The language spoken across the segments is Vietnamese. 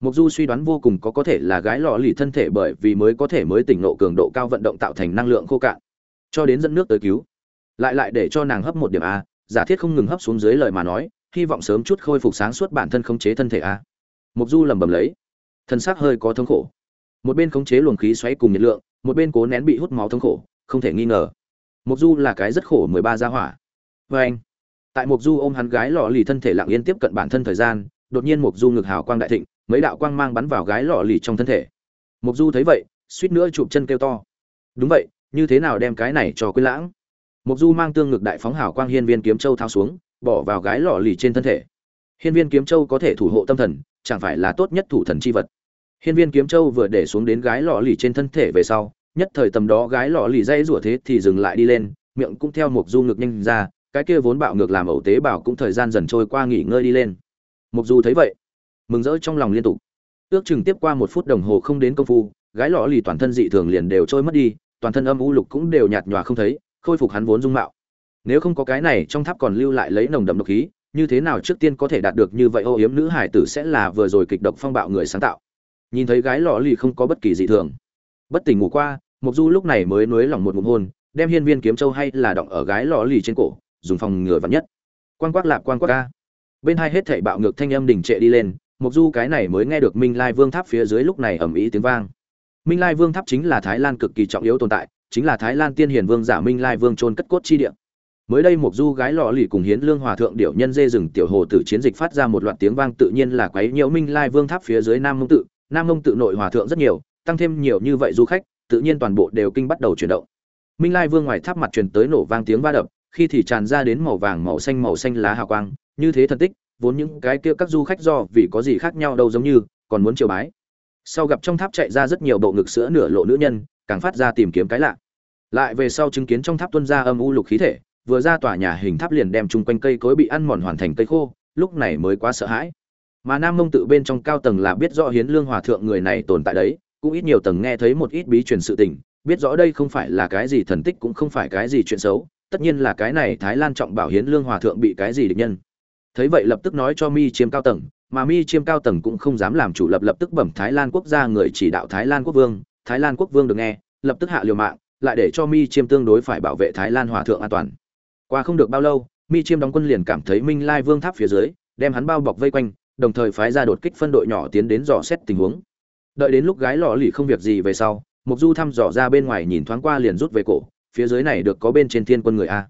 Mộc Du suy đoán vô cùng có có thể là gái lọ lì thân thể bởi vì mới có thể mới tỉnh nộ cường độ cao vận động tạo thành năng lượng khô cạn, cho đến dẫn nước tới cứu. Lại lại để cho nàng hấp một điểm a, giả thiết không ngừng hấp xuống dưới lời mà nói, hy vọng sớm chút khôi phục sáng suốt bản thân khống chế thân thể a. Mộc Du lẩm bẩm lấy, thân xác hơi có thống khổ. Một bên khống chế luồng khí xoáy cùng nhiệt lượng, một bên cố nén bị hút máu thống khổ, không thể nghi ngờ. Mộc Du là cái rất khổ 13 gia hỏa. Và anh, tại Mộc Du ôm hắn gái lọ lì thân thể lặng yên tiếp cận bản thân thời gian, đột nhiên Mộc Du ngực hào quang đại thịnh, mấy đạo quang mang bắn vào gái lọ lì trong thân thể. Mục du thấy vậy, suýt nữa chụp chân kêu to. Đúng vậy, như thế nào đem cái này cho quên lãng? Mục du mang tương ngực đại phóng hảo quang hiên viên kiếm châu thao xuống, bỏ vào gái lọ lì trên thân thể. Hiên viên kiếm châu có thể thủ hộ tâm thần, chẳng phải là tốt nhất thủ thần chi vật. Hiên viên kiếm châu vừa để xuống đến gái lọ lì trên thân thể về sau, nhất thời tầm đó gái lọ lì dây rủa thế thì dừng lại đi lên, miệng cũng theo mục du ngực nhanh ra, cái kia vốn bạo ngược làm ẩu tế bảo cũng thời gian dần trôi qua nghỉ ngơi đi lên. Mục du thấy vậy mừng rỡ trong lòng liên tục. Ước chừng tiếp qua một phút đồng hồ không đến công phu, gái lọ lì toàn thân dị thường liền đều trôi mất đi, toàn thân âm u lục cũng đều nhạt nhòa không thấy, khôi phục hắn vốn dung mạo. Nếu không có cái này, trong tháp còn lưu lại lấy nồng đậm độc khí, như thế nào trước tiên có thể đạt được như vậy ô yếm nữ hải tử sẽ là vừa rồi kịch độc phong bạo người sáng tạo. Nhìn thấy gái lọ lì không có bất kỳ dị thường. Bất tỉnh ngủ qua mục du lúc này mới nuối lòng một ngụm hôn, đem hiên viên kiếm châu hay là động ở gái lọ lì trên cổ, dùng phòng ngừa vắn nhất. Quan quát lạc quan quát ca. Bên hai hết thảy bạo ngược thanh âm đình trệ đi lên Mộc Du cái này mới nghe được Minh Lai Vương Tháp phía dưới lúc này ầm ĩ tiếng vang. Minh Lai Vương Tháp chính là Thái Lan cực kỳ trọng yếu tồn tại, chính là Thái Lan Tiên Hiền Vương giả Minh Lai Vương trôn cất cốt chi địa. Mới đây Mộc Du gái lọ lì cùng Hiến Lương Hòa thượng điệu nhân dê rừng tiểu hồ tử chiến dịch phát ra một loạt tiếng vang tự nhiên là quấy nhiễu Minh Lai Vương Tháp phía dưới Nam Mông tự, Nam Mông tự nội hòa thượng rất nhiều, tăng thêm nhiều như vậy du khách, tự nhiên toàn bộ đều kinh bắt đầu chuyển động. Minh Lai Vương ngoài tháp mặt truyền tới nổ vang tiếng va đập, khi thì tràn ra đến màu vàng màu xanh màu xanh lá hào quang, như thế thần tích, vốn những cái kia các du khách do vì có gì khác nhau đâu giống như, còn muốn chiều bái. Sau gặp trong tháp chạy ra rất nhiều bộ ngực sữa nửa lộ nữ nhân, càng phát ra tìm kiếm cái lạ. Lại về sau chứng kiến trong tháp tuân ra âm u lục khí thể, vừa ra tòa nhà hình tháp liền đem chung quanh cây cối bị ăn mòn hoàn thành cây khô, lúc này mới quá sợ hãi. Mà nam mông tự bên trong cao tầng là biết rõ hiến lương hòa thượng người này tồn tại đấy, cũng ít nhiều tầng nghe thấy một ít bí truyền sự tình, biết rõ đây không phải là cái gì thần tích cũng không phải cái gì chuyện xấu, tất nhiên là cái này thái lan trọng bảo hiến lương hòa thượng bị cái gì địch nhân thấy vậy lập tức nói cho mi chiêm cao tầng, mà mi chiêm cao tầng cũng không dám làm chủ lập lập tức bẩm thái lan quốc gia người chỉ đạo thái lan quốc vương, thái lan quốc vương được nghe, lập tức hạ liều mạng, lại để cho mi chiêm tương đối phải bảo vệ thái lan hòa thượng an toàn. Qua không được bao lâu, mi chiêm đóng quân liền cảm thấy minh lai vương tháp phía dưới, đem hắn bao bọc vây quanh, đồng thời phái ra đột kích phân đội nhỏ tiến đến dò xét tình huống. Đợi đến lúc gái lò lì không việc gì về sau, mục du thăm dò ra bên ngoài nhìn thoáng qua liền rút về cổ, phía dưới này được có bên trên thiên quân người a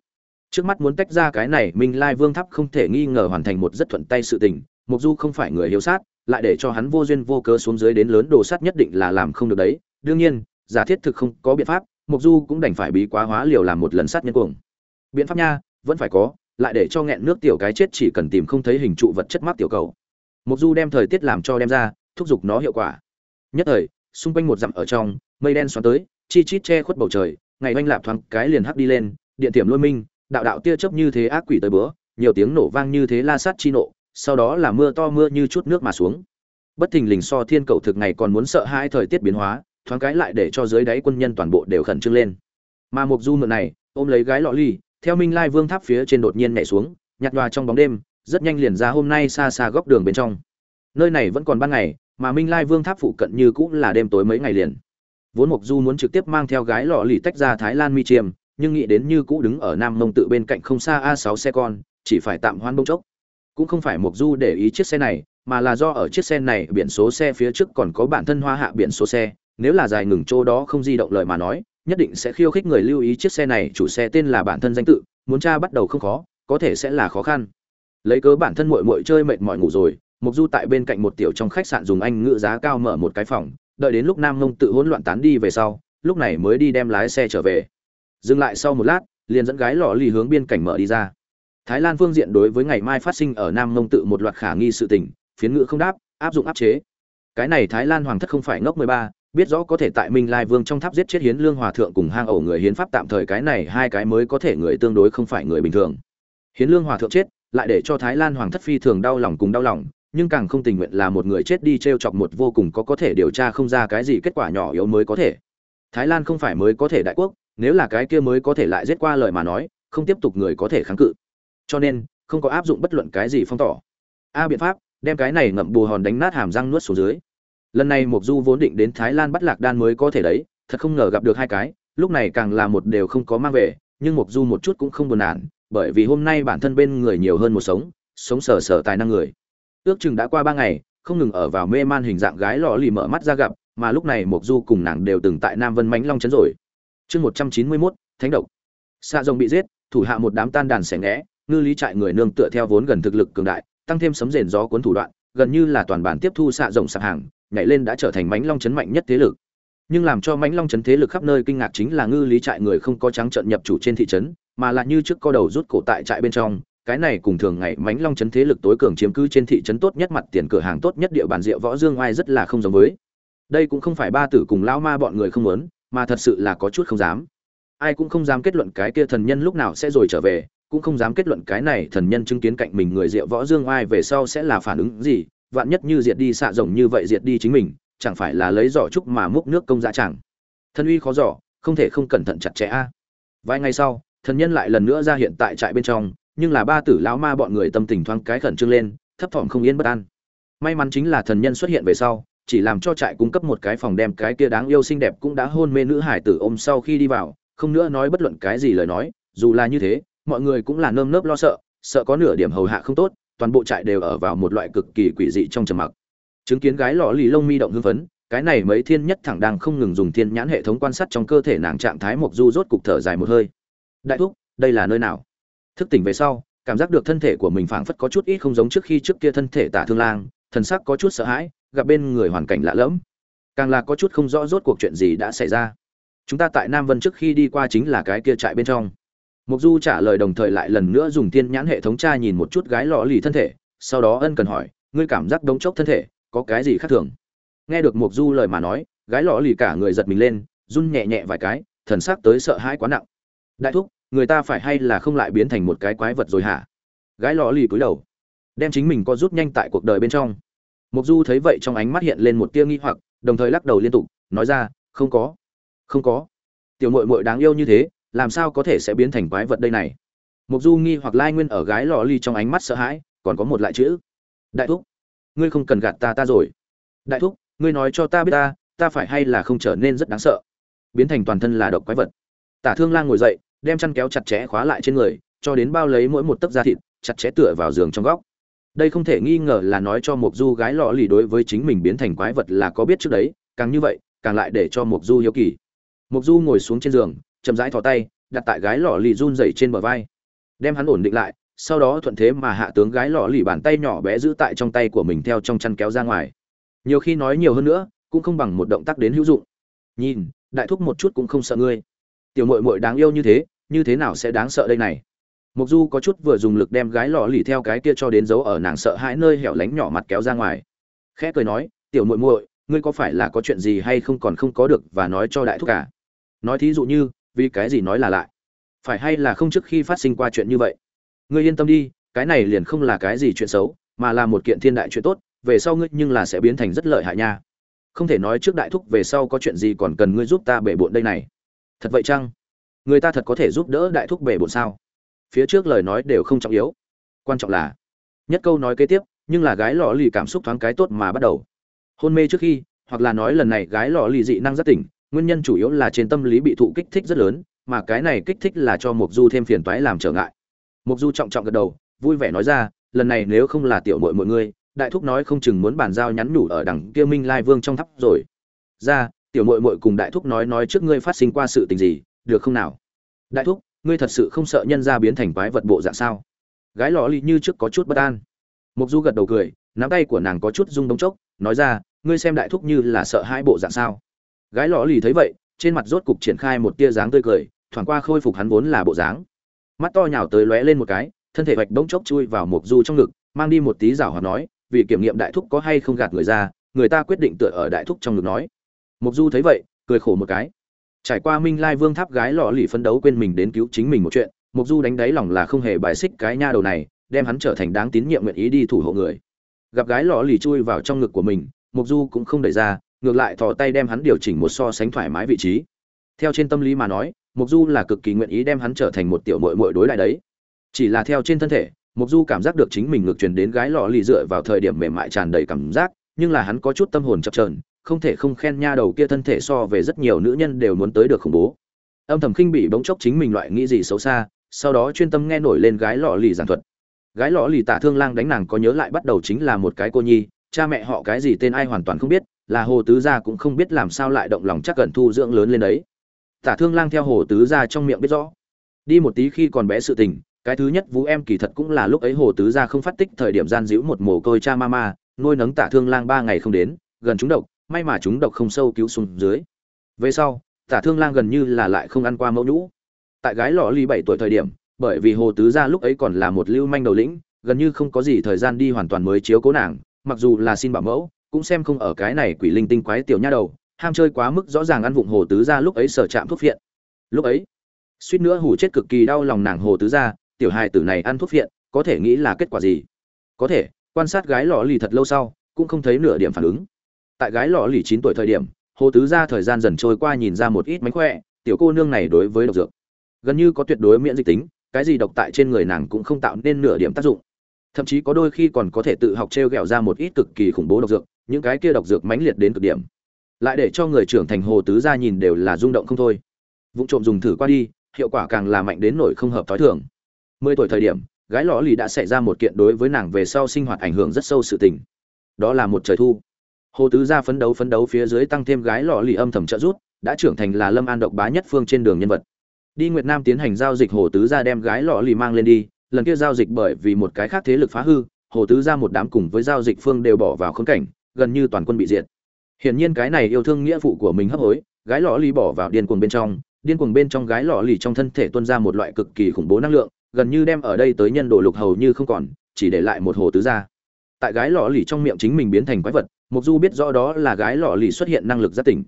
trước mắt muốn tách ra cái này, minh lai vương tháp không thể nghi ngờ hoàn thành một rất thuận tay sự tình, mục du không phải người hiếu sát, lại để cho hắn vô duyên vô cớ xuống dưới đến lớn đồ sát nhất định là làm không được đấy. Đương nhiên, giả thiết thực không có biện pháp, mục du cũng đành phải bí quá hóa liều làm một lần sát nhân cuồng. Biện pháp nha, vẫn phải có, lại để cho nghẹn nước tiểu cái chết chỉ cần tìm không thấy hình trụ vật chất mắc tiểu cầu. Mục du đem thời tiết làm cho đem ra, thúc giục nó hiệu quả. Nhất thời, xung quanh một dặm ở trong, mây đen xoắn tới, chi chít che khuất bầu trời, ngày oanh lạp thoáng cái liền hắc đi lên, điện tiềm lôi minh đạo đạo tia chớp như thế ác quỷ tới bữa, nhiều tiếng nổ vang như thế la sát chi nộ, sau đó là mưa to mưa như chút nước mà xuống. Bất thình lình so thiên cầu thực ngày còn muốn sợ hai thời tiết biến hóa, thoáng cái lại để cho dưới đáy quân nhân toàn bộ đều khẩn trương lên. Mà Mục Du mượn này, ôm lấy gái lọ ly, theo Minh Lai Vương tháp phía trên đột nhiên nhảy xuống, nhặt nhòa trong bóng đêm, rất nhanh liền ra hôm nay xa xa góc đường bên trong. Nơi này vẫn còn ban ngày, mà Minh Lai Vương tháp phụ cận như cũng là đêm tối mấy ngày liền. Vốn Mục Du muốn trực tiếp mang theo gái lọ lì tách ra Thái Lan Mi Chiêm, nhưng nghĩ đến như cũ đứng ở nam mông tự bên cạnh không xa a 6 xe con, chỉ phải tạm hoan bông chốc. Cũng không phải mục du để ý chiếc xe này, mà là do ở chiếc xe này biển số xe phía trước còn có bản thân hoa hạ biển số xe, nếu là dài ngừng chỗ đó không di động lời mà nói, nhất định sẽ khiêu khích người lưu ý chiếc xe này chủ xe tên là bản thân danh tự, muốn tra bắt đầu không khó, có thể sẽ là khó khăn. Lấy cớ bản thân muội muội chơi mệt mỏi ngủ rồi mục du tại bên cạnh một tiểu trong khách sạn dùng anh ngựa giá cao mở một cái phòng, đợi đến lúc nam mông tự hỗn loạn tán đi về sau, lúc này mới đi đem lái xe trở về dừng lại sau một lát, liền dẫn gái lò lì hướng biên cảnh mở đi ra. Thái lan phương diện đối với ngày mai phát sinh ở nam mông tự một loạt khả nghi sự tình, phiến ngữ không đáp, áp dụng áp chế. Cái này thái lan hoàng thất không phải ngốc mười ba, biết rõ có thể tại minh lai vương trong tháp giết chết hiến lương hòa thượng cùng hang ổ người hiến pháp tạm thời cái này hai cái mới có thể người tương đối không phải người bình thường. Hiến lương hòa thượng chết, lại để cho thái lan hoàng thất phi thường đau lòng cùng đau lòng, nhưng càng không tình nguyện là một người chết đi t r e o chọc một vô cùng có có thể điều tra không ra cái gì kết quả nhỏ yếu mới có thể. Thái lan không phải mới có thể đại quốc nếu là cái kia mới có thể lại giết qua lời mà nói, không tiếp tục người có thể kháng cự. Cho nên, không có áp dụng bất luận cái gì phong tỏ. A biện pháp, đem cái này ngậm bù hòn đánh nát hàm răng nuốt xuống dưới. Lần này mục du vốn định đến thái lan bắt lạc đan mới có thể đấy, thật không ngờ gặp được hai cái, lúc này càng là một đều không có mang về, nhưng mục du một chút cũng không buồn nản, bởi vì hôm nay bản thân bên người nhiều hơn một sống sống sờ sờ tài năng người. Ước chừng đã qua ba ngày, không ngừng ở vào mê man hình dạng gái lò lì mở mắt ra gặp, mà lúc này mục du cùng nàng đều từng tại nam vân mánh long chấn rồi chương một trăm chín mươi mốt, thánh độc. Xạ rồng bị giết, thủ hạ một đám tan đàn xẻ ngẽ, ngư lý trại người nương tựa theo vốn gần thực lực cường đại, tăng thêm sấm rền gió cuốn thủ đoạn, gần như là toàn bản tiếp thu xạ rồng sạp hàng, nhảy lên đã trở thành mánh long chấn mạnh nhất thế lực. Nhưng làm cho mánh long chấn thế lực khắp nơi kinh ngạc chính là ngư lý trại người không có trắng trận nhập chủ trên thị trấn, mà là như trước co đầu rút cổ tại trại bên trong, cái này cùng thường ngày mánh long chấn thế lực tối cường chiếm cứ trên thị trấn tốt nhất mặt tiền cửa hàng tốt nhất địa bàn rượu võ dương oai rất là không giống với. Đây cũng không phải ba tử cùng lão ma bọn người không muốn mà thật sự là có chút không dám. Ai cũng không dám kết luận cái kia thần nhân lúc nào sẽ rồi trở về, cũng không dám kết luận cái này thần nhân chứng kiến cạnh mình người diệu võ dương oai về sau sẽ là phản ứng gì, vạn nhất như diệt đi xạ rồng như vậy diệt đi chính mình, chẳng phải là lấy giỏ trúc mà múc nước công dạ chẳng. Thân uy khó giỏ, không thể không cẩn thận chặt chẽ a. Vài ngày sau, thần nhân lại lần nữa ra hiện tại trại bên trong, nhưng là ba tử lão ma bọn người tâm tình thoáng cái khẩn trương lên, thấp thỏm không yên bất an. May mắn chính là thần nhân xuất hiện về sau chỉ làm cho trại cung cấp một cái phòng đem cái kia đáng yêu xinh đẹp cũng đã hôn mê nữ hải tử ôm sau khi đi vào, không nữa nói bất luận cái gì lời nói, dù là như thế, mọi người cũng là nơm nớp lo sợ sợ có nửa điểm hầu hạ không tốt, toàn bộ trại đều ở vào một loại cực kỳ quỷ dị trong trầm mặc. Chứng kiến gái lọ lì lông mi động hưng phấn, cái này mấy thiên nhất thẳng đang không ngừng dùng thiên nhãn hệ thống quan sát trong cơ thể nàng trạng thái mộc du rốt cục thở dài một hơi. Đại thúc, đây là nơi nào? Thức tỉnh về sau, cảm giác được thân thể của mình phảng phất có chút ít không giống trước khi trước kia thân thể tả thương lang, thần sắc có chút sợ hãi gặp bên người hoàn cảnh lạ lẫm. Càng là có chút không rõ rốt cuộc chuyện gì đã xảy ra. Chúng ta tại nam vân trước khi đi qua chính là cái kia trại bên trong. Mục du trả lời đồng thời lại lần nữa dùng tiên nhãn hệ thống tra nhìn một chút gái lọ lì thân thể, sau đó ân cần hỏi, ngươi cảm giác đống chốc thân thể, có cái gì khác thường? Nghe được mục du lời mà nói, gái lọ lì cả người giật mình lên, run nhẹ nhẹ vài cái, thần sắc tới sợ hãi quá nặng. Đại thúc, người ta phải hay là không lại biến thành một cái quái vật rồi hả? Gái lọ lì cúi đầu, đem chính mình có rút nhanh tại cuộc đời bên trong mục du thấy vậy trong ánh mắt hiện lên một tia nghi hoặc, đồng thời lắc đầu liên tục, nói ra, không có không có. Tiểu mội mội đáng yêu như thế, làm sao có thể sẽ biến thành quái vật đây này? Mục du nghi hoặc lai nguyên ở gái lò ly trong ánh mắt sợ hãi, còn có một lại chữ. Đại thúc, ngươi không cần gạt ta ta rồi. Đại thúc, ngươi nói cho ta biết ta ta phải hay là không trở nên rất đáng sợ? Biến thành toàn thân là độc quái vật. Tả thương lang ngồi dậy, đem chăn kéo chặt chẽ khóa lại trên người, cho đến bao lấy mỗi một tấc da thịt, chặt chẽ tựa vào giường trong góc đây không thể nghi ngờ là nói cho mục du gái lọ lì đối với chính mình biến thành quái vật là có biết trước đấy, càng như vậy, càng lại để cho mục du hiếu kỳ. Mục du ngồi xuống trên giường, chậm rãi thò tay, đặt tại gái lọ lì run rẩy trên bờ vai. Đem hắn ổn định lại, sau đó thuận thế mà hạ tướng gái lọ lì bàn tay nhỏ bé giữ tại trong tay của mình theo trong chăn kéo ra ngoài. Nhiều khi nói nhiều hơn nữa, cũng không bằng một động tác đến hữu dụng. Nhìn, đại thúc một chút cũng không sợ ngươi. Tiểu mội mội đáng yêu như thế như thế nào sẽ đáng sợ đây này? Mục du có chút vừa dùng lực đem gái lọ lì theo cái kia cho đến dấu ở nàng sợ hãi nơi hẻo lánh nhỏ mặt kéo ra ngoài. Khẽ cười nói, tiểu muội muội, ngươi có phải là có chuyện gì hay không còn không có được và nói cho đại thúc cả nói thí dụ như, vì cái gì nói là lại? Phải hay là không trước khi phát sinh qua chuyện như vậy? Ngươi yên tâm đi, cái này liền không là cái gì chuyện xấu, mà là một kiện thiên đại chuyện tốt, về sau ngươi nhưng là sẽ biến thành rất lợi hại nha. Không thể nói trước đại thúc về sau có chuyện gì còn cần ngươi giúp ta bể bộn đây này. Thật vậy chăng? Người ta thật có thể giúp đỡ đại thúc bể bộn sao? Phía trước lời nói đều không trọng yếu. Quan trọng là, nhất câu nói kế tiếp, nhưng là gái lò lì cảm xúc thoáng cái tốt mà bắt đầu. Hôn mê trước khi, hoặc là nói lần này gái lò lì dị năng rất tỉnh, nguyên nhân chủ yếu là trên tâm lý bị thụ kích thích rất lớn, mà cái này kích thích là cho mục du thêm phiền toái làm trở ngại. Mục du trọng trọng gật đầu, vui vẻ nói ra, lần này nếu không là tiểu muội mọi người đại thúc nói không chừng muốn bàn giao nhắn nhủ ở đằng kia minh lai vương trong tháp rồi. Ra, tiểu muội muội cùng đại thúc nói nói trước ngươi phát sinh qua sự tình gì, được không nào? Đại thúc ngươi thật sự không sợ nhân ra biến thành quái vật bộ dạng sao? Gái lò lì như trước có chút bất an. Mục du gật đầu cười, nắm tay của nàng có chút rung đống chốc, nói ra, ngươi xem đại thúc như là sợ hai bộ dạng sao? Gái lò lì thấy vậy, trên mặt rốt cục triển khai một tia dáng tươi cười, thoảng qua khôi phục hắn vốn là bộ dáng. Mắt to nhào tới lóe lên một cái, thân thể vạch đống chốc chui vào mục du trong ngực, mang đi một tí rảo hoạt nói, vì kiểm nghiệm đại thúc có hay không gạt người ra, người ta quyết định tựa ở đại thúc trong ngực nói. Mục du thấy vậy, cười khổ một cái trải qua minh lai vương tháp gái lọ lì phấn đấu quên mình đến cứu chính mình một chuyện, mục du đánh đáy lòng là không hề bài xích cái nha đầu này, đem hắn trở thành đáng tín nhiệm nguyện ý đi thủ hộ người. Gặp gái lọ lì chui vào trong ngực của mình, mục du cũng không đẩy ra, ngược lại thò tay đem hắn điều chỉnh một so sánh thoải mái vị trí. Theo trên tâm lý mà nói, mục du là cực kỳ nguyện ý đem hắn trở thành một tiểu mội mội đối lại đấy. Chỉ là theo trên thân thể, mục du cảm giác được chính mình ngược truyền đến gái lọ lì dựa vào thời điểm mềm mại tràn đầy cảm giác, nhưng là hắn có chút tâm hồn chập chờn không thể không khen nha đầu kia thân thể so về rất nhiều nữ nhân đều muốn tới được khủng bố. Âm thầm khinh bị bỗng chốc chính mình loại nghĩ gì xấu xa, sau đó chuyên tâm nghe nổi lên gái lọ lì giảng thuật. Gái lọ lì tả thương lang đánh nàng có nhớ lại bắt đầu chính là một cái cô nhi, cha mẹ họ cái gì tên ai hoàn toàn không biết, là hồ tứ gia cũng không biết làm sao lại động lòng chắc cần thu dưỡng lớn lên đấy. Tả thương lang theo hồ tứ gia trong miệng biết rõ. Đi một tí khi còn bé sự tình, cái thứ nhất vũ em kỳ thật cũng là lúc ấy hồ tứ gia không phát tích thời điểm gian dữ một mồ côi cha mama nuôi nấng tả thương lang ba ngày không đến, gần chúng độc may mà chúng độc không sâu cứu xuống dưới. Về sau, tả thương lang gần như là lại không ăn qua mẫu nhũ. Tại gái lò ly bảy tuổi thời điểm, bởi vì hồ tứ gia lúc ấy còn là một lưu manh đầu lĩnh, gần như không có gì thời gian đi hoàn toàn mới chiếu cố nàng, mặc dù là xin bảo mẫu, cũng xem không ở cái này quỷ linh tinh quái tiểu nha đầu, ham chơi quá mức rõ ràng ăn vụng hồ tứ gia lúc ấy sở chạm thuốc phiện. Lúc ấy, suýt nữa hủ chết cực kỳ đau lòng nàng hồ tứ gia, tiểu hài tử này ăn thuốc phiện, có thể nghĩ là kết quả gì? Có thể, quan sát gái lò lì thật lâu sau, cũng không thấy nửa điểm phản ứng tại gái lọ lì chín tuổi thời điểm, hồ tứ gia thời gian dần trôi qua nhìn ra một ít mánh khỏe, tiểu cô nương này đối với độc dược gần như có tuyệt đối miễn dịch tính, cái gì độc tại trên người nàng cũng không tạo nên nửa điểm tác dụng. Thậm chí có đôi khi còn có thể tự học t r e o g ẹ o ra một ít cực kỳ khủng bố độc dược, những cái kia độc dược mãnh liệt đến cực điểm. Lại để cho người trưởng thành hồ tứ gia nhìn đều là rung động không thôi. Vụ trộm dùng thử qua đi, hiệu quả càng là mạnh đến nổi không hợp t h ó i thường. Mười tuổi thời điểm, gái lọ lì đã xảy ra một kiện đối với nàng về sau sinh hoạt ảnh hưởng rất sâu sự tình. Đó là một trời thu hồ tứ gia phấn đấu phấn đấu phía dưới tăng thêm gái lọ lì âm thầm trợ rút đã trưởng thành là lâm an độc bá nhất phương trên đường nhân vật. Đi nguyệt nam tiến hành giao dịch, hồ tứ gia đem gái lọ lì mang lên đi, lần kia giao dịch bởi vì một cái khác thế lực phá hư, hồ tứ gia một đám cùng với giao dịch phương đều bỏ vào khốn cảnh, gần như toàn quân bị diệt. Hiển nhiên cái này yêu thương nghĩa phụ của mình hấp hối, gái lọ lì bỏ vào điên cuồng bên trong, điên cuồng bên trong gái lọ lì trong thân thể tuôn ra một loại cực kỳ khủng bố năng lượng, gần như đem ở đây tới nhân đồ lục hầu như không còn, chỉ để lại một hồ tứ gia. Tại gái lọ lì trong miệng chính mình biến thành quái vật mục du biết rõ đó là gái lọ lì xuất hiện năng lực giác tỉnh.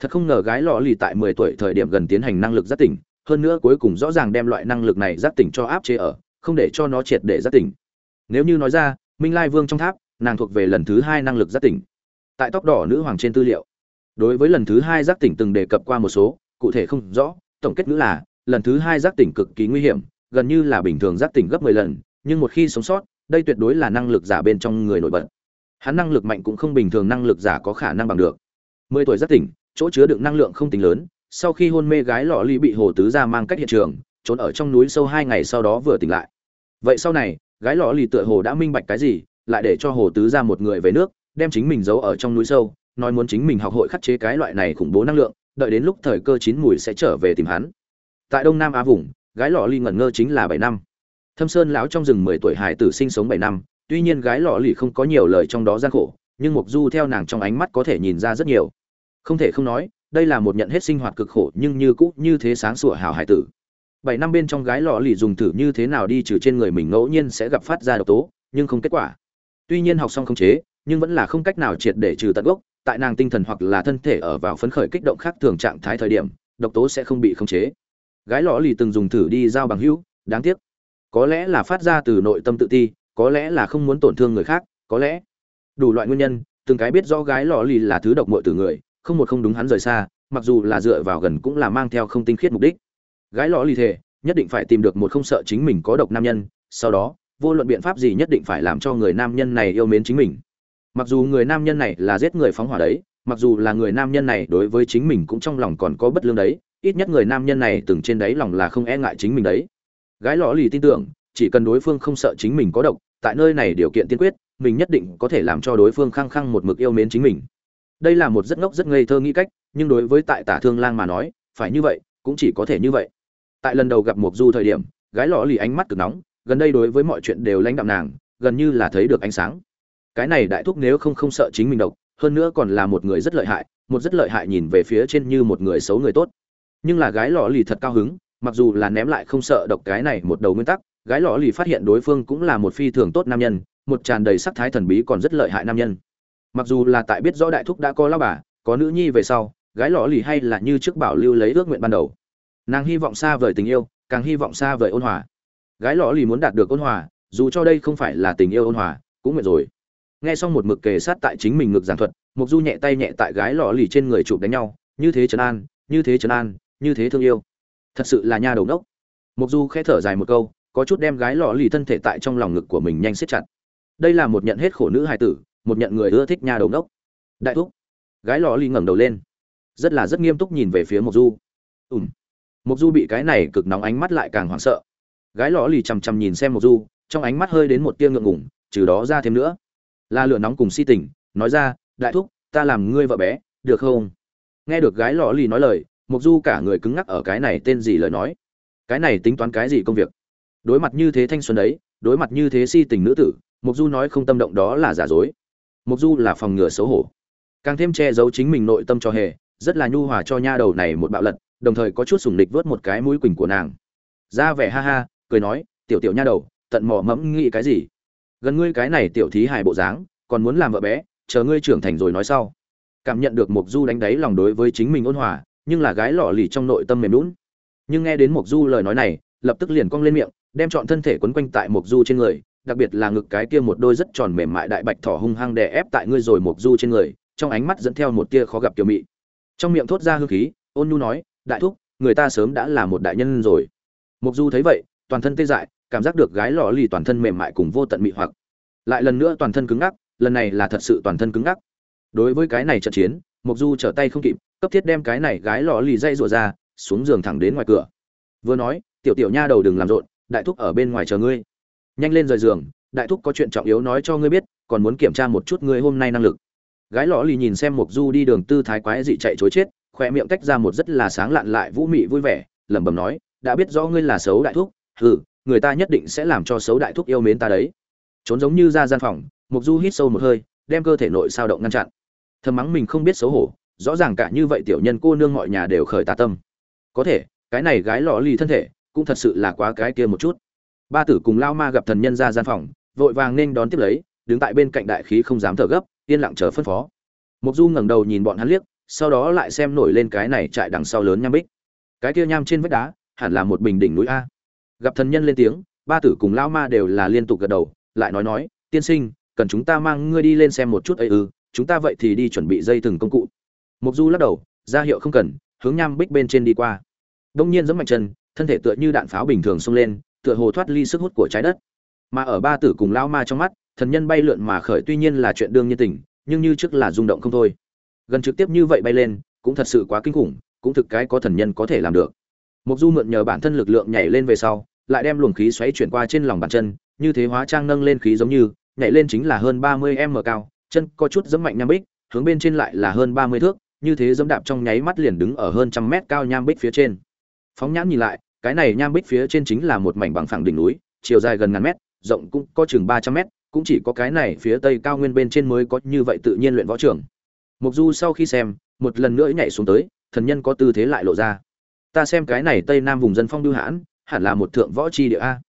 Thật không ngờ gái lọ lì tại mười tuổi thời điểm gần tiến hành năng lực giác tỉnh, hơn nữa cuối cùng rõ ràng đem loại năng lực này giác tỉnh cho áp chế ở, không để cho nó triệt để giác tỉnh. Nếu như nói ra, minh lai vương trong tháp, nàng thuộc về lần thứ hai năng lực giác tỉnh. Tại tóc đỏ nữ hoàng trên tư liệu, đối với lần thứ hai giác tỉnh từng đề cập qua một số, cụ thể không rõ, tổng kết ngữ là, lần thứ hai giác tỉnh cực kỳ nguy hiểm, gần như là bình thường giác tỉnh gấp 10 lần, nhưng một khi sống sót, đây tuyệt đối là năng lực giả bên trong người nổi bật hắn năng lực mạnh cũng không bình thường năng lực giả có khả năng bằng được. Mười tuổi rất tỉnh, chỗ chứa đựng năng lượng không tính lớn, sau khi hôn mê gái lọ ly bị hồ tứ ra mang cách hiện trường, trốn ở trong núi sâu hai ngày sau đó vừa tỉnh lại. Vậy sau này, gái lọ ly tựa hồ đã minh bạch cái gì, lại để cho hồ tứ ra một người về nước, đem chính mình giấu ở trong núi sâu, nói muốn chính mình học hội khắc chế cái loại này khủng bố năng lượng, đợi đến lúc thời cơ chín mùi sẽ trở về tìm hắn. Tại đông nam á vùng, gái lọ ly ngẩn ngơ chính là bảy năm. Thâm sơn lão trong rừng mười tuổi hải tử sinh sống bảy năm tuy nhiên gái lọ lì không có nhiều lời trong đó gian khổ, nhưng mục du theo nàng trong ánh mắt có thể nhìn ra rất nhiều. Không thể không nói, đây là một nhận hết sinh hoạt cực khổ, nhưng như cũ như thế sáng sủa hào hải tử. Bảy năm bên trong gái lọ lì dùng thử như thế nào đi trừ trên người mình ngẫu nhiên sẽ gặp phát ra độc tố, nhưng không kết quả. Tuy nhiên học xong không chế, nhưng vẫn là không cách nào triệt để trừ tận gốc, tại nàng tinh thần hoặc là thân thể ở vào phấn khởi kích động khác thường trạng thái thời điểm, độc tố sẽ không bị khống chế. Gái lọ lì từng dùng thử đi giao bằng hữu, đáng tiếc. Có lẽ là phát ra từ nội tâm tự ti có lẽ là không muốn tổn thương người khác, có lẽ. Đủ loại nguyên nhân, từng cái biết rõ gái lọ lì là thứ độc mội từ người, không một không đúng hắn rời xa, mặc dù là dựa vào gần cũng là mang theo không tinh khiết mục đích. Gái lọ lì thề, nhất định phải tìm được một không sợ chính mình có độc nam nhân, sau đó, vô luận biện pháp gì nhất định phải làm cho người nam nhân này yêu mến chính mình. Mặc dù người nam nhân này là giết người phóng hỏa đấy, mặc dù là người nam nhân này đối với chính mình cũng trong lòng còn có bất lương đấy, ít nhất người nam nhân này từng trên đáy lòng là không e ngại chính mình đấy. Gái lọ lì tin tưởng, chỉ cần đối phương không sợ chính mình có độc tại nơi này điều kiện tiên quyết, mình nhất định có thể làm cho đối phương khăng khăng một mực yêu mến chính mình. Đây là một rất ngốc rất ngây thơ nghĩ cách, nhưng đối với tại tả thương lang mà nói, phải như vậy, cũng chỉ có thể như vậy. Tại lần đầu gặp mộc du thời điểm, gái lọ lì ánh mắt cực nóng, gần đây đối với mọi chuyện đều lãnh đạm nàng, gần như là thấy được ánh sáng. Cái này đại thúc nếu không không sợ chính mình độc, hơn nữa còn là một người rất lợi hại, một rất lợi hại nhìn về phía trên như một người xấu người tốt. Nhưng là gái lọ lì thật cao hứng, mặc dù là ném lại không sợ độc cái này một đầu nguyên tắc gái lọ lì phát hiện đối phương cũng là một phi thường tốt nam nhân, một tràn đầy sắc thái thần bí còn rất lợi hại nam nhân. Mặc dù là tại biết rõ đại thúc đã có lao bà, có nữ nhi về sau, gái lọ lì hay là như trước bảo lưu lấy ước nguyện ban đầu. Nàng hy vọng xa vời tình yêu, càng hy vọng xa vời ôn hòa. Gái lọ lì muốn đạt được ôn hòa, dù cho đây không phải là tình yêu ôn hòa, cũng nguyện rồi. Nghe xong một mực kề sát tại chính mình ngực giảng thuật, mục du nhẹ tay nhẹ tại gái lọ lì trên người chụp đánh nhau, như thế trấn an, như thế trấn an, như thế thương yêu. Thật sự là nha đầu nốc mục du khẽ thở dài một câu có chút đem gái lọ lì thân thể tại trong lòng ngực của mình nhanh siết chặt. Đây là một nhận hết khổ nữ hài tử, một nhận người ưa thích nha đầu đốc đại thúc. Gái lọ lì ngẩng đầu lên. Rất là rất nghiêm túc nhìn về phía mộc du. Ùm mộc du bị cái này cực nóng ánh mắt lại càng hoảng sợ. Gái lọ lì chằm chằm nhìn xem mộc du, trong ánh mắt hơi đến một tia ngượng ngùng, trừ đó ra thêm nữa. Là lửa nóng cùng si tình, nói ra, đại thúc, ta làm ngươi vợ bé, được không? Nghe được gái lọ lì nói lời, mộc du cả người cứng ngắc ở cái này tên gì lời nói. Cái này tính toán cái gì công việc? Đối mặt như thế thanh xuân đấy, đối mặt như thế si tình nữ tử, mộc du nói không tâm động đó là giả dối. Mộc du là phòng ngừa xấu hổ. Càng thêm che giấu chính mình nội tâm cho hề, rất là nhu hòa cho nha đầu này một bạo lật, đồng thời có chút sủng địch vớt một cái mũi quỳnh của nàng. Ra vẻ ha ha, cười nói, tiểu tiểu nha đầu, tận mò mẫm nghĩ cái gì? Gần ngươi cái này tiểu thí hài bộ dáng, còn muốn làm vợ bé, chờ ngươi trưởng thành rồi nói sau. Cảm nhận được mộc du đánh đáy lòng đối với chính mình ôn hòa, nhưng là gái lọ lì trong nội tâm mềm lún nhưng nghe đến mộc du lời nói này, lập tức liền cong lên miệng đem chọn thân thể quấn quanh tại mộc du trên người, đặc biệt là ngực cái kia một đôi rất tròn mềm mại đại bạch thỏ hung hăng đè ép tại ngươi rồi mộc du trên người, trong ánh mắt dẫn theo một tia khó gặp kiều mị. Trong miệng thốt ra hương khí, ôn nhu nói, đại thúc, người ta sớm đã là một đại nhân rồi. Mộc du thấy vậy, toàn thân tê dại, cảm giác được gái lọ lì toàn thân mềm mại cùng vô tận mị hoặc. Lại lần nữa toàn thân cứng ngắc, lần này là thật sự toàn thân cứng ngắc. Đối với cái này trận chiến, mộc du trở tay không kịp, cấp thiết đem cái này gái lọ lì dây rủa ra, xuống giường thẳng đến ngoài cửa. Vừa nói, tiểu tiểu nha đầu đừng làm rộn đại thúc ở bên ngoài chờ ngươi. Nhanh lên rời giường, đại thúc có chuyện trọng yếu nói cho ngươi biết, còn muốn kiểm tra một chút ngươi hôm nay năng lực. Gái lọ lì nhìn xem mộc du đi đường tư thái quái dị chạy chối chết khoe miệng tách ra một rất là sáng lạn lại vũ mị vui vẻ, lẩm bẩm nói, đã biết rõ ngươi là xấu đại thúc, hừ, người ta nhất định sẽ làm cho xấu đại thúc yêu mến ta đấy. Trốn giống như ra gian phòng mục du hít sâu một hơi, đem cơ thể nội sao động ngăn chặn. Thầm mắng mình không biết xấu hổ, rõ ràng cả như vậy tiểu nhân cô nương mọi nhà đều khởi tà tâm. Có thể, cái này gái lọ lì thân thể cũng thật sự là quá cái kia một chút. Ba tử cùng lao ma gặp thần nhân ra gian phòng, vội vàng nên đón tiếp lấy, đứng tại bên cạnh đại khí không dám thở gấp, yên lặng chờ phân phó. Mục du ngẩng đầu nhìn bọn hắn liếc, sau đó lại xem nổi lên cái này trại đằng sau lớn nham bích. Cái kia nham trên vách đá, hẳn là một bình đỉnh núi a. Gặp thần nhân lên tiếng, ba tử cùng lao ma đều là liên tục gật đầu, lại nói nói, tiên sinh, cần chúng ta mang ngươi đi lên xem một chút ấy ư, chúng ta vậy thì đi chuẩn bị dây thừng công cụ. Mục du lắc đầu, ra hiệu không cần, hướng nham bích bên trên đi qua. Đông nhiên giẫm mạnh chân thân thể tựa như đạn pháo bình thường xông lên, tựa hồ thoát ly sức hút của trái đất. Mà ở ba tử cùng lao ma trong mắt, thần nhân bay lượn mà khởi tuy nhiên là chuyện đương nhiên tình, nhưng như trước là rung động không thôi. Gần trực tiếp như vậy bay lên, cũng thật sự quá kinh khủng, cũng thực cái có thần nhân có thể làm được. Mục du mượn nhờ bản thân lực lượng nhảy lên về sau, lại đem luồng khí xoáy chuyển qua trên lòng bàn chân, như thế hóa trang nâng lên khí giống như, nhảy lên chính là hơn ba mươi m cao, chân có chút dẫm mạnh nham bích, hướng bên trên lại là hơn ba mươi thước, như thế dẫm đạp trong nháy mắt liền đứng ở hơn trăm mét cao nham bích phía trên. Phóng nhãn nhìn lại cái này nham bích phía trên chính là một mảnh bằng phẳng đỉnh núi, chiều dài gần ngàn mét, rộng cũng có chừng ba trăm mét, cũng chỉ có cái này phía tây cao nguyên bên trên mới có như vậy tự nhiên luyện võ trưởng mục du sau khi xem, một lần nữa nhảy xuống tới, thần nhân có tư thế lại lộ ra. Ta xem cái này tây nam vùng dân phong lưu hãn, hẳn là một thượng võ chi địa a.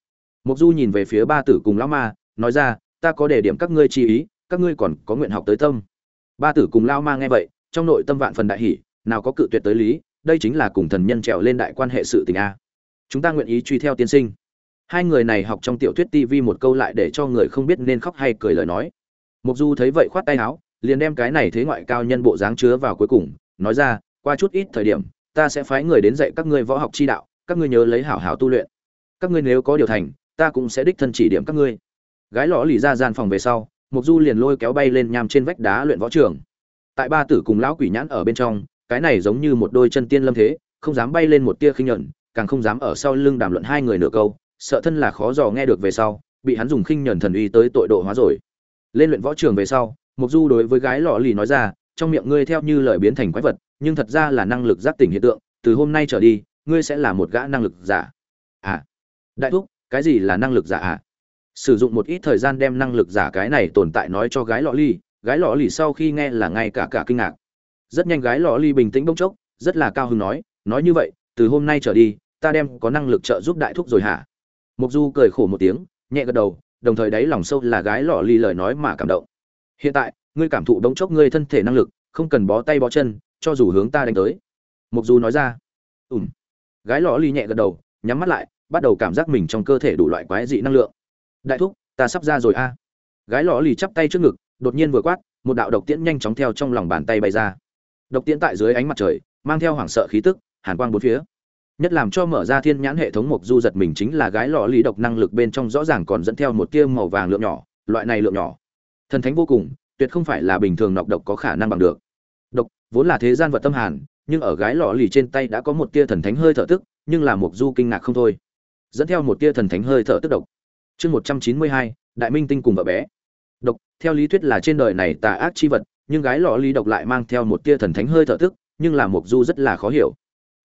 Mục du nhìn về phía ba tử cùng lão ma, nói ra, ta có đề điểm các ngươi chi ý, các ngươi còn có nguyện học tới tâm. Ba tử cùng lão ma nghe vậy, trong nội tâm vạn phần đại hỷ nào có cự tuyệt tới lý, đây chính là cùng thần nhân trèo lên đại quan hệ sự tình a chúng ta nguyện ý truy theo tiên sinh. Hai người này học trong tiểu thuyết tv một câu lại để cho người không biết nên khóc hay cười lời nói. Mục du thấy vậy khoát tay áo, liền đem cái này thế ngoại cao nhân bộ dáng chứa vào cuối cùng, nói ra, qua chút ít thời điểm, ta sẽ phái người đến dạy các ngươi võ học chi đạo, các ngươi nhớ lấy hảo hảo tu luyện. Các ngươi nếu có điều thành, ta cũng sẽ đích thân chỉ điểm các ngươi. Gái lõ lì ra gian phòng về sau, mục du liền lôi kéo bay lên nham trên vách đá luyện võ trường. Tại ba tử cùng lão quỷ nhãn ở bên trong, cái này giống như một đôi chân tiên lâm thế, không dám bay lên một tia khinh nhẫn càng không dám ở sau lưng đàm luận hai người nửa câu, sợ thân là khó dò nghe được về sau, bị hắn dùng khinh nhẫn thần uy tới tội độ hóa rồi. Lên luyện võ trường về sau, mục du đối với gái lọ lì nói ra, trong miệng ngươi theo như lời biến thành quái vật, nhưng thật ra là năng lực giác tỉnh hiện tượng, từ hôm nay trở đi, ngươi sẽ là một gã năng lực giả. À đại thúc, cái gì là năng lực giả à? Sử dụng một ít thời gian đem năng lực giả cái này tồn tại nói cho gái lọ ly gái lọ lì sau khi nghe là ngay cả cả kinh ngạc. Rất nhanh gái lọ ly bình tĩnh bỗng chốc, rất là cao hứng nói nói như vậy từ hôm nay trở đi, ta đem có năng lực trợ giúp đại thúc rồi hả? Mục du cười khổ một tiếng, nhẹ gật đầu, đồng thời đáy lòng sâu là gái lọ ly lời nói mà cảm động. Hiện tại, ngươi cảm thụ bỗng chốc ngươi thân thể năng lực, không cần bó tay bó chân, cho dù hướng ta đánh tới. Mục du nói ra. Ùm gái lọ ly nhẹ gật đầu, nhắm mắt lại, bắt đầu cảm giác mình trong cơ thể đủ loại quái dị năng lượng. Đại thúc, ta sắp ra rồi a. Gái lọ lì chắp tay trước ngực, đột nhiên vừa quát, một đạo độc tiễn nhanh chóng theo trong lòng bàn tay bay ra. Độc tiễn tại dưới ánh mặt trời, mang theo hoảng sợ khí tức hàn quang bốn phía. Nhất làm cho mở ra thiên nhãn hệ thống mộc du giật mình chính là gái lọ lý độc năng lực bên trong rõ ràng còn dẫn theo một tia màu vàng lượng nhỏ, loại này lượng nhỏ. Thần thánh vô cùng, tuyệt không phải là bình thường nọc độc có khả năng bằng được. Độc, vốn là thế gian vật tâm hàn, nhưng ở gái lọ lì trên tay đã có một tia thần thánh hơi thở tức, nhưng là mộc du kinh ngạc không thôi. Dẫn theo một tia thần thánh hơi thở tức độc. Chương một trăm chín mươi hai, đại minh tinh cùng vợ bé. Độc, theo lý thuyết là trên đời này tà ác chi vật, nhưng gái lọ lì độc lại mang theo một tia thần thánh hơi thở tức, nhưng là mộc du rất là khó hiểu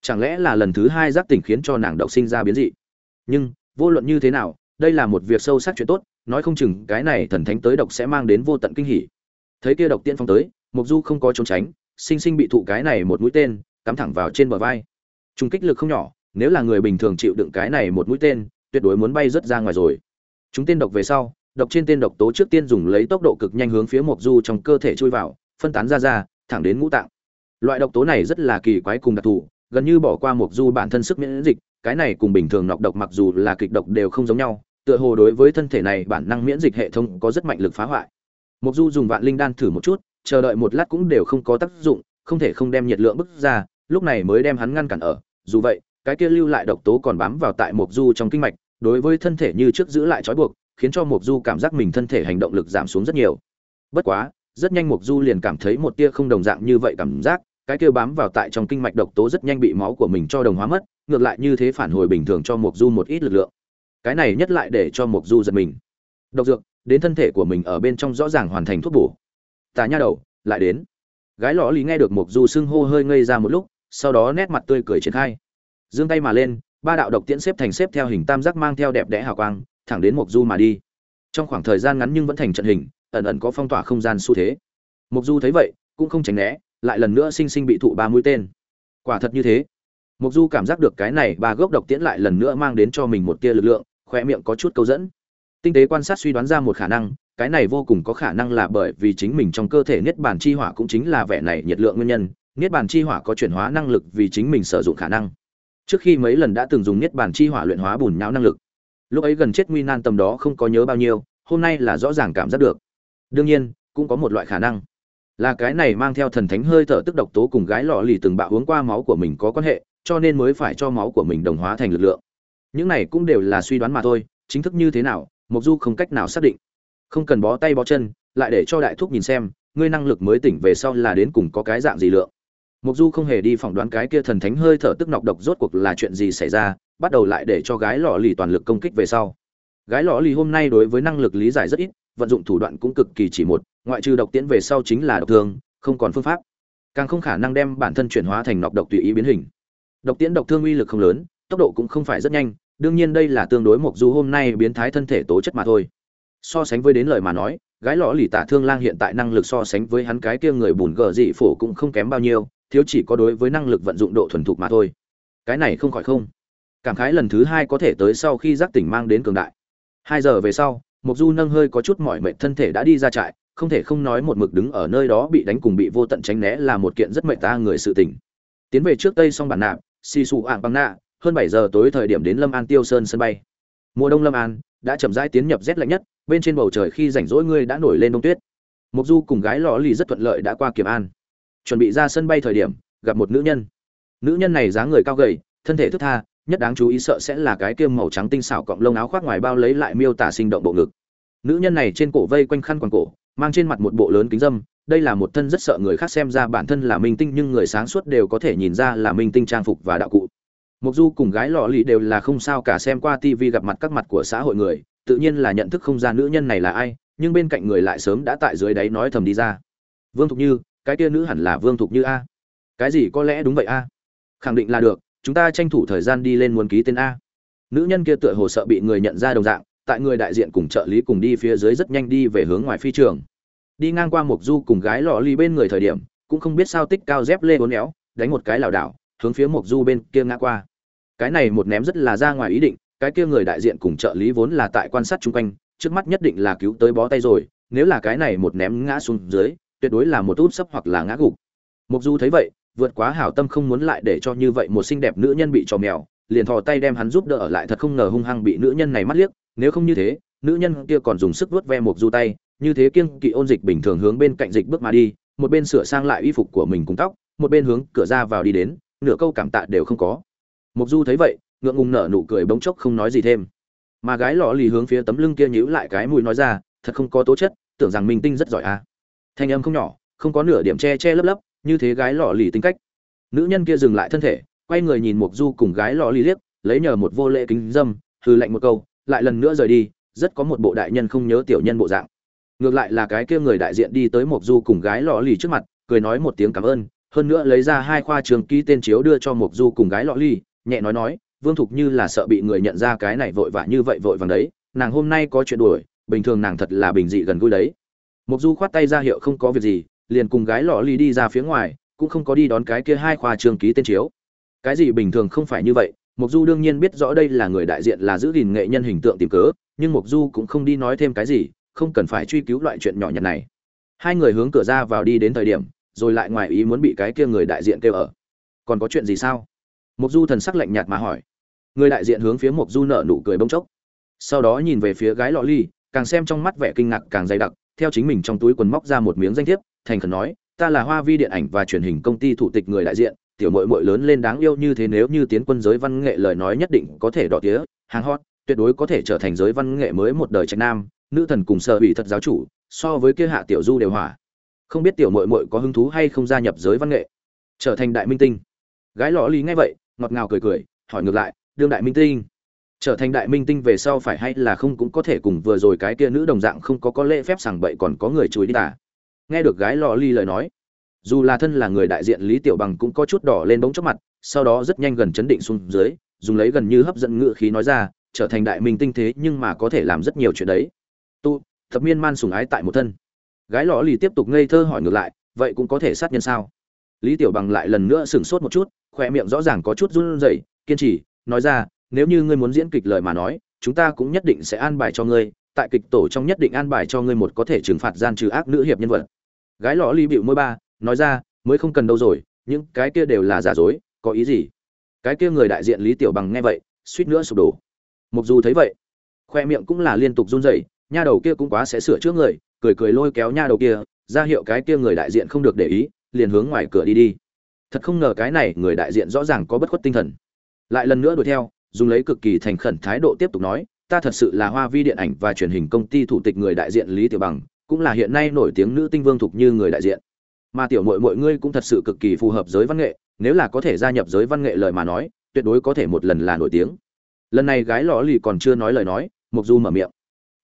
chẳng lẽ là lần thứ hai giác tỉnh khiến cho nàng độc sinh ra biến dị? Nhưng, vô luận như thế nào, đây là một việc sâu sắc chuyện tốt, nói không chừng cái này thần thánh tới độc sẽ mang đến vô tận kinh hỉ. Thấy kia độc tiên phong tới mục du không có trốn tránh, sinh sinh bị thụ cái này một mũi tên, cắm thẳng vào trên bờ vai. Trung kích lực không nhỏ, nếu là người bình thường chịu đựng cái này một mũi tên, tuyệt đối muốn bay rất ra ngoài rồi. Chúng tên độc về sau, độc trên tên độc tố trước tiên dùng lấy tốc độ cực nhanh hướng phía mộc du trong cơ thể chui vào, phân tán ra ra, thẳng đến ngũ tạng. Loại độc tố này rất là kỳ quái cùng đặc thù gần như bỏ qua mục du bản thân sức miễn dịch, cái này cùng bình thường nọc độc mặc dù là kịch độc đều không giống nhau, tựa hồ đối với thân thể này bản năng miễn dịch hệ thống có rất mạnh lực phá hoại. Mục du dùng vạn linh đan thử một chút, chờ đợi một lát cũng đều không có tác dụng, không thể không đem nhiệt lượng bức ra, lúc này mới đem hắn ngăn cản ở. Dù vậy, cái kia lưu lại độc tố còn bám vào tại mục du trong kinh mạch, đối với thân thể như trước giữ lại trói buộc, khiến cho mục du cảm giác mình thân thể hành động lực giảm xuống rất nhiều. Bất quá, rất nhanh mục du liền cảm thấy một tia không đồng dạng như vậy cảm giác cái kia bám vào tại trong kinh mạch độc tố rất nhanh bị máu của mình cho đồng hóa mất, ngược lại như thế phản hồi bình thường cho mộc du một ít lực lượng. Cái này nhất lại để cho mộc du giật mình. Độc dược, đến thân thể của mình ở bên trong rõ ràng hoàn thành thuốc bổ. Tà nha đầu, lại đến. Gái lõ lý nghe được mộc du sưng hô hơi ngây ra một lúc, sau đó nét mặt tươi cười triển khai. Giương tay mà lên, ba đạo độc tiễn xếp thành xếp theo hình tam giác mang theo đẹp đẽ hào quang, thẳng đến mộc du mà đi. Trong khoảng thời gian ngắn nhưng vẫn thành trận hình, ẩn ẩn có phong tỏa không gian xu thế. Mộc du thấy vậy, cũng không tránh né lại lần nữa sinh sinh bị thụ ba mũi tên. Quả thật như thế. Mục du cảm giác được cái này ba gốc độc tiễn lại lần nữa mang đến cho mình một tia lực lượng khoe miệng có chút câu dẫn. Tinh tế quan sát suy đoán ra một khả năng, cái này vô cùng có khả năng là bởi vì chính mình trong cơ thể niết bàn chi hỏa cũng chính là vẻ này nhiệt lượng nguyên nhân. Niết bàn chi hỏa có chuyển hóa năng lực vì chính mình sử dụng khả năng. Trước khi mấy lần đã từng dùng niết bàn chi hỏa luyện hóa bùn nhão năng lực, lúc ấy gần chết nguy nan tầm đó không có nhớ bao nhiêu, hôm nay là rõ ràng cảm giác được. Đương nhiên, cũng có một loại khả năng là cái này mang theo thần thánh hơi thở tức độc tố cùng gái lọ lì từng bạo uống qua máu của mình có quan hệ, cho nên mới phải cho máu của mình đồng hóa thành lực lượng. Những này cũng đều là suy đoán mà thôi, chính thức như thế nào mục du không cách nào xác định. Không cần bó tay bó chân, lại để cho đại thúc nhìn xem, ngươi năng lực mới tỉnh về sau là đến cùng có cái dạng gì lượng. Mục du không hề đi phỏng đoán cái kia thần thánh hơi thở tức nọc độc rốt cuộc là chuyện gì xảy ra, bắt đầu lại để cho gái lọ lì toàn lực công kích về sau. Gái lọ lì hôm nay đối với năng lực lý giải rất ít vận dụng thủ đoạn cũng cực kỳ chỉ một, ngoại trừ độc tiễn về sau chính là độc thương, không còn phương pháp. Càng không khả năng đem bản thân chuyển hóa thành nọc độc tùy ý biến hình. Độc tiễn độc thương uy lực không lớn, tốc độ cũng không phải rất nhanh, đương nhiên đây là tương đối mộc du hôm nay biến thái thân thể tố chất mà thôi. So sánh với đến lời mà nói, gái lọ lì tả thương lang hiện tại năng lực so sánh với hắn cái kia người bùn gờ dị phổ cũng không kém bao nhiêu, thiếu chỉ có đối với năng lực vận dụng độ thuần thục mà thôi. Cái này không khỏi không. Cảm khái lần thứ hai có thể tới sau khi giác tỉnh mang đến cường đại. Hai giờ về sau mộc du nâng hơi có chút mỏi mệt thân thể đã đi ra trại, không thể không nói một mực đứng ở nơi đó bị đánh cùng bị vô tận tránh né là một kiện rất mệt ta người sự tình. tiến về trước tây xong bản nạp xì xù ảng băng nạ, hơn bảy giờ tối thời điểm đến lâm an tiêu sơn sân bay. Mùa đông lâm an, đã chậm rãi tiến nhập rét lạnh nhất, bên trên bầu trời khi rảnh rỗi ngươi đã nổi lên đông tuyết. Mộc du cùng gái lọ lì rất thuận lợi đã qua kiểm an. Chuẩn bị ra sân bay thời điểm, gặp một nữ nhân. Nữ nhân này dáng người cao gầy, thân thể thướt tha nhất đáng chú ý sợ sẽ là cái kiêm màu trắng tinh xảo cọng lông áo khoác ngoài bao lấy lại miêu tả sinh động bộ ngực nữ nhân này trên cổ vây quanh khăn quàng cổ mang trên mặt một bộ lớn kính dâm đây là một thân rất sợ người khác xem ra bản thân là minh tinh nhưng người sáng suốt đều có thể nhìn ra là minh tinh trang phục và đạo cụ Mộc Du cùng gái lọ lì đều là không sao cả xem qua TV gặp mặt các mặt của xã hội người, tự nhiên là nhận thức không ra nữ nhân này là ai, nhưng bên cạnh người lại sớm đã tại dưới đáy nói thầm đi ra. Vương Thục Như, cái kia nữ hẳn là Vương Thục Như a. Cái gì có lẽ đúng vậy a. Khẳng định là được, chúng ta tranh thủ thời gian đi lên muốn ký tên a. Nữ nhân kia tựa hồ sợ bị người nhận ra đồng dạng, tại người đại diện cùng trợ lý cùng đi phía dưới rất nhanh đi về hướng ngoài phi trường. Đi ngang qua mục Du cùng gái lọ ly bên người thời điểm, cũng không biết sao tích cao dép lê bốn éo, đánh một cái lảo đảo, hướng phía mục Du bên kia ngã qua cái này một ném rất là ra ngoài ý định cái kia người đại diện cùng trợ lý vốn là tại quan sát chung quanh trước mắt nhất định là cứu tới bó tay rồi nếu là cái này một ném ngã xuống dưới tuyệt đối là một út sấp hoặc là ngã gục mục du thấy vậy vượt quá hảo tâm không muốn lại để cho như vậy một xinh đẹp nữ nhân bị trò mèo, liền thò tay đem hắn giúp đỡ ở lại thật không ngờ hung hăng bị nữ nhân này mắt liếc, nếu không như thế, nữ nhân kia còn dùng sức vuốt ve một du tay, như thế kiêng kỵ ôn dịch bình thường hướng bên cạnh dịch bước mà đi, một bên sửa sang lại y phục của mình cùng tóc, một bên hướng cửa ra vào đi đến, nửa câu cảm tạ đều không có. Mộc du thấy vậy, ngượng ngùng nở nụ cười bỗng chốc không nói gì thêm. Mà gái lọ lì hướng phía tấm lưng kia nhíu lại cái mũi nói ra, thật không có tố chất, tưởng rằng mình tinh rất giỏi à. Thanh âm không nhỏ, không có nửa điểm che che lấp lấp như thế gái lọ lì tính cách. Nữ nhân kia dừng lại thân thể, quay người nhìn mục du cùng gái lọ lì liếc, lấy nhờ một vô lễ kính dâm hư lạnh một câu, lại lần nữa rời đi, rất có một bộ đại nhân không nhớ tiểu nhân bộ dạng. Ngược lại là cái kia người đại diện đi tới mục du cùng gái lọ lì trước mặt, cười nói một tiếng cảm ơn, hơn nữa lấy ra hai khoa trường ký tên chiếu đưa cho mục du cùng gái lọ lì, nhẹ nói nói, vương thục như là sợ bị người nhận ra cái này vội vã như vậy vội vàng đấy, nàng hôm nay có chuyện đuổi, bình thường nàng thật là bình dị gần gũi đấy. Mục du khoát tay ra hiệu không có việc gì liền cùng gái lọ ly đi ra phía ngoài, cũng không có đi đón cái kia hai khoa trường ký tên chiếu. Cái gì bình thường không phải như vậy mục du đương nhiên biết rõ đây là người đại diện là giữ gìn nghệ nhân hình tượng tìm cớ, nhưng mục du cũng không đi nói thêm cái gì, không cần phải truy cứu loại chuyện nhỏ nhặt này. Hai người hướng cửa ra vào đi đến thời điểm, rồi lại ngoài ý muốn bị cái kia người đại diện kêu ở. Còn có chuyện gì sao? Mục du thần sắc lạnh nhạt mà hỏi. Người đại diện hướng phía mục du nở nụ cười bông chốc. Sau đó nhìn về phía gái lọ ly, càng xem trong mắt vẻ kinh ngạc càng dày đặc, theo chính mình trong túi quần móc ra một miếng danh thiếp thành khẩn nói, ta là hoa vi điện ảnh và truyền hình công ty thủ tịch người đại diện, tiểu mội mội lớn lên đáng yêu như thế nếu như tiến quân giới văn nghệ lời nói nhất định có thể đỏ tía, hàng hot, tuyệt đối có thể trở thành giới văn nghệ mới một đời trạch nam, nữ thần cùng sở ủy thật giáo chủ, so với kia hạ tiểu du đều hỏa. Không biết tiểu mội mội có hứng thú hay không gia nhập giới văn nghệ? Trở thành đại minh tinh. Gái lọ lý nghe vậy, ngọt ngào cười cười, hỏi ngược lại, đương đại minh tinh, trở thành đại minh tinh về sau phải hay là không cũng có thể cùng vừa rồi cái kia nữ đồng dạng không có có lễ phép sảng bậy còn có người chùi đi tả nghe được gái lò ly lời nói, dù là thân là người đại diện lý tiểu bằng cũng có chút đỏ lên bóng trước mặt, sau đó rất nhanh gần chấn định xuống dưới, dùng lấy gần như hấp dẫn ngựa khí nói ra, trở thành đại minh tinh thế nhưng mà có thể làm rất nhiều chuyện đấy. Tu, thập miên man sùng ái tại một thân. Gái lò ly tiếp tục ngây thơ hỏi ngược lại, vậy cũng có thể sát nhân sao? Lý tiểu bằng lại lần nữa sửng sốt một chút khoe miệng rõ ràng có chút run rẩy, kiên trì, nói ra, nếu như ngươi muốn diễn kịch lời mà nói, chúng ta cũng nhất định sẽ an bài cho ngươi, tại kịch tổ trong nhất định an bài cho ngươi một có thể trừng phạt gian trừ ác nữ hiệp nhân vật gái lọ ly bịu môi ba, nói ra, mới không cần đâu rồi, những cái kia đều là giả dối, có ý gì? Cái kia người đại diện lý tiểu bằng nghe vậy, suýt nữa sụp đổ. Mặc dù thấy vậy, khoe miệng cũng là liên tục run rẩy, nha đầu kia cũng quá sẽ sửa trước người, cười cười lôi kéo nha đầu kia, ra hiệu cái kia người đại diện không được để ý, liền hướng ngoài cửa đi đi. Thật không ngờ cái này người đại diện rõ ràng có bất khuất tinh thần. Lại lần nữa đuổi theo, dùng lấy cực kỳ thành khẩn thái độ tiếp tục nói, ta thật sự là hoa vi điện ảnh và truyền hình công ty thủ tịch người đại diện lý tiểu bằng cũng là hiện nay nổi tiếng nữ tinh vương thục như người đại diện. Mà tiểu mội mọi ngươi cũng thật sự cực kỳ phù hợp giới văn nghệ, nếu là có thể gia nhập giới văn nghệ lời mà nói, tuyệt đối có thể một lần là nổi tiếng. Lần này gái lò lì còn chưa nói lời nói mục du mở miệng.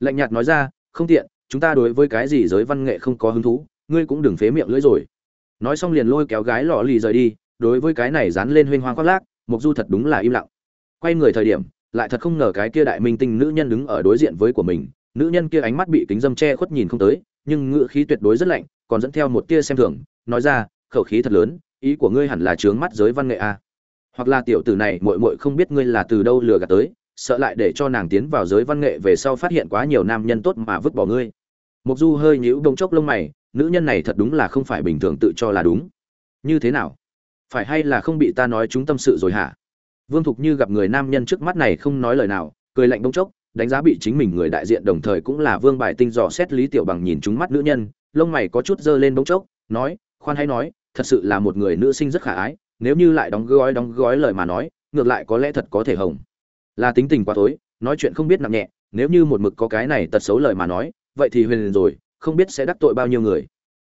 Lạnh nhạt nói ra, không tiện, chúng ta đối với cái gì giới văn nghệ không có hứng thú, ngươi cũng đừng phế miệng lưỡi rồi. Nói xong liền lôi kéo gái lò lì rời đi, đối với cái này dán lên huyên hoang khoác lác mục du thật đúng là im lặng. Quay người thời điểm, lại thật không ngờ cái kia đại minh tinh nữ nhân đứng ở đối diện với của mình nữ nhân kia ánh mắt bị kính dâm che khuất nhìn không tới, nhưng ngựa khí tuyệt đối rất lạnh, còn dẫn theo một tia xem thường, nói ra, khẩu khí thật lớn, ý của ngươi hẳn là trướng mắt giới văn nghệ a. À. hoặc là tiểu tử này muội muội không biết ngươi là từ đâu lừa gạt tới, sợ lại để cho nàng tiến vào giới văn nghệ về sau phát hiện quá nhiều nam nhân tốt mà vứt bỏ ngươi. Mục du hơi nhíu đông chốc lông mày, nữ nhân này thật đúng là không phải bình thường tự cho là đúng. Như thế nào? Phải hay là không bị ta nói chúng tâm sự rồi hả? Vương thục như gặp người nam nhân trước mắt này không nói lời nào, cười lạnh đông chốc đánh giá bị chính mình người đại diện đồng thời cũng là vương bài tinh dò xét lý tiểu bằng nhìn chúng mắt nữ nhân, lông mày có chút dơ lên bỗng chốc, nói, khoan hay nói, thật sự là một người nữ sinh rất khả ái, nếu như lại đóng gói đóng gói lời mà nói, ngược lại có lẽ thật có thể hồng. Là tính tình quá tối, nói chuyện không biết nặng nhẹ, nếu như một mực có cái này tật xấu lời mà nói, vậy thì huyền rồi, không biết sẽ đắc tội bao nhiêu người.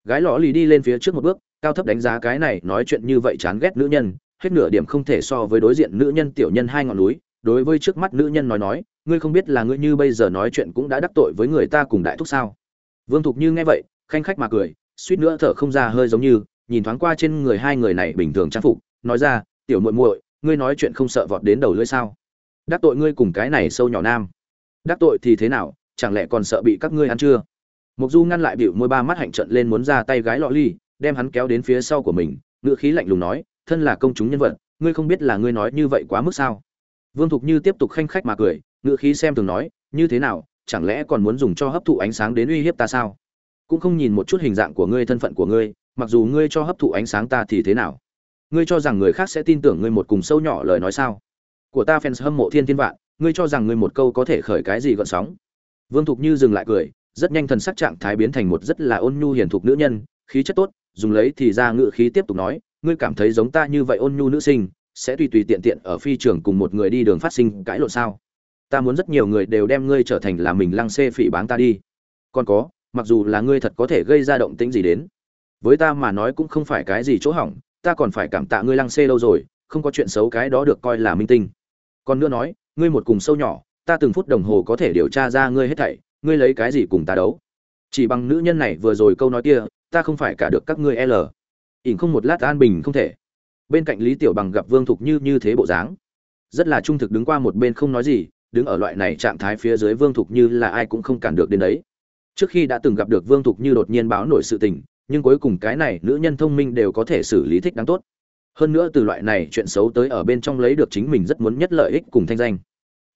Gái lõ lì đi lên phía trước một bước, cao thấp đánh giá cái này nói chuyện như vậy chán ghét nữ nhân, hết nửa điểm không thể so với đối diện nữ nhân tiểu nhân hai ngọn núi đối với trước mắt nữ nhân nói nói, ngươi không biết là ngươi như bây giờ nói chuyện cũng đã đắc tội với người ta cùng đại thúc sao? Vương thục như nghe vậy, khanh khách mà cười, suýt nữa thở không ra hơi giống như, nhìn thoáng qua trên người hai người này bình thường trang phục, nói ra, tiểu muội muội, ngươi nói chuyện không sợ vọt đến đầu lưỡi sao? Đắc tội ngươi cùng cái này sâu nhỏ nam. Đắc tội thì thế nào, chẳng lẽ còn sợ bị các ngươi ăn chưa? Mục du ngăn lại bịu môi ba mắt hạnh trận lên muốn ra tay gái lọ ly, đem hắn kéo đến phía sau của mình ngựa khí lạnh lùng nói, thân là công chúng nhân vật, ngươi không biết là ngươi nói như vậy quá mức sao? Vương thục như tiếp tục khanh khách mà cười ngựa khí xem thường nói, như thế nào, chẳng lẽ còn muốn dùng cho hấp thụ ánh sáng đến uy hiếp ta sao? Cũng không nhìn một chút hình dạng của ngươi, thân phận của ngươi, mặc dù ngươi cho hấp thụ ánh sáng ta thì thế nào? Ngươi cho rằng người khác sẽ tin tưởng ngươi một cùng sâu nhỏ lời nói sao? Của ta fans hâm mộ thiên thiên vạn, ngươi cho rằng ngươi một câu có thể khởi cái gì gợn sóng? Vương thục như dừng lại cười, rất nhanh thần sắc trạng thái biến thành một rất là ôn nhu hiền thục nữ nhân, khí chất tốt, dùng lấy thì ra ngự khí tiếp tục nói, ngươi cảm thấy giống ta như vậy ôn nhu nữ sinh sẽ tùy tùy tiện tiện ở phi trường cùng một người đi đường phát sinh cãi lộn sao? Ta muốn rất nhiều người đều đem ngươi trở thành là mình lăng xê phỉ báng ta đi. Còn có, mặc dù là ngươi thật có thể gây ra động tĩnh gì đến, với ta mà nói cũng không phải cái gì chỗ hỏng, ta còn phải cảm tạ ngươi lăng xê lâu rồi, không có chuyện xấu cái đó được coi là minh tinh. Còn nữa nói, ngươi một cùng sâu nhỏ, ta từng phút đồng hồ có thể điều tra ra ngươi hết thảy, ngươi lấy cái gì cùng ta đấu? Chỉ bằng nữ nhân này vừa rồi câu nói kia, ta không phải cả được các ngươi l. Ỉn không một lát an bình không thể bên cạnh lý tiểu bằng gặp vương thục như như thế bộ dáng, rất là trung thực đứng qua một bên không nói gì, đứng ở loại này trạng thái phía dưới vương thục như là ai cũng không cản được đến đấy. Trước khi đã từng gặp được vương thục như đột nhiên báo nổi sự tình, nhưng cuối cùng cái này nữ nhân thông minh đều có thể xử lý thích đáng tốt. Hơn nữa từ loại này chuyện xấu tới ở bên trong lấy được chính mình rất muốn nhất lợi ích cùng thanh danh.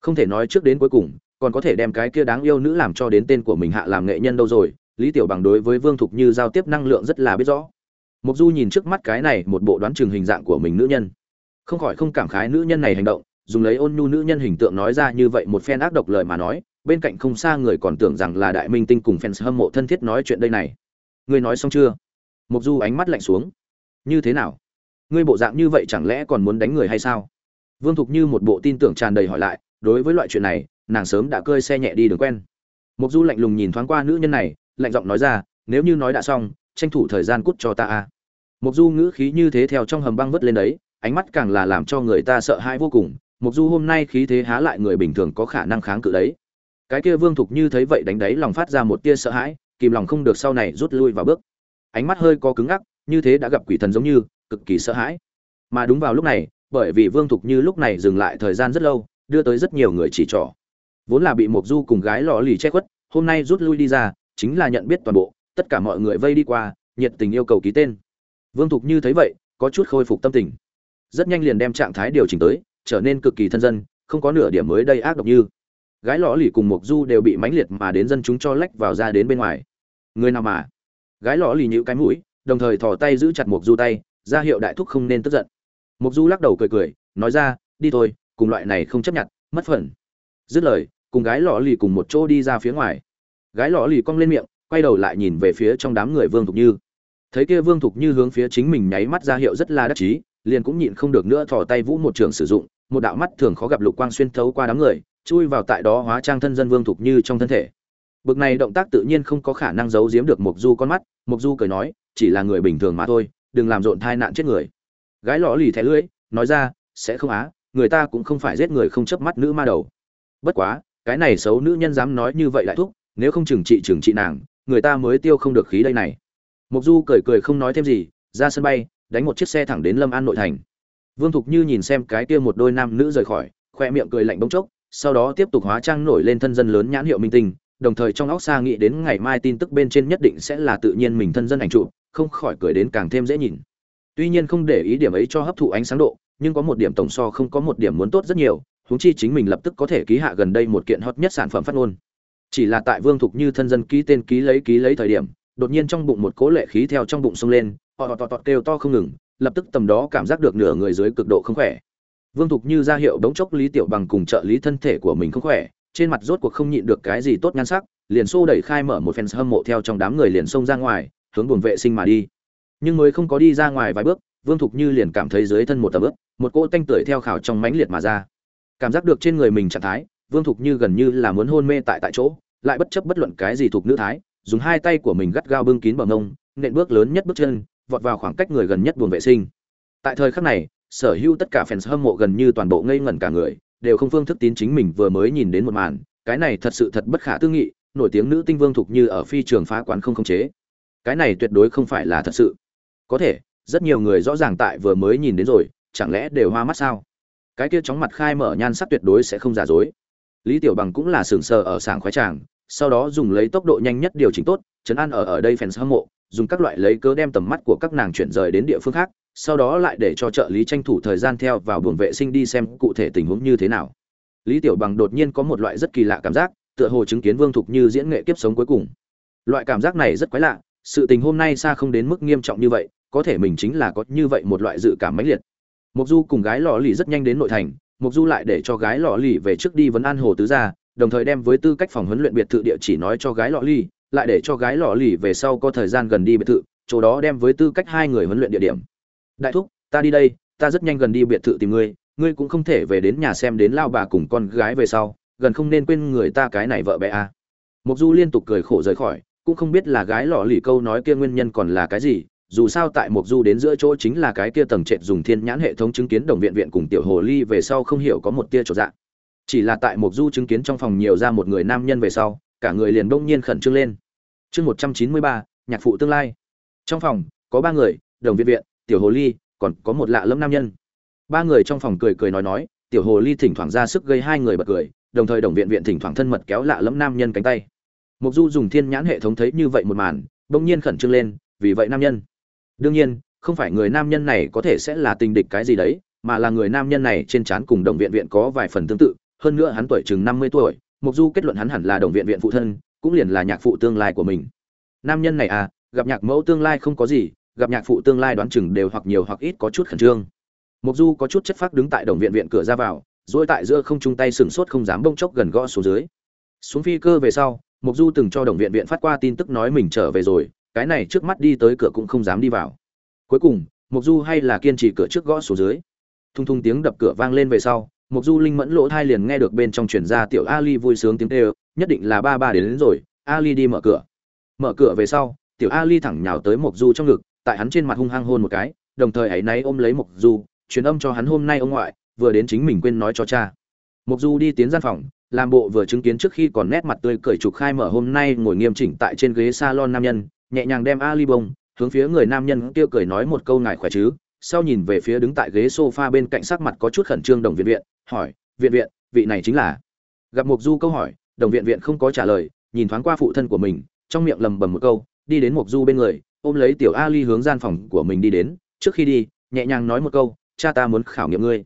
Không thể nói trước đến cuối cùng, còn có thể đem cái kia đáng yêu nữ làm cho đến tên của mình hạ làm nghệ nhân đâu rồi, lý tiểu bằng đối với vương thục như giao tiếp năng lượng rất là biết rõ mục du nhìn trước mắt cái này một bộ đoán chừng hình dạng của mình nữ nhân. Không khỏi không cảm khái nữ nhân này hành động, dùng lấy ôn nhu nữ nhân hình tượng nói ra như vậy một phen ác độc lời mà nói, bên cạnh không xa người còn tưởng rằng là đại minh tinh cùng fans hâm mộ thân thiết nói chuyện đây này. Ngươi nói xong chưa? Mục du ánh mắt lạnh xuống. Như thế nào? Ngươi bộ dạng như vậy chẳng lẽ còn muốn đánh người hay sao? Vương thục như một bộ tin tưởng tràn đầy hỏi lại, đối với loại chuyện này, nàng sớm đã cơi xe nhẹ đi đường quen. Mục du lạnh lùng nhìn thoáng qua nữ nhân này, lạnh giọng nói ra, nếu như nói đã xong tranh thủ thời gian cút cho ta a. Mục du ngữ khí như thế theo trong hầm băng vứt lên đấy, ánh mắt càng là làm cho người ta sợ hãi vô cùng. Mục du hôm nay khí thế há lại người bình thường có khả năng kháng cự đấy. Cái kia vương thục như thấy vậy đánh đáy lòng phát ra một tia sợ hãi, kìm lòng không được sau này rút lui vào bước. Ánh mắt hơi có cứng ngắc, như thế đã gặp quỷ thần giống như, cực kỳ sợ hãi. Mà đúng vào lúc này, bởi vì vương thục như lúc này dừng lại thời gian rất lâu, đưa tới rất nhiều người chỉ trỏ. Vốn là bị mộc du cùng gái lò lì che khuất, hôm nay rút lui đi ra, chính là nhận biết toàn bộ tất cả mọi người vây đi qua, nhiệt tình yêu cầu ký tên. Vương thục như thấy vậy, có chút khôi phục tâm tình. Rất nhanh liền đem trạng thái điều chỉnh tới, trở nên cực kỳ thân dân, không có nửa điểm mới đây ác độc như. Gái lõ lì cùng mộc du đều bị mãnh liệt mà đến dân chúng cho lách vào ra đến bên ngoài. Người nào mà? Gái lõ lì nhíu cái mũi, đồng thời thò tay giữ chặt mộc du tay, ra hiệu đại thúc không nên tức giận. Mộc du lắc đầu cười cười, nói ra, đi thôi, cùng loại này không chấp nhận, mất phần. Dứt lời, cùng gái lọ lì cùng một chỗ đi ra phía ngoài. Gái lọ lì cong lên miệng quay đầu lại nhìn về phía trong đám người vương thục như. Thấy kia vương thục như hướng phía chính mình nháy mắt ra hiệu rất là đắc chí, liền cũng nhịn không được nữa thò tay vũ một trường sử dụng, một đạo mắt thường khó gặp lục quang xuyên thấu qua đám người, chui vào tại đó hóa trang thân dân vương thục như trong thân thể. Bực này động tác tự nhiên không có khả năng giấu giếm được mục du con mắt mục du cười nói, chỉ là người bình thường mà thôi, đừng làm rộn thai nạn chết người. Gái lọ lì thẻ lưỡi, nói ra, sẽ không á, người ta cũng không phải giết người không chớp mắt nữ ma đầu. Bất quá, cái này xấu nữ nhân dám nói như vậy lại thúc, nếu không trừng trị trừng trị nàng người ta mới tiêu không được khí đây này. Mục du cười cười không nói thêm gì, ra sân bay, đánh một chiếc xe thẳng đến lâm an nội thành. Vương thục như nhìn xem cái kia một đôi nam nữ rời khỏi, khoe miệng cười lạnh bỗng chốc, sau đó tiếp tục hóa trang nổi lên thân dân lớn nhãn hiệu minh tinh, đồng thời trong óc xa nghĩ đến ngày mai tin tức bên trên nhất định sẽ là tự nhiên mình thân dân ảnh trụ không khỏi cười đến càng thêm dễ nhìn. Tuy nhiên không để ý điểm ấy cho hấp thụ ánh sáng độ, nhưng có một điểm tổng so không có một điểm muốn tốt rất nhiều, huống chi chính mình lập tức có thể ký hạ gần đây một kiện hot nhất sản phẩm phát ngôn chỉ là tại vương thục như thân dân ký tên ký lấy ký lấy thời điểm, đột nhiên trong bụng một cố lệ khí theo trong bụng xông lên họ tọt tọt kêu to không ngừng, lập tức tầm đó cảm giác được nửa người dưới cực độ không khỏe. Vương thục như ra hiệu đống chốc lý tiểu bằng cùng trợ lý thân thể của mình không khỏe, trên mặt rốt cuộc không nhịn được cái gì tốt nhan sắc, liền xô đẩy khai mở một phen hâm mộ theo trong đám người liền xông ra ngoài, hướng buồng vệ sinh mà đi. Nhưng mới không có đi ra ngoài vài bước, vương thục như liền cảm thấy dưới thân một tầm ướp một cỗ tanh tưởi theo khảo trong mãnh liệt mà ra. Cảm giác được trên người mình trạng thái vương thục như gần như là muốn hôn mê tại tại chỗ, lại bất chấp bất luận cái gì thuộc nữ thái, dùng hai tay của mình gắt gao bưng kín bờ ngông nện bước lớn nhất bước chân, vọt vào khoảng cách người gần nhất buồng vệ sinh. Tại thời khắc này, sở hữu tất cả fans hâm mộ gần như toàn bộ ngây ngẩn cả người, đều không phương thức tín chính mình vừa mới nhìn đến một màn. Cái này thật sự thật bất khả tư nghị, nổi tiếng nữ tinh vương thục như ở phi trường phá quán không khống chế. Cái này tuyệt đối không phải là thật sự. Có thể, rất nhiều người rõ ràng tại vừa mới nhìn đến rồi, chẳng lẽ đều hoa mắt sao? Cái kia chóng mặt khai mở nhan sắc tuyệt đối sẽ không giả dối lý tiểu bằng cũng là sừng sờ ở sảng khoái tràng, sau đó dùng lấy tốc độ nhanh nhất điều chỉnh tốt, chấn an ở ở đây fans hâm mộ, dùng các loại lấy cớ đem tầm mắt của các nàng chuyển rời đến địa phương khác, sau đó lại để cho trợ lý tranh thủ thời gian theo vào buồng vệ sinh đi xem cụ thể tình huống như thế nào. Lý tiểu bằng đột nhiên có một loại rất kỳ lạ cảm giác, tựa hồ chứng kiến vương thục như diễn nghệ kiếp sống cuối cùng. Loại cảm giác này rất quái lạ, sự tình hôm nay xa không đến mức nghiêm trọng như vậy, có thể mình chính là có như vậy một loại dự cảm mãnh liệt. Mục du cùng gái lò lì rất nhanh đến nội thành mục du lại để cho gái lọ lì về trước đi vấn an hồ tứ gia, đồng thời đem với tư cách phòng huấn luyện biệt thự địa chỉ nói cho gái lọ lì, lại để cho gái lọ lì về sau có thời gian gần đi biệt thự, chỗ đó đem với tư cách hai người huấn luyện địa điểm đại thúc, ta đi đây, ta rất nhanh gần đi biệt thự tìm ngươi ngươi cũng không thể về đến nhà xem đến lao bà cùng con gái về sau, gần không nên quên người ta cái này vợ bé à. mục du liên tục cười khổ rời khỏi, cũng không biết là gái lọ lì câu nói kia nguyên nhân còn là cái gì dù sao tại Mộc du đến giữa chỗ chính là cái kia tầng trệt dùng thiên nhãn hệ thống chứng kiến đồng viện viện cùng tiểu hồ ly về sau không hiểu có một tia chỗ dạng. Chỉ là tại Mộc du chứng kiến trong phòng nhiều ra một người nam nhân về sau, cả người liền đông nhiên khẩn trương lên. Chương một trăm chín mươi ba, nhạc phụ tương lai. Trong phòng, có ba người, đồng viện viện, tiểu hồ ly, còn có một lạ lẫm nam nhân. Ba người trong phòng cười cười nói nói, tiểu hồ ly thỉnh thoảng ra sức gây hai người bật cười, đồng thời đồng viện viện thỉnh thoảng thân mật kéo lạ lẫm nam nhân cánh tay. Mộc du dùng thiên nhãn hệ thống thấy như vậy một màn, bỗng nhiên khẩn trương lên, vì vậy nam nhân đương nhiên, không phải người nam nhân này có thể sẽ là tình địch cái gì đấy, mà là người nam nhân này trên trán cùng đồng viện viện có vài phần tương tự, hơn nữa hắn tuổi chừng năm mươi tuổi mục du kết luận hắn hẳn là đồng viện viện phụ thân, cũng liền là nhạc phụ tương lai của mình. Nam nhân này à gặp nhạc mẫu tương lai không có gì, gặp nhạc phụ tương lai đoán chừng đều hoặc nhiều hoặc ít có chút khẩn trương. Mục du có chút chất phác đứng tại đồng viện viện cửa ra vào, rồi tại giữa không trung tay sừng sốt không dám bông chốc gần gõ xuống dưới. Xuống phi cơ về sau mục du từng cho đồng viện viện phát qua tin tức nói mình trở về rồi cái này trước mắt đi tới cửa cũng không dám đi vào. Cuối cùng mục du hay là kiên trì cửa trước gõ xuống dưới. Thung thung tiếng đập cửa vang lên về sau mục du linh mẫn lỗ thai liền nghe được bên trong truyền ra tiểu ali vui sướng tiếng kêu nhất định là ba ba đến, đến rồi ali đi mở cửa. Mở cửa về sau tiểu ali thẳng nhào tới mục du trong ngực tại hắn trên mặt hung hăng hôn một cái đồng thời ấy náy ôm lấy mục du truyền âm cho hắn hôm nay ông ngoại vừa đến chính mình quên nói cho cha. Mục du đi tiến gian phòng làm bộ vừa chứng kiến trước khi còn nét mặt tươi cười trục khai mở hôm nay ngồi nghiêm chỉnh tại trên ghế salon nam nhân nhẹ nhàng đem ali bông, hướng phía người nam nhân kia cười nói một câu ngài khỏe chứ? Sau nhìn về phía đứng tại ghế sofa bên cạnh sắc mặt có chút khẩn trương đồng viện viện, hỏi, viện viện, vị này chính là? Gặp mục du câu hỏi, đồng viện viện không có trả lời, nhìn thoáng qua phụ thân của mình, trong miệng lầm bầm một câu, đi đến mục du bên người, ôm lấy tiểu ali hướng gian phòng của mình đi đến. Trước khi đi, nhẹ nhàng nói một câu, cha ta muốn khảo nghiệm ngươi.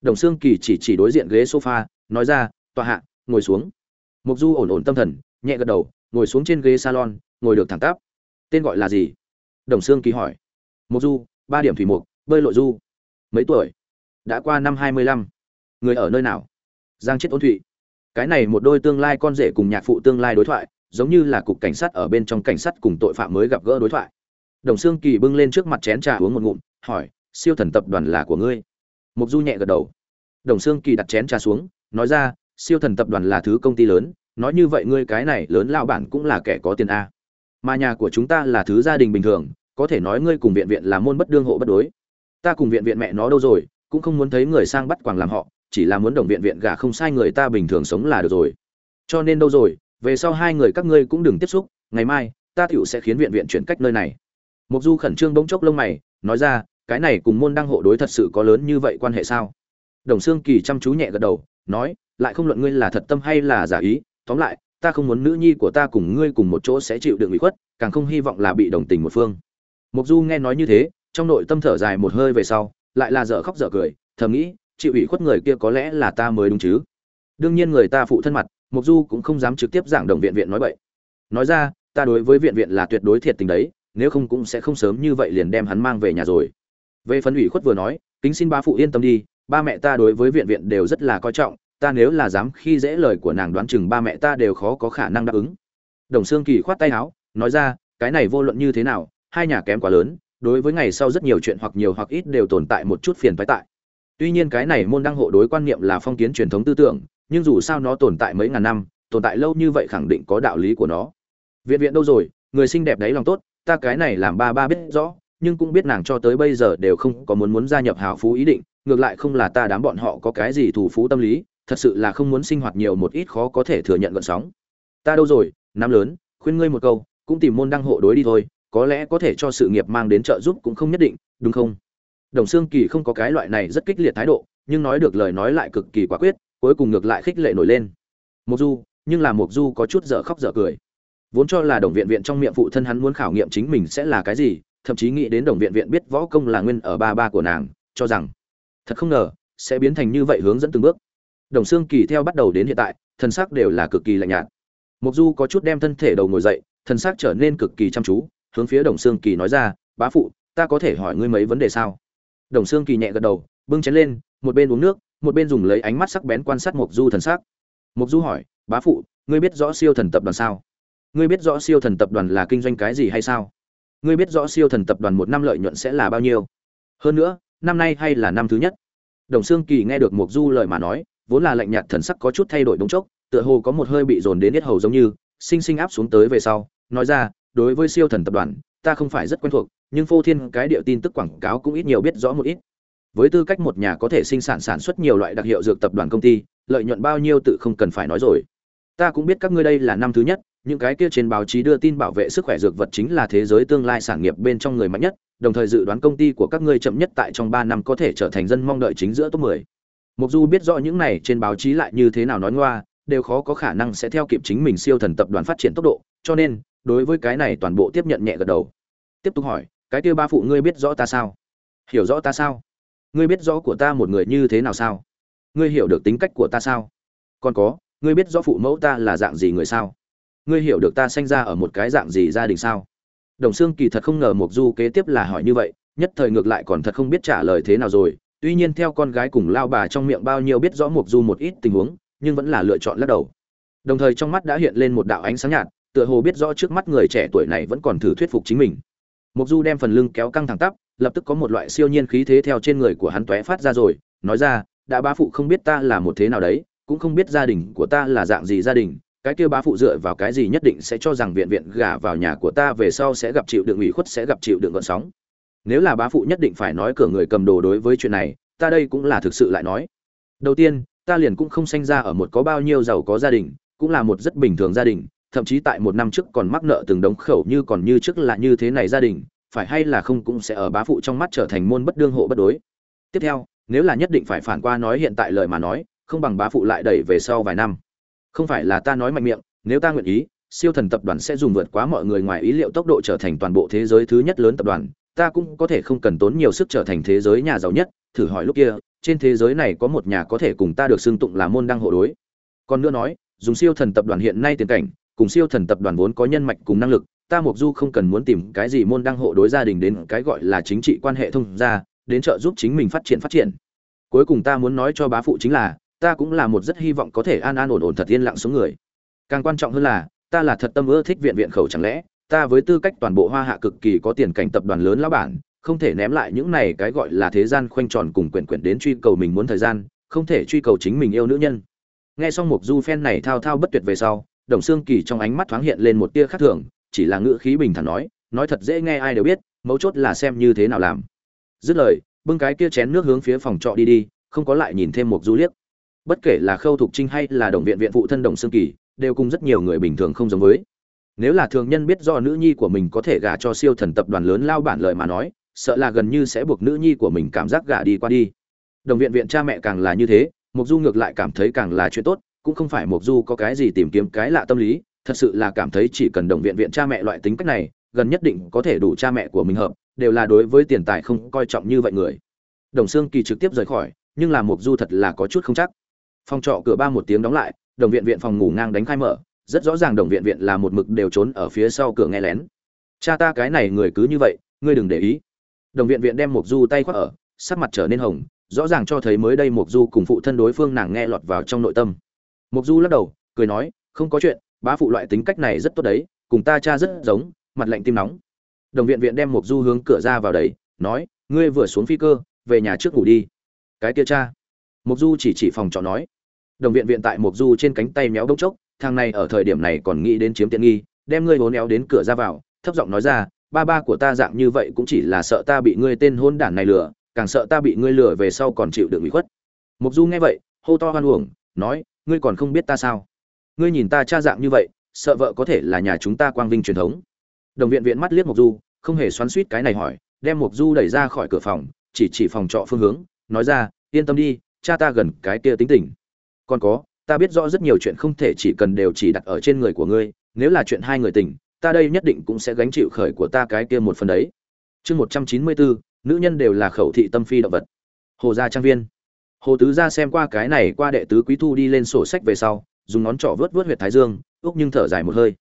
Đồng xương kỳ chỉ chỉ đối diện ghế sofa, nói ra tọa hạ, ngồi xuống. Mục du ổn ổn tâm thần, nhẹ gật đầu, ngồi xuống trên ghế salon, ngồi được thẳng tắp tên gọi là gì? Đồng Sương kỳ hỏi. Mục du, ba điểm thủy mục bơi lội du. Mấy tuổi? Đã qua năm hai mươi lăm. Người ở nơi nào? Giang chết ôn thụy. Cái này một đôi tương lai con rể cùng nhạc phụ tương lai đối thoại, giống như là cục cảnh sát ở bên trong cảnh sát cùng tội phạm mới gặp gỡ đối thoại. Đồng Sương kỳ bưng lên trước mặt chén trà uống một ngụm, hỏi, siêu thần tập đoàn là của ngươi? Mục du nhẹ gật đầu. Đồng Sương kỳ đặt chén trà xuống, nói ra, siêu thần tập đoàn là thứ công ty lớn, nói như vậy ngươi cái này lớn lao bản cũng là kẻ có tiền a mà nhà của chúng ta là thứ gia đình bình thường, có thể nói ngươi cùng viện viện là môn bất đương hộ bất đối. Ta cùng viện viện mẹ nó đâu rồi, cũng không muốn thấy người sang bắt quàng làm họ, chỉ là muốn đồng viện viện gả không sai người ta bình thường sống là được rồi. Cho nên đâu rồi, về sau hai người các ngươi cũng đừng tiếp xúc, ngày mai, ta tựu sẽ khiến viện viện chuyển cách nơi này. Mục du khẩn trương bỗng chốc lông mày, nói ra, cái này cùng môn đăng hộ đối thật sự có lớn như vậy quan hệ sao? Đồng xương kỳ chăm chú nhẹ gật đầu, nói, lại không luận ngươi là thật tâm hay là giả ý, tóm lại ta không muốn nữ nhi của ta cùng ngươi cùng một chỗ sẽ chịu đựng ủy khuất, càng không hy vọng là bị đồng tình một phương. Mục du nghe nói như thế, trong nội tâm thở dài một hơi về sau, lại là dở khóc dở cười, thầm nghĩ, chịu ủy khuất người kia có lẽ là ta mới đúng chứ. Đương nhiên người ta phụ thân mặt mục du cũng không dám trực tiếp giảng đồng viện viện nói vậy nói ra, ta đối với viện viện là tuyệt đối thiệt tình đấy, nếu không cũng sẽ không sớm như vậy liền đem hắn mang về nhà rồi. Về phần ủy khuất vừa nói, kính xin ba phụ yên tâm đi, ba mẹ ta đối với viện viện đều rất là coi trọng ta nếu là dám khi dễ lời của nàng đoán chừng ba mẹ ta đều khó có khả năng đáp ứng. Đồng xương kỳ khoát tay áo, nói ra, cái này vô luận như thế nào, hai nhà kém quá lớn, đối với ngày sau rất nhiều chuyện hoặc nhiều hoặc ít đều tồn tại một chút phiền phái tại. Tuy nhiên cái này môn đăng hộ đối quan niệm là phong kiến truyền thống tư tưởng, nhưng dù sao nó tồn tại mấy ngàn năm, tồn tại lâu như vậy khẳng định có đạo lý của nó. Viện viện đâu rồi, người xinh đẹp đấy lòng tốt, ta cái này làm ba ba biết rõ, nhưng cũng biết nàng cho tới bây giờ đều không có muốn muốn gia nhập hào phú ý định, ngược lại không là ta đám bọn họ có cái gì thủ phú tâm lý thật sự là không muốn sinh hoạt nhiều một ít khó có thể thừa nhận gợn sóng. Ta đâu rồi năm lớn, khuyên ngươi một câu, cũng tìm môn đăng hộ đối đi thôi, có lẽ có thể cho sự nghiệp mang đến trợ giúp cũng không nhất định, đúng không? Đồng xương kỳ không có cái loại này rất kích liệt thái độ, nhưng nói được lời nói lại cực kỳ quả quyết, cuối cùng ngược lại khích lệ nổi lên. Mộc du, nhưng là Mộc du có chút dở khóc dở cười. Vốn cho là đồng viện viện trong miệng phụ thân hắn muốn khảo nghiệm chính mình sẽ là cái gì, thậm chí nghĩ đến đồng viện viện biết võ công là nguyên ở ba ba của nàng, cho rằng, thật không ngờ, sẽ biến thành như vậy hướng dẫn từng bước đồng xương kỳ theo bắt đầu đến hiện tại, thân xác đều là cực kỳ lạnh nhạt. Mục du có chút đem thân thể đầu ngồi dậy, thân xác trở nên cực kỳ chăm chú, hướng phía đồng xương kỳ nói ra, bá phụ, ta có thể hỏi ngươi mấy vấn đề sao? Đồng xương kỳ nhẹ gật đầu, bưng chén lên, một bên uống nước, một bên dùng lấy ánh mắt sắc bén quan sát mục du thần sắc mục du hỏi, bá phụ, ngươi biết rõ siêu thần tập đoàn sao? Ngươi biết rõ siêu thần tập đoàn là kinh doanh cái gì hay sao? Ngươi biết rõ siêu thần tập đoàn một năm lợi nhuận sẽ là bao nhiêu? Hơn nữa, năm nay hay là năm thứ nhất? Đồng xương kỳ nghe được mục du lời mà nói vốn là lạnh nhạt thần sắc có chút thay đổi đống chốc, tựa hồ có một hơi bị dồn đến hết hầu giống như, sinh sinh áp xuống tới về sau, nói ra, đối với siêu thần tập đoàn, ta không phải rất quen thuộc, nhưng phô thiên cái điệu tin tức quảng cáo cũng ít nhiều biết rõ một ít với tư cách một nhà có thể sinh sản sản xuất nhiều loại đặc hiệu dược tập đoàn công ty, lợi nhuận bao nhiêu tự không cần phải nói rồi ta cũng biết các ngươi đây là năm thứ nhất, những cái kia trên báo chí đưa tin bảo vệ sức khỏe dược vật chính là thế giới tương lai sản nghiệp bên trong người mạnh nhất, đồng thời dự đoán công ty của các ngươi chậm nhất tại trong ba năm có thể trở thành dân mong đợi chính giữa top 10. Mộc Du biết rõ những này trên báo chí lại như thế nào nói ngoa, đều khó có khả năng sẽ theo kịp chính mình siêu thần tập đoàn phát triển tốc độ, cho nên, đối với cái này toàn bộ tiếp nhận nhẹ gật đầu. Tiếp tục hỏi, cái kia ba phụ ngươi biết rõ ta sao? Hiểu rõ ta sao? Ngươi biết rõ của ta một người như thế nào sao? Ngươi hiểu được tính cách của ta sao? Còn có, ngươi biết rõ phụ mẫu ta là dạng gì người sao? Ngươi hiểu được ta sinh ra ở một cái dạng gì gia đình sao? Đồng Sương kỳ thật không ngờ Mộc Du kế tiếp là hỏi như vậy, nhất thời ngược lại còn thật không biết trả lời thế nào rồi, tuy nhiên theo con gái cùng lao bà trong miệng bao nhiêu biết rõ Mộc Du một ít tình huống, nhưng vẫn là lựa chọn lắc đầu. Đồng thời trong mắt đã hiện lên một đạo ánh sáng nhạt, tựa hồ biết rõ trước mắt người trẻ tuổi này vẫn còn thử thuyết phục chính mình. Mộc Du đem phần lưng kéo căng thẳng tắp, lập tức có một loại siêu nhiên khí thế theo trên người của hắn tóe phát ra rồi, nói ra, đã bá phụ không biết ta là một thế nào đấy, cũng không biết gia đình của ta là dạng gì gia đình, cái kia bá phụ dựa vào cái gì nhất định sẽ cho rằng viện viện gả vào nhà của ta về sau sẽ gặp chịu đựng ủy khuất sẽ gặp chịu đựng gợn sóng nếu là bá phụ nhất định phải nói cửa người cầm đồ đối với chuyện này, ta đây cũng là thực sự lại nói. Đầu tiên, ta liền cũng không sanh ra ở một có bao nhiêu giàu có gia đình, cũng là một rất bình thường gia đình, thậm chí tại một năm trước còn mắc nợ từng đống khẩu như còn như trước là như thế này gia đình, phải hay là không cũng sẽ ở bá phụ trong mắt trở thành môn bất đương hộ bất đối. Tiếp theo, nếu là nhất định phải phản qua nói hiện tại lời mà nói, không bằng bá phụ lại đẩy về sau vài năm. Không phải là ta nói mạnh miệng, nếu ta nguyện ý, siêu thần tập đoàn sẽ dùng vượt quá mọi người ngoài ý liệu tốc độ trở thành toàn bộ thế giới thứ nhất lớn tập đoàn ta cũng có thể không cần tốn nhiều sức trở thành thế giới nhà giàu nhất, thử hỏi lúc kia, trên thế giới này có một nhà có thể cùng ta được xưng tụng là môn đăng hộ đối. Còn nữa nói, dùng siêu thần tập đoàn hiện nay tiền cảnh, cùng siêu thần tập đoàn vốn có nhân mạch cùng năng lực, ta mục du không cần muốn tìm cái gì môn đăng hộ đối gia đình đến cái gọi là chính trị quan hệ thông gia, đến trợ giúp chính mình phát triển phát triển. Cuối cùng ta muốn nói cho bá phụ chính là, ta cũng là một rất hy vọng có thể an an ổn ổn thật yên lặng xuống người. Càng quan trọng hơn là, ta là thật tâm ưa thích viện viện khẩu chẳng lẽ? Ta với tư cách toàn bộ hoa hạ cực kỳ có tiền cảnh tập đoàn lớn lão bản, không thể ném lại những này cái gọi là thế gian khoanh tròn cùng quyển quyển đến truy cầu mình muốn thời gian, không thể truy cầu chính mình yêu nữ nhân. Nghe xong một du phen này thao thao bất tuyệt về sau, đồng xương kỳ trong ánh mắt thoáng hiện lên một tia khác thường, chỉ là ngữ khí bình thản nói nói thật dễ nghe ai đều biết, mấu chốt là xem như thế nào làm. Dứt lời, bưng cái kia chén nước hướng phía phòng trọ đi đi, không có lại nhìn thêm một du liếc. Bất kể là khâu thục trinh hay là đồng viện viện phụ thân đồng xương kỳ, đều cùng rất nhiều người bình thường không giống với nếu là thường nhân biết do nữ nhi của mình có thể gả cho siêu thần tập đoàn lớn lao bản lời mà nói, sợ là gần như sẽ buộc nữ nhi của mình cảm giác gả đi qua đi. Đồng viện viện cha mẹ càng là như thế mục du ngược lại cảm thấy càng là chuyện tốt, cũng không phải mục du có cái gì tìm kiếm cái lạ tâm lý, thật sự là cảm thấy chỉ cần đồng viện viện cha mẹ loại tính cách này, gần nhất định có thể đủ cha mẹ của mình hợp, đều là đối với tiền tài không coi trọng như vậy người. Đồng xương kỳ trực tiếp rời khỏi, nhưng là mục du thật là có chút không chắc. Phòng trọ cửa ba một tiếng đóng lại, đồng viện viện phòng ngủ ngang đánh khai mở rất rõ ràng đồng viện viện là một mực đều trốn ở phía sau cửa nghe lén. Cha ta cái này người cứ như vậy, ngươi đừng để ý. Đồng viện viện đem mục du tay khoác ở, sắc mặt trở nên hồng, rõ ràng cho thấy mới đây mục du cùng phụ thân đối phương nàng nghe lọt vào trong nội tâm. Mục du lắc đầu, cười nói, không có chuyện, bá phụ loại tính cách này rất tốt đấy, cùng ta cha rất giống, mặt lạnh tim nóng. Đồng viện viện đem mục du hướng cửa ra vào đấy nói, ngươi vừa xuống phi cơ, về nhà trước ngủ đi. Cái kia cha. Mục du chỉ chỉ phòng trọ nói. Đồng viện viện tại mục du trên cánh tay méo đông chốc thằng này ở thời điểm này còn nghĩ đến chiếm tiện nghi, đem ngươi hố néo đến cửa ra vào, thấp giọng nói ra, ba ba của ta dạng như vậy cũng chỉ là sợ ta bị ngươi tên hôn đản này lừa, càng sợ ta bị ngươi lừa về sau còn chịu được ủy khuất. Mục du nghe vậy, hô to hoan uổng, nói, ngươi còn không biết ta sao? Ngươi nhìn ta cha dạng như vậy, sợ vợ có thể là nhà chúng ta quang vinh truyền thống. Đồng viện viện mắt liếc mục du, không hề xoắn suýt cái này hỏi, đem mục du đẩy ra khỏi cửa phòng, chỉ chỉ phòng trọ phương hướng, nói ra, yên tâm đi, cha ta gần cái kia tính tình. Còn có ta biết rõ rất nhiều chuyện không thể chỉ cần đều chỉ đặt ở trên người của ngươi, nếu là chuyện hai người tình, ta đây nhất định cũng sẽ gánh chịu khởi của ta cái kia một phần đấy. Chương một trăm chín mươi bốn, nữ nhân đều là khẩu thị tâm phi động vật. Hồ gia trang viên. Hồ tứ gia xem qua cái này qua đệ tứ quý thu đi lên sổ sách về sau, dùng ngón trỏ vớt vớt huyệt thái dương úc nhưng thở dài một hơi.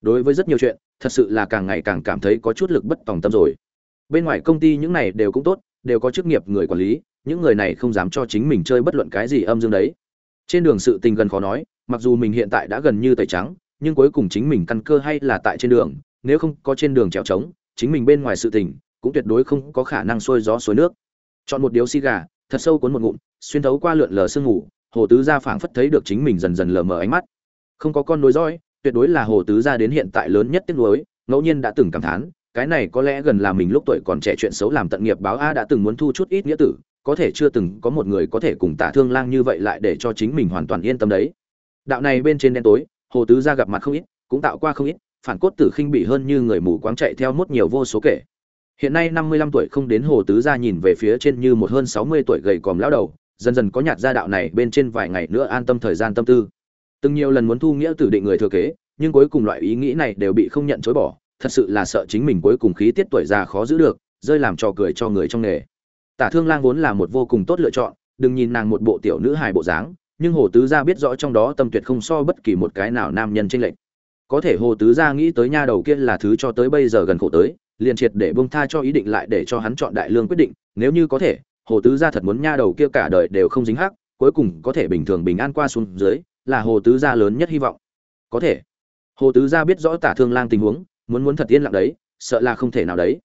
Đối với rất nhiều chuyện, thật sự là càng ngày càng cảm thấy có chút lực bất tòng tâm rồi. Bên ngoài công ty những này đều cũng tốt, đều có chức nghiệp người quản lý, những người này không dám cho chính mình chơi bất luận cái gì âm dương đấy trên đường sự tình gần khó nói, mặc dù mình hiện tại đã gần như tẩy trắng, nhưng cuối cùng chính mình căn cơ hay là tại trên đường, nếu không có trên đường trèo trống, chính mình bên ngoài sự tình, cũng tuyệt đối không có khả năng xuôi gió xuôi nước. Chọn một điếu xì gà, thật sâu cuốn một ngụm, xuyên thấu qua lượn lờ sương ngủ, hồ tứ gia phảng phất thấy được chính mình dần dần lờ mờ ánh mắt. Không có con nối dõi, tuyệt đối là hồ tứ gia đến hiện tại lớn nhất tiếc nuối, ngẫu nhiên đã từng cảm thán, cái này có lẽ gần là mình lúc tuổi còn trẻ chuyện xấu làm tận nghiệp báo a đã từng muốn thu chút ít nghĩa tử có thể chưa từng có một người có thể cùng tả thương lang như vậy lại để cho chính mình hoàn toàn yên tâm đấy. Đạo này bên trên đen tối, hồ tứ gia gặp mặt không ít, cũng tạo qua không ít, phản cốt tử khinh bị hơn như người mù quáng chạy theo mốt nhiều vô số kể. Hiện nay năm mươi lăm tuổi không đến hồ tứ gia nhìn về phía trên như một hơn sáu mươi tuổi gầy còm lão đầu, dần dần có nhạt gia đạo này bên trên vài ngày nữa an tâm thời gian tâm tư. Từng nhiều lần muốn thu nghĩa tử định người thừa kế, nhưng cuối cùng loại ý nghĩ này đều bị không nhận chối bỏ, thật sự là sợ chính mình cuối cùng khí tiết tuổi già khó giữ được, rơi làm trò cười cho người trong nghề tả thương lang vốn là một vô cùng tốt lựa chọn, đừng nhìn nàng một bộ tiểu nữ hài bộ dáng, nhưng hồ tứ gia biết rõ trong đó tâm tuyệt không so bất kỳ một cái nào nam nhân trên lệnh có thể hồ tứ gia nghĩ tới nha đầu kia là thứ cho tới bây giờ gần khổ tới, liền triệt để buông tha cho ý định lại để cho hắn chọn đại lương quyết định, nếu như có thể, hồ tứ gia thật muốn nha đầu kia cả đời đều không dính hắc, cuối cùng có thể bình thường bình an qua xuống dưới, là hồ tứ gia lớn nhất hy vọng. Có thể. Hồ tứ gia biết rõ tả thương lang tình huống, muốn muốn thật yên lặng đấy, sợ là không thể nào đấy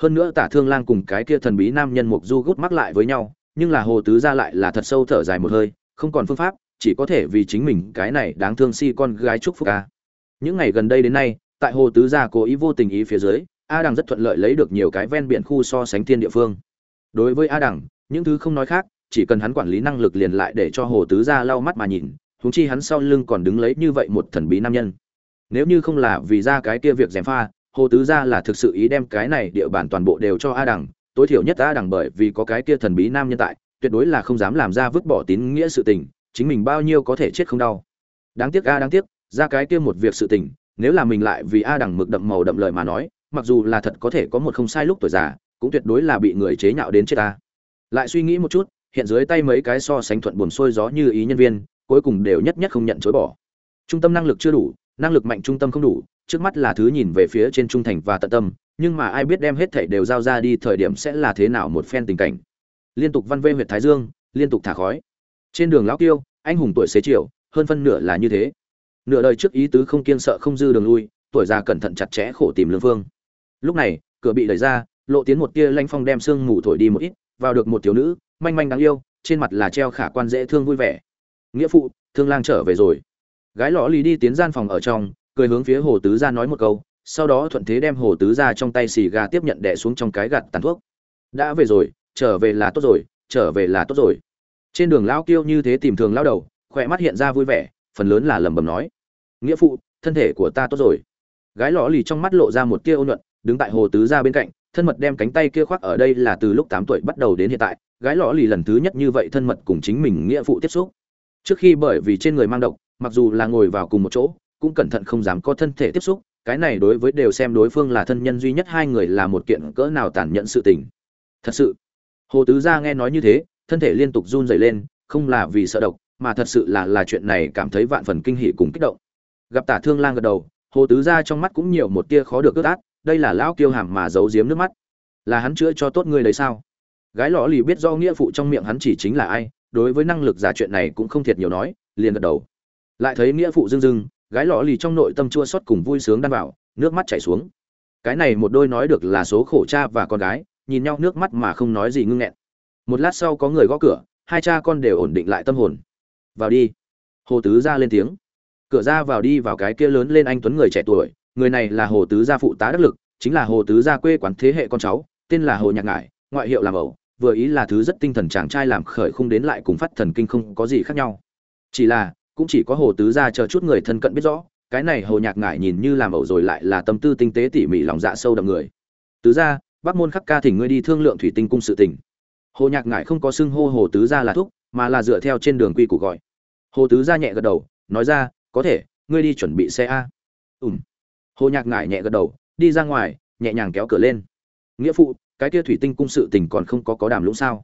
hơn nữa tả thương lang cùng cái kia thần bí nam nhân mục du gút mắc lại với nhau, nhưng là hồ tứ gia lại là thật sâu thở dài một hơi, không còn phương pháp, chỉ có thể vì chính mình cái này đáng thương si con gái chúc phúc ca những ngày gần đây đến nay, tại hồ tứ gia cố ý vô tình ý phía dưới, a đằng rất thuận lợi lấy được nhiều cái ven biển khu so sánh thiên địa phương. Đối với a đằng, những thứ không nói khác, chỉ cần hắn quản lý năng lực liền lại để cho hồ tứ gia lau mắt mà nhìn, huống chi hắn sau lưng còn đứng lấy như vậy một thần bí nam nhân. Nếu như không là vì ra cái kia việc gièm pha hồ tứ gia là thực sự ý đem cái này địa bàn toàn bộ đều cho a đằng, tối thiểu nhất a đằng bởi vì có cái kia thần bí nam nhân tại, tuyệt đối là không dám làm ra vứt bỏ tín nghĩa sự tình, chính mình bao nhiêu có thể chết không đau. Đáng tiếc a, đáng tiếc, ra cái kia một việc sự tình, nếu là mình lại vì a đằng mực đậm màu đậm lời mà nói, mặc dù là thật có thể có một không sai lúc tuổi già, cũng tuyệt đối là bị người chế nhạo đến chết ta lại suy nghĩ một chút, hiện dưới tay mấy cái so sánh thuận buồn sôi gió như ý nhân viên, cuối cùng đều nhất nhất không nhận chối bỏ. Trung tâm năng lực chưa đủ, năng lực mạnh trung tâm không đủ trước mắt là thứ nhìn về phía trên trung thành và tận tâm, nhưng mà ai biết đem hết thảy đều giao ra đi thời điểm sẽ là thế nào một phen tình cảnh. Liên tục văn vê huyệt thái dương, liên tục thả khói. Trên đường lão tiêu anh hùng tuổi xế chiều, hơn phân nửa là như thế. Nửa đời trước ý tứ không kiên sợ không dư đường lui, tuổi già cẩn thận chặt chẽ khổ tìm lương phương lúc này, cửa bị đẩy ra, lộ tiến một tia lanh phong đem sương mù thổi đi một ít, vào được một thiếu nữ, manh manh đáng yêu, trên mặt là treo khả quan dễ thương vui vẻ. Nghĩa phụ, thương lang trở về rồi. Gái lõ lì đi tiến gian phòng ở trong cười hướng phía hồ tứ gia nói một câu, sau đó thuận thế đem hồ tứ gia trong tay xì gà tiếp nhận đẻ xuống trong cái gạt tàn thuốc. Đã về rồi, trở về là tốt rồi, trở về là tốt rồi. Trên đường lao kiêu như thế tìm thường lao đầu, khỏe mắt hiện ra vui vẻ, phần lớn là lẩm bẩm nói, nghĩa phụ, thân thể của ta tốt rồi. Gái lọ lì trong mắt lộ ra một tia ôn nhuận, đứng tại hồ tứ gia bên cạnh, thân mật đem cánh tay kia khoác ở đây là từ lúc tám tuổi bắt đầu đến hiện tại, gái lọ lì lần thứ nhất như vậy thân mật cùng chính mình nghĩa phụ tiếp xúc. Trước khi bởi vì trên người mang độc, mặc dù là ngồi vào cùng một chỗ cũng cẩn thận không dám có thân thể tiếp xúc, cái này đối với đều xem đối phương là thân nhân duy nhất hai người là một kiện cỡ nào tàn nhẫn sự tình. Thật sự, hồ tứ gia nghe nói như thế, thân thể liên tục run rẩy lên, không là vì sợ độc, mà thật sự là là chuyện này cảm thấy vạn phần kinh hỉ cùng kích động. Gặp tả thương lang gật đầu, hồ tứ gia trong mắt cũng nhiều một tia khó được ướt át, đây là lão kiêu hàm mà giấu giếm nước mắt. Là hắn chữa cho tốt ngươi đấy sao? Gái lọ lì biết do nghĩa phụ trong miệng hắn chỉ chính là ai, đối với năng lực giả chuyện này cũng không thiệt nhiều nói, liền gật đầu. Lại thấy nghĩa phụ dưng dưng gái lọ lì trong nội tâm chua xót cùng vui sướng đan vào, nước mắt chảy xuống. Cái này một đôi nói được là số khổ cha và con gái, nhìn nhau nước mắt mà không nói gì ngưng nghẹn. Một lát sau có người gõ cửa, hai cha con đều ổn định lại tâm hồn. Vào đi. Hồ tứ ra lên tiếng. Cửa ra vào đi vào cái kia lớn lên anh tuấn người trẻ tuổi, người này là hồ tứ gia phụ tá đắc lực, chính là hồ tứ gia quê quán thế hệ con cháu, tên là hồ nhạc ngải, ngoại hiệu làm ẩu vừa ý là thứ rất tinh thần chàng trai làm khởi không đến lại cùng phát thần kinh không có gì khác nhau. Chỉ là cũng chỉ có hồ tứ gia chờ chút người thân cận biết rõ, cái này hồ nhạc ngải nhìn như làm ẩu rồi lại là tâm tư tinh tế tỉ mỉ lòng dạ sâu đậm người. Tứ gia, bắc môn khắc ca thỉnh ngươi đi thương lượng thủy tinh cung sự tình. Hồ nhạc ngải không có xưng hô hồ tứ gia là thúc, mà là dựa theo trên đường quy củ gọi. Hồ tứ gia nhẹ gật đầu, nói ra, có thể, ngươi đi chuẩn bị xe a. Ùm hồ nhạc ngải nhẹ gật đầu, đi ra ngoài, nhẹ nhàng kéo cửa lên. Nghĩa phụ, cái kia thủy tinh cung sự tình còn không có có đàm lũng sao?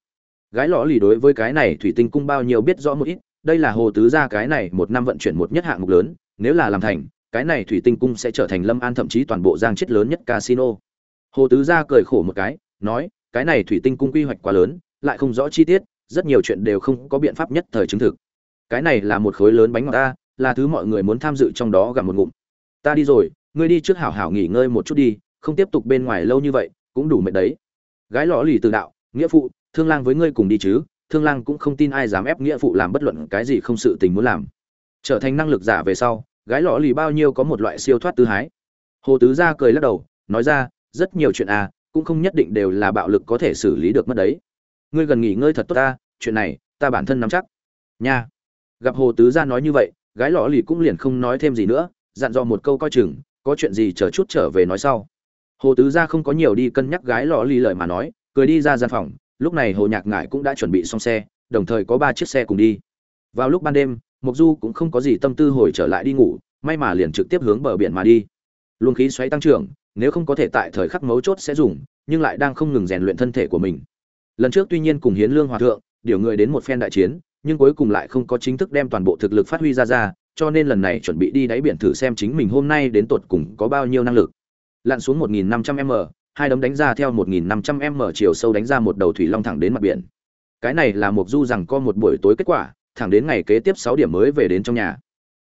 Gái lõ lì đối với cái này thủy tinh cung bao nhiêu biết rõ một ít đây là hồ tứ gia cái này một năm vận chuyển một nhất hạng mục lớn, nếu là làm thành, cái này thủy tinh cung sẽ trở thành lâm an thậm chí toàn bộ giang chết lớn nhất casino. Hồ tứ gia cười khổ một cái, nói, cái này thủy tinh cung quy hoạch quá lớn, lại không rõ chi tiết, rất nhiều chuyện đều không có biện pháp nhất thời chứng thực. Cái này là một khối lớn bánh ngọt ta, là thứ mọi người muốn tham dự trong đó gặp một ngụm. Ta đi rồi, ngươi đi trước hảo hảo nghỉ ngơi một chút đi, không tiếp tục bên ngoài lâu như vậy, cũng đủ mệt đấy. Gái lõ lì từ đạo, nghĩa phụ, thương lang với ngươi cùng đi chứ thương lang cũng không tin ai dám ép nghĩa phụ làm bất luận cái gì không sự tình muốn làm. Trở thành năng lực giả về sau, gái lọ lì bao nhiêu có một loại siêu thoát tư hái. Hồ tứ gia cười lắc đầu, nói ra, rất nhiều chuyện à cũng không nhất định đều là bạo lực có thể xử lý được mất đấy. Ngươi gần nghỉ ngơi thật tốt ta, chuyện này, ta bản thân nắm chắc. Nha. Gặp hồ tứ gia nói như vậy, gái lọ lì cũng liền không nói thêm gì nữa, dặn dò một câu coi chừng, có chuyện gì chờ chút trở về nói sau. Hồ tứ gia không có nhiều đi cân nhắc gái lọ lì lời mà nói, cười đi ra gian phòng lúc này hồ nhạc ngải cũng đã chuẩn bị xong xe, đồng thời có ba chiếc xe cùng đi. Vào lúc ban đêm mục du cũng không có gì tâm tư hồi trở lại đi ngủ, may mà liền trực tiếp hướng bờ biển mà đi. Luồng khí xoáy tăng trưởng, nếu không có thể tại thời khắc mấu chốt sẽ dùng, nhưng lại đang không ngừng rèn luyện thân thể của mình. Lần trước tuy nhiên cùng hiến lương hòa thượng, điều người đến một phen đại chiến, nhưng cuối cùng lại không có chính thức đem toàn bộ thực lực phát huy ra ra, cho nên lần này chuẩn bị đi đáy biển thử xem chính mình hôm nay đến tột cùng có bao nhiêu năng lực. Lặn xuống 1.500 m hai đấm đánh ra theo 1.500 m chiều sâu đánh ra một đầu thủy long thẳng đến mặt biển. Cái này là một du rằng co một buổi tối kết quả, thẳng đến ngày kế tiếp 6 điểm mới về đến trong nhà.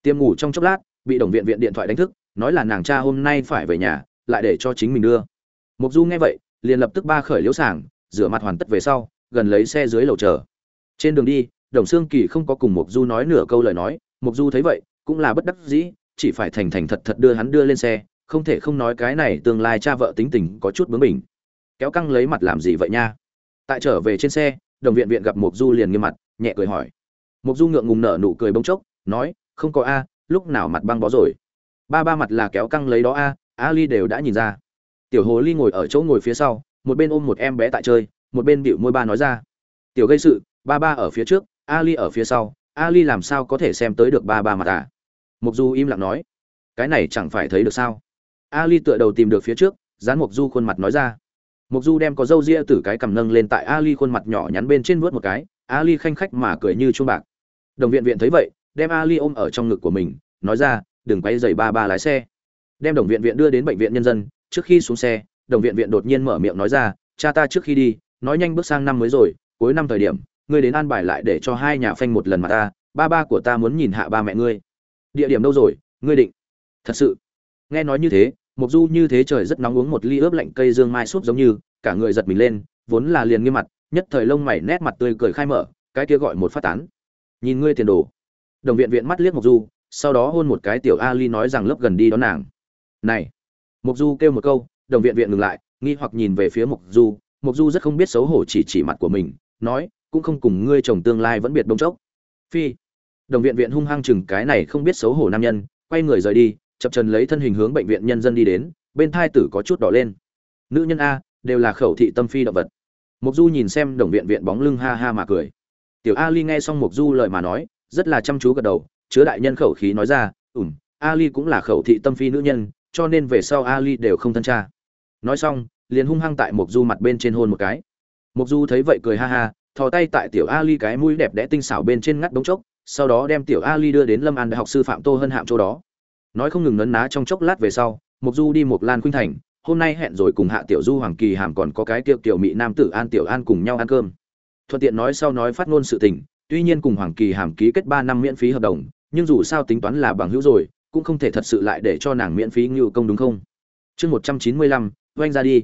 Tiêm ngủ trong chốc lát, bị đồng viện viện điện thoại đánh thức, nói là nàng cha hôm nay phải về nhà, lại để cho chính mình đưa. Mục du nghe vậy, liền lập tức ba khởi liễu sàng, rửa mặt hoàn tất về sau, gần lấy xe dưới lầu chờ. Trên đường đi, đồng xương kỳ không có cùng mục du nói nửa câu lời nói, mục du thấy vậy, cũng là bất đắc dĩ, chỉ phải thành thành thật thật đưa hắn đưa lên xe không thể không nói cái này tương lai cha vợ tính tình có chút bướng bỉnh. Kéo căng lấy mặt làm gì vậy nha? Tại trở về trên xe, đồng viện viện gặp mục du liền nghiêm mặt, nhẹ cười hỏi. Mục du ngượng ngùng nở nụ cười bông chốc, nói, không có a, lúc nào mặt băng bó rồi? Ba ba mặt là kéo căng lấy đó a, ali đều đã nhìn ra. Tiểu hồ ly ngồi ở chỗ ngồi phía sau, một bên ôm một em bé tại chơi, một bên bịu môi ba nói ra. Tiểu gây sự, ba ba ở phía trước, ali ở phía sau, ali làm sao có thể xem tới được ba ba mặt à? Mục du im lặng nói. Cái này chẳng phải thấy được sao? Ali tựa đầu tìm được phía trước, dán mục du khuôn mặt nói ra. Mục du đem có râu ria từ cái cầm nâng lên tại ali khuôn mặt nhỏ nhắn bên trên vuốt một cái, ali khanh khách mà cười như chuông bạc. Đồng viện viện thấy vậy, đem ali ôm ở trong ngực của mình, nói ra, đừng quay giày ba ba lái xe. Đem đồng viện viện đưa đến bệnh viện nhân dân, trước khi xuống xe, đồng viện viện đột nhiên mở miệng nói ra, cha ta trước khi đi, nói nhanh bước sang năm mới rồi, cuối năm thời điểm, ngươi đến an bài lại để cho hai nhà phanh một lần mà ta, ba ba của ta muốn nhìn hạ ba mẹ ngươi. Địa điểm đâu rồi, ngươi định? Thật sự. Nghe nói như thế mục du như thế trời rất nóng uống một ly ướp lạnh cây dương mai súp giống như, cả người giật mình lên, vốn là liền nghiêm mặt, nhất thời lông mày nét mặt tươi cười khai mở, cái kia gọi một phát tán. Nhìn ngươi tiền đồ. Đồng viện viện mắt liếc mục du, sau đó hôn một cái tiểu ali nói rằng lớp gần đi đón nàng. Này. Mục du kêu một câu, đồng viện viện ngừng lại, nghi hoặc nhìn về phía mục du. Mục du rất không biết xấu hổ chỉ chỉ mặt của mình, nói, cũng không cùng ngươi chồng tương lai vẫn biệt bông chốc. Phi. Đồng viện viện hung hăng chừng cái này không biết xấu hổ nam nhân, quay người rời đi chập trần lấy thân hình hướng bệnh viện nhân dân đi đến, bên thai tử có chút đỏ lên. Nữ nhân a, đều là khẩu thị tâm phi động vật. Mục du nhìn xem đồng viện viện bóng lưng ha ha mà cười. Tiểu ali nghe xong mục du lời mà nói, rất là chăm chú gật đầu, chứa đại nhân khẩu khí nói ra ủm ali cũng là khẩu thị tâm phi nữ nhân, cho nên về sau ali đều không thân cha. Nói xong, liền hung hăng tại mục du mặt bên trên hôn một cái. Mục du thấy vậy cười ha ha, thò tay tại tiểu ali cái mũi đẹp đẽ tinh xảo bên trên ngắt đống chốc, sau đó đem tiểu ali đưa đến lâm an đại học sư phạm tô hân hạm chỗ đó nói không ngừng nấn ná trong chốc lát về sau mục du đi một lan khuynh thành, hôm nay hẹn rồi cùng hạ tiểu du, hoàng kỳ hàm còn có cái kiệu tiểu mỹ nam tử an tiểu an cùng nhau ăn cơm. Thuận tiện nói sau nói phát ngôn sự tình, tuy nhiên cùng hoàng kỳ hàm ký kết ba năm miễn phí hợp đồng, nhưng dù sao tính toán là bằng hữu rồi, cũng không thể thật sự lại để cho nàng miễn phí ngưu công đúng không? Chương một trăm chín mươi lăm, oanh ra đi.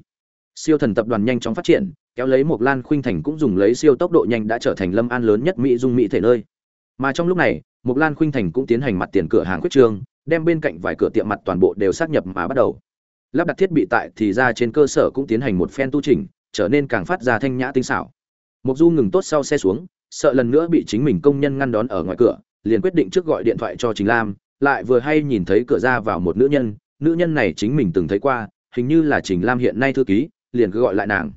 Siêu thần tập đoàn nhanh chóng phát triển, kéo lấy một lan khuynh thành cũng dùng lấy siêu tốc độ nhanh đã trở thành lâm an lớn nhất mỹ dung mỹ thể nơi. Mà trong lúc này một lan khuynh thành cũng tiến hành mặt tiền cửa hàng quyết trương đem bên cạnh vài cửa tiệm mặt toàn bộ đều sát nhập mà bắt đầu. Lắp đặt thiết bị tại thì ra trên cơ sở cũng tiến hành một phen tu trình trở nên càng phát ra thanh nhã tinh xảo. Mục du ngừng tốt sau xe xuống, sợ lần nữa bị chính mình công nhân ngăn đón ở ngoài cửa, liền quyết định trước gọi điện thoại cho chính lam, lại vừa hay nhìn thấy cửa ra vào một nữ nhân nữ nhân này chính mình từng thấy qua, hình như là trình lam hiện nay thư ký, liền cứ gọi lại nàng.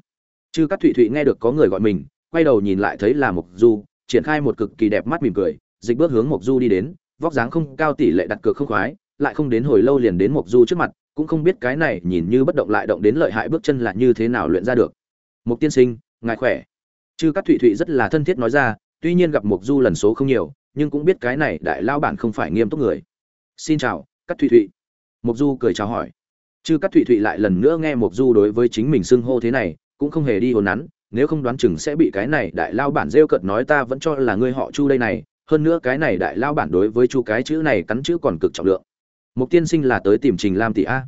Chư các thụy thụy nghe được có người gọi mình, quay đầu nhìn lại thấy là mục du, triển khai một cực kỳ đẹp mắt mỉm cười, dịch bước hướng mục du đi đến vóc dáng không cao tỷ lệ đặt cược không khoái, lại không đến hồi lâu liền đến Mộc du trước mặt, cũng không biết cái này nhìn như bất động lại động đến lợi hại bước chân là như thế nào luyện ra được. Mộc tiên sinh, ngài khỏe? Chư Cát thụy thụy rất là thân thiết nói ra, tuy nhiên gặp Mộc du lần số không nhiều, nhưng cũng biết cái này đại lao bản không phải nghiêm túc người. Xin chào Cát thụy thụy. Mộc du cười chào hỏi. Chư Cát thụy thụy lại lần nữa nghe Mộc du đối với chính mình xưng hô thế này, cũng không hề đi hồn nắn, nếu không đoán chừng sẽ bị cái này đại lao bản rêu cợt nói ta vẫn cho là ngươi họ chu đây này hơn nữa cái này đại lao bản đối với chu cái chữ này cắn chữ còn cực trọng lượng. Mục tiên sinh là tới tìm trình lam tỷ a.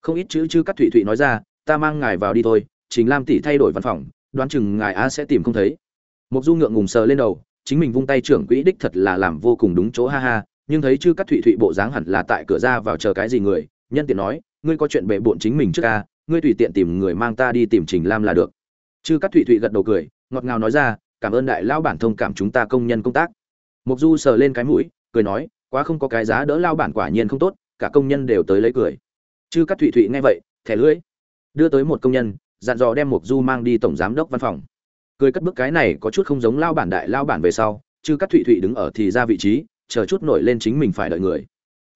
Không ít chữ chư các thụy thụy nói ra, ta mang ngài vào đi thôi, trình lam tỷ thay đổi văn phòng, đoán chừng ngài a sẽ tìm không thấy. Mục du ngượng ngùng sờ lên đầu, chính mình vung tay trưởng quỹ đích thật là làm vô cùng đúng chỗ, ha ha, nhưng thấy chư cắt thụy thụy bộ dáng hẳn là tại cửa ra vào chờ cái gì người, nhân tiện nói, ngươi có chuyện bệ bộn chính mình trước ca ngươi tùy tiện tìm người mang ta đi tìm trình lam là được. Chư cắt thụy thụy gật đầu cười, ngọt ngào nói ra, cảm ơn đại lao bản thông cảm chúng ta công nhân công tác mục du sờ lên cái mũi, cười nói, quá không có cái giá đỡ lao bản quả nhiên không tốt, cả công nhân đều tới lấy cười. Chư Cát thụy thụy nghe vậy, thẻ lưỡi, đưa tới một công nhân, dặn dò đem mục du mang đi tổng giám đốc văn phòng. Cười cất bức cái này có chút không giống lao bản đại lao bản về sau, chư Cát thụy thụy đứng ở thì ra vị trí, chờ chút nổi lên chính mình phải đợi người.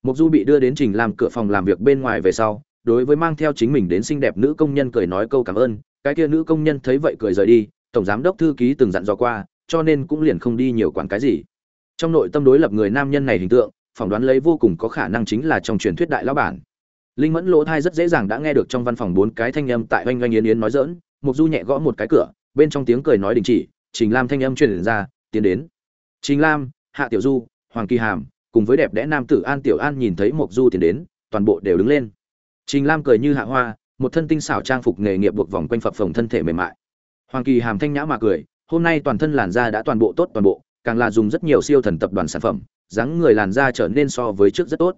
Mục du bị đưa đến trình làm cửa phòng làm việc bên ngoài về sau, đối với mang theo chính mình đến xinh đẹp nữ công nhân cười nói câu cảm ơn, cái kia nữ công nhân thấy vậy cười rời đi, tổng giám đốc thư ký từng dặn dò qua, cho nên cũng liền không đi nhiều quản cái gì trong nội tâm đối lập người nam nhân này hình tượng, phỏng đoán lấy vô cùng có khả năng chính là trong truyền thuyết đại lão bản. Linh mẫn lỗ thai rất dễ dàng đã nghe được trong văn phòng bốn cái thanh âm tại oanh oanh yến yến nói dỡn mục du nhẹ gõ một cái cửa, bên trong tiếng cười nói đình chỉ, trình lam thanh âm truyền ra, tiến đến. Trình lam, hạ tiểu du, hoàng kỳ hàm, cùng với đẹp đẽ nam tử an tiểu an nhìn thấy mục du tiến đến, toàn bộ đều đứng lên. Trình lam cười như hạ hoa, một thân tinh xảo trang phục nghề nghiệp buộc vòng quanh phập phồng thân thể mềm mại. Hoàng kỳ hàm thanh nhã mà cười, hôm nay toàn thân làn da đã toàn bộ tốt toàn bộ càng là dùng rất nhiều siêu thần tập đoàn sản phẩm, dáng người làn da trở nên so với trước rất tốt.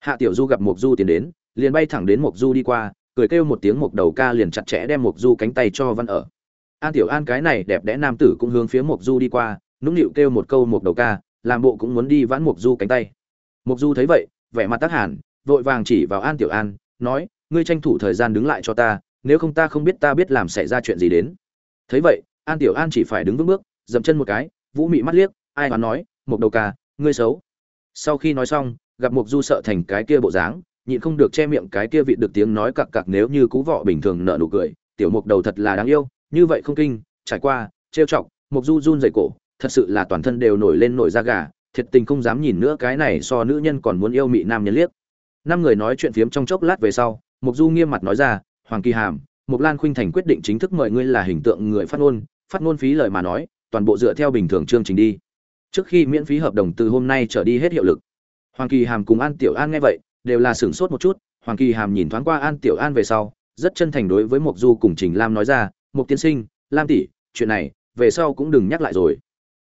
Hạ tiểu du gặp mục du tiến đến, liền bay thẳng đến mục du đi qua, cười kêu một tiếng mục đầu ca liền chặt chẽ đem mục du cánh tay cho văn ở. An tiểu an cái này đẹp đẽ nam tử cũng hướng phía mục du đi qua, nũng nịu kêu một câu mục đầu ca, làm bộ cũng muốn đi vãn mục du cánh tay. Mục du thấy vậy, vẻ mặt tác hẳn, vội vàng chỉ vào an tiểu an, nói, ngươi tranh thủ thời gian đứng lại cho ta, nếu không ta không biết ta biết làm xảy ra chuyện gì đến. Thấy vậy, an tiểu an chỉ phải đứng vững bước, dậm chân một cái vũ mị mắt liếc, ai mà nói mục đầu ca ngươi xấu. Sau khi nói xong, gặp mục du sợ thành cái kia bộ dáng, nhịn không được che miệng cái kia vị được tiếng nói cặc cặc nếu như cú vọ bình thường nợ nụ cười, tiểu mục đầu thật là đáng yêu, như vậy không kinh, trải qua, trêu chọc mục du run rẩy cổ, thật sự là toàn thân đều nổi lên nổi da gà, thiệt tình không dám nhìn nữa cái này so nữ nhân còn muốn yêu mị nam nhân liếc. Năm người nói chuyện phiếm trong chốc lát về sau mục du nghiêm mặt nói ra, hoàng kỳ hàm mục lan khuynh thành quyết định chính thức mời ngươi là hình tượng người phát ngôn phát ngôn phí lời mà nói toàn bộ dựa theo bình thường chương trình đi. Trước khi miễn phí hợp đồng từ hôm nay trở đi hết hiệu lực. Hoàng kỳ hàm cùng an tiểu an nghe vậy, đều là sửng sốt một chút. Hoàng kỳ hàm nhìn thoáng qua an tiểu an về sau, rất chân thành đối với mục du cùng trình lam nói ra mục tiên sinh, lam tỷ, chuyện này, về sau cũng đừng nhắc lại rồi.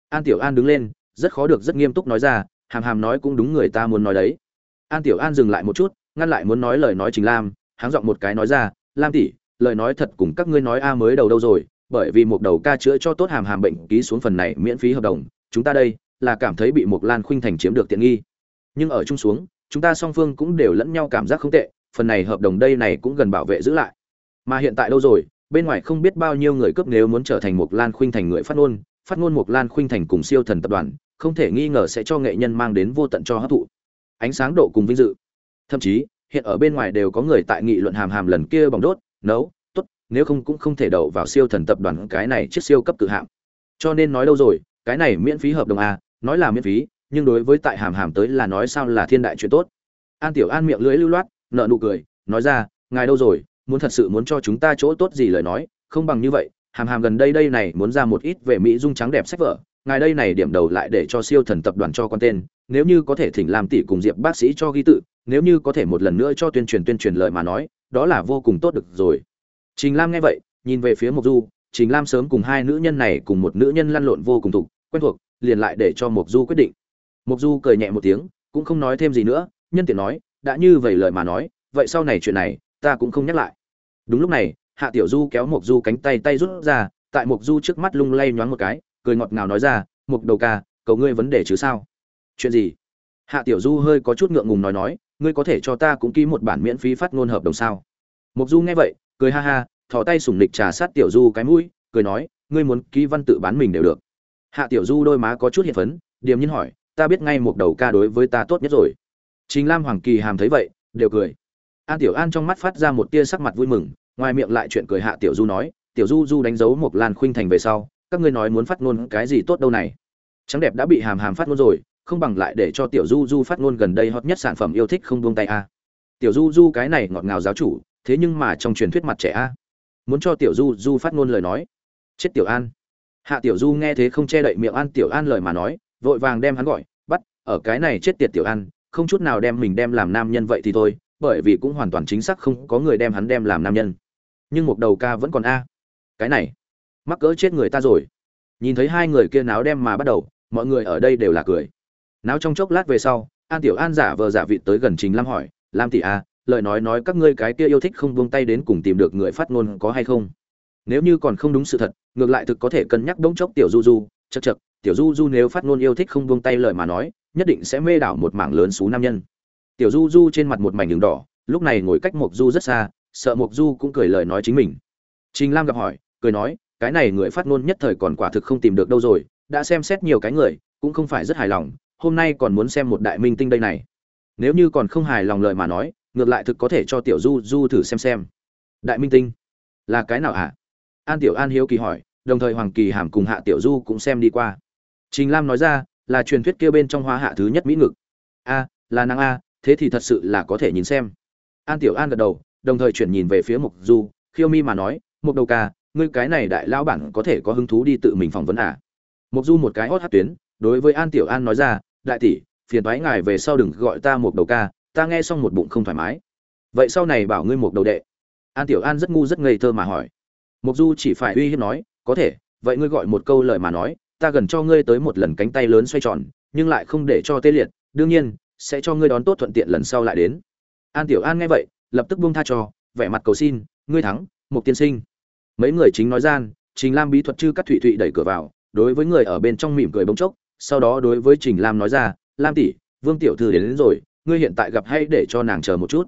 An tiểu an đứng lên, rất khó được rất nghiêm túc nói ra, hàm hàm nói cũng đúng người ta muốn nói đấy. An tiểu an dừng lại một chút, ngăn lại muốn nói lời nói trình lam, háng giọng một cái nói ra, lam tỷ, lời nói thật cùng các ngươi nói a mới đầu đâu rồi bởi vì một đầu ca chữa cho tốt hàm hàm bệnh ký xuống phần này miễn phí hợp đồng, chúng ta đây là cảm thấy bị một lan khuynh thành chiếm được tiện nghi. Nhưng ở chung xuống, chúng ta song phương cũng đều lẫn nhau cảm giác không tệ, phần này hợp đồng đây này cũng gần bảo vệ giữ lại. Mà hiện tại đâu rồi, bên ngoài không biết bao nhiêu người cướp nếu muốn trở thành một lan khuynh thành người phát ngôn phát ngôn một lan khuynh thành cùng siêu thần tập đoàn, không thể nghi ngờ sẽ cho nghệ nhân mang đến vô tận cho hấp thụ. Ánh sáng độ cùng vinh dự. Thậm chí, hiện ở bên ngoài đều có người tại nghị luận hàm hàm lần kia bỏng đốt, nấu nếu không cũng không thể đậu vào siêu thần tập đoàn cái này chiếc siêu cấp cự hạng cho nên nói đâu rồi, cái này miễn phí hợp đồng à nói là miễn phí, nhưng đối với tại hàm hàm tới là nói sao là thiên đại chuyện tốt. An tiểu an miệng lưỡi lưu loát nợ nụ cười, nói ra, ngài đâu rồi, muốn thật sự muốn cho chúng ta chỗ tốt gì lời nói, không bằng như vậy, hàm hàm gần đây đây này muốn ra một ít về mỹ dung trắng đẹp sách vở, ngài đây này điểm đầu lại để cho siêu thần tập đoàn cho con tên, nếu như có thể thỉnh làm tỷ cùng diệp bác sĩ cho ghi tự, nếu như có thể một lần nữa cho tuyên truyền tuyên truyền lời mà nói, đó là vô cùng tốt được rồi trình lam nghe vậy, nhìn về phía mộc du, trình lam sớm cùng hai nữ nhân này cùng một nữ nhân lăn lộn vô cùng thục, quen thuộc, liền lại để cho mộc du quyết định. Mộc du cười nhẹ một tiếng, cũng không nói thêm gì nữa, nhân tiện nói, đã như vậy lời mà nói, vậy sau này chuyện này, ta cũng không nhắc lại. Đúng lúc này, hạ tiểu du kéo mộc du cánh tay tay rút ra, tại mộc du trước mắt lung lay nhoáng một cái, cười ngọt ngào nói ra, mộc đầu ca, cầu ngươi vấn đề chứ sao? Chuyện gì? Hạ tiểu du hơi có chút ngượng ngùng nói nói, ngươi có thể cho ta cũng ký một bản miễn phí phát ngôn hợp đồng sao? Mộc du nghe vậy cười ha ha, thò tay sủng nịch trà sát tiểu du cái mũi, cười nói, ngươi muốn ký văn tự bán mình đều được. Hạ tiểu du đôi má có chút hiện phấn, điềm nhiên hỏi, ta biết ngay một đầu ca đối với ta tốt nhất rồi. Chính lam hoàng kỳ hàm thấy vậy, đều cười. An tiểu an trong mắt phát ra một tia sắc mặt vui mừng, ngoài miệng lại chuyện cười hạ tiểu du nói, tiểu du du đánh dấu một lan khuynh thành về sau, các ngươi nói muốn phát ngôn cái gì tốt đâu này? Trắng đẹp đã bị hàm hàm phát ngôn rồi, không bằng lại để cho tiểu du du phát ngôn gần đây hot nhất sản phẩm yêu thích không buông tay a. Tiểu du du cái này ngọt ngào giáo chủ thế nhưng mà trong truyền thuyết mặt trẻ a muốn cho tiểu du du phát ngôn lời nói. Chết tiểu an. Hạ tiểu du nghe thế không che đậy miệng an tiểu an lời mà nói vội vàng đem hắn gọi bắt ở cái này chết tiệt tiểu an không chút nào đem mình đem làm nam nhân vậy thì thôi bởi vì cũng hoàn toàn chính xác không có người đem hắn đem làm nam nhân. Nhưng một đầu ca vẫn còn a. Cái này mắc cỡ chết người ta rồi. Nhìn thấy hai người kia náo đem mà bắt đầu mọi người ở đây đều là cười. Náo trong chốc lát về sau an tiểu an giả vờ giả vịt tới gần trình lam hỏi lam tỷ a à, lời nói nói các ngươi cái kia yêu thích không buông tay đến cùng tìm được người phát ngôn có hay không? Nếu như còn không đúng sự thật, ngược lại thực có thể cân nhắc đống chốc tiểu du du chật chật tiểu du du nếu phát ngôn yêu thích không buông tay lời mà nói, nhất định sẽ mê đảo một mảng lớn xú nam nhân. Tiểu du du trên mặt một mảnh đường đỏ, lúc này ngồi cách mộc du rất xa, sợ mộc du cũng cười lời nói chính mình. Trình lam gặp hỏi, cười nói, cái này người phát ngôn nhất thời còn quả thực không tìm được đâu rồi, đã xem xét nhiều cái người, cũng không phải rất hài lòng, hôm nay còn muốn xem một đại minh tinh đây này. Nếu như còn không hài lòng lời mà nói ngược lại thực có thể cho tiểu du du thử xem xem. Đại minh tinh, là cái nào hả? An tiểu an hiếu kỳ hỏi, đồng thời hoàng kỳ hàm cùng hạ tiểu du cũng xem đi qua. Trình lam nói ra, là truyền thuyết kia bên trong hoa hạ thứ nhất mỹ ngực. A, là nàng a, thế thì thật sự là có thể nhìn xem. An tiểu an gật đầu, đồng thời chuyển nhìn về phía mục du, khiêu mi mà nói, mục đầu ca, ngươi cái này đại lão bản có thể có hứng thú đi tự mình phỏng vấn à? Mục du một cái hót hát tuyến, đối với an tiểu an nói ra, đại tỷ, phiền thoái ngài về sau đừng gọi ta mục đầu ca ta nghe xong một bụng không thoải mái. Vậy sau này bảo ngươi một đầu đệ. An tiểu an rất ngu rất ngây thơ mà hỏi. Mục du chỉ phải uy hiếp nói có thể vậy ngươi gọi một câu lời mà nói ta gần cho ngươi tới một lần cánh tay lớn xoay tròn nhưng lại không để cho tê liệt đương nhiên sẽ cho ngươi đón tốt thuận tiện lần sau lại đến. An tiểu an nghe vậy lập tức buông tha cho vẻ mặt cầu xin ngươi thắng một tiên sinh. Mấy người chính nói gian trình lam bí thuật chư cắt thụy thụy đẩy cửa vào đối với người ở bên trong mỉm cười bỗng chốc sau đó đối với trình lam nói ra lam tỷ vương tiểu thư đến, đến rồi ngươi hiện tại gặp hay để cho nàng chờ một chút.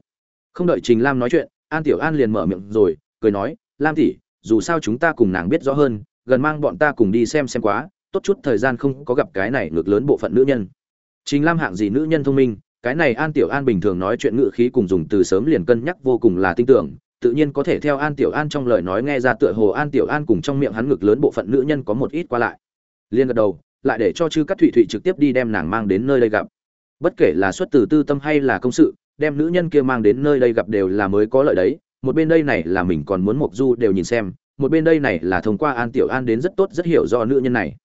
Không đợi trình lam nói chuyện, an tiểu an liền mở miệng rồi, cười nói, lam tỷ, dù sao chúng ta cùng nàng biết rõ hơn, gần mang bọn ta cùng đi xem xem quá, tốt chút thời gian không có gặp cái này ngược lớn bộ phận nữ nhân. Trình lam hạng gì nữ nhân thông minh, cái này an tiểu an bình thường nói chuyện ngự khí cùng dùng từ sớm liền cân nhắc vô cùng là tin tưởng, tự nhiên có thể theo an tiểu an trong lời nói nghe ra tựa hồ an tiểu an cùng trong miệng hắn ngực lớn bộ phận nữ nhân có một ít qua lại. Liên gật đầu, lại để cho chư cắt thụy thụy trực tiếp đi đem nàng mang đến nơi đây gặp bất kể là xuất từ tư tâm hay là công sự, đem nữ nhân kia mang đến nơi đây gặp đều là mới có lợi đấy. Một bên đây này là mình còn muốn mộc du đều nhìn xem, một bên đây này là thông qua an tiểu an đến rất tốt, rất hiểu do nữ nhân này.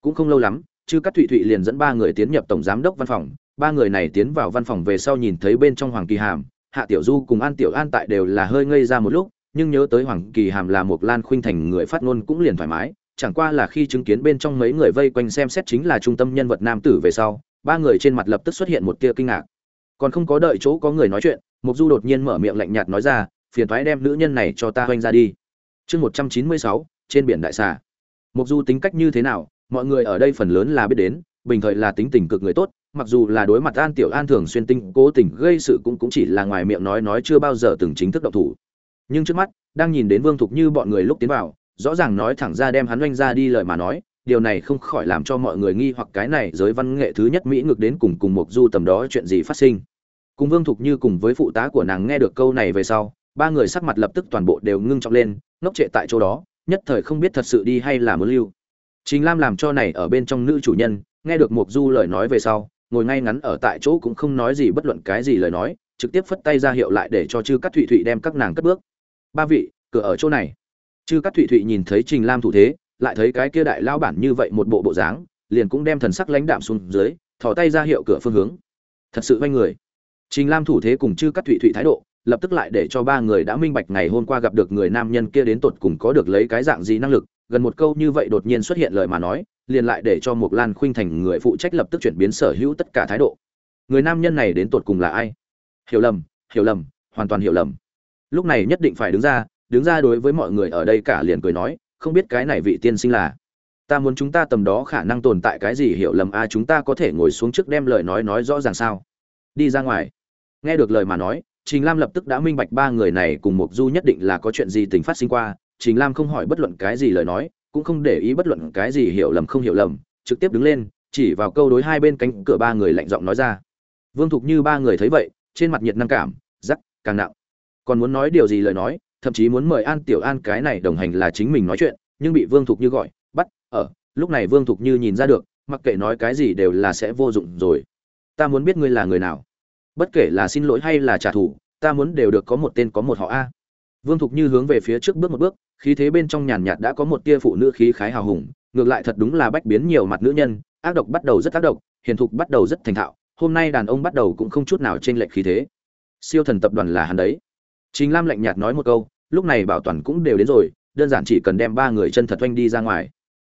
Cũng không lâu lắm, chư cát thụy thụy liền dẫn ba người tiến nhập tổng giám đốc văn phòng. Ba người này tiến vào văn phòng về sau nhìn thấy bên trong hoàng kỳ hàm, hạ tiểu du cùng an tiểu an tại đều là hơi ngây ra một lúc, nhưng nhớ tới hoàng kỳ hàm là một lan khuynh thành người phát ngôn cũng liền thoải mái. Chẳng qua là khi chứng kiến bên trong mấy người vây quanh xem xét chính là trung tâm nhân vật nam tử về sau ba người trên mặt lập tức xuất hiện một tia kinh ngạc. Còn không có đợi chỗ có người nói chuyện mục du đột nhiên mở miệng lạnh nhạt nói ra, phiền thoái đem nữ nhân này cho ta hoanh ra đi. Chương một trăm chín mươi sáu, trên biển đại xà. Mục du tính cách như thế nào, mọi người ở đây phần lớn là biết đến, bình thời là tính tình cực người tốt, mặc dù là đối mặt an tiểu an thường xuyên tinh cố tình gây sự cũng cũng chỉ là ngoài miệng nói nói chưa bao giờ từng chính thức động thủ. Nhưng trước mắt, đang nhìn đến vương thục như bọn người lúc tiến vào, rõ ràng nói thẳng ra đem hắn oanh ra đi lời mà nói điều này không khỏi làm cho mọi người nghi hoặc cái này giới văn nghệ thứ nhất mỹ ngược đến cùng cùng một du tầm đó chuyện gì phát sinh. Cùng vương thục như cùng với phụ tá của nàng nghe được câu này về sau, ba người sắc mặt lập tức toàn bộ đều ngưng trọng lên, ngốc trệ tại chỗ đó, nhất thời không biết thật sự đi hay là muốn lưu. Chính lam làm cho này ở bên trong nữ chủ nhân, nghe được mục du lời nói về sau, ngồi ngay ngắn ở tại chỗ cũng không nói gì bất luận cái gì lời nói, trực tiếp phất tay ra hiệu lại để cho chư cắt thụy thụy đem các nàng cất bước. Ba vị, cửa ở chỗ này. Chư cắt thụy thụy nhìn thấy trình lam thủ thế lại thấy cái kia đại lao bản như vậy một bộ bộ dáng liền cũng đem thần sắc lãnh đạm xuống dưới thò tay ra hiệu cửa phương hướng thật sự vay người trình lam thủ thế cùng chư cắt thụy thụy thái độ lập tức lại để cho ba người đã minh bạch ngày hôm qua gặp được người nam nhân kia đến tột cùng có được lấy cái dạng gì năng lực gần một câu như vậy đột nhiên xuất hiện lời mà nói liền lại để cho mục Lan Khuynh thành người phụ trách lập tức chuyển biến sở hữu tất cả thái độ. Người nam nhân này đến tột cùng là ai? Hiểu lầm, hiểu lầm, hoàn toàn hiểu lầm. Lúc này nhất định phải đứng ra, đứng ra đối với mọi người ở đây cả liền cười nói, không biết cái này vị tiên sinh là. Ta muốn chúng ta tầm đó khả năng tồn tại cái gì hiểu lầm a à, chúng ta có thể ngồi xuống trước đem lời nói nói rõ ràng sao? Đi ra ngoài. Nghe được lời mà nói, Trình Lam lập tức đã minh bạch ba người này cùng mục Du nhất định là có chuyện gì tình phát sinh qua, Trình Lam không hỏi bất luận cái gì lời nói, cũng không để ý bất luận cái gì hiểu lầm không hiểu lầm, trực tiếp đứng lên, chỉ vào câu đối hai bên cánh cửa ba người lạnh giọng nói ra. Vương Thục Như ba người thấy vậy, trên mặt nhiệt năng cảm, rắc, càng nặng. Còn muốn nói điều gì lời nói, thậm chí muốn mời An Tiểu An cái này đồng hành là chính mình nói chuyện, nhưng bị Vương Thục Như gọi, bắt, ở, lúc này Vương Thục Như nhìn ra được, mặc kệ nói cái gì đều là sẽ vô dụng rồi. Ta muốn biết ngươi là người nào. Bất kể là xin lỗi hay là trả thù, ta muốn đều được có một tên có một họ a. Vương Thục Như hướng về phía trước bước một bước, khí thế bên trong nhàn nhạt đã có một tia phụ nữ khí khái hào hùng, ngược lại thật đúng là bách biến nhiều mặt nữ nhân, ác độc bắt đầu rất ác độc, hiền thục bắt đầu rất thành thạo, hôm nay đàn ông bắt đầu cũng không chút nào trên lệch khí thế. Siêu thần tập đoàn là hắn đấy. Trình Lam lạnh nhạt nói một câu, lúc này bảo toàn cũng đều đến rồi, đơn giản chỉ cần đem ba người chân thật oanh đi ra ngoài.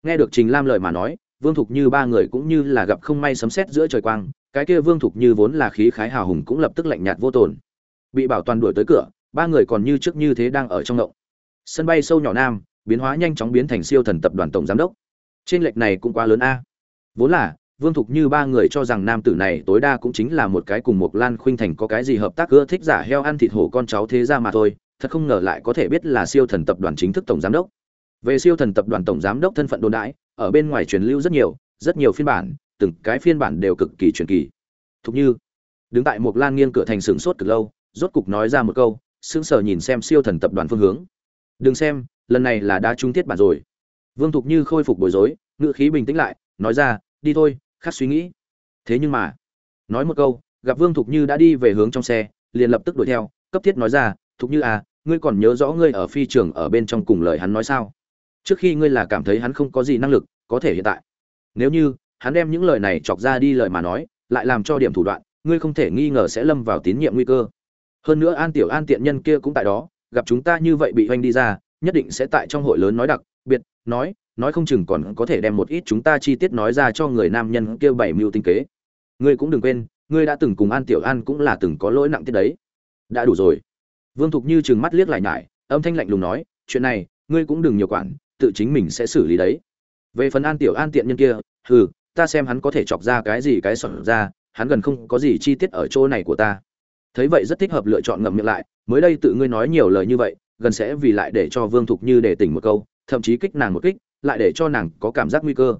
Nghe được trình lam lời mà nói vương thục như ba người cũng như là gặp không may sấm sét giữa trời quang cái kia vương thục như vốn là khí khái hào hùng cũng lập tức lạnh nhạt vô tồn. Bị bảo toàn đuổi tới cửa ba người còn như trước như thế đang ở trong động. Sân bay sâu nhỏ nam biến hóa nhanh chóng biến thành siêu thần tập đoàn tổng giám đốc. Trên lệch này cũng quá lớn a. Vốn là vương thục như ba người cho rằng nam tử này tối đa cũng chính là một cái cùng một lan khuynh thành có cái gì hợp tác, ưa thích giả heo ăn thịt hổ con cháu thế ra mà thôi, thật không ngờ lại có thể biết là siêu thần tập đoàn chính thức tổng giám đốc. Về siêu thần tập đoàn tổng giám đốc thân phận đồn đãi ở bên ngoài truyền lưu rất nhiều rất nhiều phiên bản, từng cái phiên bản đều cực kỳ truyền kỳ. Thục như đứng tại một lan nghiêng cửa thành sửng sốt cực lâu, rốt cục nói ra một câu, sững sờ nhìn xem siêu thần tập đoàn phương hướng. Đừng xem, lần này là đã trung tiết bản rồi. Vương thục như khôi phục bối rối ngự khí bình tĩnh lại, nói ra, đi thôi khác suy nghĩ. Thế nhưng mà, nói một câu, gặp vương thục như đã đi về hướng trong xe, liền lập tức đuổi theo, cấp thiết nói ra, thục như à ngươi còn nhớ rõ ngươi ở phi trường ở bên trong cùng lời hắn nói sao? Trước khi ngươi là cảm thấy hắn không có gì năng lực, có thể hiện tại. Nếu như, hắn đem những lời này chọc ra đi lời mà nói, lại làm cho điểm thủ đoạn, ngươi không thể nghi ngờ sẽ lâm vào tín nhiệm nguy cơ. Hơn nữa an tiểu an tiện nhân kia cũng tại đó, gặp chúng ta như vậy bị oanh đi ra, nhất định sẽ tại trong hội lớn nói đặc, biệt, nói nói không chừng còn có thể đem một ít chúng ta chi tiết nói ra cho người nam nhân kia bảy mưu tinh kế. Ngươi cũng đừng quên, ngươi đã từng cùng an tiểu an cũng là từng có lỗi nặng tiết đấy. Đã đủ rồi. Vương thục như chừng mắt liếc lại nhải, âm thanh lạnh lùng nói, chuyện này, ngươi cũng đừng nhiều quản, tự chính mình sẽ xử lý đấy. Về phần an tiểu an tiện nhân kia, hừ, ta xem hắn có thể chọc ra cái gì cái sọt ra, hắn gần không có gì chi tiết ở chỗ này của ta. Thấy vậy rất thích hợp lựa chọn ngậm miệng lại, mới đây tự ngươi nói nhiều lời như vậy, gần sẽ vì lại để cho vương thục như để tỉnh một câu thậm chí kích nàng một kích, lại để cho nàng có cảm giác nguy cơ.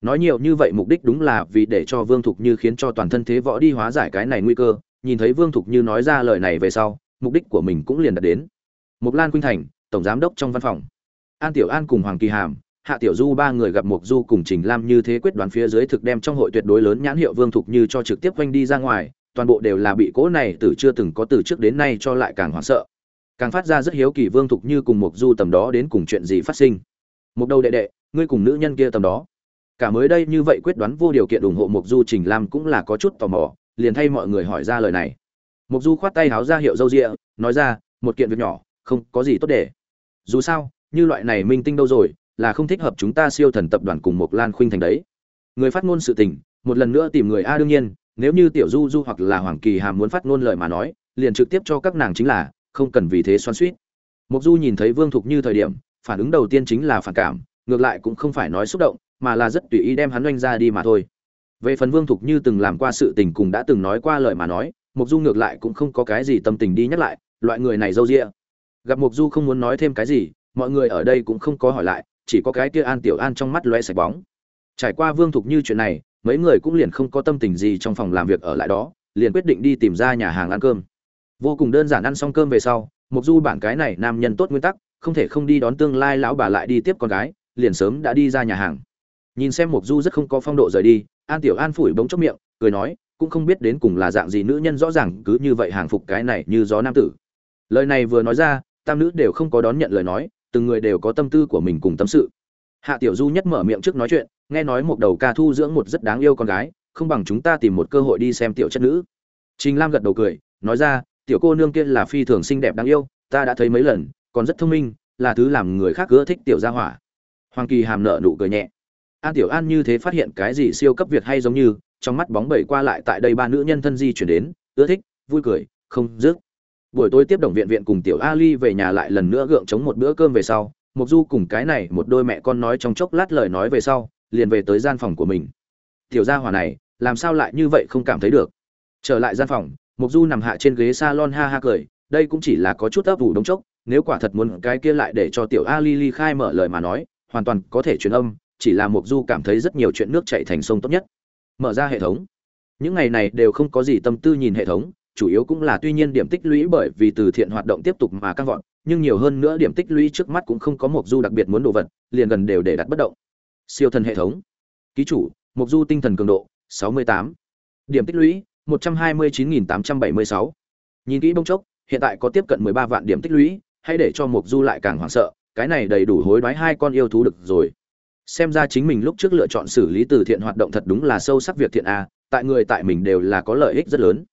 Nói nhiều như vậy mục đích đúng là vì để cho vương thục như khiến cho toàn thân thế võ đi hóa giải cái này nguy cơ. Nhìn thấy vương thục như nói ra lời này về sau, mục đích của mình cũng liền đạt đến. Mục lan khuynh thành, tổng giám đốc trong văn phòng. An tiểu an cùng hoàng kỳ hàm, hạ tiểu du ba người gặp mục du cùng trình lam như thế quyết đoán phía dưới thực đem trong hội tuyệt đối lớn nhãn hiệu vương thục như cho trực tiếp quanh đi ra ngoài, toàn bộ đều là bị cố này từ chưa từng có từ trước đến nay cho lại càng hoảng sợ càng phát ra rất hiếu kỳ vương thục như cùng mục du tầm đó đến cùng chuyện gì phát sinh. Một đầu đệ đệ, ngươi cùng nữ nhân kia tầm đó. Cả mới đây như vậy quyết đoán vô điều kiện ủng hộ mục du trình lam cũng là có chút tò mò, liền thay mọi người hỏi ra lời này. Mục du khoát tay háo ra hiệu dâu rịa, nói ra, một kiện việc nhỏ, không có gì tốt để. Dù sao, như loại này minh tinh đâu rồi, là không thích hợp chúng ta siêu thần tập đoàn cùng một lan khuynh thành đấy. Người phát ngôn sự tình, một lần nữa tìm người a đương nhiên, nếu như tiểu du du hoặc là hoàng kỳ hàm muốn phát ngôn lời mà nói, liền trực tiếp cho các nàng chính là không cần vì thế xoan suýt. Mục du nhìn thấy vương thục như thời điểm, phản ứng đầu tiên chính là phản cảm, ngược lại cũng không phải nói xúc động, mà là rất tùy ý đem hắn oanh ra đi mà thôi. Về phần vương thục như từng làm qua sự tình cùng đã từng nói qua lời mà nói mục du ngược lại cũng không có cái gì tâm tình đi nhắc lại, loại người này dâu rịa gặp mục du không muốn nói thêm cái gì, mọi người ở đây cũng không có hỏi lại, chỉ có cái kia an tiểu an trong mắt lóe sạch bóng. Trải qua vương thục như chuyện này, mấy người cũng liền không có tâm tình gì trong phòng làm việc ở lại đó, liền quyết định đi tìm ra nhà hàng ăn cơm vô cùng đơn giản ăn xong cơm về sau mục du bản cái này nam nhân tốt nguyên tắc, không thể không đi đón tương lai lão bà lại đi tiếp con gái, liền sớm đã đi ra nhà hàng. Nhìn xem mục du rất không có phong độ rời đi, an tiểu an phủi bóng chốc miệng, cười nói, cũng không biết đến cùng là dạng gì nữ nhân rõ ràng cứ như vậy hàng phục cái này như gió nam tử. Lời này vừa nói ra, tam nữ đều không có đón nhận lời nói, từng người đều có tâm tư của mình cùng tâm sự. Hạ tiểu du nhất mở miệng trước nói chuyện, nghe nói một đầu ca thu dưỡng một rất đáng yêu con gái, không bằng chúng ta tìm một cơ hội đi xem tiểu chất nữ. Trình lam gật đầu cười, nói ra tiểu cô nương kia là phi thường xinh đẹp đáng yêu, ta đã thấy mấy lần, còn rất thông minh, là thứ làm người khác ưa thích tiểu gia hỏa. Hoàng kỳ hàm nợ nụ cười nhẹ. An tiểu an như thế phát hiện cái gì siêu cấp việt hay giống như, trong mắt bóng bẩy qua lại tại đây ba nữ nhân thân di chuyển đến, ưa thích, vui cười, không dứt. Buổi tối tiếp đồng viện viện cùng tiểu ali về nhà lại lần nữa gượng chống một bữa cơm về sau mục du cùng cái này một đôi mẹ con nói trong chốc lát lời nói về sau, liền về tới gian phòng của mình. Tiểu gia hỏa này, làm sao lại như vậy không cảm thấy được? Trở lại gian phòng Mộc du nằm hạ trên ghế salon ha ha cười, đây cũng chỉ là có chút ấp ủ đống chốc, nếu quả thật muốn cái kia lại để cho tiểu ali ly khai mở lời mà nói, hoàn toàn có thể truyền âm, chỉ là Mộc du cảm thấy rất nhiều chuyện nước chảy thành sông tốt nhất. Mở ra hệ thống. Những ngày này đều không có gì tâm tư nhìn hệ thống, chủ yếu cũng là tuy nhiên điểm tích lũy bởi vì từ thiện hoạt động tiếp tục mà căng vọt, nhưng nhiều hơn nữa điểm tích lũy trước mắt cũng không có Mộc du đặc biệt muốn đồ vật, liền gần đều để đặt bất động. Siêu thần hệ thống. Ký chủ, Mộc du tinh thần cường độ 68. điểm tích lũy 129876. nhìn kỹ bông chốc, hiện tại có tiếp cận 13 vạn điểm tích lũy, hãy để cho Mộc du lại càng hoảng sợ, cái này đầy đủ hối đoái hai con yêu thú được rồi. Xem ra chính mình lúc trước lựa chọn xử lý từ thiện hoạt động thật đúng là sâu sắc việc thiện a tại người tại mình đều là có lợi ích rất lớn.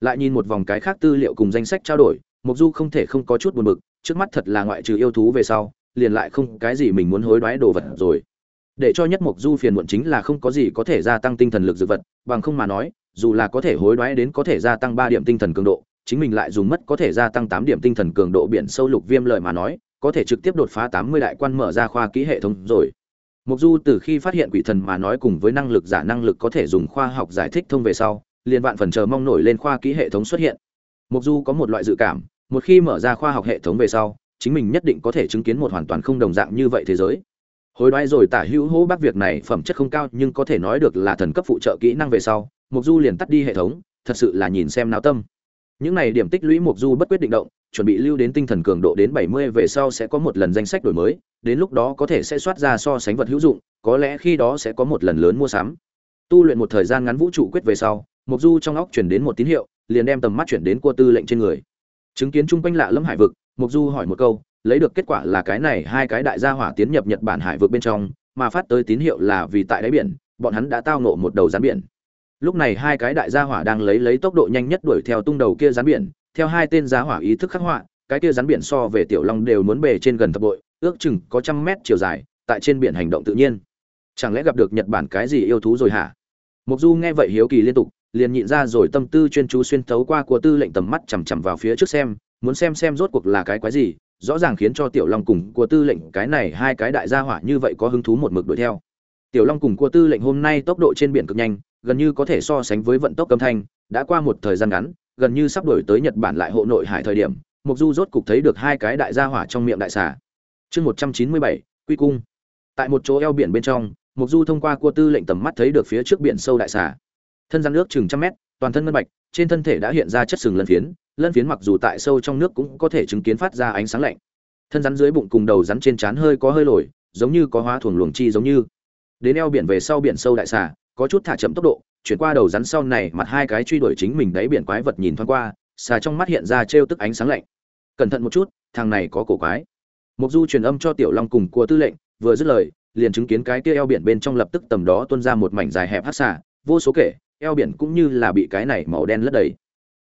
Lại nhìn một vòng cái khác tư liệu cùng danh sách trao đổi, Mộc du không thể không có chút buồn bực, trước mắt thật là ngoại trừ yêu thú về sau, liền lại không cái gì mình muốn hối đoái đồ vật rồi. Để cho nhất Mộc du phiền muộn chính là không có gì có thể gia tăng tinh thần lực dược vật, bằng không mà nói dù là có thể hối đoái đến có thể gia tăng ba điểm tinh thần cường độ, chính mình lại dùng mất có thể gia tăng tám điểm tinh thần cường độ biển sâu lục viêm lợi mà nói, có thể trực tiếp đột phá tám mươi đại quan mở ra khoa kỹ hệ thống rồi. Mục du từ khi phát hiện quỷ thần mà nói cùng với năng lực giả năng lực có thể dùng khoa học giải thích thông về sau, liền vạn phần chờ mong nổi lên khoa kỹ hệ thống xuất hiện. Mục du có một loại dự cảm, một khi mở ra khoa học hệ thống về sau, chính mình nhất định có thể chứng kiến một hoàn toàn không đồng dạng như vậy thế giới. Hối đoái rồi tả hữu hố bác việc này phẩm chất không cao nhưng có thể nói được là thần cấp phụ trợ kỹ năng về sau mục du liền tắt đi hệ thống, thật sự là nhìn xem náo tâm. Những này điểm tích lũy mục du bất quyết định động, chuẩn bị lưu đến tinh thần cường độ đến 70 về sau sẽ có một lần danh sách đổi mới, đến lúc đó có thể sẽ soát ra so sánh vật hữu dụng, có lẽ khi đó sẽ có một lần lớn mua sắm. Tu luyện một thời gian ngắn vũ trụ quyết về sau mục du trong óc chuyển đến một tín hiệu, liền đem tầm mắt chuyển đến cua tư lệnh trên người. Chứng kiến chung quanh lạ lâm hải vực mục du hỏi một câu, lấy được kết quả là cái này hai cái đại gia hỏa tiến nhập nhật bản hải vực bên trong, mà phát tới tín hiệu là vì tại đáy biển, bọn hắn đã tao nộ một đầu rắn biển lúc này hai cái đại gia hỏa đang lấy lấy tốc độ nhanh nhất đuổi theo tung đầu kia rắn biển. Theo hai tên gia hỏa ý thức khắc họa, cái kia rắn biển so về tiểu long đều muốn bề trên gần thập bội, ước chừng có trăm mét chiều dài, tại trên biển hành động tự nhiên. Chẳng lẽ gặp được nhật bản cái gì yêu thú rồi hả? Mục du nghe vậy hiếu kỳ liên tục, liền nhịn ra rồi tâm tư chuyên chú xuyên thấu qua của tư lệnh tầm mắt chằm chằm vào phía trước xem, muốn xem xem rốt cuộc là cái quái gì, rõ ràng khiến cho tiểu long cùng của tư lệnh cái này hai cái đại gia hỏa như vậy có hứng thú một mực đuổi theo tiểu long cùng Cua tư lệnh hôm nay tốc độ trên biển cực nhanh, gần như có thể so sánh với vận tốc âm thanh, đã qua một thời gian ngắn, gần như sắp đổi tới nhật bản lại hộ nội hải thời điểm mục du rốt cục thấy được hai cái đại gia hỏa trong miệng đại xà. Chương một trăm chín mươi bảy, quy cung. Tại một chỗ eo biển bên trong mục du thông qua cua tư lệnh tầm mắt thấy được phía trước biển sâu đại xà. Thân rắn nước chừng trăm mét, toàn thân ngân bạch, trên thân thể đã hiện ra chất sừng lân phiến lân phiến mặc dù tại sâu trong nước cũng có thể chứng kiến phát ra ánh sáng lạnh. Thân rắn dưới bụng cùng đầu rắn trên trán hơi có hơi lồi, giống như có hóa thuồng luồng chi giống như đến eo biển về sau biển sâu đại xà, có chút thả chậm tốc độ, chuyển qua đầu rắn sau này mặt hai cái truy đuổi chính mình đáy biển quái vật nhìn thoáng qua, xà trong mắt hiện ra trêu tức ánh sáng lạnh. Cẩn thận một chút, thằng này có cổ quái. Mục du truyền âm cho tiểu long cùng cua tư lệnh, vừa dứt lời, liền chứng kiến cái kia eo biển bên trong lập tức tầm đó tuôn ra một mảnh dài hẹp hắc xà, vô số kể, eo biển cũng như là bị cái này màu đen lấp đầy.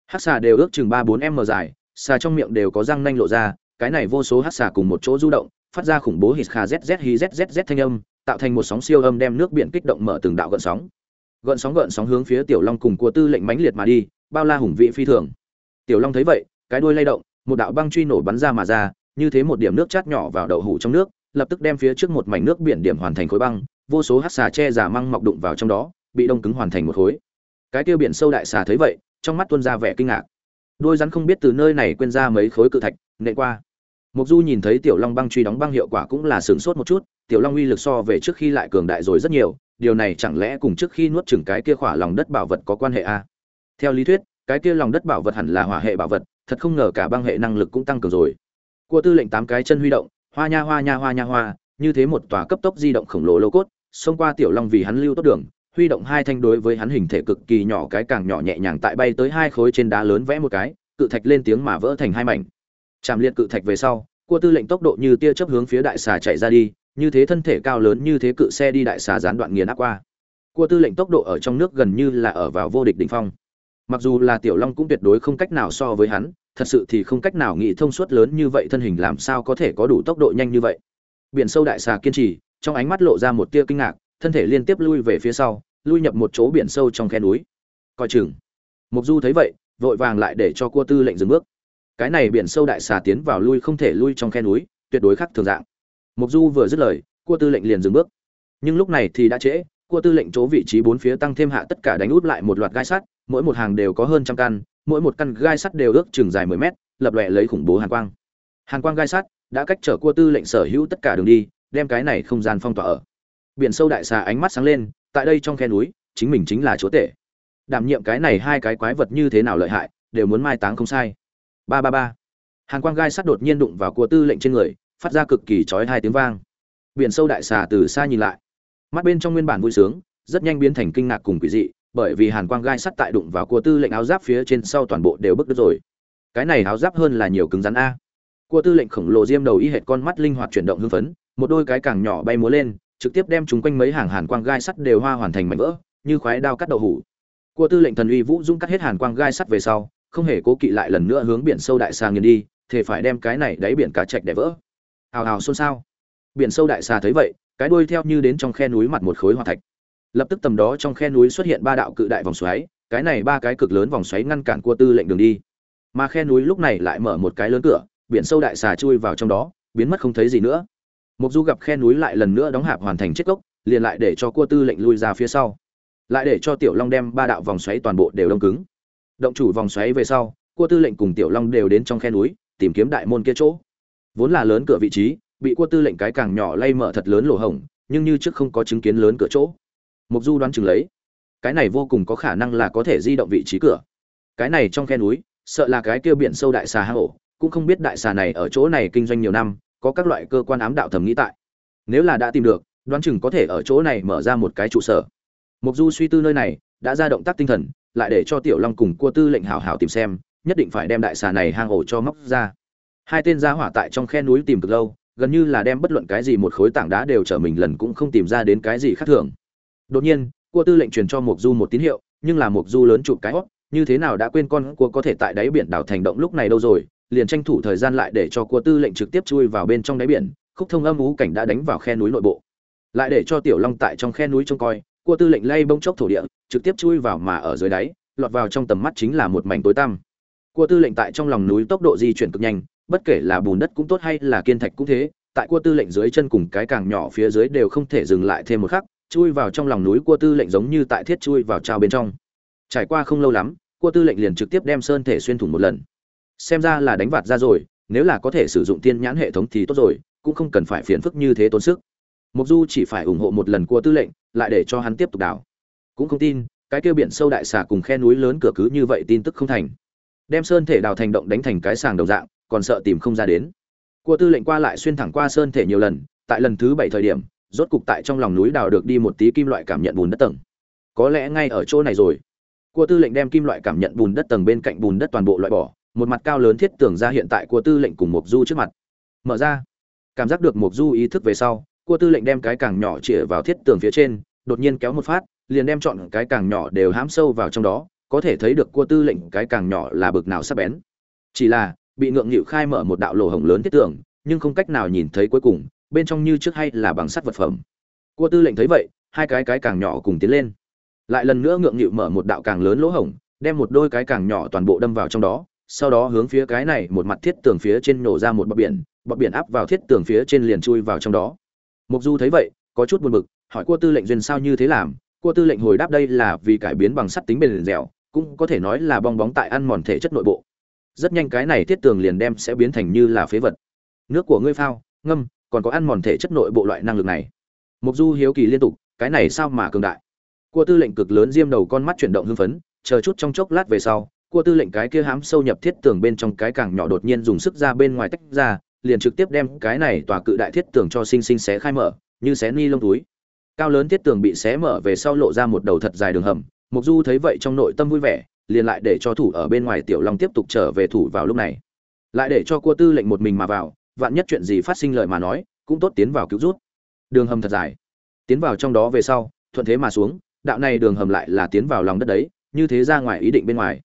Hắc xà đều ước chừng ba bốn m dài, xà trong miệng đều có răng nanh lộ ra, cái này vô số hắc xà cùng một chỗ du động, phát ra khủng bố hít kha z z zzz thanh âm tạo thành một sóng siêu âm đem nước biển kích động mở từng đạo gợn sóng. Gợn sóng gợn sóng hướng phía tiểu long cùng của tư lệnh mãnh liệt mà đi, bao la hùng vị phi thường. Tiểu long thấy vậy, cái đuôi lay động, một đạo băng truy nổ bắn ra mà ra, như thế một điểm nước chát nhỏ vào đậu hủ trong nước, lập tức đem phía trước một mảnh nước biển điểm hoàn thành khối băng, vô số hát xà che giả măng mọc đụng vào trong đó, bị đông cứng hoàn thành một khối. Cái tiêu biển sâu đại xà thấy vậy, trong mắt tuôn ra vẻ kinh ngạc. Đôi rắn không biết từ nơi này quên ra mấy khối cự thạch, nện qua. Mục du nhìn thấy tiểu long băng truy đóng băng hiệu quả cũng là sửng sốt một chút tiểu long uy lực so về trước khi lại cường đại rồi rất nhiều, điều này chẳng lẽ cùng trước khi nuốt chửng cái kia khỏa lòng đất bảo vật có quan hệ a à? theo lý thuyết, cái kia lòng đất bảo vật hẳn là hỏa hệ bảo vật, thật không ngờ cả băng hệ năng lực cũng tăng cường rồi cua tư lệnh tám cái chân huy động, hoa nha hoa nha hoa nha hoa, như thế một tòa cấp tốc di động khổng lồ lô cốt, xông qua tiểu long vì hắn lưu tốt đường, huy động hai thanh đối với hắn hình thể cực kỳ nhỏ cái càng nhỏ nhẹ nhàng tại bay tới hai khối trên đá lớn vẽ một cái, cự thạch lên tiếng mà vỡ thành hai mảnh chạm liệt cự thạch về sau, cua tư lệnh tốc độ như tia chớp hướng phía đại xà chạy ra đi như thế thân thể cao lớn như thế cự xe đi đại xà gián đoạn nghiền áp qua. Cua tư lệnh tốc độ ở trong nước gần như là ở vào vô địch đỉnh phong. Mặc dù là tiểu long cũng tuyệt đối không cách nào so với hắn, thật sự thì không cách nào nghĩ thông suốt lớn như vậy thân hình làm sao có thể có đủ tốc độ nhanh như vậy. Biển sâu đại xà kiên trì, trong ánh mắt lộ ra một tia kinh ngạc, thân thể liên tiếp lui về phía sau, lui nhập một chỗ biển sâu trong khe núi. Coi chừng. Mục du thấy vậy, vội vàng lại để cho cua tư lệnh dừng bước. Cái này biển sâu đại xà tiến vào lui không thể lui trong khe núi, tuyệt đối khác thường dạng mục du vừa dứt lời, cua tư lệnh liền dừng bước. Nhưng lúc này thì đã trễ, cua tư lệnh chỗ vị trí bốn phía tăng thêm hạ tất cả đánh út lại một loạt gai sắt, mỗi một hàng đều có hơn trăm căn, mỗi một căn gai sắt đều ước chừng dài mười mét, lập lòe lấy khủng bố hàn quang. Hàn quang gai sắt đã cách trở cua tư lệnh sở hữu tất cả đường đi, đem cái này không gian phong tỏa ở. Biển sâu đại xà ánh mắt sáng lên, tại đây trong khe núi, chính mình chính là chúa tể. Đảm nhiệm cái này hai cái quái vật như thế nào lợi hại, đều muốn mai táng không sai. Ba ba ba. Hàn quang gai sắt đột nhiên đụng vào cua tư lệnh trên người phát ra cực kỳ chói hai tiếng vang. Biển sâu đại xà từ xa nhìn lại. Mắt bên trong nguyên bản vui sướng, rất nhanh biến thành kinh ngạc cùng quỷ dị, bởi vì hàn quang gai sắt tại đụng vào cua tư lệnh áo giáp phía trên sau toàn bộ đều bức đứt rồi. Cái này áo giáp hơn là nhiều cứng rắn a. Cua tư lệnh khổng lồ diêm đầu y hệt con mắt linh hoạt chuyển động hưng phấn, một đôi cái càng nhỏ bay múa lên, trực tiếp đem chúng quanh mấy hàng hàn quang gai sắt đều hoa hoàn thành mảnh vỡ, như khoái đao cắt đậu hủ. Cua tư lệnh thần uy vũ dũng cắt hết hàn quang gai sắt về sau, không hề cố kỵ lại lần nữa hướng biển sâu đại sang nghiền đi thể phải đem cái này đáy biển cá chạch để vỡ hào hào xôn xao. Biển sâu đại xà thấy vậy, cái đuôi theo như đến trong khe núi mặt một khối hoa thạch. Lập tức tầm đó trong khe núi xuất hiện ba đạo cự đại vòng xoáy, cái này ba cái cực lớn vòng xoáy ngăn cản cua tư lệnh đường đi. Mà khe núi lúc này lại mở một cái lớn cửa, biển sâu đại xà chui vào trong đó, biến mất không thấy gì nữa. Mục du gặp khe núi lại lần nữa đóng hạp hoàn thành chết cốc liền lại để cho cua tư lệnh lui ra phía sau. Lại để cho tiểu long đem ba đạo vòng xoáy toàn bộ đều đông cứng. Động chủ vòng xoáy về sau, cua tư lệnh cùng tiểu long đều đến trong khe núi, tìm kiếm đại môn kia chỗ vốn là lớn cửa vị trí, bị quân tư lệnh cái càng nhỏ lay mở thật lớn lỗ hổng, nhưng như trước không có chứng kiến lớn cửa chỗ. Mục du đoán chừng lấy, cái này vô cùng có khả năng là có thể di động vị trí cửa. Cái này trong khe núi, sợ là cái kia biển sâu đại xà hang ổ, cũng không biết đại xà này ở chỗ này kinh doanh nhiều năm, có các loại cơ quan ám đạo thầm nghĩ tại. Nếu là đã tìm được, đoán chừng có thể ở chỗ này mở ra một cái trụ sở. Mục du suy tư nơi này, đã ra động tác tinh thần, lại để cho tiểu long cùng cua tư lệnh hảo hảo tìm xem, nhất định phải đem đại xà này hang ổ cho móc ra hai tên gia hỏa tại trong khe núi tìm cực lâu, gần như là đem bất luận cái gì một khối tảng đá đều trở mình lần cũng không tìm ra đến cái gì khác thường. Đột nhiên, cua tư lệnh truyền cho mục du một tín hiệu, nhưng là mục du lớn chụp cái hót như thế nào đã quên con cua có thể tại đáy biển đảo thành động lúc này đâu rồi, liền tranh thủ thời gian lại để cho cua tư lệnh trực tiếp chui vào bên trong đáy biển, khúc thông âm ú cảnh đã đánh vào khe núi nội bộ. Lại để cho tiểu long tại trong khe núi trông coi, cua tư lệnh lay bông chốc thổ địa, trực tiếp chui vào mà ở dưới đáy, lọt vào trong tầm mắt chính là một mảnh tối tăm. Cua tư lệnh tại trong lòng núi tốc độ di chuyển cực nhanh bất kể là bùn đất cũng tốt hay là kiên thạch cũng thế, tại cua tư lệnh dưới chân cùng cái càng nhỏ phía dưới đều không thể dừng lại thêm một khắc, chui vào trong lòng núi cua tư lệnh giống như tại thiết chui vào trao bên trong. Trải qua không lâu lắm, cua tư lệnh liền trực tiếp đem sơn thể xuyên thủng một lần. Xem ra là đánh vạt ra rồi, nếu là có thể sử dụng tiên nhãn hệ thống thì tốt rồi, cũng không cần phải phiền phức như thế tốn sức. Mục du chỉ phải ủng hộ một lần cua tư lệnh, lại để cho hắn tiếp tục đào. Cũng không tin, cái kia biển sâu đại xà cùng khe núi lớn cửa cứ như vậy tin tức không thành. Đem sơn thể đào thành động đánh thành cái sàng đầu dạng còn sợ tìm không ra đến. Cua tư lệnh qua lại xuyên thẳng qua sơn thể nhiều lần, tại lần thứ bảy thời điểm, rốt cục tại trong lòng núi đào được đi một tí kim loại cảm nhận bùn đất tầng. Có lẽ ngay ở chỗ này rồi. Cua tư lệnh đem kim loại cảm nhận bùn đất tầng bên cạnh bùn đất toàn bộ loại bỏ, một mặt cao lớn thiết tưởng ra hiện tại cua tư lệnh cùng mục du trước mặt. Mở ra. Cảm giác được mục du ý thức về sau cua tư lệnh đem cái càng nhỏ chĩa vào thiết tường phía trên, đột nhiên kéo một phát, liền đem chọn cái càng nhỏ đều hãm sâu vào trong đó, có thể thấy được cua tư lệnh cái càng nhỏ là bực nào sắp bén. Chỉ là bị ngượng nghịu khai mở một đạo lỗ hổng lớn thiết tường nhưng không cách nào nhìn thấy cuối cùng, bên trong như trước hay là bằng sắt vật phẩm. Cua tư lệnh thấy vậy, hai cái cái càng nhỏ cùng tiến lên. Lại lần nữa ngượng nghịu mở một đạo càng lớn lỗ hổng, đem một đôi cái càng nhỏ toàn bộ đâm vào trong đó, sau đó hướng phía cái này một mặt thiết tường phía trên nổ ra một bọt biển bọt biển áp vào thiết tường phía trên liền chui vào trong đó. Mục du thấy vậy, có chút buồn bực, hỏi cua tư lệnh duyên sao như thế làm? Cua tư lệnh hồi đáp đây là vì cải biến bằng sắt tính bền dẻo, cũng có thể nói là bong bóng tại ăn mòn thể chất nội bộ rất nhanh cái này thiết tường liền đem sẽ biến thành như là phế vật. Nước của ngươi phao, ngâm, còn có ăn mòn thể chất nội bộ loại năng lực này. Mục du hiếu kỳ liên tục, cái này sao mà cường đại? Cua tư lệnh cực lớn diêm đầu con mắt chuyển động hưng phấn, chờ chút trong chốc lát về sau, cua tư lệnh cái kia hám sâu nhập thiết tường bên trong cái càng nhỏ đột nhiên dùng sức ra bên ngoài tách ra, liền trực tiếp đem cái này tòa cự đại thiết tường cho sinh sinh xé khai mở, như xé ni lông túi. Cao lớn thiết tường bị xé mở về sau lộ ra một đầu thật dài đường hầm mục du thấy vậy trong nội tâm vui vẻ liền lại để cho thủ ở bên ngoài tiểu long tiếp tục trở về thủ vào lúc này. Lại để cho cua tư lệnh một mình mà vào, vạn nhất chuyện gì phát sinh lợi mà nói, cũng tốt tiến vào cứu rút đường hầm thật dài. Tiến vào trong đó về sau, thuận thế mà xuống, đạo này đường hầm lại là tiến vào lòng đất đấy, như thế ra ngoài ý định bên ngoài.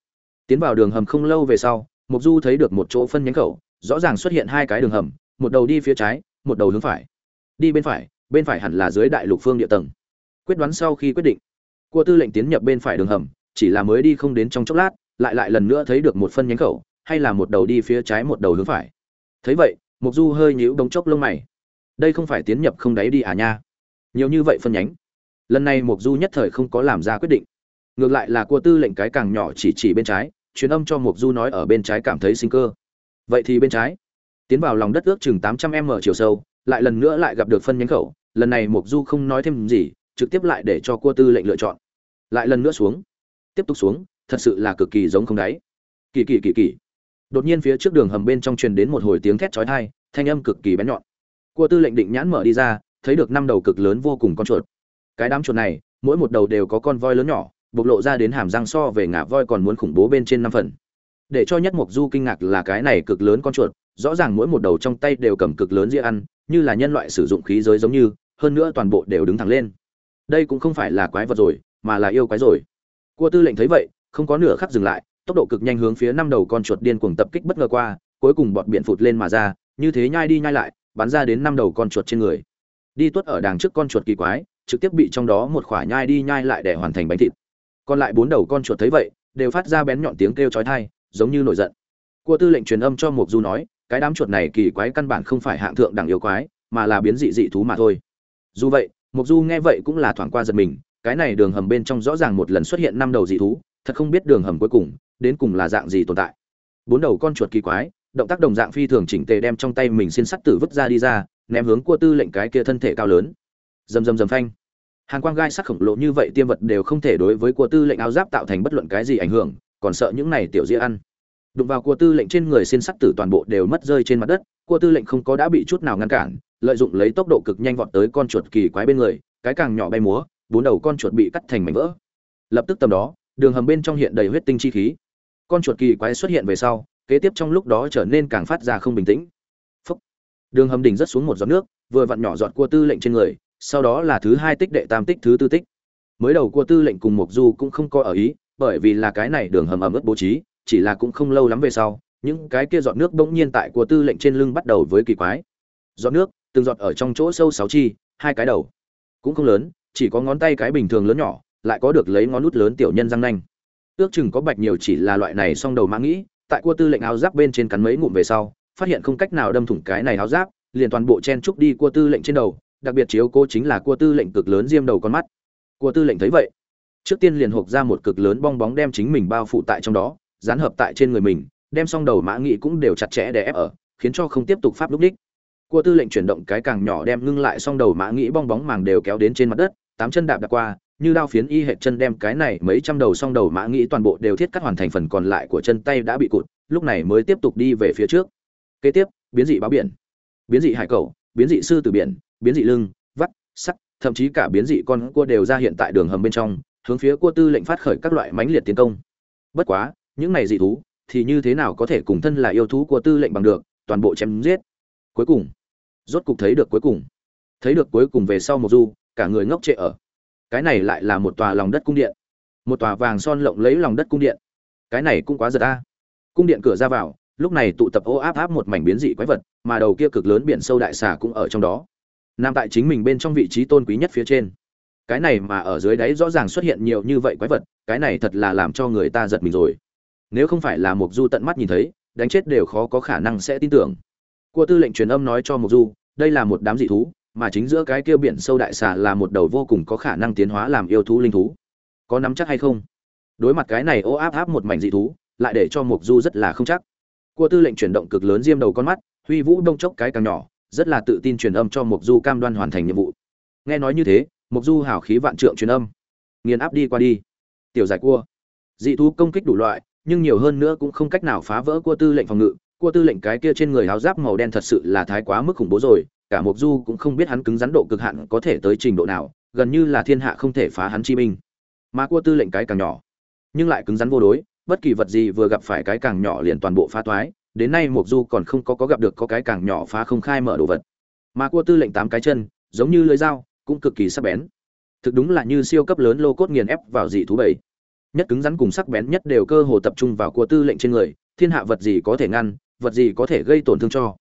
Tiến vào đường hầm không lâu về sau mục du thấy được một chỗ phân nhánh khẩu, rõ ràng xuất hiện hai cái đường hầm, một đầu đi phía trái, một đầu hướng phải. Đi bên phải bên phải hẳn là dưới đại lục phương địa tầng. Quyết đoán sau khi quyết định, cua tư lệnh tiến nhập bên phải đường hầm chỉ là mới đi không đến trong chốc lát, lại lại lần nữa thấy được một phân nhánh khẩu, hay là một đầu đi phía trái một đầu hướng phải. Thấy vậy mục du hơi nhíu đống chốc lông mày. Đây không phải tiến nhập không đáy đi à nha. Nhiều như vậy phân nhánh. Lần này mục du nhất thời không có làm ra quyết định. Ngược lại là cua tư lệnh cái càng nhỏ chỉ chỉ bên trái, truyền âm cho mục du nói ở bên trái cảm thấy sinh cơ. Vậy thì bên trái. Tiến vào lòng đất ước chừng tám trăm m chiều sâu, lại lần nữa lại gặp được phân nhánh khẩu. Lần này mục du không nói thêm gì, trực tiếp lại để cho cua tư lệnh lựa chọn. Lại lần nữa xuống tiếp tục xuống, thật sự là cực kỳ giống không đáy. Kỳ kỳ kỳ kỳ. Đột nhiên phía trước đường hầm bên trong truyền đến một hồi tiếng thét chói tai, thanh âm cực kỳ bén nhọn. Cua tư lệnh định nhãn mở đi ra, thấy được năm đầu cực lớn vô cùng con chuột. Cái đám chuột này, mỗi một đầu đều có con voi lớn nhỏ, bộc lộ ra đến hàm răng so về ngả voi còn muốn khủng bố bên trên năm phần. Để cho nhất mục du kinh ngạc là cái này cực lớn con chuột, rõ ràng mỗi một đầu trong tay đều cầm cực lớn dĩa ăn, như là nhân loại sử dụng khí giới giống như, hơn nữa toàn bộ đều đứng thẳng lên. Đây cũng không phải là quái vật rồi, mà là yêu quái rồi cua tư lệnh thấy vậy, không có nửa khắc dừng lại, tốc độ cực nhanh hướng phía năm đầu con chuột điên cuồng tập kích bất ngờ qua, cuối cùng bọt biển phụt lên mà ra, như thế nhai đi nhai lại, bắn ra đến năm đầu con chuột trên người. Đi tuốt ở đằng trước con chuột kỳ quái, trực tiếp bị trong đó một khỏa nhai đi nhai lại để hoàn thành bánh thịt. Còn lại bốn đầu con chuột thấy vậy, đều phát ra bén nhọn tiếng kêu chói tai, giống như nổi giận. Cua tư lệnh truyền âm cho mục du nói, cái đám chuột này kỳ quái căn bản không phải hạng thượng đẳng yêu quái, mà là biến dị dị thú mà thôi. Dù vậy mục du nghe vậy cũng là thoáng qua giật mình cái này đường hầm bên trong rõ ràng một lần xuất hiện năm đầu dị thú, thật không biết đường hầm cuối cùng đến cùng là dạng gì tồn tại. Bốn đầu con chuột kỳ quái, động tác đồng dạng phi thường chỉnh tề đem trong tay mình xin sắt tử vứt ra đi ra, ném hướng cua tư lệnh cái kia thân thể cao lớn. Rầm rầm rầm phanh. Hàng quang gai sắc khổng lồ như vậy tiêm vật đều không thể đối với cua tư lệnh áo giáp tạo thành bất luận cái gì ảnh hưởng, còn sợ những này tiểu dĩa ăn. Đụng vào cua tư lệnh trên người xin sắt tử toàn bộ đều mất rơi trên mặt đất, cua tư lệnh không có đã bị chút nào ngăn cản, lợi dụng lấy tốc độ cực nhanh vọt tới con chuột kỳ quái bên người, cái càng nhỏ bay múa bốn đầu con chuột bị cắt thành mảnh vỡ. Lập tức tầm đó, đường hầm bên trong hiện đầy huyết tinh chi khí. Con chuột kỳ quái xuất hiện về sau, kế tiếp trong lúc đó trở nên càng phát ra không bình tĩnh. Phúc. đường hầm đỉnh rất xuống một giọt nước, vừa vặn nhỏ giọt cua tư lệnh trên người, sau đó là thứ hai tích đệ tam tích thứ tư tích. Mới đầu cua tư lệnh cùng mục du cũng không coi ở ý, bởi vì là cái này đường hầm ẩm ướt bố trí, chỉ là cũng không lâu lắm về sau, những cái kia giọt nước bỗng nhiên tại cua tư lệnh trên lưng bắt đầu với kỳ quái. Giọt nước, từng giọt ở trong chỗ sâu sáu chi, hai cái đầu. Cũng không lớn chỉ có ngón tay cái bình thường lớn nhỏ, lại có được lấy ngón nút lớn tiểu nhân răng nanh. Ước chừng có bạch nhiều chỉ là loại này song đầu mã nghĩ, tại cua tư lệnh áo giáp bên trên cắn mấy ngụm về sau, phát hiện không cách nào đâm thủng cái này áo giáp, liền toàn bộ chen trúc đi cua tư lệnh trên đầu, đặc biệt chiếu cô chính là cua tư lệnh cực lớn diêm đầu con mắt. Cua tư lệnh thấy vậy, trước tiên liền hộp ra một cực lớn bong bóng đem chính mình bao phủ tại trong đó, dán hợp tại trên người mình, đem xong đầu mã nghị cũng đều chặt chẽ để ép ở, khiến cho không tiếp tục pháp lúc đích. Cua tư lệnh chuyển động cái càng nhỏ đem ngưng lại xong đầu mã nghĩ bong bóng màng đều kéo đến trên mặt đất tám chân đạp đạp qua, như đao phiến y hệ chân đem cái này mấy trăm đầu song đầu mã nghĩ toàn bộ đều thiết cắt hoàn thành phần còn lại của chân tay đã bị cụt, lúc này mới tiếp tục đi về phía trước. Kế tiếp, biến dị báo biển, biến dị hải cầu, biến dị sư từ biển, biến dị lưng, vắt sắc thậm chí cả biến dị con cua đều ra hiện tại đường hầm bên trong, hướng phía cua tư lệnh phát khởi các loại mãnh liệt tiến công. Bất quá, những này dị thú thì như thế nào có thể cùng thân là yêu thú của tư lệnh bằng được, toàn bộ chém giết. Cuối cùng, rốt cục thấy được cuối cùng. Thấy được cuối cùng về sau một du cả người ngốc trệ ở. Cái này lại là một tòa lòng đất cung điện. Một tòa vàng son lộng lấy lòng đất cung điện. Cái này cũng quá giật ta. Cung điện cửa ra vào, lúc này tụ tập ô áp áp một mảnh biến dị quái vật, mà đầu kia cực lớn biển sâu đại xà cũng ở trong đó. Nằm tại chính mình bên trong vị trí tôn quý nhất phía trên. Cái này mà ở dưới đáy rõ ràng xuất hiện nhiều như vậy quái vật, cái này thật là làm cho người ta giật mình rồi. Nếu không phải là mục du tận mắt nhìn thấy, đánh chết đều khó có khả năng sẽ tin tưởng. Cua tư lệnh truyền âm nói cho mục du, đây là một đám dị thú mà chính giữa cái kia biển sâu đại xà là một đầu vô cùng có khả năng tiến hóa làm yêu thú linh thú. Có nắm chắc hay không? Đối mặt cái này ô áp áp một mảnh dị thú, lại để cho mục du rất là không chắc. Cua tư lệnh chuyển động cực lớn diêm đầu con mắt, huy vũ đông chốc cái càng nhỏ, rất là tự tin truyền âm cho mục du cam đoan hoàn thành nhiệm vụ. Nghe nói như thế mục du hào khí vạn trượng truyền âm. Nghiền áp đi qua đi. Tiểu giải cua. Dị thú công kích đủ loại, nhưng nhiều hơn nữa cũng không cách nào phá vỡ cua tư lệnh phòng ngự. Cua tư lệnh cái kia trên người áo giáp màu đen thật sự là thái quá mức khủng bố rồi cả mục du cũng không biết hắn cứng rắn độ cực hạn có thể tới trình độ nào, gần như là thiên hạ không thể phá hắn chi binh. Mà cua tư lệnh cái càng nhỏ, nhưng lại cứng rắn vô đối, bất kỳ vật gì vừa gặp phải cái càng nhỏ liền toàn bộ phá toái, đến nay mục du còn không có có gặp được có cái càng nhỏ phá không khai mở đồ vật. Mà cua tư lệnh tám cái chân, giống như lưỡi dao, cũng cực kỳ sắc bén. Thực đúng là như siêu cấp lớn lô cốt nghiền ép vào dị thú bảy. Nhất cứng rắn cùng sắc bén nhất đều cơ hồ tập trung vào cua tư lệnh trên người, thiên hạ vật gì có thể ngăn, vật gì có thể gây tổn thương cho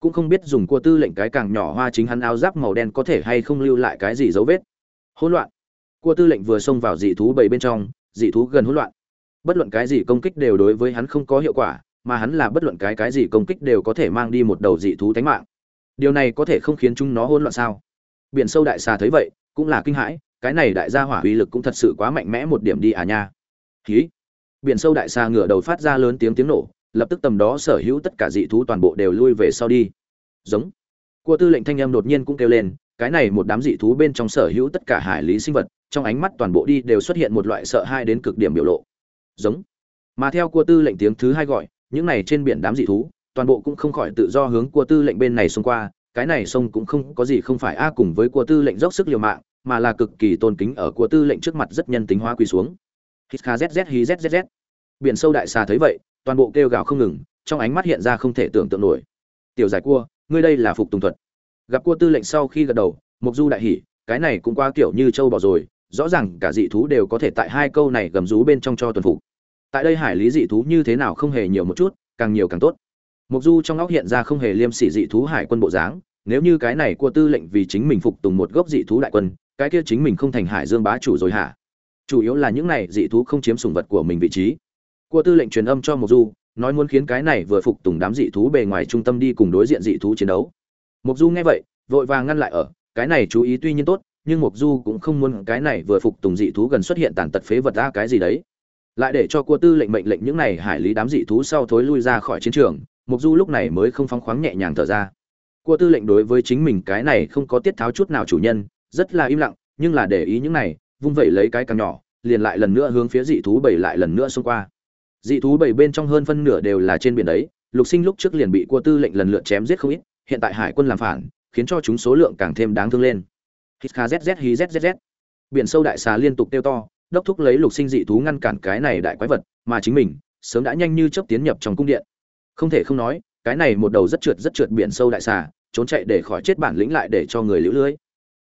cũng không biết dùng cua tư lệnh cái càng nhỏ hoa chính hắn áo giáp màu đen có thể hay không lưu lại cái gì dấu vết. Hỗn loạn. Cua tư lệnh vừa xông vào dị thú bầy bên trong, dị thú gần hỗn loạn. Bất luận cái gì công kích đều đối với hắn không có hiệu quả, mà hắn là bất luận cái cái gì công kích đều có thể mang đi một đầu dị thú tánh mạng. Điều này có thể không khiến chúng nó hỗn loạn sao? Biển sâu đại xà thấy vậy, cũng là kinh hãi, cái này đại gia hỏa uy lực cũng thật sự quá mạnh mẽ một điểm đi à nha. Khí biển sâu đại xà ngửa đầu phát ra lớn tiếng tiếng nổ lập tức tầm đó sở hữu tất cả dị thú toàn bộ đều lui về sau đi. Giống. Cua tư lệnh thanh âm đột nhiên cũng kêu lên, cái này một đám dị thú bên trong sở hữu tất cả hải lý sinh vật, trong ánh mắt toàn bộ đi đều xuất hiện một loại sợ hãi đến cực điểm biểu lộ. Giống. Mà theo cua tư lệnh tiếng thứ hai gọi, những này trên biển đám dị thú, toàn bộ cũng không khỏi tự do hướng cua tư lệnh bên này xông qua, cái này sông cũng không có gì không phải a à cùng với cua tư lệnh dốc sức liều mạng, mà là cực kỳ tôn kính ở cua tư lệnh trước mặt rất nhân tính hóa quỳ xuống. Hít kha zz hi zzz biển sâu đại xà thấy vậy toàn bộ kêu gào không ngừng, trong ánh mắt hiện ra không thể tưởng tượng nổi. Tiểu giải cua, ngươi đây là phục tùng thuật. Gặp cua tư lệnh sau khi gật đầu mục du đại hỉ, cái này cũng qua kiểu như châu bò rồi, rõ ràng cả dị thú đều có thể tại hai câu này gầm rú bên trong cho tuần phục. Tại đây hải lý dị thú như thế nào không hề nhiều một chút, càng nhiều càng tốt. Mục du trong óc hiện ra không hề liêm sỉ dị thú hải quân bộ dáng, nếu như cái này cua tư lệnh vì chính mình phục tùng một gốc dị thú đại quân, cái kia chính mình không thành hải dương bá chủ rồi hả? Chủ yếu là những này dị thú không chiếm sùng vật của mình vị trí của tư lệnh truyền âm cho mộc du, nói muốn khiến cái này vừa phục tùng đám dị thú bề ngoài trung tâm đi cùng đối diện dị thú chiến đấu. Mộc du nghe vậy, vội vàng ngăn lại ở, cái này chú ý tuy nhiên tốt, nhưng mộc du cũng không muốn cái này vừa phục tùng dị thú gần xuất hiện tàn tật phế vật ra cái gì đấy. Lại để cho cua tư lệnh mệnh lệnh những này hải lý đám dị thú sau thối lui ra khỏi chiến trường, mộc du lúc này mới không phóng khoáng nhẹ nhàng thở ra. Cua tư lệnh đối với chính mình cái này không có tiết tháo chút nào chủ nhân, rất là im lặng, nhưng là để ý những này, vung vẩy lấy cái càng nhỏ, liền lại lần nữa hướng phía dị thú bảy lại lần nữa xông qua dị thú bảy bên trong hơn phân nửa đều là trên biển đấy, lục sinh lúc trước liền bị cua tư lệnh lần lượt chém giết không ít, hiện tại hải quân làm phản, khiến cho chúng số lượng càng thêm đáng thương lên. Hít kha zz hí zzz biển sâu đại xà liên tục tiêu to, đốc thúc lấy lục sinh dị thú ngăn cản cái này đại quái vật, mà chính mình, sớm đã nhanh như chớp tiến nhập trong cung điện. Không thể không nói, cái này một đầu rất trượt rất trượt biển sâu đại xà, trốn chạy để khỏi chết bản lĩnh lại để cho người liễu lưới.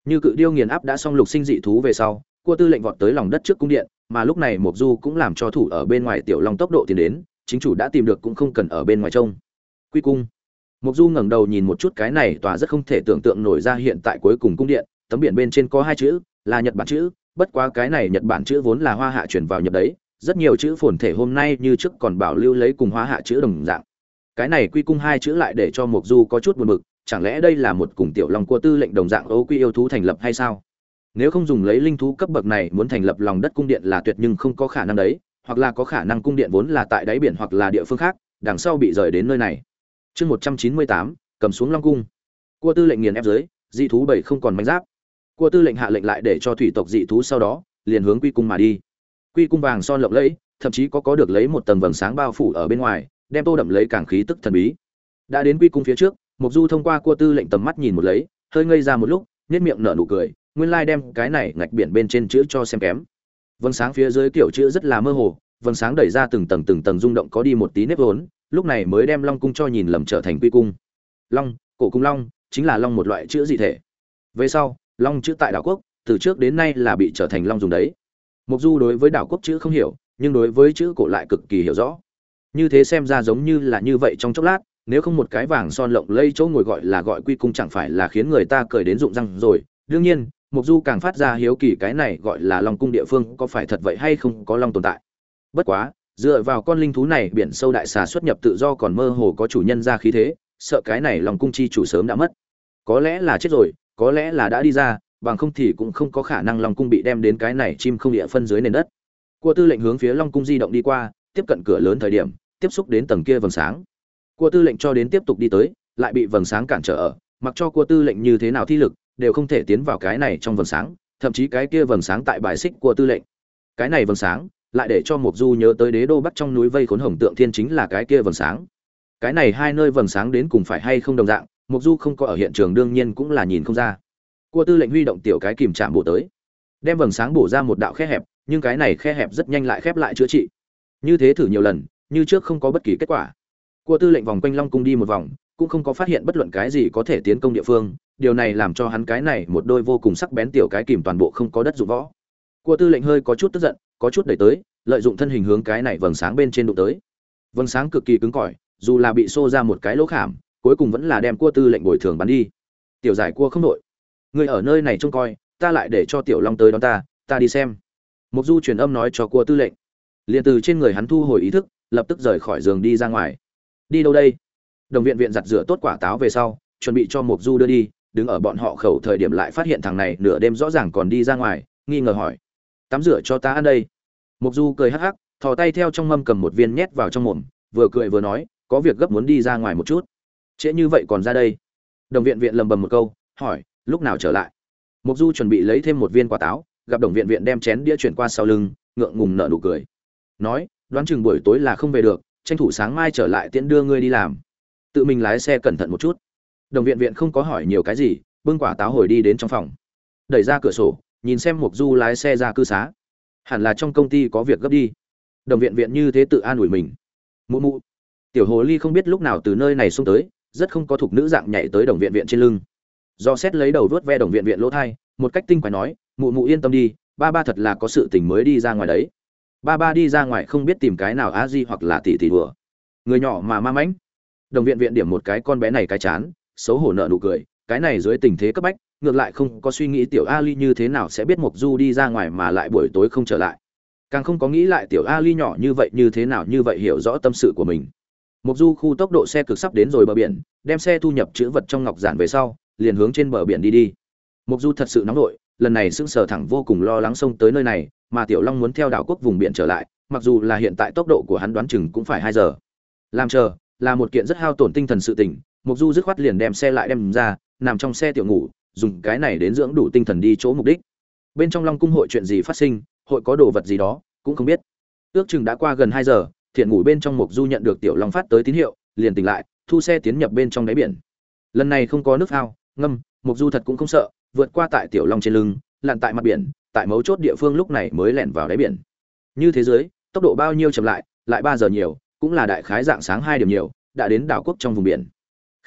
Như cự điêu nghiền áp đã xong lục sinh dị thú về sau cua tư lệnh vọt tới lòng đất trước cung điện, mà lúc này mộc du cũng làm cho thủ ở bên ngoài tiểu long tốc độ tiến đến, chính chủ đã tìm được cũng không cần ở bên ngoài trông. Quy cung. Mộc du ngẩng đầu nhìn một chút cái này tòa rất không thể tưởng tượng nổi ra hiện tại cuối cùng cung điện, tấm biển bên trên có hai chữ, là nhật bản chữ, bất quá cái này nhật bản chữ vốn là hoa hạ chuyển vào nhập đấy, rất nhiều chữ phồn thể hôm nay như trước còn bảo lưu lấy cùng hoa hạ chữ đồng dạng. Cái này quy cung hai chữ lại để cho mộc du có chút buồn bực, chẳng lẽ đây là một cùng tiểu long cua tư lệnh đồng dạng ấu quy yêu thú thành lập hay sao? Nếu không dùng lấy linh thú cấp bậc này muốn thành lập lòng đất cung điện là tuyệt nhưng không có khả năng đấy, hoặc là có khả năng cung điện vốn là tại đáy biển hoặc là địa phương khác, đằng sau bị rời đến nơi này. Chương một trăm chín mươi tám, cầm xuống long cung. Cua tư lệnh nghiền ép dưới, dị thú bảy không còn manh giáp. Cua tư lệnh hạ lệnh lại để cho thủy tộc dị thú sau đó, liền hướng quy cung mà đi. Quy cung vàng son lộng lẫy, thậm chí có có được lấy một tầng vầng sáng bao phủ ở bên ngoài, đem tô đậm lấy càng khí tức thần bí. Đã đến quy cung phía trước mục du thông qua cua tư lệnh tầm mắt nhìn một lấy, hơi ngây ra một lúc, nhếch miệng nở nụ cười nguyên lai đem cái này ngạch biển bên trên chữ cho xem kém. Vầng sáng phía dưới kiểu chữ rất là mơ hồ, vầng sáng đẩy ra từng tầng từng tầng rung động có đi một tí nếp vốn, lúc này mới đem long cung cho nhìn lầm trở thành quy cung. Long, cổ cung long, chính là long một loại chữ dị thể. Về sau, long chữ tại đảo quốc, từ trước đến nay là bị trở thành long dùng đấy. Mục du đối với đảo quốc chữ không hiểu, nhưng đối với chữ cổ lại cực kỳ hiểu rõ. Như thế xem ra giống như là như vậy trong chốc lát, nếu không một cái vàng son lộng lây chỗ ngồi gọi là gọi quy cung chẳng phải là khiến người ta cười đến rụng răng rồi. Đương nhiên mục du càng phát ra hiếu kỳ cái này gọi là long cung địa phương có phải thật vậy hay không có long tồn tại. Bất quá, dựa vào con linh thú này biển sâu đại xà xuất nhập tự do còn mơ hồ có chủ nhân ra khí thế, sợ cái này long cung chi chủ sớm đã mất. Có lẽ là chết rồi, có lẽ là đã đi ra, bằng không thì cũng không có khả năng long cung bị đem đến cái này chim không địa phân dưới nền đất. Cua tư lệnh hướng phía long cung di động đi qua, tiếp cận cửa lớn thời điểm, tiếp xúc đến tầng kia vầng sáng. Cua tư lệnh cho đến tiếp tục đi tới, lại bị vầng sáng cản trở ở, mặc cho cua tư lệnh như thế nào thi lực đều không thể tiến vào cái này trong vầng sáng, thậm chí cái kia vầng sáng tại bài xích của tư lệnh. Cái này vầng sáng lại để cho mục du nhớ tới đế đô bắc trong núi vây khốn hồng tượng thiên chính là cái kia vầng sáng. Cái này hai nơi vầng sáng đến cùng phải hay không đồng dạng mục du không có ở hiện trường, đương nhiên cũng là nhìn không ra. Cua tư lệnh huy động tiểu cái kìm chạm bổ tới, đem vầng sáng bổ ra một đạo khe hẹp, nhưng cái này khe hẹp rất nhanh lại khép lại chữa trị. Như thế thử nhiều lần, như trước không có bất kỳ kết quả. Cua tư lệnh vòng quanh long cung đi một vòng cũng không có phát hiện bất luận cái gì có thể tiến công địa phương, điều này làm cho hắn cái này một đôi vô cùng sắc bén tiểu cái kìm toàn bộ không có đất dụng võ. Cua tư lệnh hơi có chút tức giận, có chút đẩy tới, lợi dụng thân hình hướng cái này vầng sáng bên trên đụng tới. Vầng sáng cực kỳ cứng cỏi, dù là bị xô ra một cái lỗ khảm, cuối cùng vẫn là đem cua tư lệnh bồi thường bắn đi. Tiểu giải cua không đội người ở nơi này trông coi, ta lại để cho tiểu long tới đón ta ta đi xem. Mục du truyền âm nói cho cua tư lệnh. Liền từ trên người hắn thu hồi ý thức, lập tức rời khỏi giường đi ra ngoài. Đi đâu đây? Đồng viện viện giặt rửa tốt quả táo về sau, chuẩn bị cho mục du đưa đi, đứng ở bọn họ khẩu thời điểm lại phát hiện thằng này nửa đêm rõ ràng còn đi ra ngoài, nghi ngờ hỏi, tắm rửa cho ta ăn đây. Mục du cười hắc hắc, thò tay theo trong mâm cầm một viên nhét vào trong mồm, vừa cười vừa nói, có việc gấp muốn đi ra ngoài một chút. Trễ như vậy còn ra đây? Đồng viện viện lầm bầm một câu, hỏi, lúc nào trở lại? Mục du chuẩn bị lấy thêm một viên quả táo, gặp đồng viện viện đem chén đĩa chuyển qua sau lưng, ngượng ngùng nở nụ cười. Nói, đoán chừng buổi tối là không về được, tranh thủ sáng mai trở lại tiễn đưa ngươi đi làm tự mình lái xe cẩn thận một chút. Đồng viện viện không có hỏi nhiều cái gì, bưng quả táo hồi đi đến trong phòng. Đẩy ra cửa sổ, nhìn xem mục du lái xe ra cư xá. Hẳn là trong công ty có việc gấp đi. Đồng viện viện như thế tự an ủi mình. Mụ mụ. Tiểu hồ ly không biết lúc nào từ nơi này xuống tới, rất không có thục nữ dạng nhảy tới đồng viện viện trên lưng. Do xét lấy đầu vớt ve đồng viện viện lỗ thai, một cách tinh quái nói, mụ mụ yên tâm đi, ba ba thật là có sự tình mới đi ra ngoài đấy. Ba ba đi ra ngoài không biết tìm cái nào a di hoặc là tỷ tỷ đùa. Người nhỏ mà ma mãnh đồng viện viện điểm một cái con bé này cái chán, xấu hổ nợ nụ cười, cái này dưới tình thế cấp bách, ngược lại không có suy nghĩ tiểu ali như thế nào sẽ biết mộc du đi ra ngoài mà lại buổi tối không trở lại. Càng không có nghĩ lại tiểu ali nhỏ như vậy như thế nào như vậy hiểu rõ tâm sự của mình. Mộc du khu tốc độ xe cực sắp đến rồi bờ biển, đem xe thu nhập chữ vật trong ngọc giản về sau, liền hướng trên bờ biển đi đi. Mộc du thật sự nóng nổi lần này sững sờ thẳng vô cùng lo lắng sông tới nơi này, mà tiểu long muốn theo đảo quốc vùng biển trở lại, mặc dù là hiện tại tốc độ của hắn đoán chừng cũng phải hai giờ. Làm chờ là một kiện rất hao tổn tinh thần sự tình mục du dứt khoát liền đem xe lại đem ra, nằm trong xe tiểu ngủ, dùng cái này đến dưỡng đủ tinh thần đi chỗ mục đích. Bên trong long cung hội chuyện gì phát sinh, hội có đồ vật gì đó, cũng không biết. Ước chừng đã qua gần hai giờ, thiện ngủ bên trong mục du nhận được tiểu long phát tới tín hiệu, liền tỉnh lại, thu xe tiến nhập bên trong đáy biển. Lần này không có nước ao, ngâm mục du thật cũng không sợ, vượt qua tại tiểu long trên lưng, lặn tại mặt biển, tại mấu chốt địa phương lúc này mới lẻn vào đáy biển. Như thế giới, tốc độ bao nhiêu chậm lại lại ba giờ nhiều cũng là đại khái dạng sáng hai điểm nhiều, đã đến đảo quốc trong vùng biển.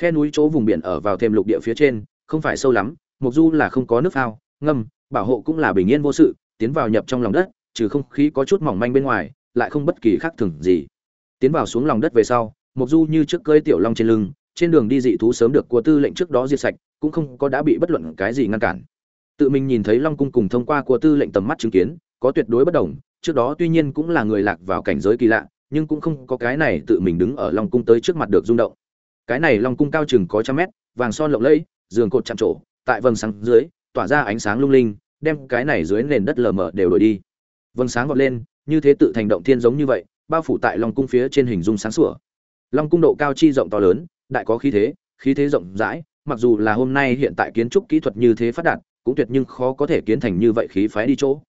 Khe núi chỗ vùng biển ở vào thêm lục địa phía trên, không phải sâu lắm, mục du là không có nước phao, ngâm, bảo hộ cũng là bình yên vô sự, tiến vào nhập trong lòng đất, trừ không khí có chút mỏng manh bên ngoài, lại không bất kỳ khác thường gì. Tiến vào xuống lòng đất về sau, mục du như trước cơi tiểu long trên lưng, trên đường đi dị thú sớm được của tư lệnh trước đó diệt sạch, cũng không có đã bị bất luận cái gì ngăn cản. Tự mình nhìn thấy long cung cùng thông qua của tư lệnh tầm mắt chứng kiến, có tuyệt đối bất đồng, trước đó tuy nhiên cũng là người lạc vào cảnh giới kỳ lạ nhưng cũng không có cái này tự mình đứng ở long cung tới trước mặt được rung động. Cái này long cung cao chừng có trăm mét, vàng son lộng lẫy, giường cột chạm trổ, tại vầng sáng dưới, tỏa ra ánh sáng lung linh, đem cái này dưới nền đất lờ mờ đều đổi đi. Vầng sáng vọt lên, như thế tự thành động thiên giống như vậy, bao phủ tại long cung phía trên hình dung sáng sủa. Long cung độ cao chi rộng to lớn, đại có khí thế khí thế rộng rãi, mặc dù là hôm nay hiện tại kiến trúc kỹ thuật như thế phát đạt, cũng tuyệt nhưng khó có thể kiến thành như vậy khí phái đi chỗ.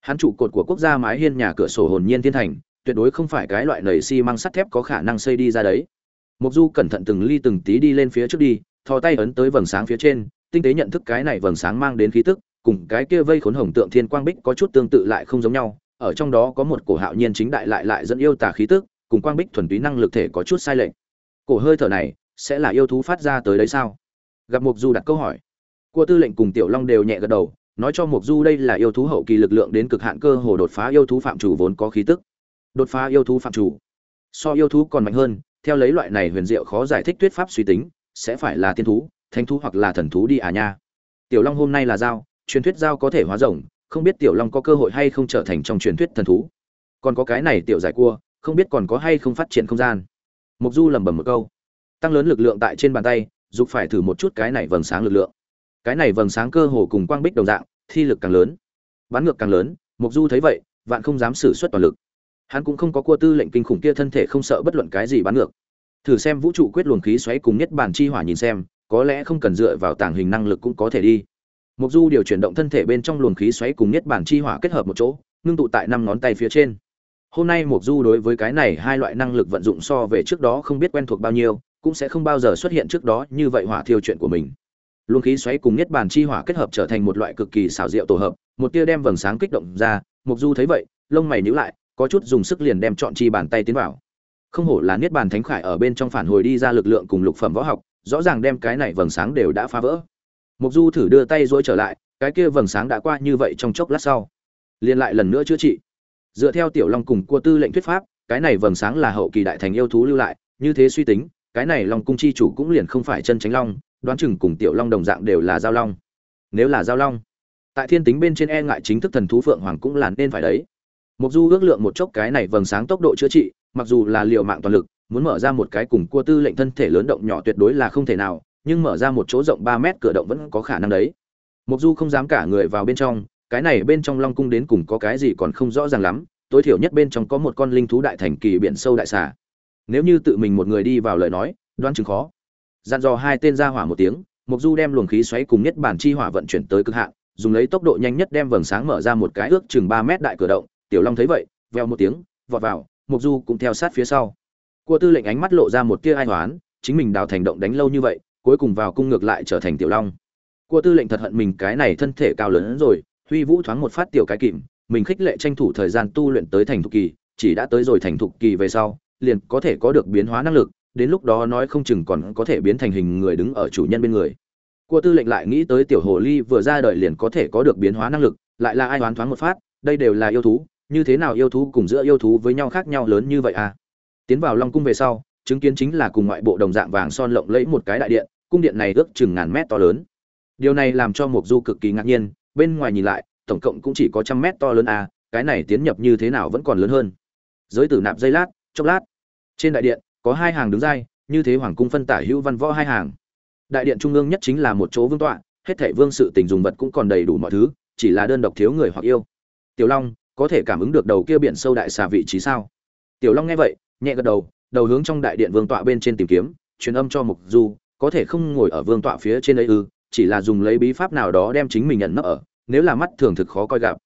Hắn trụ cột của quốc gia mái hiên nhà cửa sổ hồn nhiên thiên thành tuyệt đối không phải cái loại nầy xi măng sắt thép có khả năng xây đi ra đấy. Mục du cẩn thận từng ly từng tí đi lên phía trước đi, thò tay ấn tới vầng sáng phía trên, tinh tế nhận thức cái này vầng sáng mang đến khí tức, cùng cái kia vây khốn hồng tượng thiên quang bích có chút tương tự lại không giống nhau, ở trong đó có một cổ hạo nhiên chính đại lại lại dẫn yêu tà khí tức, cùng quang bích thuần túy năng lực thể có chút sai lệch. Cổ hơi thở này, sẽ là yêu thú phát ra tới đấy sao? Gặp mục du đặt câu hỏi. Cua tư lệnh cùng tiểu long đều nhẹ gật đầu, nói cho mục du đây là yêu thú hậu kỳ lực lượng đến cực hạn cơ hồ đột phá yêu thú phạm chủ vốn có khí tức đột phá yêu thú phạm chủ. So yêu thú còn mạnh hơn, theo lấy loại này huyền diệu khó giải thích thuyết pháp suy tính, sẽ phải là tiên thú thanh thú hoặc là thần thú đi à nha. Tiểu long hôm nay là dao, truyền thuyết dao có thể hóa rồng, không biết tiểu long có cơ hội hay không trở thành trong truyền thuyết thần thú. Còn có cái này tiểu giải cua, không biết còn có hay không phát triển không gian. Mục du lẩm bẩm một câu. Tăng lớn lực lượng tại trên bàn tay, dục phải thử một chút cái này vầng sáng lực lượng. Cái này vầng sáng cơ hồ cùng quang bích đồng dạng, thi lực càng lớn. Bắn ngược càng lớn mục du thấy vậy, vạn không dám sử xuất toàn lực hắn cũng không có cua tư lệnh kinh khủng kia thân thể không sợ bất luận cái gì bắn ngược. Thử xem vũ trụ quyết luồng khí xoáy cùng nhất bản chi hỏa nhìn xem, có lẽ không cần dựa vào tàng hình năng lực cũng có thể đi. Mục du điều chuyển động thân thể bên trong luồng khí xoáy cùng nhất bản chi hỏa kết hợp một chỗ, ngưng tụ tại năm ngón tay phía trên. Hôm nay mục du đối với cái này hai loại năng lực vận dụng so về trước đó không biết quen thuộc bao nhiêu, cũng sẽ không bao giờ xuất hiện trước đó như vậy hỏa thiêu chuyện của mình. Luồng khí xoáy cùng nhất bản chi hỏa kết hợp trở thành một loại cực kỳ xảo diệu tổ hợp, một tia đem vầng sáng kích động ra mục du thấy vậy, lông mày nhíu lại có chút dùng sức liền đem chọn chi bàn tay tiến vào. Không hổ là niết bàn thánh khải ở bên trong phản hồi đi ra lực lượng cùng lục phẩm võ học, rõ ràng đem cái này vầng sáng đều đã phá vỡ. Mục du thử đưa tay dối trở lại, cái kia vầng sáng đã qua như vậy trong chốc lát sau. Liền lại lần nữa chữa trị. Dựa theo tiểu long cùng cua tư lệnh thuyết pháp, cái này vầng sáng là hậu kỳ đại thành yêu thú lưu lại, như thế suy tính, cái này long cung chi chủ cũng liền không phải chân tránh long, đoán chừng cùng tiểu long đồng dạng đều là giao long. Nếu là giao long, tại thiên tính bên trên e ngại chính thức thần thú phượng hoàng cũng là nên phải đấy. Mộc Du ước lượng một chốc cái này vầng sáng tốc độ chữa trị, mặc dù là liều mạng toàn lực, muốn mở ra một cái cùng cua tư lệnh thân thể lớn động nhỏ tuyệt đối là không thể nào, nhưng mở ra một chỗ rộng 3 mét cửa động vẫn có khả năng đấy. Mộc Du không dám cả người vào bên trong, cái này bên trong Long cung đến cùng có cái gì còn không rõ ràng lắm, tối thiểu nhất bên trong có một con linh thú đại thành kỳ biển sâu đại xà. Nếu như tự mình một người đi vào lời nói, đoán chừng khó. Dặn dò hai tên ra hỏa một tiếng, Mộc Du đem luồng khí xoáy cùng nhất bản chi hỏa vận chuyển tới cực hạn, dùng lấy tốc độ nhanh nhất đem vầng sáng mở ra một cái ước chừng 3 mét đại cửa động, tiểu long thấy vậy veo một tiếng, vọt vào mục du cũng theo sát phía sau. Cua tư lệnh ánh mắt lộ ra một tia ai hoán, chính mình đào thành động đánh lâu như vậy, cuối cùng vào cung ngược lại trở thành tiểu long. Cua tư lệnh thật hận mình cái này thân thể cao lớn hơn rồi, huy vũ thoáng một phát tiểu cái kìm, mình khích lệ tranh thủ thời gian tu luyện tới thành thục kỳ, chỉ đã tới rồi thành thục kỳ về sau, liền có thể có được biến hóa năng lực, đến lúc đó nói không chừng còn có thể biến thành hình người đứng ở chủ nhân bên người. Cua tư lệnh lại nghĩ tới tiểu hồ ly vừa ra đời liền có thể có được biến hóa năng lực, lại là ai đoán thoáng một phát, đây đều là yêu thú như thế nào yêu thú cùng giữa yêu thú với nhau khác nhau lớn như vậy à? Tiến vào long cung về sau, chứng kiến chính là cùng ngoại bộ đồng dạng vàng son lộng lẫy một cái đại điện, cung điện này ước chừng ngàn mét to lớn. Điều này làm cho mục du cực kỳ ngạc nhiên, bên ngoài nhìn lại, tổng cộng cũng chỉ có trăm mét to lớn à cái này tiến nhập như thế nào vẫn còn lớn hơn. Giới tử nạp dây lát, chốc lát. Trên đại điện, có hai hàng đứng dai, như thế hoàng cung phân tả hữu văn võ hai hàng. Đại điện trung ương nhất chính là một chỗ vương tọa, hết thảy vương sự tình dùng vật cũng còn đầy đủ mọi thứ, chỉ là đơn độc thiếu người hoặc yêu. Tiểu long có thể cảm ứng được đầu kia biển sâu đại xà vị trí sao? Tiểu long nghe vậy, nhẹ gật đầu đầu hướng trong đại điện vương tọa bên trên tìm kiếm, truyền âm cho mục du, có thể không ngồi ở vương tọa phía trên ấy ư, chỉ là dùng lấy bí pháp nào đó đem chính mình nhận nấp ở, nếu là mắt thường thực khó coi gặp.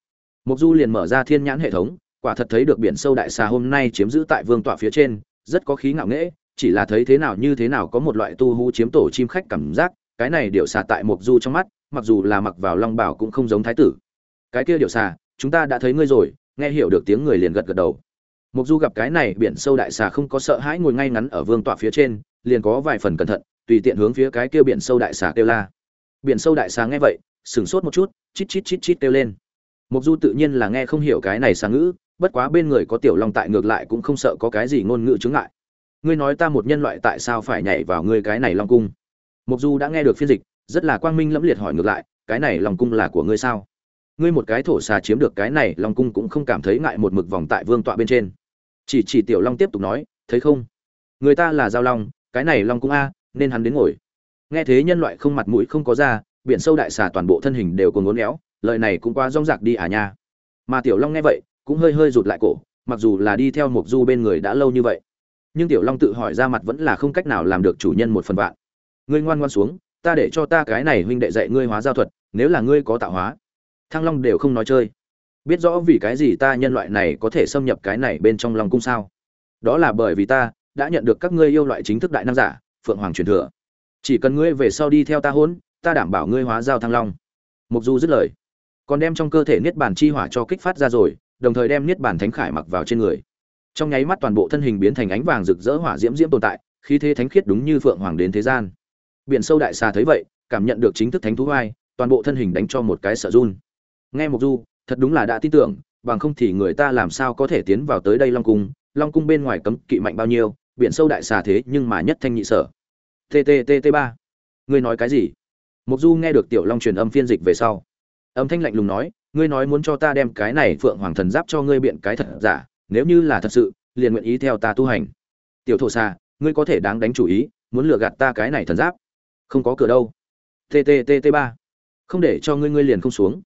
Mục du liền mở ra thiên nhãn hệ thống, quả thật thấy được biển sâu đại xà hôm nay chiếm giữ tại vương tọa phía trên, rất có khí ngạo nghễ, chỉ là thấy thế nào như thế nào có một loại tu hú chiếm tổ chim khách cảm giác, cái này điệu xà tại mục du trong mắt, mặc dù là mặc vào long bảo cũng không giống thái tử. Cái kia điệu xà chúng ta đã thấy ngươi rồi, nghe hiểu được tiếng người liền gật gật đầu. Mục du gặp cái này biển sâu đại xà không có sợ hãi ngồi ngay ngắn ở vương tọa phía trên, liền có vài phần cẩn thận, tùy tiện hướng phía cái kia biển sâu đại xà kêu la. Biển sâu đại xà nghe vậy, sửng sốt một chút, chít chít chít chít kêu lên. Mục du tự nhiên là nghe không hiểu cái này xà ngữ, bất quá bên người có tiểu long tại ngược lại cũng không sợ có cái gì ngôn ngữ chứng ngại. Ngươi nói ta một nhân loại tại sao phải nhảy vào ngươi cái này long cung? Mục du đã nghe được phiên dịch, rất là quang minh lẫm liệt hỏi ngược lại, cái này long cung là của ngươi sao? Ngươi một cái thổ xà chiếm được cái này, long cung cũng không cảm thấy ngại một mực vòng tại vương tọa bên trên. Chỉ chỉ tiểu long tiếp tục nói, thấy không? Người ta là giao long, cái này long cung a, nên hắn đến ngồi. Nghe thế nhân loại không mặt mũi không có da biển sâu đại xà toàn bộ thân hình đều còn ngốn éo, lời này cũng quá rong rạc đi à nha. Mà tiểu long nghe vậy, cũng hơi hơi rụt lại cổ, mặc dù là đi theo mục du bên người đã lâu như vậy. Nhưng tiểu long tự hỏi ra mặt vẫn là không cách nào làm được chủ nhân một phần vạn. Ngươi ngoan ngoan xuống, ta để cho ta cái này huynh đệ dạy ngươi hóa giao thuật, nếu là ngươi có tạo hóa thăng long đều không nói chơi. Biết rõ vì cái gì ta nhân loại này có thể xâm nhập cái này bên trong long cung sao? Đó là bởi vì ta đã nhận được các ngươi yêu loại chính thức đại nam giả, phượng hoàng truyền thừa. Chỉ cần ngươi về sau đi theo ta hôn ta đảm bảo ngươi hóa giao thăng long. Mục du dứt lời, còn đem trong cơ thể niết bàn chi hỏa cho kích phát ra rồi, đồng thời đem niết bàn thánh khải mặc vào trên người. Trong nháy mắt toàn bộ thân hình biến thành ánh vàng rực rỡ hỏa diễm diễm tồn tại, khí thế thánh khiết đúng như phượng hoàng đến thế gian. Biển sâu đại xà thấy vậy, cảm nhận được chính thức thánh thú vai toàn bộ thân hình đánh cho một cái sợ run nghe mục du, thật đúng là đã tin tưởng, bằng không thì người ta làm sao có thể tiến vào tới đây long cung? Long cung bên ngoài cấm kỵ mạnh bao nhiêu, biển sâu đại xà thế nhưng mà nhất thanh nhị sở. Tttt ba. Ngươi nói cái gì? Mục du nghe được tiểu long truyền âm phiên dịch về sau. Âm thanh lạnh lùng nói, ngươi nói muốn cho ta đem cái này phượng hoàng thần giáp cho ngươi biện cái thật giả, nếu như là thật sự, liền nguyện ý theo ta tu hành. Tiểu thổ xà, ngươi có thể đáng đánh chủ ý, muốn lừa gạt ta cái này thần giáp? Không có cửa đâu. Tttt ba. Không để cho ngươi ngươi liền không xuống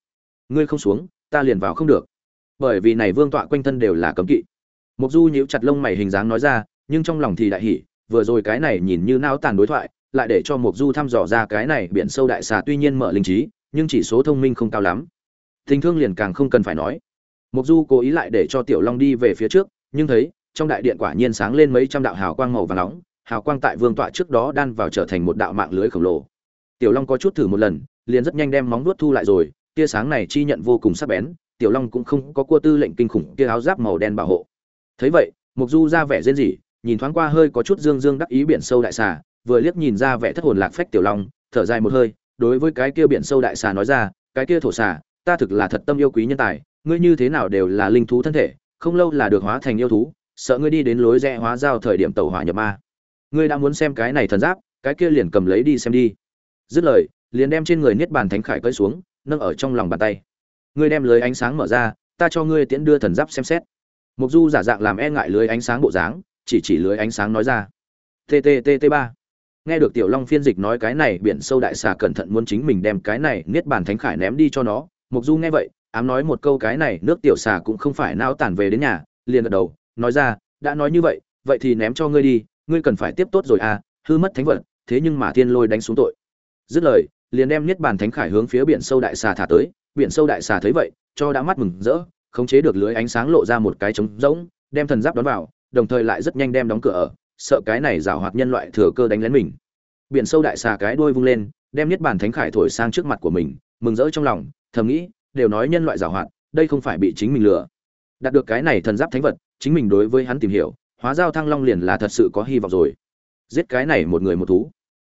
ngươi không xuống, ta liền vào không được. Bởi vì này vương tọa quanh thân đều là cấm kỵ. Mục du nhíu chặt lông mày hình dáng nói ra, nhưng trong lòng thì đại hỉ, vừa rồi cái này nhìn như nao tàn đối thoại, lại để cho mục du thăm dò ra cái này biển sâu đại xà tuy nhiên mở linh trí, nhưng chỉ số thông minh không cao lắm. Tình thương liền càng không cần phải nói. Mục du cố ý lại để cho tiểu long đi về phía trước, nhưng thấy, trong đại điện quả nhiên sáng lên mấy trăm đạo hào quang màu vàng nóng, hào quang tại vương tọa trước đó đan vào trở thành một đạo mạng lưới khổng lồ. Tiểu long có chút thử một lần, liền rất nhanh đem móng vuốt thu lại rồi tia sáng này chi nhận vô cùng sắc bén, tiểu long cũng không có cua tư lệnh kinh khủng kia áo giáp màu đen bảo hộ. Thấy vậy mục du ra vẻ rên rỉ, nhìn thoáng qua hơi có chút dương dương đắc ý biển sâu đại xà, vừa liếc nhìn ra vẻ thất hồn lạc phách tiểu long, thở dài một hơi, đối với cái kia biển sâu đại xà nói ra, cái kia thổ xà, ta thực là thật tâm yêu quý nhân tài, ngươi như thế nào đều là linh thú thân thể, không lâu là được hóa thành yêu thú, sợ ngươi đi đến lối rẽ hóa giao thời điểm tàu hỏa nhập ma. Ngươi đã muốn xem cái này thần giáp, cái kia liền cầm lấy đi xem đi. Dứt lời, liền đem trên người niết bàn thánh khải cởi xuống nâng ở trong lòng bàn tay. Ngươi đem lưới ánh sáng mở ra, ta cho ngươi tiễn đưa thần giáp xem xét. Mục du giả dạng làm e ngại lưới ánh sáng bộ dáng, chỉ chỉ lưới ánh sáng nói ra. Tttt ba. Nghe được tiểu long phiên dịch nói cái này, biển sâu đại xà cẩn thận muốn chính mình đem cái này niết bàn thánh khải ném đi cho nó. Mục du nghe vậy, ám nói một câu cái này, nước tiểu xà cũng không phải nao tản về đến nhà, liền gật đầu, nói ra, đã nói như vậy vậy thì ném cho ngươi đi, ngươi cần phải tiếp tốt rồi à hư mất thánh vật, thế nhưng mà thiên lôi đánh xuống tội. Dứt lời liền đem niết bàn thánh khải hướng phía biển sâu đại xà thả tới. Biển sâu đại xà thấy vậy, cho đã mắt mừng rỡ, khống chế được lưới ánh sáng lộ ra một cái trống rỗng, đem thần giáp đón vào, đồng thời lại rất nhanh đem đóng cửa ở, sợ cái này giảo hoạt nhân loại thừa cơ đánh lén mình. Biển sâu đại xà cái đuôi vung lên, đem niết bàn thánh khải thổi sang trước mặt của mình, mừng rỡ trong lòng, thầm nghĩ, đều nói nhân loại giảo hoạt, đây không phải bị chính mình lừa. Đạt được cái này thần giáp thánh vật, chính mình đối với hắn tìm hiểu, hóa giao thăng long liền là thật sự có hy vọng rồi. Giết cái này một người một thú.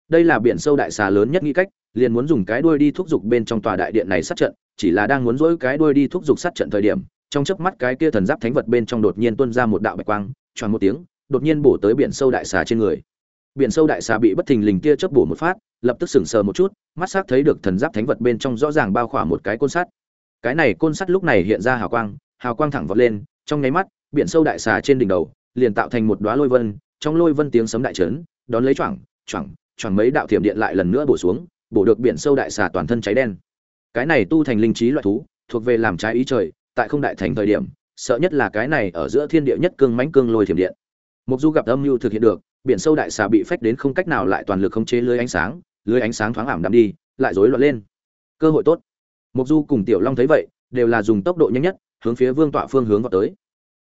Đây là biển sâu đại xà lớn nhất nghĩ cách liền muốn dùng cái đuôi đi thúc giục bên trong tòa đại điện này sát trận, chỉ là đang muốn dỗi cái đuôi đi thúc giục sát trận thời điểm, trong chớp mắt cái kia thần giáp thánh vật bên trong đột nhiên tuôn ra một đạo bạch quang tròn một tiếng, đột nhiên bổ tới biển sâu đại xà trên người. Biển sâu đại xà bị bất thình lình kia chớp bổ một phát, lập tức sững sờ một chút, mắt sắc thấy được thần giáp thánh vật bên trong rõ ràng bao khỏa một cái côn sắt. Cái này côn sắt lúc này hiện ra hào quang hào quang thẳng vọt lên, trong nháy mắt, biển sâu đại xà trên đỉnh đầu, liền tạo thành một đóa lôi vân, trong lôi vân tiếng sấm đại trấn đón lấy choảng choảng choảng mấy đạo thiểm điện lại lần nữa bổ xuống bổ được biển sâu đại xà toàn thân cháy đen. Cái này tu thành linh trí loại thú, thuộc về làm trái ý trời, tại không đại thành thời điểm, sợ nhất là cái này ở giữa thiên địa nhất cương mãnh cương lôi thiểm điện. Mục du gặp âm mưu thực hiện được, biển sâu đại xà bị phách đến không cách nào lại toàn lực khống chế lưới ánh sáng, lưới ánh sáng thoáng ảm đạm đi, lại rối loạn lên. Cơ hội tốt. Mục du cùng tiểu long thấy vậy, đều là dùng tốc độ nhanh nhất, hướng phía vương tọa phương hướng vào tới.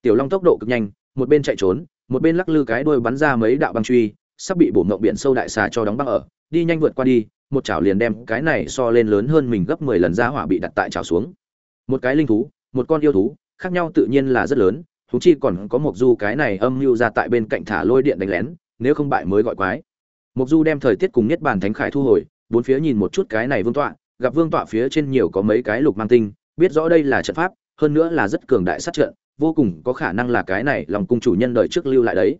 Tiểu long tốc độ cực nhanh, một bên chạy trốn, một bên lắc lư cái đuôi bắn ra mấy đạo băng truy, sắp bị bổ ngộng biển sâu đại xà cho đóng băng ở, đi nhanh vượt qua đi một chảo liền đem cái này so lên lớn hơn mình gấp 10 lần ra hỏa bị đặt tại chảo xuống. Một cái linh thú, một con yêu thú, khác nhau tự nhiên là rất lớn, thú chi còn có một du cái này âm mưu ra tại bên cạnh thả lôi điện đánh lén, nếu không bại mới gọi quái. Mộc du đem thời tiết cùng niết bàn thánh khải thu hồi, bốn phía nhìn một chút cái này vương tọa, gặp vương tọa phía trên nhiều có mấy cái lục mang tinh, biết rõ đây là trận pháp, hơn nữa là rất cường đại sát trận, vô cùng có khả năng là cái này lòng cung chủ nhân đời trước lưu lại đấy.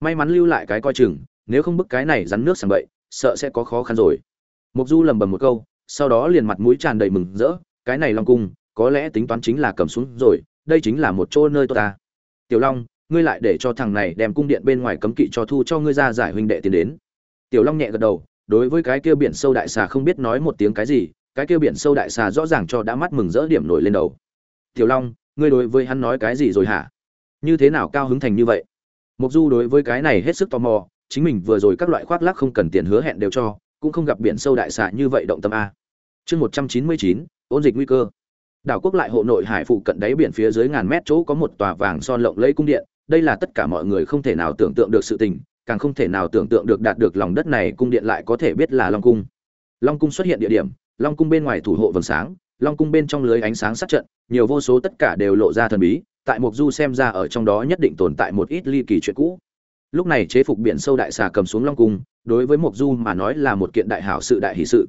May mắn lưu lại cái coi chừng, nếu không bức cái này rắn nước sàng bậy, sợ sẽ có khó khăn rồi mục du lẩm bẩm một câu, sau đó liền mặt mũi tràn đầy mừng rỡ, cái này long cung, có lẽ tính toán chính là cầm xuống rồi, đây chính là một chỗ nơi tốt ta. Tiểu long, ngươi lại để cho thằng này đem cung điện bên ngoài cấm kỵ cho thu cho ngươi ra giải huynh đệ tiến đến. Tiểu long nhẹ gật đầu, đối với cái kia biển sâu đại xà không biết nói một tiếng cái gì, cái kia biển sâu đại xà rõ ràng cho đã mắt mừng rỡ điểm nổi lên đầu. Tiểu long, ngươi đối với hắn nói cái gì rồi hả? Như thế nào cao hứng thành như vậy? Mục du đối với cái này hết sức tò mò, chính mình vừa rồi các loại khoác lác không cần tiền hứa hẹn đều cho cũng không gặp biển sâu đại xà như vậy động tâm a. Chương một trăm chín mươi chín, ôn dịch nguy cơ. Đảo quốc lại hộ nội hải phụ cận đáy biển phía dưới ngàn mét chỗ có một tòa vàng son lộng lẫy cung điện. Đây là tất cả mọi người không thể nào tưởng tượng được sự tình, càng không thể nào tưởng tượng được đạt được lòng đất này cung điện lại có thể biết là long cung. Long cung xuất hiện địa điểm, long cung bên ngoài thủ hộ vầng sáng, long cung bên trong lưới ánh sáng sát trận, nhiều vô số tất cả đều lộ ra thần bí, tại mục du xem ra ở trong đó nhất định tồn tại một ít ly kỳ chuyện cũ. Lúc này chế phục biển sâu đại xà cầm xuống long cung đối với mộc du mà nói là một kiện đại hảo sự đại hỷ sự.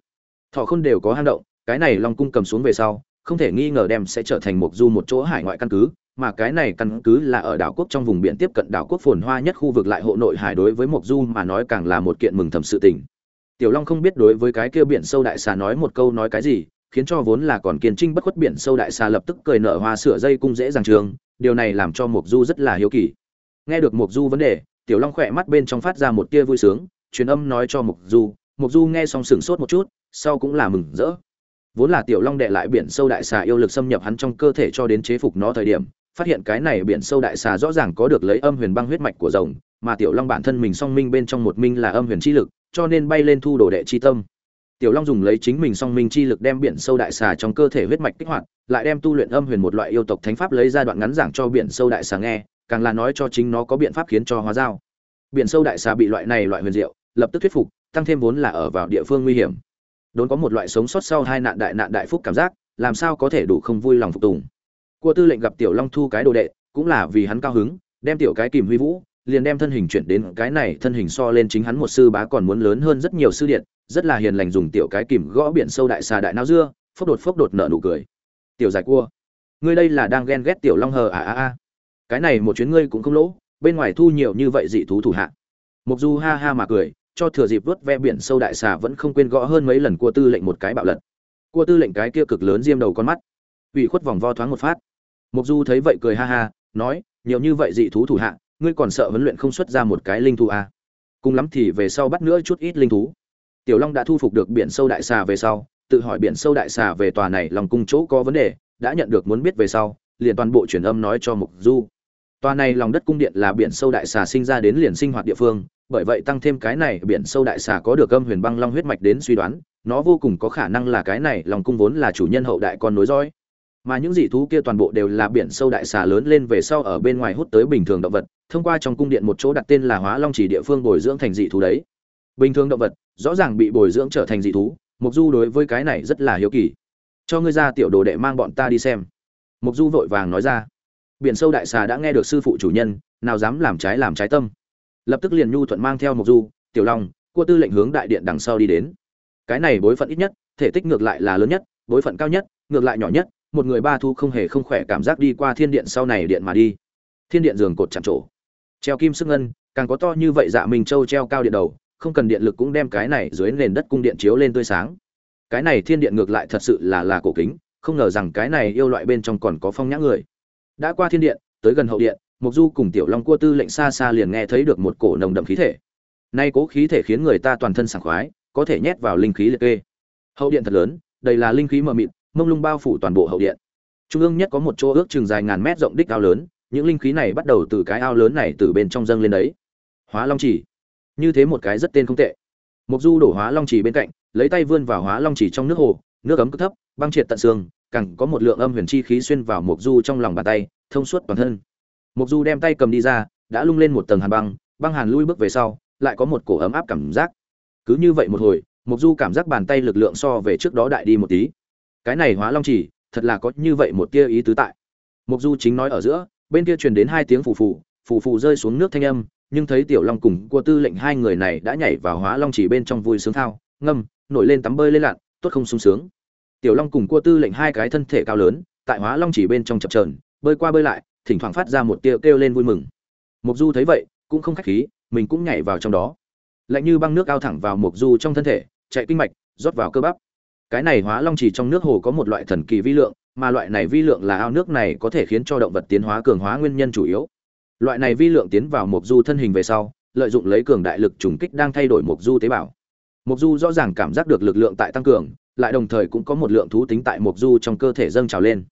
Thọ khôn đều có hang động, cái này long cung cầm xuống về sau, không thể nghi ngờ đem sẽ trở thành mộc du một chỗ hải ngoại căn cứ, mà cái này căn cứ là ở đảo quốc trong vùng biển tiếp cận đảo quốc phồn hoa nhất khu vực lại hộ nội hải đối với mộc du mà nói càng là một kiện mừng thầm sự tình. Tiểu long không biết đối với cái kia biển sâu đại xà nói một câu nói cái gì, khiến cho vốn là còn kiên trinh bất khuất biển sâu đại xà lập tức cười nở hoa sửa dây cung dễ dàng trường, điều này làm cho mộc du rất là hiếu kỳ. Nghe được mộc du vấn đề, tiểu long khỏe mắt bên trong phát ra một tia vui sướng truyền âm nói cho mộc du mộc du nghe xong sửng sốt một chút sau cũng là mừng rỡ vốn là tiểu long đệ lại biển sâu đại xà yêu lực xâm nhập hắn trong cơ thể cho đến chế phục nó thời điểm phát hiện cái này biển sâu đại xà rõ ràng có được lấy âm huyền băng huyết mạch của rồng, mà Tiểu Long bản thân mình song minh bên trong một minh là âm huyền chi lực, cho nên bay lên thu đồ đệ chi tâm. Tiểu Long dùng lấy chính mình song minh chi lực đem biển sâu đại xà trong cơ thể huyết mạch kích hoạt, lại đem tu luyện âm huyền một loại yêu tộc thánh pháp lấy ra đoạn ngắn giảng cho biển sâu đại xà nghe, càng là nói cho chính nó có biện pháp khiến cho hóa giao. Biển sâu đại xà bị loại này loại huyền diệu, lập tức thuyết phục, tăng thêm vốn là ở vào địa phương nguy hiểm. Đốn có một loại sống sót sau hai nạn đại nạn đại phúc cảm giác, làm sao có thể đủ không vui lòng phục tùng. Cua tư lệnh gặp Tiểu Long thu cái đồ đệ, cũng là vì hắn cao hứng, đem tiểu cái kìm huy vũ, liền đem thân hình chuyển đến cái này thân hình so lên chính hắn một sư bá còn muốn lớn hơn rất nhiều sư điện, rất là hiền lành dùng tiểu cái kìm gõ biển sâu đại xà đại não dưa, phốc đột phốc đột nở nụ cười. Tiểu giải cua, ngươi đây là đang ghen ghét tiểu long hờ à à à. Cái này một chuyến ngươi cũng không lỗ, bên ngoài thu nhiều như vậy dị thú thủ hạ. Mục Du ha ha mà cười, cho thừa dịp vớt ve biển sâu đại xà vẫn không quên gõ hơn mấy lần cua tư lệnh một cái bạo lật. Cua tư lệnh cái kia cực lớn diêm đầu con mắt, ủy khuất vòng vo thoáng một phát mục Du thấy vậy cười ha ha, nói, nhiều như vậy dị thú thủ hạ, ngươi còn sợ huấn luyện không xuất ra một cái linh thú à? Cùng lắm thì về sau bắt nữa chút ít linh thú. Tiểu Long đã thu phục được biển sâu đại xà về sau, tự hỏi biển sâu đại xà về tòa này lòng cung chỗ có vấn đề, đã nhận được muốn biết về sau, liền toàn bộ truyền âm nói cho mục Du. Tòa này lòng đất cung điện là biển sâu đại xà sinh ra đến liền sinh hoạt địa phương, bởi vậy tăng thêm cái này biển sâu đại xà có được âm huyền băng long huyết mạch đến suy đoán, nó vô cùng có khả năng là cái này lòng cung vốn là chủ nhân hậu đại con nối dõi mà những dị thú kia toàn bộ đều là biển sâu đại xà lớn lên về sau ở bên ngoài hút tới bình thường động vật thông qua trong cung điện một chỗ đặt tên là hóa long chỉ địa phương bồi dưỡng thành dị thú đấy. Bình thường động vật rõ ràng bị bồi dưỡng trở thành dị thú mục du đối với cái này rất là hiếu kỳ. Cho ngươi ra tiểu đồ đệ mang bọn ta đi xem. Mục du vội vàng nói ra. Biển sâu đại xà đã nghe được sư phụ chủ nhân nào dám làm trái làm trái tâm lập tức liền nhu thuận mang theo mục du, tiểu long, cua tư lệnh hướng đại điện đằng sau đi đến. Cái này bối phận ít nhất, thể tích ngược lại là lớn nhất, bối phận cao nhất, ngược lại nhỏ nhất, một người ba thu không hề không khỏe cảm giác đi qua thiên điện sau này điện mà đi. Thiên điện giường cột chạm trổ. Treo kim sức ngân, càng có to như vậy dạ minh châu treo cao điện đầu, không cần điện lực cũng đem cái này dưới nền đất cung điện chiếu lên tươi sáng. Cái này thiên điện ngược lại thật sự là là cổ kính, không ngờ rằng cái này yêu loại bên trong còn có phong nhã người. Đã qua thiên điện, tới gần hậu điện Mộc du cùng tiểu long cua tư lệnh xa xa liền nghe thấy được một cổ nồng đậm khí thể. Nay cố khí thể khiến người ta toàn thân sảng khoái, có thể nhét vào linh khí liệt kê. Hậu điện thật lớn đây là linh khí mờ mịt, mông lung bao phủ toàn bộ hậu điện. Trung ương nhất có một chỗ ước chừng dài ngàn mét rộng đích ao lớn, những linh khí này bắt đầu từ cái ao lớn này từ bên trong dâng lên đấy. Hóa long chỉ như thế một cái rất tên không tệ. Mộc du đổ hóa long chỉ bên cạnh, lấy tay vươn vào hóa long chỉ trong nước hồ, nước ấm cực thấp, băng triệt tận xương, càng có một lượng âm huyền chi khí xuyên vào Mộc du trong lòng bàn tay, thông suốt toàn thân mục du đem tay cầm đi ra, đã lung lên một tầng hàn băng băng hàn lui bước về sau, lại có một cổ ấm áp cảm giác. Cứ như vậy một hồi mục du cảm giác bàn tay lực lượng so về trước đó đại đi một tí. Cái này hóa long chỉ, thật là có như vậy một tia ý tứ tại. Mục du chính nói ở giữa, bên kia truyền đến hai tiếng phù phù phù phù rơi xuống nước thanh âm, nhưng thấy tiểu long cùng cua tư lệnh hai người này đã nhảy vào hóa long chỉ bên trong vui sướng thao, ngâm, nổi lên tắm bơi lên lặn, tốt không sung sướng. Tiểu long cùng cua tư lệnh hai cái thân thể cao lớn, tại hóa long chỉ bên trong chập trờn bơi qua bơi lại thỉnh thoảng phát ra một tia kêu lên vui mừng. Mục du thấy vậy, cũng không khách khí, mình cũng nhảy vào trong đó. Lạnh như băng nước ao thẳng vào mục du trong thân thể, chạy kinh mạch, rót vào cơ bắp. Cái này hóa long chỉ trong nước hồ có một loại thần kỳ vi lượng, mà loại này vi lượng là ao nước này có thể khiến cho động vật tiến hóa cường hóa nguyên nhân chủ yếu. Loại này vi lượng tiến vào mục du thân hình về sau, lợi dụng lấy cường đại lực trùng kích đang thay đổi mục du tế bào. Mục du rõ ràng cảm giác được lực lượng tại tăng cường, lại đồng thời cũng có một lượng thú tính tại mục du trong cơ thể dâng trào lên.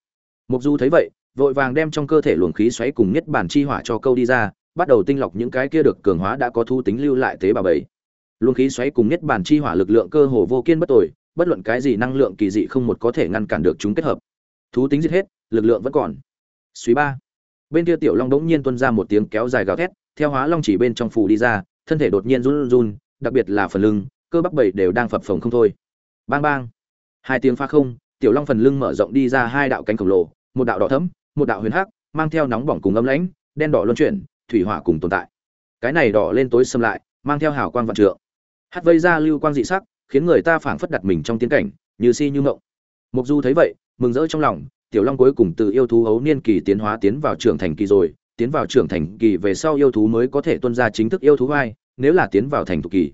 Mục du thấy vậy vội vàng đem trong cơ thể luồng khí xoáy cùng nhất bản chi hỏa cho câu đi ra, bắt đầu tinh lọc những cái kia được cường hóa đã có thu tính lưu lại tế bào bảy luồng khí xoáy cùng nhất bản chi hỏa lực lượng cơ hồ vô kiên bất tồi, bất luận cái gì năng lượng kỳ dị không một có thể ngăn cản được chúng kết hợp. Thú tính giết hết, lực lượng vẫn còn. Suy ba. Bên kia tiểu long đống nhiên tuôn ra một tiếng kéo dài gào thét, theo hóa long chỉ bên trong phủ đi ra, thân thể đột nhiên run run đặc biệt là phần lưng, cơ bắp bảy đều đang phập phồng không thôi. Bang bang. Hai tiếng phá không, tiểu long phần lưng mở rộng đi ra hai đạo cánh khổng lồ một đạo đỏ thẫm, một đạo huyền hắc, mang theo nóng bỏng cùng âm lãnh, đen đỏ luân chuyển, thủy hỏa cùng tồn tại. Cái này đỏ lên tối xâm lại, mang theo hào quang vạn trượng. Hắt vây ra lưu quang dị sắc, khiến người ta phảng phất đặt mình trong tiến cảnh, như si như mộng. mục du thấy vậy, mừng rỡ trong lòng, tiểu long cuối cùng từ yêu thú hấu niên kỳ tiến hóa tiến vào trưởng thành kỳ rồi, tiến vào trưởng thành kỳ về sau yêu thú mới có thể tuân ra chính thức yêu thú vai, nếu là tiến vào thành thục kỳ,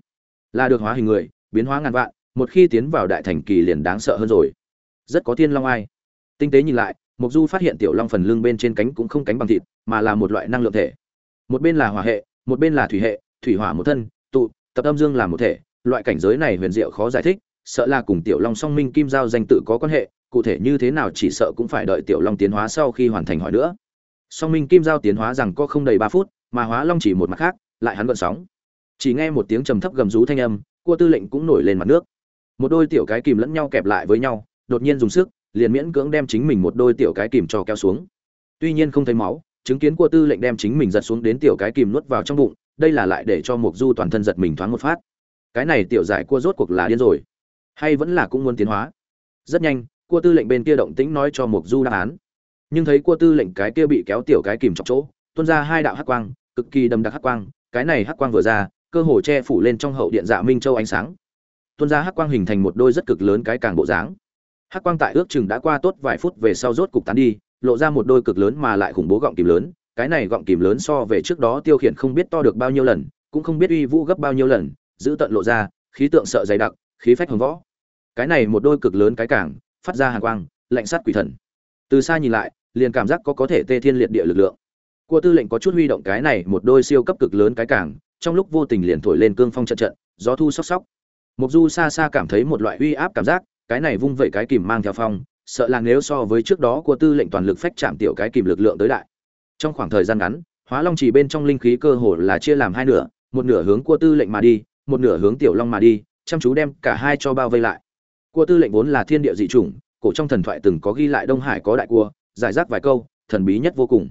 là được hóa hình người, biến hóa ngàn vạn, một khi tiến vào đại thành kỳ liền đáng sợ hơn rồi. Rất có thiên long ai. Tinh tế nhìn lại mục du phát hiện tiểu long phần lưng bên trên cánh cũng không cánh bằng thịt, mà là một loại năng lượng thể. Một bên là hỏa hệ, một bên là thủy hệ, thủy hỏa một thân, tụ, tập âm dương làm một thể. Loại cảnh giới này huyền diệu khó giải thích, sợ là cùng tiểu long song minh kim giao danh tự có quan hệ, cụ thể như thế nào chỉ sợ cũng phải đợi tiểu long tiến hóa sau khi hoàn thành hỏi nữa. Song minh kim giao tiến hóa rằng có không đầy ba phút, mà hóa long chỉ một mặt khác, lại hắn gợn sóng. Chỉ nghe một tiếng trầm thấp gầm rú thanh âm, cua tư lệnh cũng nổi lên mặt nước. Một đôi tiểu cái kìm lẫn nhau kẹp lại với nhau, đột nhiên dùng sức liền miễn cưỡng đem chính mình một đôi tiểu cái kìm cho kéo xuống. Tuy nhiên không thấy máu, chứng kiến cua tư lệnh đem chính mình giật xuống đến tiểu cái kìm nuốt vào trong bụng, đây là lại để cho mục du toàn thân giật mình thoáng một phát. Cái này tiểu giải cua rốt cuộc là điên rồi, hay vẫn là cũng muốn tiến hóa? Rất nhanh cua tư lệnh bên kia động tĩnh nói cho mục du đáp án. Nhưng thấy cua tư lệnh cái kia bị kéo tiểu cái kìm chọc chỗ, tuôn ra hai đạo hắc quang, cực kỳ đầm đặc hắc quang, cái này hắc quang vừa ra, cơ hồ che phủ lên trong hậu điện dạ minh châu ánh sáng. Tuôn ra hắc quang hình thành một đôi rất cực lớn cái càng bộ dáng hắc quang tại ước chừng đã qua tốt vài phút về sau rốt cục tán đi, lộ ra một đôi cực lớn mà lại khủng bố gọng kìm lớn, cái này gọng kìm lớn so về trước đó tiêu khiển không biết to được bao nhiêu lần, cũng không biết uy vũ gấp bao nhiêu lần, giữ tận lộ ra, khí tượng sợ dày đặc, khí phách hồng võ. Cái này một đôi cực lớn cái càng phát ra hàng quang, lạnh sát quỷ thần. Từ xa nhìn lại, liền cảm giác có có thể tê thiên liệt địa lực lượng. Cua tư lệnh có chút huy động cái này một đôi siêu cấp cực lớn cái càng trong lúc vô tình liền thổi lên cương phong trận trận, gió thu sóc sóc. Mục du xa xa cảm thấy một loại uy áp cảm giác cái này vung vẩy cái kìm mang theo phong, sợ là nếu so với trước đó của tư lệnh toàn lực phách chạm tiểu cái kìm lực lượng tới đại. Trong khoảng thời gian ngắn, hóa long chỉ bên trong linh khí cơ hồ là chia làm hai nửa, một nửa hướng của tư lệnh mà đi, một nửa hướng tiểu long mà đi, chăm chú đem cả hai cho bao vây lại. Cua tư lệnh vốn là thiên địa dị chủng, cổ trong thần thoại từng có ghi lại đông hải có đại cua, giải rác vài câu, thần bí nhất vô cùng.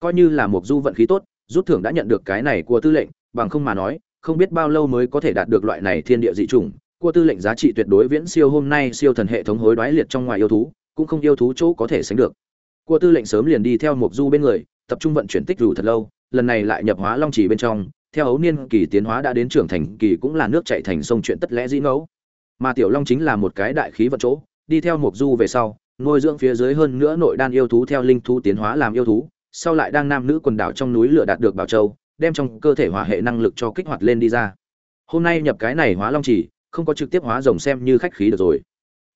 Coi như là một du vận khí tốt, rút thưởng đã nhận được cái này của tư lệnh, bằng không mà nói, không biết bao lâu mới có thể đạt được loại này thiên địa dị chủng cua tư lệnh giá trị tuyệt đối viễn siêu hôm nay siêu thần hệ thống hối đoái liệt trong ngoài yêu thú, cũng không yêu thú chỗ có thể sánh được. Cua tư lệnh sớm liền đi theo Mục du bên người, tập trung vận chuyển tích rủ thật lâu, lần này lại nhập hóa long chỉ bên trong, theo ấu niên kỳ tiến hóa đã đến trưởng thành, kỳ cũng là nước chảy thành sông chuyện tất lẽ dĩ ngẫu. Mà tiểu long chính là một cái đại khí vận chỗ, đi theo mục du về sau, nuôi dưỡng phía dưới hơn nữa nội đan yêu thú theo linh thú tiến hóa làm yêu thú, sau lại đang nam nữ quần đảo trong núi lửa đạt được bảo châu, đem trong cơ thể hỏa hệ năng lực cho kích hoạt lên đi ra. Hôm nay nhập cái này hóa long chỉ không có trực tiếp hóa rồng xem như khách khí được rồi.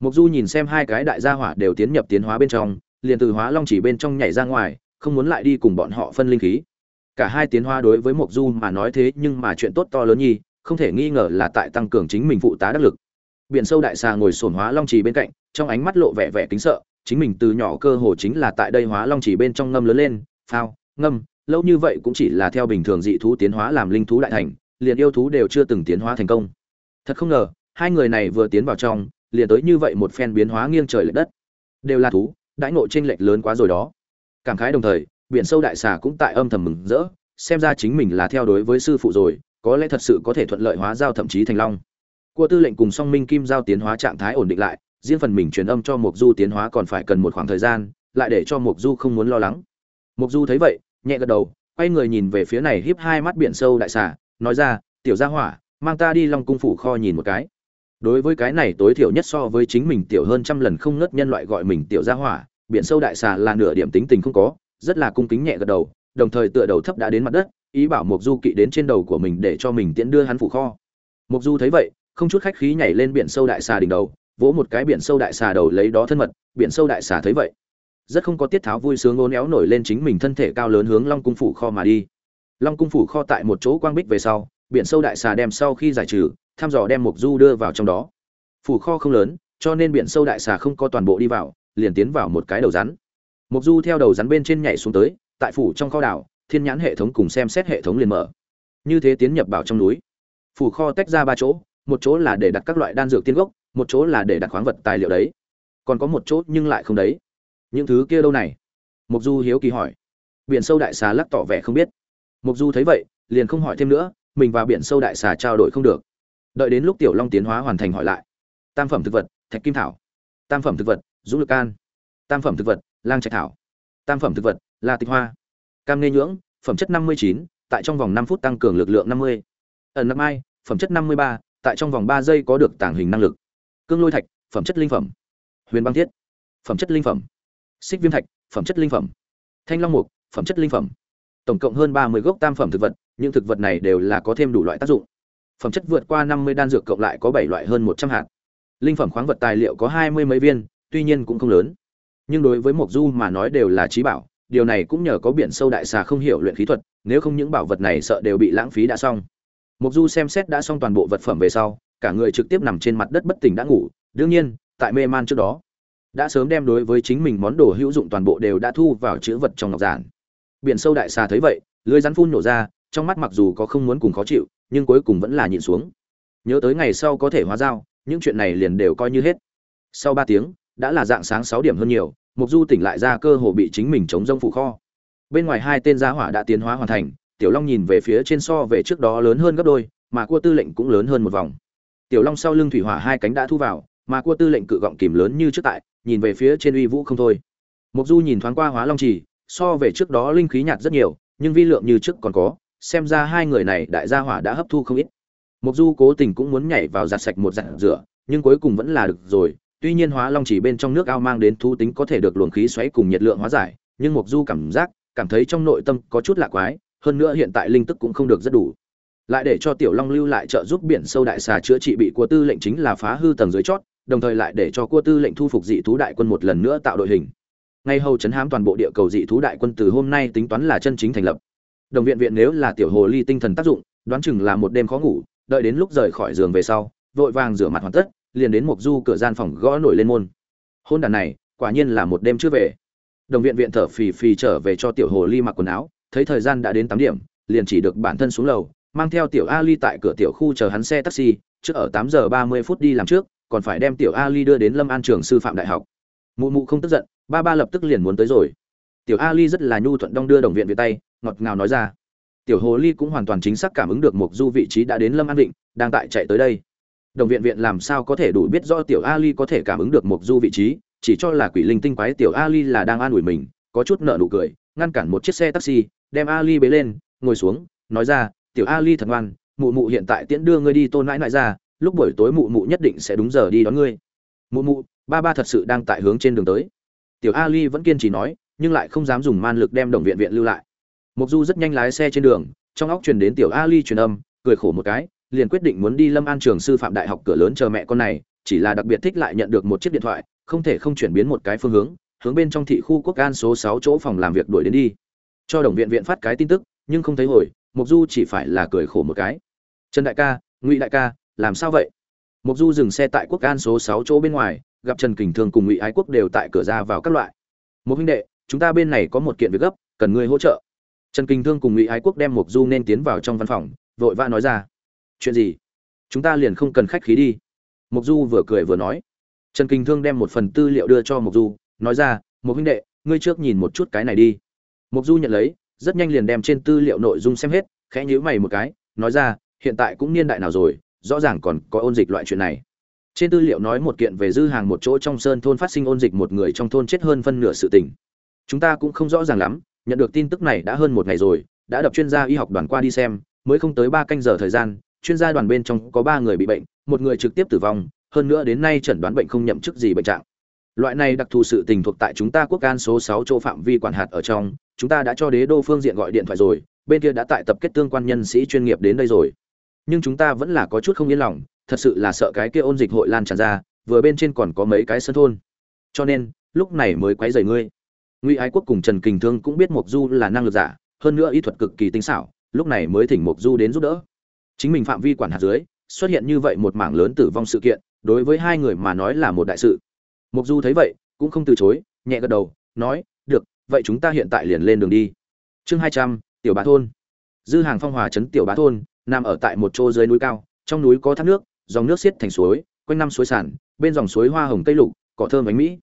Mục du nhìn xem hai cái đại gia hỏa đều tiến nhập tiến hóa bên trong, liền từ hóa long chỉ bên trong nhảy ra ngoài, không muốn lại đi cùng bọn họ phân linh khí. Cả hai tiến hóa đối với mục du mà nói thế nhưng mà chuyện tốt to lớn nhi, không thể nghi ngờ là tại tăng cường chính mình phụ tá đắc lực. Biển sâu đại xà ngồi sồn hóa long trì bên cạnh, trong ánh mắt lộ vẻ vẻ kính sợ, chính mình từ nhỏ cơ hồ chính là tại đây hóa long trì bên trong ngâm lớn lên, phao, ngâm, lâu như vậy cũng chỉ là theo bình thường dị thú tiến hóa làm linh thú đại thành, liền yêu thú đều chưa từng tiến hóa thành công thật không ngờ, hai người này vừa tiến vào trong, liền tới như vậy một phen biến hóa nghiêng trời lệch đất. Đều là thú, đãi ngộ chênh lệch lớn quá rồi đó. Cảm khái đồng thời, biển sâu đại xà cũng tại âm thầm mừng rỡ, xem ra chính mình là theo đối với sư phụ rồi, có lẽ thật sự có thể thuận lợi hóa giao thậm chí thành long. Cua tư lệnh cùng song minh kim giao tiến hóa trạng thái ổn định lại, riêng phần mình truyền âm cho mục du tiến hóa còn phải cần một khoảng thời gian, lại để cho mục du không muốn lo lắng. Mục du thấy vậy, nhẹ gật đầu, quay người nhìn về phía này híp hai mắt biển sâu đại xà, nói ra, tiểu gia hỏa mang ta đi long cung phủ kho nhìn một cái. Đối với cái này tối thiểu nhất so với chính mình tiểu hơn trăm lần không ngớt nhân loại gọi mình tiểu gia hỏa, biển sâu đại xà là nửa điểm tính tình không có, rất là cung kính nhẹ gật đầu, đồng thời tựa đầu thấp đã đến mặt đất, ý bảo mục du kỵ đến trên đầu của mình để cho mình tiễn đưa hắn phủ kho. Mục du thấy vậy, không chút khách khí nhảy lên biển sâu đại xà đỉnh đầu, vỗ một cái biển sâu đại xà đầu lấy đó thân mật, biển sâu đại xà thấy vậy, rất không có tiết tháo vui sướng ố néo nổi lên chính mình thân thể cao lớn hướng long cung phủ kho mà đi. Long cung phủ kho tại một chỗ quang bích về sau biển sâu đại xà đem sau khi giải trừ, thăm dò đem mục du đưa vào trong đó. Phủ kho không lớn, cho nên biển sâu đại xà không có toàn bộ đi vào, liền tiến vào một cái đầu rắn. Mục du theo đầu rắn bên trên nhảy xuống tới, tại phủ trong kho đảo, thiên nhãn hệ thống cùng xem xét hệ thống liền mở. Như thế tiến nhập vào trong núi. Phủ kho tách ra ba chỗ, một chỗ là để đặt các loại đan dược tiên gốc, một chỗ là để đặt khoáng vật tài liệu đấy. Còn có một chỗ nhưng lại không đấy. Những thứ kia đâu này? Mục du hiếu kỳ hỏi. Biển sâu đại xà lắc tỏ vẻ không biết. Mục du thấy vậy, liền không hỏi thêm nữa mình và biển sâu đại xà trao đổi không được. Đợi đến lúc tiểu long tiến hóa hoàn thành hỏi lại. Tam phẩm thực vật thạch kim thảo. Tam phẩm thực vật dũng lực can. Tam phẩm thực vật lang trạch thảo. Tam phẩm thực vật la tịch hoa. Cam nê nhưỡng phẩm chất 59, tại trong vòng 5 phút tăng cường lực lượng 50. ẩn nắp mai phẩm chất 53, tại trong vòng 3 giây có được tàng hình năng lực. Cương lôi thạch phẩm chất linh phẩm. Huyền băng thiết phẩm chất linh phẩm. Xích viêm thạch phẩm chất linh phẩm. Thanh long mục phẩm chất linh phẩm tổng cộng hơn 30 gốc tam phẩm thực vật, những thực vật này đều là có thêm đủ loại tác dụng. Phẩm chất vượt qua 50 đan dược cộng lại có 7 loại hơn 100 hạt. Linh phẩm khoáng vật tài liệu có 20 mấy viên, tuy nhiên cũng không lớn. Nhưng đối với mộc du mà nói đều là trí bảo, điều này cũng nhờ có biển sâu đại xà không hiểu luyện khí thuật, nếu không những bảo vật này sợ đều bị lãng phí đã xong. Mộc du xem xét đã xong toàn bộ vật phẩm về sau, cả người trực tiếp nằm trên mặt đất bất tỉnh đã ngủ, đương nhiên, tại mê man trước đó, đã sớm đem đối với chính mình món đồ hữu dụng toàn bộ đều đã thu vào chữ vật trong ngọc giản biển sâu đại xà thấy vậy, lưới rắn phun nổ ra, trong mắt mặc dù có không muốn cùng khó chịu, nhưng cuối cùng vẫn là nhìn xuống. Nhớ tới ngày sau có thể hóa dao những chuyện này liền đều coi như hết. Sau ba tiếng, đã là dạng sáng sáu điểm hơn nhiều mục du tỉnh lại ra cơ hồ bị chính mình chống rông phụ kho. Bên ngoài hai tên gia hỏa đã tiến hóa hoàn thành, tiểu long nhìn về phía trên so về trước đó lớn hơn gấp đôi, mà cua tư lệnh cũng lớn hơn một vòng. Tiểu long sau lưng thủy hỏa hai cánh đã thu vào, mà cua tư lệnh cự gọng kìm lớn như trước tại, nhìn về phía trên uy vũ không thôi. Mục du nhìn thoáng qua hóa long trì so về trước đó linh khí nhạt rất nhiều, nhưng vi lượng như trước còn có, xem ra hai người này đại gia hỏa đã hấp thu không ít. Mục du cố tình cũng muốn nhảy vào giặt sạch một giặt rửa, nhưng cuối cùng vẫn là được rồi, tuy nhiên hóa long chỉ bên trong nước ao mang đến thu tính có thể được luồng khí xoáy cùng nhiệt lượng hóa giải, nhưng mục du cảm giác, cảm thấy trong nội tâm có chút lạ quái, hơn nữa hiện tại linh tức cũng không được rất đủ. Lại để cho tiểu long lưu lại trợ giúp biển sâu đại xà chữa trị bị của tư lệnh chính là phá hư tầng dưới chót, đồng thời lại để cho cua tư lệnh thu phục dị thú đại quân một lần nữa tạo đội hình ngay hầu chấn hám toàn bộ địa cầu dị thú đại quân từ hôm nay tính toán là chân chính thành lập. Đồng viện viện nếu là tiểu hồ ly tinh thần tác dụng, đoán chừng là một đêm khó ngủ, đợi đến lúc rời khỏi giường về sau, vội vàng rửa mặt hoàn tất, liền đến mục du cửa gian phòng gõ nổi lên môn. Hôn đàn này, quả nhiên là một đêm chưa về. Đồng viện viện thở phì phì trở về cho tiểu hồ ly mặc quần áo, thấy thời gian đã đến tám điểm, liền chỉ được bản thân xuống lầu, mang theo tiểu ali tại cửa tiểu khu chờ hắn xe taxi, trước ở tám giờ ba mươi phút đi làm trước, còn phải đem tiểu ali đưa đến lâm an trường sư phạm đại học mụ mụ không tức giận, ba ba lập tức liền muốn tới rồi. Tiểu ali rất là nhu thuận đong đưa đồng viện về tay ngọt ngào nói ra. Tiểu hồ ly cũng hoàn toàn chính xác cảm ứng được mục du vị trí đã đến lâm an định đang tại chạy tới đây. Đồng viện viện làm sao có thể đủ biết do tiểu ali có thể cảm ứng được mục du vị trí, chỉ cho là quỷ linh tinh quái tiểu ali là đang an ủi mình, có chút nợ nụ cười, ngăn cản một chiếc xe taxi, đem ali bế lên, ngồi xuống, nói ra, tiểu ali thật ngoan, mụ mụ hiện tại tiễn đưa ngươi đi tôn nãi nãi ra, lúc buổi tối mụ mụ nhất định sẽ đúng giờ đi đón ngươi. Mụ mụ ba ba thật sự đang tại hướng trên đường tới. Tiểu ali vẫn kiên trì nói, nhưng lại không dám dùng man lực đem đồng viện viện lưu lại. Mục du rất nhanh lái xe trên đường, trong óc truyền đến tiểu ali truyền âm, cười khổ một cái, liền quyết định muốn đi lâm an trường sư phạm đại học cửa lớn chờ mẹ con này, chỉ là đặc biệt thích lại nhận được một chiếc điện thoại, không thể không chuyển biến một cái phương hướng hướng bên trong thị khu quốc an số sáu chỗ phòng làm việc đuổi đến đi. Cho đồng viện viện phát cái tin tức, nhưng không thấy hồi mục du chỉ phải là cười khổ một cái. Trần đại ca, ngụy đại ca, làm sao vậy? Mục du dừng xe tại quốc an số sáu chỗ bên ngoài gặp trần kình thương cùng ngụy ái quốc đều tại cửa ra vào các loại. Một huynh đệ, chúng ta bên này có một kiện việc gấp, cần ngươi hỗ trợ. Trần kình thương cùng ngụy ái quốc đem mục du nên tiến vào trong văn phòng, vội vã nói ra. Chuyện gì? Chúng ta liền không cần khách khí đi. Mục du vừa cười vừa nói. Trần kình thương đem một phần tư liệu đưa cho mục du, nói ra một huynh đệ, ngươi trước nhìn một chút cái này đi. Mục du nhận lấy, rất nhanh liền đem trên tư liệu nội dung xem hết, khẽ nhíu mày một cái, nói ra, hiện tại cũng niên đại nào rồi, rõ ràng còn có ôn dịch loại chuyện này trên tư liệu nói một kiện về dư hàng một chỗ trong sơn thôn phát sinh ôn dịch một người trong thôn chết hơn phân nửa sự tình. Chúng ta cũng không rõ ràng lắm, nhận được tin tức này đã hơn một ngày rồi, đã đập chuyên gia y học đoàn qua đi xem, mới không tới ba canh giờ thời gian, chuyên gia đoàn bên trong có ba người bị bệnh, một người trực tiếp tử vong, hơn nữa đến nay chẩn đoán bệnh không nhậm chức gì bệnh trạng. Loại này đặc thù sự tình thuộc tại chúng ta quốc can số sáu chỗ phạm vi quản hạt ở trong, chúng ta đã cho đế đô phương diện gọi điện thoại rồi, bên kia đã tại tập kết tương quan nhân sĩ chuyên nghiệp đến đây rồi. Nhưng chúng ta vẫn là có chút không yên lòng thật sự là sợ cái kia ôn dịch hội lan tràn ra, vừa bên trên còn có mấy cái sân thôn. Cho nên, lúc này mới quấy rầy ngươi. Ngụy ái quốc cùng trần kình thương cũng biết mộc du là năng lực giả, hơn nữa y thuật cực kỳ tinh xảo, lúc này mới thỉnh mộc du đến giúp đỡ. Chính mình phạm vi quản hạt dưới, xuất hiện như vậy một mảng lớn tử vong sự kiện, đối với hai người mà nói là một đại sự. Mộc du thấy vậy, cũng không từ chối, nhẹ gật đầu, nói, được, vậy chúng ta hiện tại liền lên đường đi. Chương hai trăm, tiểu bá thôn. Dư hàng phong hòa trấn tiểu bá thôn, nằm ở tại một chỗ dưới núi cao, trong núi có thác nước dòng nước xiết thành suối, quanh năm suối sản bên dòng suối hoa hồng cây lục, cỏ thơm bánh mỹ.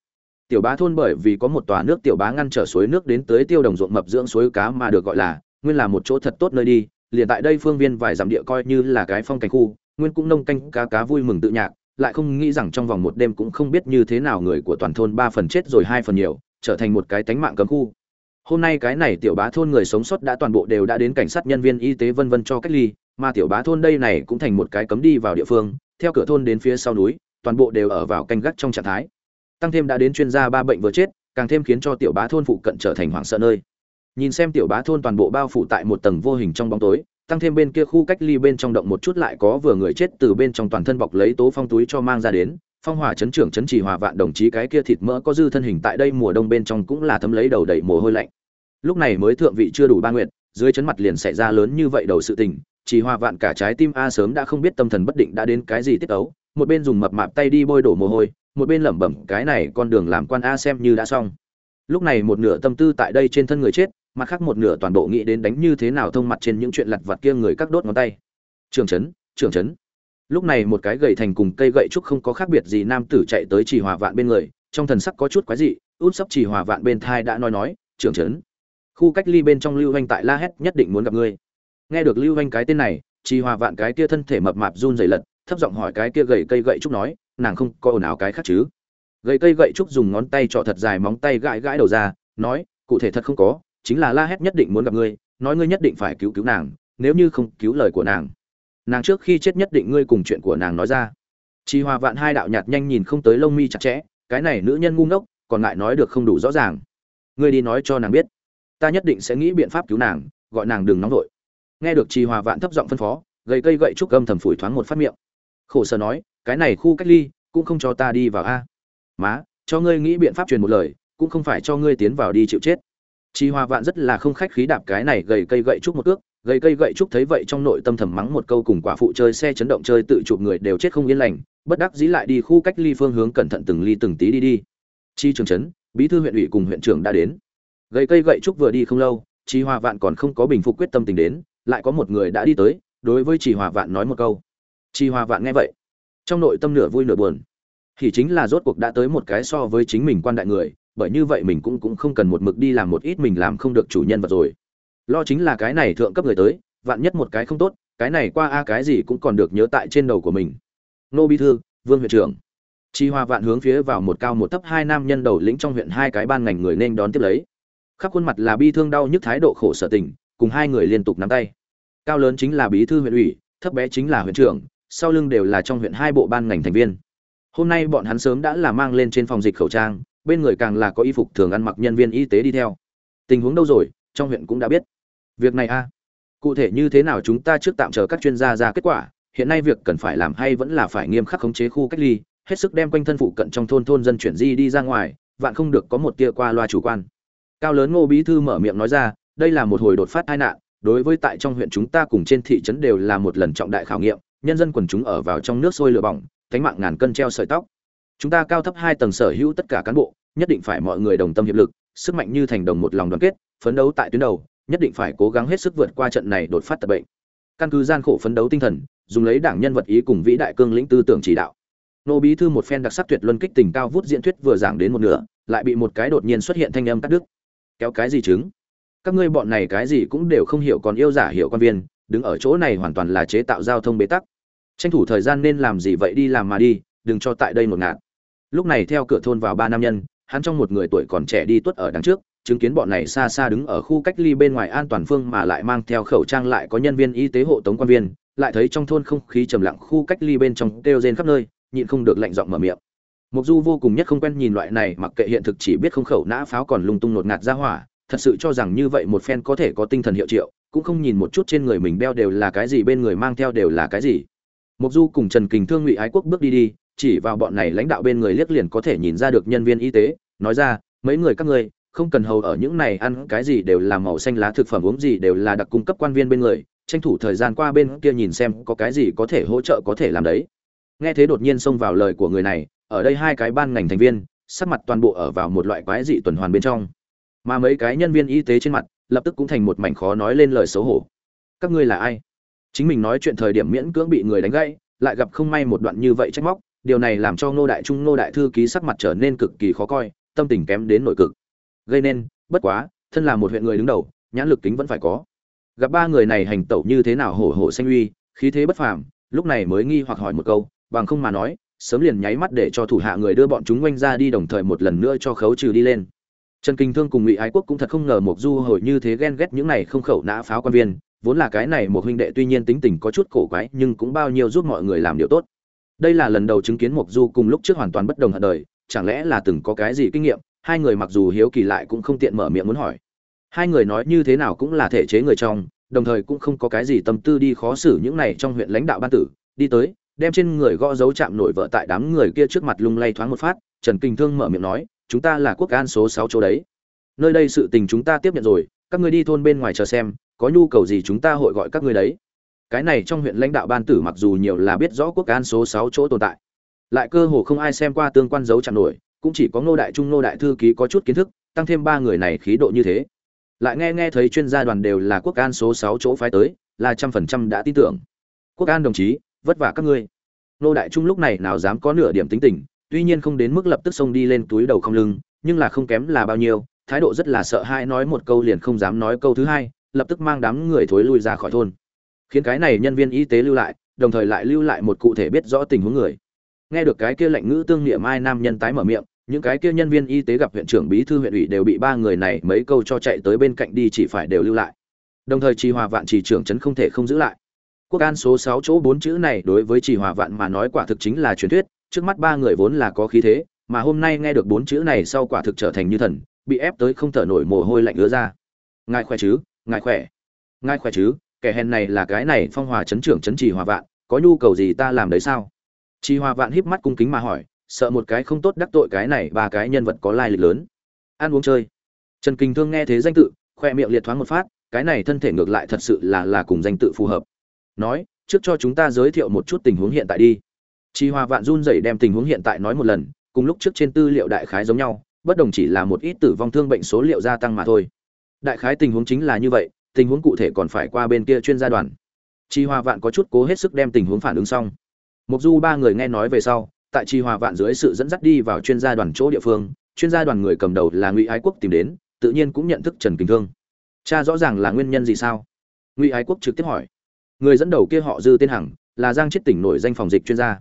Tiểu bá thôn bởi vì có một tòa nước tiểu bá ngăn trở suối nước đến tới tiêu đồng ruộng mập dưỡng suối cá mà được gọi là, nguyên là một chỗ thật tốt nơi đi, liền tại đây phương viên vài dặm địa coi như là cái phong cảnh khu, nguyên cũng nông canh cá cá vui mừng tự nhạc, lại không nghĩ rằng trong vòng một đêm cũng không biết như thế nào người của toàn thôn ba phần chết rồi hai phần nhiều, trở thành một cái tánh mạng cấm khu hôm nay cái này tiểu bá thôn người sống sót đã toàn bộ đều đã đến cảnh sát nhân viên y tế vân vân cho cách ly, mà tiểu bá thôn đây này cũng thành một cái cấm đi vào địa phương, theo cửa thôn đến phía sau núi, toàn bộ đều ở vào canh gác trong trạng thái. Tăng thêm đã đến chuyên gia ba bệnh vừa chết, càng thêm khiến cho tiểu bá thôn phụ cận trở thành hoảng sợ nơi. Nhìn xem tiểu bá thôn toàn bộ bao phủ tại một tầng vô hình trong bóng tối, tăng thêm bên kia khu cách ly bên trong động một chút lại có vừa người chết từ bên trong toàn thân bọc lấy tố phong túi cho mang ra đến, phong hòa chấn trưởng chấn trì hòa vạn đồng chí cái kia thịt mỡ có dư thân hình tại đây mùa đông bên trong cũng là thấm lấy đầu đầy mồ hôi lạnh lúc này mới thượng vị chưa đủ ba nguyện dưới chấn mặt liền xảy ra lớn như vậy đầu sự tình, chỉ hòa vạn cả trái tim a sớm đã không biết tâm thần bất định đã đến cái gì tiết ấu, một bên dùng mập mạp tay đi bôi đổ mồ hôi, một bên lẩm bẩm, cái này con đường làm quan a xem như đã xong. Lúc này một nửa tâm tư tại đây trên thân người chết, mặt khác một nửa toàn bộ nghĩ đến đánh như thế nào thông mặt trên những chuyện lặt vặt kia người các đốt ngón tay. Trường trấn trường trấn lúc này một cái gậy thành cùng cây gậy trúc không có khác biệt gì nam tử chạy tới chỉ hòa vạn bên người, trong thần sắc có chút quái dị, út sắp chỉ hòa vạn bên thai đã nói nói, trường trấn khu cách ly bên trong lưu anh tại la hét nhất định muốn gặp ngươi. Nghe được lưu anh cái tên này Chi hòa vạn cái kia thân thể mập mạp run rẩy lật, thấp giọng hỏi cái kia gậy cây gậy trúc nói, nàng không có ồn ào cái khác chứ? Gậy cây gậy trúc dùng ngón tay trọ thật dài móng tay gãi gãi đầu ra, nói, cụ thể thật không có, chính là la hét nhất định muốn gặp ngươi, nói ngươi nhất định phải cứu cứu nàng, nếu như không cứu lời của nàng. Nàng trước khi chết nhất định ngươi cùng chuyện của nàng nói ra. Chi hòa vạn hai đạo nhạt nhanh nhìn không tới lông mi chặt chẽ, cái này nữ nhân ngu ngốc, còn lại nói được không đủ rõ ràng. Ngươi đi nói cho nàng biết ta nhất định sẽ nghĩ biện pháp cứu nàng, gọi nàng đừng nóng vội. Nghe được chi hòa vạn thấp giọng phân phó, gầy cây gậy trúc gâm thầm phủi thoáng một phát miệng. Khổ sở nói, cái này khu cách ly, cũng không cho ta đi vào a. Má, cho ngươi nghĩ biện pháp truyền một lời, cũng không phải cho ngươi tiến vào đi chịu chết. Chi Hòa vạn rất là không khách khí đạp cái này gầy cây gậy trúc một ước gầy cây gậy trúc thấy vậy trong nội tâm thầm mắng một câu cùng quả phụ chơi xe chấn động chơi tự chụp người đều chết không yên lành, bất đắc dĩ lại đi khu cách ly phương hướng cẩn thận từng ly từng tí đi đi. Chi trường trấn bí thư huyện ủy cùng huyện trưởng đã đến gầy cây gậy trúc vừa đi không lâu chi Hòa vạn còn không có bình phục quyết tâm tình đến, lại có một người đã đi tới, đối với chi Hòa vạn nói một câu. Chi Hòa vạn nghe vậy, trong nội tâm nửa vui nửa buồn. Thì chính là rốt cuộc đã tới một cái so với chính mình quan đại người, bởi như vậy mình cũng cũng không cần một mực đi làm một ít mình làm không được chủ nhân vật rồi. Lo chính là cái này thượng cấp người tới, vạn nhất một cái không tốt, cái này qua a cái gì cũng còn được nhớ tại trên đầu của mình. Nô Bi thư, vương huyện trưởng. Chi hoa vạn hướng phía vào một cao một thấp hai nam nhân đầu lĩnh trong huyện hai cái ban ngành người nên đón tiếp lấy khắp khuôn mặt là bi thương đau nhức thái độ khổ sở tình, cùng hai người liên tục nắm tay. Cao lớn chính là bí thư huyện ủy, thấp bé chính là huyện trưởng, sau lưng đều là trong huyện hai bộ ban ngành thành viên. Hôm nay bọn hắn sớm đã là mang lên trên phòng dịch khẩu trang, bên người càng là có y phục thường ăn mặc nhân viên y tế đi theo. Tình huống đâu rồi, trong huyện cũng đã biết. Việc này a cụ thể như thế nào chúng ta trước tạm chờ các chuyên gia ra kết quả, hiện nay việc cần phải làm hay vẫn là phải nghiêm khắc khống chế khu cách ly, hết sức đem quanh thân phụ cận trong thôn thôn dân chuyển di đi ra ngoài, vạn không được có một tia qua loa chủ quan cao lớn ngô bí thư mở miệng nói ra, đây là một hồi đột phát tai nạn, đối với tại trong huyện chúng ta cùng trên thị trấn đều là một lần trọng đại khảo nghiệm, nhân dân quần chúng ở vào trong nước sôi lửa bỏng cánh mạng ngàn cân treo sợi tóc. Chúng ta cao thấp hai tầng sở hữu tất cả cán bộ, nhất định phải mọi người đồng tâm hiệp lực, sức mạnh như thành đồng một lòng đoàn kết, phấn đấu tại tuyến đầu, nhất định phải cố gắng hết sức vượt qua trận này đột phát tập bệnh. Căn cứ gian khổ phấn đấu tinh thần, dùng lấy đảng nhân vật ý cùng vĩ đại cương lĩnh tư tưởng chỉ đạo. Nô bí thư một phen đặc sắc tuyệt luân kích tình cao vút diễn thuyết vừa giảng đến một nửa, lại bị một cái đột nhiên xuất hiện thanh âm cắt đứt kéo cái gì chứng? Các ngươi bọn này cái gì cũng đều không hiểu còn yêu giả hiểu quan viên, đứng ở chỗ này hoàn toàn là chế tạo giao thông bế tắc. Tranh thủ thời gian nên làm gì vậy đi làm mà đi, đừng cho tại đây một ngạt. Lúc này theo cửa thôn vào ba nam nhân, hắn trong một người tuổi còn trẻ đi tuất ở đằng trước, chứng kiến bọn này xa xa đứng ở khu cách ly bên ngoài an toàn phương mà lại mang theo khẩu trang lại có nhân viên y tế hộ tống quan viên, lại thấy trong thôn không khí trầm lặng khu cách ly bên trong kêu rên khắp nơi, nhịn không được lạnh giọng mở miệng mục du vô cùng nhất không quen nhìn loại này, mặc kệ hiện thực chỉ biết không khẩu nã pháo còn lung tung nột ngạt ra hỏa, thật sự cho rằng như vậy một phen có thể có tinh thần hiệu triệu, cũng không nhìn một chút trên người mình đeo đều là cái gì, bên người mang theo đều là cái gì. Mục du cùng trần kình thương ngụy ái quốc bước đi đi, chỉ vào bọn này lãnh đạo bên người liếc liền có thể nhìn ra được nhân viên y tế, nói ra, mấy người các ngươi, không cần hầu ở những này ăn cái gì đều là màu xanh lá thực phẩm uống gì đều là đặc cung cấp quan viên bên người, tranh thủ thời gian qua bên kia nhìn xem có cái gì có thể hỗ trợ có thể làm đấy. Nghe thế đột nhiên xông vào lời của người này ở đây hai cái ban ngành thành viên, sắc mặt toàn bộ ở vào một loại quái dị tuần hoàn bên trong. Mà mấy cái nhân viên y tế trên mặt, lập tức cũng thành một mảnh khó nói lên lời xấu hổ. Các ngươi là ai? Chính mình nói chuyện thời điểm miễn cưỡng bị người đánh gãy, lại gặp không may một đoạn như vậy trách móc, điều này làm cho ngô đại trung, ngô đại thư ký sắc mặt trở nên cực kỳ khó coi, tâm tình kém đến nội cực. Gây nên, bất quá, thân là một huyện người đứng đầu, nhãn lực kính vẫn phải có. Gặp ba người này hành tẩu như thế nào hổ hổ xanh uy, khí thế bất phàm, lúc này mới nghi hoặc hỏi một câu, bằng không mà nói sớm liền nháy mắt để cho thủ hạ người đưa bọn chúng quanh ra đi đồng thời một lần nữa cho khấu trừ đi lên. Trần kinh thương cùng ngụy ái quốc cũng thật không ngờ một du hồi như thế ghen ghét những này không khẩu nã pháo quan viên, vốn là cái này một huynh đệ tuy nhiên tính tình có chút cổ quái nhưng cũng bao nhiêu giúp mọi người làm điều tốt. Đây là lần đầu chứng kiến mộc du cùng lúc trước hoàn toàn bất đồng hận đời, chẳng lẽ là từng có cái gì kinh nghiệm, hai người mặc dù hiếu kỳ lại cũng không tiện mở miệng muốn hỏi. Hai người nói như thế nào cũng là thể chế người trong, đồng thời cũng không có cái gì tâm tư đi khó xử những này trong huyện lãnh đạo ban tử, đi tới đem trên người gõ dấu chạm nổi vợ tại đám người kia trước mặt lung lay thoáng một phát, trần kinh thương mở miệng nói, chúng ta là quốc an số sáu chỗ đấy. Nơi đây sự tình chúng ta tiếp nhận rồi, các ngươi đi thôn bên ngoài chờ xem, có nhu cầu gì chúng ta hội gọi các ngươi đấy. Cái này trong huyện lãnh đạo ban tử mặc dù nhiều là biết rõ quốc an số sáu chỗ tồn tại, lại cơ hồ không ai xem qua tương quan dấu chạm nổi, cũng chỉ có ngô đại trung, ngô đại thư ký có chút kiến thức, tăng thêm ba người này khí độ như thế. Lại nghe nghe thấy chuyên gia đoàn đều là quốc an số sáu chỗ phái tới, là trăm phần trăm đã tin tưởng. Quốc an đồng chí vất vả các ngươi. Nô đại trung lúc này nào dám có nửa điểm tính tình, tuy nhiên không đến mức lập tức xông đi lên túi đầu không lưng, nhưng là không kém là bao nhiêu, thái độ rất là sợ hãi nói một câu liền không dám nói câu thứ hai, lập tức mang đám người thối lui ra khỏi thôn. Khiến cái này nhân viên y tế lưu lại, đồng thời lại lưu lại một cụ thể biết rõ tình huống người. Nghe được cái kia lệnh ngữ tương niệm ai nam nhân tái mở miệng, những cái kia nhân viên y tế gặp huyện trưởng bí thư huyện ủy đều bị ba người này mấy câu cho chạy tới bên cạnh đi chỉ phải đều lưu lại. Đồng thời trì hòa vạn trì trưởng trấn không thể không giữ lại quốc an số sáu chỗ bốn chữ này đối với trì hòa vạn mà nói quả thực chính là truyền thuyết, trước mắt ba người vốn là có khí thế, mà hôm nay nghe được bốn chữ này sau quả thực trở thành như thần, bị ép tới không thở nổi mồ hôi lạnh ứa ra. Ngài khỏe chứ? Ngài khỏe. Ngài khỏe chứ? Kẻ hèn này là cái này phong hòa chấn trưởng chấn trì hòa vạn, có nhu cầu gì ta làm đấy sao? Trì hòa vạn híp mắt cung kính mà hỏi, sợ một cái không tốt đắc tội cái này ba cái nhân vật có lai lịch lớn. Ăn uống chơi. Trần kinh thương nghe thế danh tự, khoe miệng liệt thoáng một phát, cái này thân thể ngược lại thật sự là là cùng danh tự phù hợp nói trước cho chúng ta giới thiệu một chút tình huống hiện tại đi Chi Hoa Vạn run rẩy đem tình huống hiện tại nói một lần, cùng lúc trước trên tư liệu đại khái giống nhau, bất đồng chỉ là một ít tử vong thương bệnh số liệu gia tăng mà thôi. Đại khái tình huống chính là như vậy, tình huống cụ thể còn phải qua bên kia chuyên gia đoàn. Chi Hoa Vạn có chút cố hết sức đem tình huống phản ứng xong. Mục Du ba người nghe nói về sau, tại Chi Hoa Vạn dưới sự dẫn dắt đi vào chuyên gia đoàn chỗ địa phương, chuyên gia đoàn người cầm đầu là Ngụy Ái Quốc tìm đến, tự nhiên cũng nhận thức Trần Kính Thương. Cha rõ ràng là nguyên nhân gì sao? Ngụy Ái Quốc trực tiếp hỏi. Người dẫn đầu kia họ Dư Tiên Hằng, là Giang Chết tỉnh nổi danh phòng dịch chuyên gia.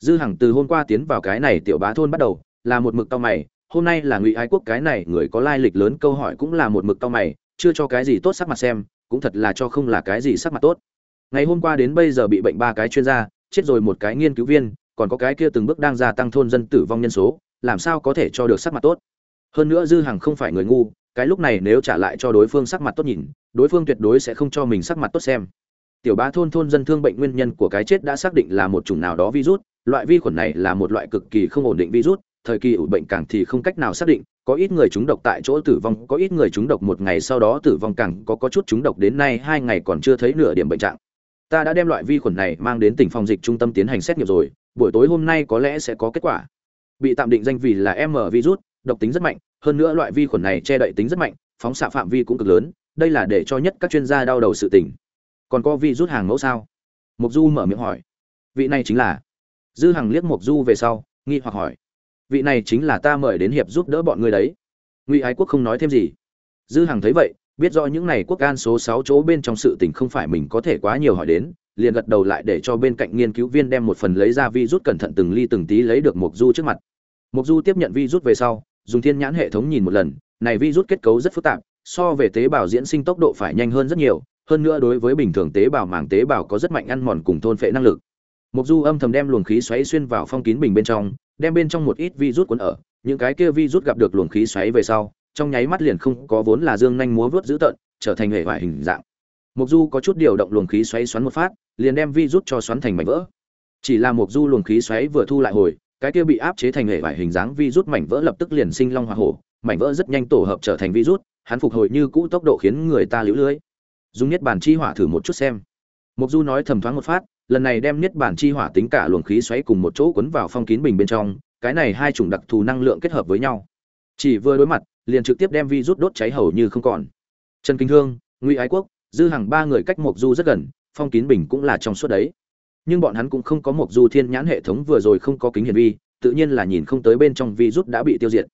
Dư hằng từ hôm qua tiến vào cái này tiểu bá thôn bắt đầu là một mực tao mày hôm nay là ngụy ái quốc cái này người có lai lịch lớn câu hỏi cũng là một mực tao mày chưa cho cái gì tốt sắc mặt xem cũng thật là cho không là cái gì sắc mặt tốt. Ngày hôm qua đến bây giờ bị bệnh ba cái chuyên gia chết rồi một cái nghiên cứu viên còn có cái kia từng bước đang gia tăng thôn dân tử vong nhân số làm sao có thể cho được sắc mặt tốt? Hơn nữa dư hằng không phải người ngu cái lúc này nếu trả lại cho đối phương sắc mặt tốt nhìn đối phương tuyệt đối sẽ không cho mình sắc mặt tốt xem tiểu bá thôn thôn dân thương bệnh nguyên nhân của cái chết đã xác định là một chủng nào đó virus, loại vi khuẩn này là một loại cực kỳ không ổn định virus, thời kỳ ủ bệnh càng thì không cách nào xác định, có ít người trúng độc tại chỗ tử vong, có ít người trúng độc một ngày sau đó tử vong, càng có có chút trúng độc đến nay hai ngày còn chưa thấy nửa điểm bệnh trạng ta đã đem loại vi khuẩn này mang đến tỉnh phòng dịch trung tâm tiến hành xét nghiệm rồi, buổi tối hôm nay có lẽ sẽ có kết quả bị tạm định danh vì là m virus, độc tính rất mạnh, hơn nữa loại vi khuẩn này che đậy tính rất mạnh, phóng xạ phạm vi cũng cực lớn, đây là để cho nhất các chuyên gia đau đầu sự tình còn có rút hàng mẫu sao? Mục du mở miệng hỏi. Vị này chính là? Dư hằng liếc mục du về sau, nghi hoặc hỏi. Vị này chính là ta mời đến hiệp giúp đỡ bọn người đấy. Ngụy ái quốc không nói thêm gì. Dư hằng thấy vậy, biết rõ những này quốc can số sáu chỗ bên trong sự tình không phải mình có thể quá nhiều hỏi đến, liền gật đầu lại để cho bên cạnh nghiên cứu viên đem một phần lấy ra vi rút cẩn thận từng ly từng tí lấy được mục du trước mặt. Mục du tiếp nhận vi rút về sau, dùng thiên nhãn hệ thống nhìn một lần, này vi rút kết cấu rất phức tạp, so về tế bào diễn sinh tốc độ phải nhanh hơn rất nhiều hơn nữa đối với bình thường tế bào màng tế bào có rất mạnh ăn mòn cùng thôn phệ năng lực. Mộc du âm thầm đem luồng khí xoáy xuyên vào phong kín bình bên trong, đem bên trong một ít virus cuốn ở. Những cái kia virus gặp được luồng khí xoáy về sau, trong nháy mắt liền không có vốn là dương nhanh múa vớt dữ tợn, trở thành hệ hoại hình dạng. Mộc du có chút điều động luồng khí xoáy xoắn một phát, liền đem virus cho xoắn thành mảnh vỡ. Chỉ là Mộc du luồng khí xoáy vừa thu lại hồi, cái kia bị áp chế thành hệ vải hình dáng virus mảnh vỡ lập tức liền sinh long hóa hổ, mảnh vỡ rất nhanh tổ hợp trở thành virus. hắn phục hồi như cũ tốc độ khiến người ta liễu lưới dùng niết bàn chi hỏa thử một chút xem. Mục du nói thầm thoáng một phát, lần này đem niết bàn chi hỏa tính cả luồng khí xoáy cùng một chỗ cuốn vào phong kín bình bên trong, cái này hai chủng đặc thù năng lượng kết hợp với nhau. Chỉ vừa đối mặt, liền trực tiếp đem vi rút đốt cháy hầu như không còn. Trần kinh thương, ngụy ái quốc, dư hàng ba người cách mộc du rất gần, phong kín bình cũng là trong suốt đấy. Nhưng bọn hắn cũng không có mộc du thiên nhãn hệ thống vừa rồi không có kính hiển vi, tự nhiên là nhìn không tới bên trong vi rút đã bị tiêu diệt.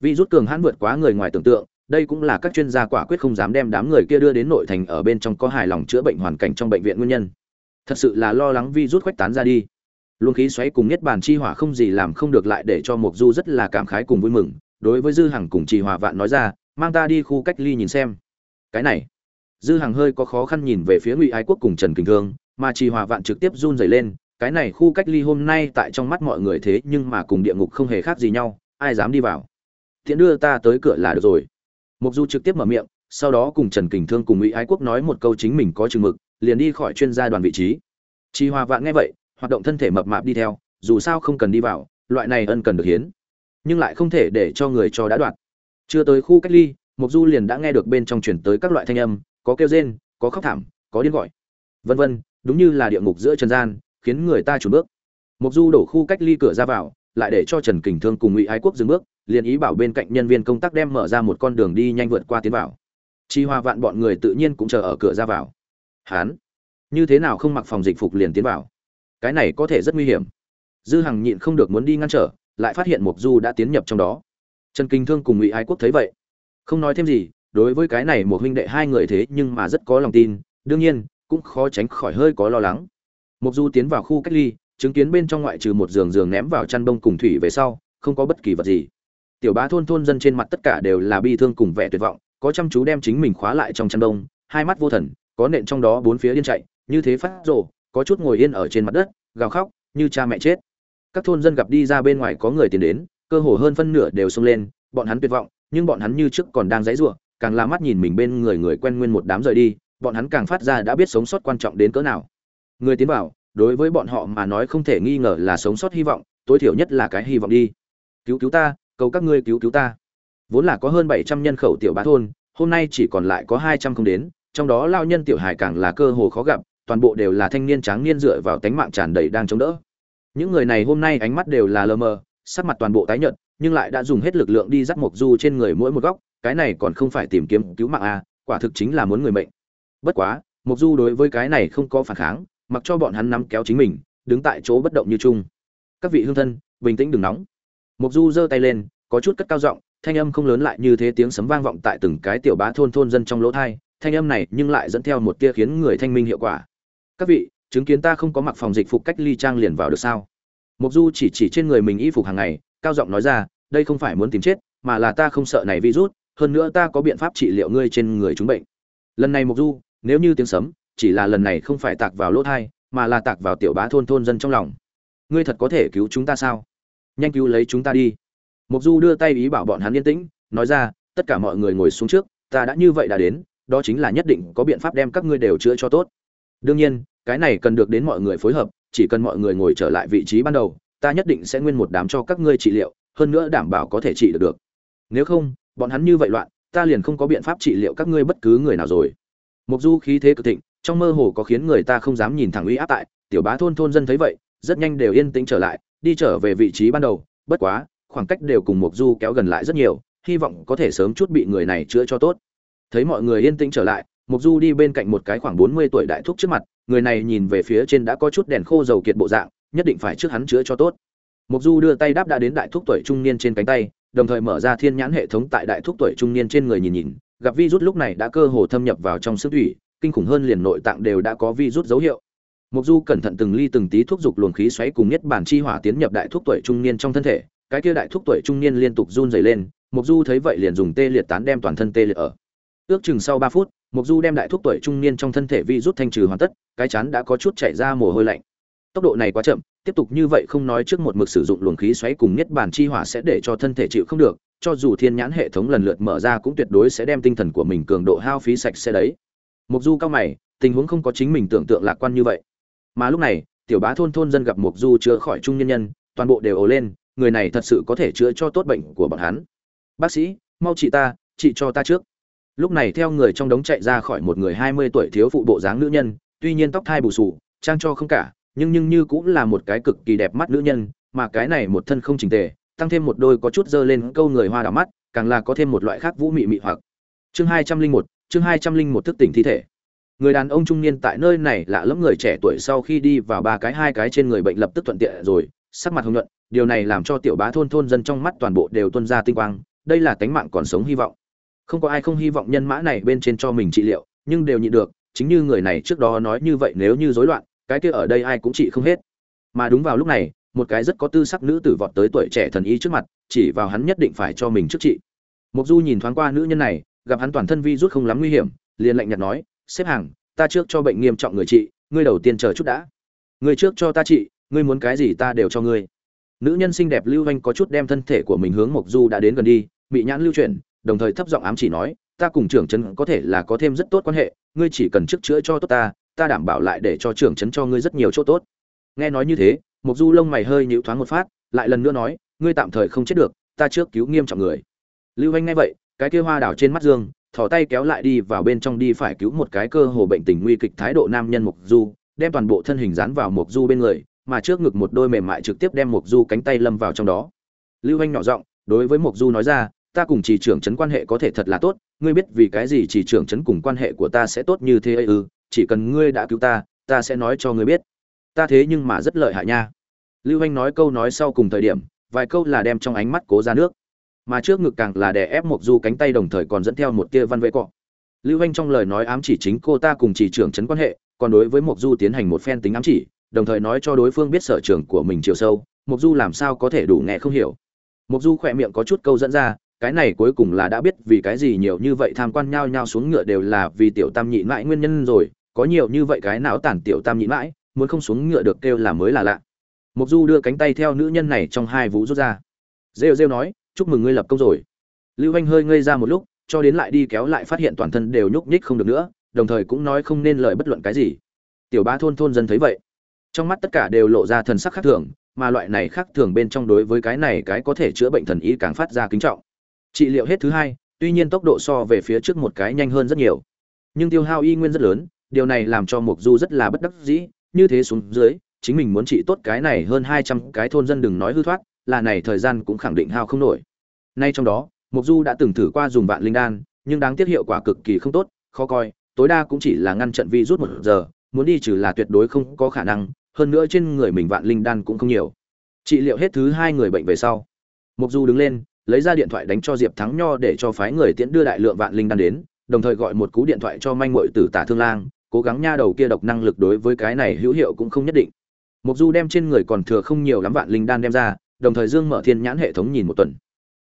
Vi rút cường hãn vượt quá người ngoài tưởng tượng đây cũng là các chuyên gia quả quyết không dám đem đám người kia đưa đến nội thành ở bên trong có hài lòng chữa bệnh hoàn cảnh trong bệnh viện nguyên nhân. Thật sự là lo lắng vi rút khuếch tán ra đi. Luồng khí xoáy cùng nhất bàn chi hỏa không gì làm không được lại để cho mộc du rất là cảm khái cùng vui mừng, đối với dư hằng cùng trì hòa vạn nói ra, mang ta đi khu cách ly nhìn xem. Cái này, dư hằng hơi có khó khăn nhìn về phía ngụy ái quốc cùng trần kình thương, mà trì hòa vạn trực tiếp run rẩy lên, cái này khu cách ly hôm nay tại trong mắt mọi người thế nhưng mà cùng địa ngục không hề khác gì nhau, ai dám đi vào? Thiện đưa ta tới cửa là được rồi mục du trực tiếp mở miệng, sau đó cùng trần kình thương cùng ngụy ái quốc nói một câu chính mình có chừng mực, liền đi khỏi chuyên gia đoàn vị trí. Chi hòa vạn nghe vậy, hoạt động thân thể mập mạp đi theo, dù sao không cần đi vào, loại này ân cần được hiến, nhưng lại không thể để cho người cho đã đoạt. Chưa tới khu cách ly, mục du liền đã nghe được bên trong chuyển tới các loại thanh âm, có kêu rên, có khóc thảm, có điên gọi. Vân vân, đúng như là địa ngục giữa trần gian, khiến người ta chủ bước. Mục du đổ khu cách ly cửa ra vào lại để cho trần kình thương cùng ngụy ái quốc dừng bước, liền ý bảo bên cạnh nhân viên công tác đem mở ra một con đường đi nhanh vượt qua tiến vào. Chi hoa vạn bọn người tự nhiên cũng chờ ở cửa ra vào. Hán, như thế nào không mặc phòng dịch phục liền tiến vào? Cái này có thể rất nguy hiểm. Dư hằng nhịn không được muốn đi ngăn trở, lại phát hiện mục du đã tiến nhập trong đó. Trần kinh thương cùng ngụy ái quốc thấy vậy, không nói thêm gì, đối với cái này một huynh đệ hai người thế nhưng mà rất có lòng tin, đương nhiên, cũng khó tránh khỏi hơi có lo lắng. Mục du tiến vào khu cách ly chứng kiến bên trong ngoại trừ một giường giường ném vào chăn bông cùng thủy về sau, không có bất kỳ vật gì. Tiểu bá thôn thôn dân trên mặt tất cả đều là bi thương cùng vẻ tuyệt vọng, có chăm chú đem chính mình khóa lại trong chăn bông, hai mắt vô thần, có nện trong đó bốn phía điên chạy, như thế phát rồ, có chút ngồi yên ở trên mặt đất, gào khóc, như cha mẹ chết. Các thôn dân gặp đi ra bên ngoài có người tiến đến, cơ hồ hơn phân nửa đều xông lên, bọn hắn tuyệt vọng, nhưng bọn hắn như trước còn đang dãy rủa, càng la mắt nhìn mình bên người người quen nguyên một đám rời đi, bọn hắn càng phát ra đã biết sống sót quan trọng đến cỡ nào. Người tiến vào đối với bọn họ mà nói không thể nghi ngờ là sống sót hy vọng, tối thiểu nhất là cái hy vọng đi. Cứu cứu ta, cầu các ngươi cứu cứu ta. Vốn là có hơn bảy trăm nhân khẩu tiểu bá thôn, hôm nay chỉ còn lại có hai trăm không đến, trong đó lao nhân tiểu hải càng là cơ hồ khó gặp, toàn bộ đều là thanh niên tráng niên dựa vào tánh mạng tràn đầy đang chống đỡ. Những người này hôm nay ánh mắt đều là lờ mờ, sắc mặt toàn bộ tái nhợt, nhưng lại đã dùng hết lực lượng đi dắt mộc du trên người mỗi một góc, cái này còn không phải tìm kiếm cứu mạng à quả thực chính là muốn người mệnh. Bất quá, mộc du đối với cái này không có phản kháng mặc cho bọn hắn nắm kéo chính mình, đứng tại chỗ bất động như chung. Các vị hương thân, bình tĩnh đừng nóng. Mộc du giơ tay lên, có chút cất cao giọng, thanh âm không lớn lại như thế tiếng sấm vang vọng tại từng cái tiểu bá thôn thôn dân trong lỗ thai, thanh âm này nhưng lại dẫn theo một tia khiến người thanh minh hiệu quả. Các vị, chứng kiến ta không có mặc phòng dịch phục cách ly trang liền vào được sao? Mục du chỉ chỉ trên người mình y phục hàng ngày, cao giọng nói ra, đây không phải muốn tìm chết, mà là ta không sợ này virus, hơn nữa ta có biện pháp trị liệu ngươi trên người chúng bệnh. Lần này mục du, nếu như tiếng sấm chỉ là lần này không phải tạc vào lỗ thai, mà là tạc vào tiểu bá thôn thôn dân trong lòng. Ngươi thật có thể cứu chúng ta sao? Nhanh cứu lấy chúng ta đi. Mục du đưa tay ý bảo bọn hắn yên tĩnh, nói ra, tất cả mọi người ngồi xuống trước, ta đã như vậy đã đến, đó chính là nhất định có biện pháp đem các ngươi đều chữa cho tốt. Đương nhiên, cái này cần được đến mọi người phối hợp, chỉ cần mọi người ngồi trở lại vị trí ban đầu, ta nhất định sẽ nguyên một đám cho các ngươi trị liệu, hơn nữa đảm bảo có thể trị được được. Nếu không, bọn hắn như vậy loạn, ta liền không có biện pháp trị liệu các ngươi bất cứ người nào rồi. Mục du khí thế cực thịnh trong mơ hồ có khiến người ta không dám nhìn thẳng uy áp tại, tiểu bá thôn thôn dân thấy vậy, rất nhanh đều yên tĩnh trở lại, đi trở về vị trí ban đầu, bất quá, khoảng cách đều cùng mục du kéo gần lại rất nhiều, hy vọng có thể sớm chút bị người này chữa cho tốt. Thấy mọi người yên tĩnh trở lại mục du đi bên cạnh một cái khoảng bốn mươi tuổi đại thúc trước mặt, người này nhìn về phía trên đã có chút đèn khô dầu kiệt bộ dạng, nhất định phải trước hắn chữa cho tốt. Mục du đưa tay đáp đã đến đại thúc tuổi trung niên trên cánh tay, đồng thời mở ra thiên nhãn hệ thống tại đại thúc tuổi trung niên trên người nhìn nhìn, gặp virus lúc này đã cơ hồ thâm nhập vào trong sức thủy kinh khủng hơn liền nội tạng đều đã có vi rút dấu hiệu. Mục du cẩn thận từng ly từng tí thuốc dục luồng khí xoáy cùng nhất bản chi hỏa tiến nhập đại thuốc tuổi trung niên trong thân thể, cái kia đại thuốc tuổi trung niên liên tục run rẩy lên, mục du thấy vậy liền dùng tê liệt tán đem toàn thân tê liệt ở. Ước chừng sau ba phút, mục du đem đại thuốc tuổi trung niên trong thân thể vi rút thanh trừ hoàn tất, cái chán đã có chút chảy ra mồ hôi lạnh. Tốc độ này quá chậm, tiếp tục như vậy không nói trước một mực sử dụng luồng khí xoáy cùng nhất bản chi hỏa sẽ để cho thân thể chịu không được, cho dù thiên nhãn hệ thống lần lượt mở ra cũng tuyệt đối sẽ đem tinh thần của mình cường độ hao phí sạch sẽ đấy mục du cao mày, tình huống không có chính mình tưởng tượng lạc quan như vậy. Mà lúc này, tiểu bá thôn thôn dân gặp mục du chữa khỏi trung nhân nhân, toàn bộ đều ồ lên, người này thật sự có thể chữa cho tốt bệnh của bọn hắn. Bác sĩ, mau trị ta, trị cho ta trước. Lúc này theo người trong đống chạy ra khỏi một người hai mươi tuổi thiếu phụ bộ dáng nữ nhân, tuy nhiên tóc thai bù sù, trang cho không cả, nhưng nhưng như cũng là một cái cực kỳ đẹp mắt nữ nhân, mà cái này một thân không chỉnh tề, tăng thêm một đôi có chút dơ lên câu người hoa đỏ mắt, càng là có thêm một loại khác vũ mị mị hoặc. Chương hai trăm linh một chương hai trăm linh một thức tỉnh thi thể. Người đàn ông trung niên tại nơi này lạ lẫm người trẻ tuổi sau khi đi vào ba cái, hai cái trên người bệnh lập tức thuận tiện rồi, sắc mặt hồng nhuận, điều này làm cho tiểu bá thôn thôn dân trong mắt toàn bộ đều tuân ra tinh quang, đây là tánh mạng còn sống hy vọng. Không có ai không hy vọng nhân mã này bên trên cho mình trị liệu, nhưng đều nhịn được, chính như người này trước đó nói như vậy nếu như rối loạn, cái kia ở đây ai cũng trị không hết. Mà đúng vào lúc này, một cái rất có tư sắc nữ tử vọt tới tuổi trẻ thần y trước mặt, chỉ vào hắn nhất định phải cho mình trước trị. Mục du nhìn thoáng qua nữ nhân này gặp hắn toàn thân vi rút không lắm nguy hiểm, liền lạnh nhạt nói, xếp hàng, ta trước cho bệnh nghiêm trọng người trị, ngươi đầu tiên chờ chút đã. Ngươi trước cho ta trị, ngươi muốn cái gì ta đều cho ngươi. Nữ nhân xinh đẹp lưu anh có chút đem thân thể của mình hướng mộc du đã đến gần đi, bị nhãn lưu chuyển, đồng thời thấp giọng ám chỉ nói, ta cùng trưởng trấn có thể là có thêm rất tốt quan hệ, ngươi chỉ cần trước chữa cho tốt ta ta đảm bảo lại để cho trưởng trấn cho ngươi rất nhiều chỗ tốt. Nghe nói như thế, mộc du lông mày hơi nhíu thoáng một phát, lại lần nữa nói, ngươi tạm thời không chết được, ta trước cứu nghiêm trọng người. Lưu anh nghe vậy cái kia hoa đảo trên mắt dương, thò tay kéo lại đi vào bên trong đi phải cứu một cái cơ hồ bệnh tình nguy kịch thái độ nam nhân mục du, đem toàn bộ thân hình dán vào mục du bên người, mà trước ngực một đôi mềm mại trực tiếp đem mục du cánh tay lâm vào trong đó. Lưu anh nhỏ giọng, đối với mục du nói ra, ta cùng chỉ trưởng trấn quan hệ có thể thật là tốt, ngươi biết vì cái gì chỉ trưởng trấn cùng quan hệ của ta sẽ tốt như thế ấy ư ừ, chỉ cần ngươi đã cứu ta ta sẽ nói cho ngươi biết. Ta thế nhưng mà rất lợi hại nha. Lưu anh nói câu nói sau cùng thời điểm, vài câu là đem trong ánh mắt cố ra nước mà trước ngực càng là đè ép mộc du cánh tay đồng thời còn dẫn theo một tia văn vệ cọ. Lưu anh trong lời nói ám chỉ chính cô ta cùng chỉ trưởng trấn quan hệ, còn đối với mộc du tiến hành một phen tính ám chỉ, đồng thời nói cho đối phương biết sở trường của mình chiều sâu, mộc du làm sao có thể đủ nghe không hiểu. Mộc du khỏe miệng có chút câu dẫn ra, cái này cuối cùng là đã biết vì cái gì nhiều như vậy tham quan nhao nhao xuống ngựa đều là vì tiểu tam nhị mãi nguyên nhân rồi, có nhiều như vậy cái não tản tiểu tam nhị mãi, muốn không xuống ngựa được kêu là mới là lạ. Mộc du đưa cánh tay theo nữ nhân này trong hai vũ rút ra. Rêu rêu nói chúc mừng ngươi lập công rồi. Lưu anh hơi ngây ra một lúc, cho đến lại đi kéo lại phát hiện toàn thân đều nhúc nhích không được nữa, đồng thời cũng nói không nên lời bất luận cái gì. Tiểu ba thôn thôn dân thấy vậy, trong mắt tất cả đều lộ ra thần sắc khác thường, mà loại này khác thường bên trong đối với cái này cái có thể chữa bệnh thần ý càng phát ra kính trọng. Trị liệu hết thứ hai, tuy nhiên tốc độ so về phía trước một cái nhanh hơn rất nhiều. Nhưng tiêu hao y nguyên rất lớn, điều này làm cho mục du rất là bất đắc dĩ, như thế xuống dưới, chính mình muốn trị tốt cái này hơn hai trăm cái thôn dân đừng nói hư thoát là này thời gian cũng khẳng định hao không nổi. Nay trong đó mục du đã từng thử qua dùng vạn linh đan, nhưng đáng tiếc hiệu quả cực kỳ không tốt, khó coi, tối đa cũng chỉ là ngăn trận vi rút một giờ, muốn đi trừ là tuyệt đối không có khả năng, hơn nữa trên người mình vạn linh đan cũng không nhiều. Trị liệu hết thứ hai người bệnh về sau mục du đứng lên, lấy ra điện thoại đánh cho diệp thắng nho để cho phái người tiễn đưa đại lượng vạn linh đan đến, đồng thời gọi một cú điện thoại cho manh muội tử tả thương lang, cố gắng nha đầu kia độc năng lực đối với cái này hữu hiệu cũng không nhất định. Mục du đem trên người còn thừa không nhiều lắm vạn linh đan đem ra đồng thời dương mở thiên nhãn hệ thống nhìn một tuần.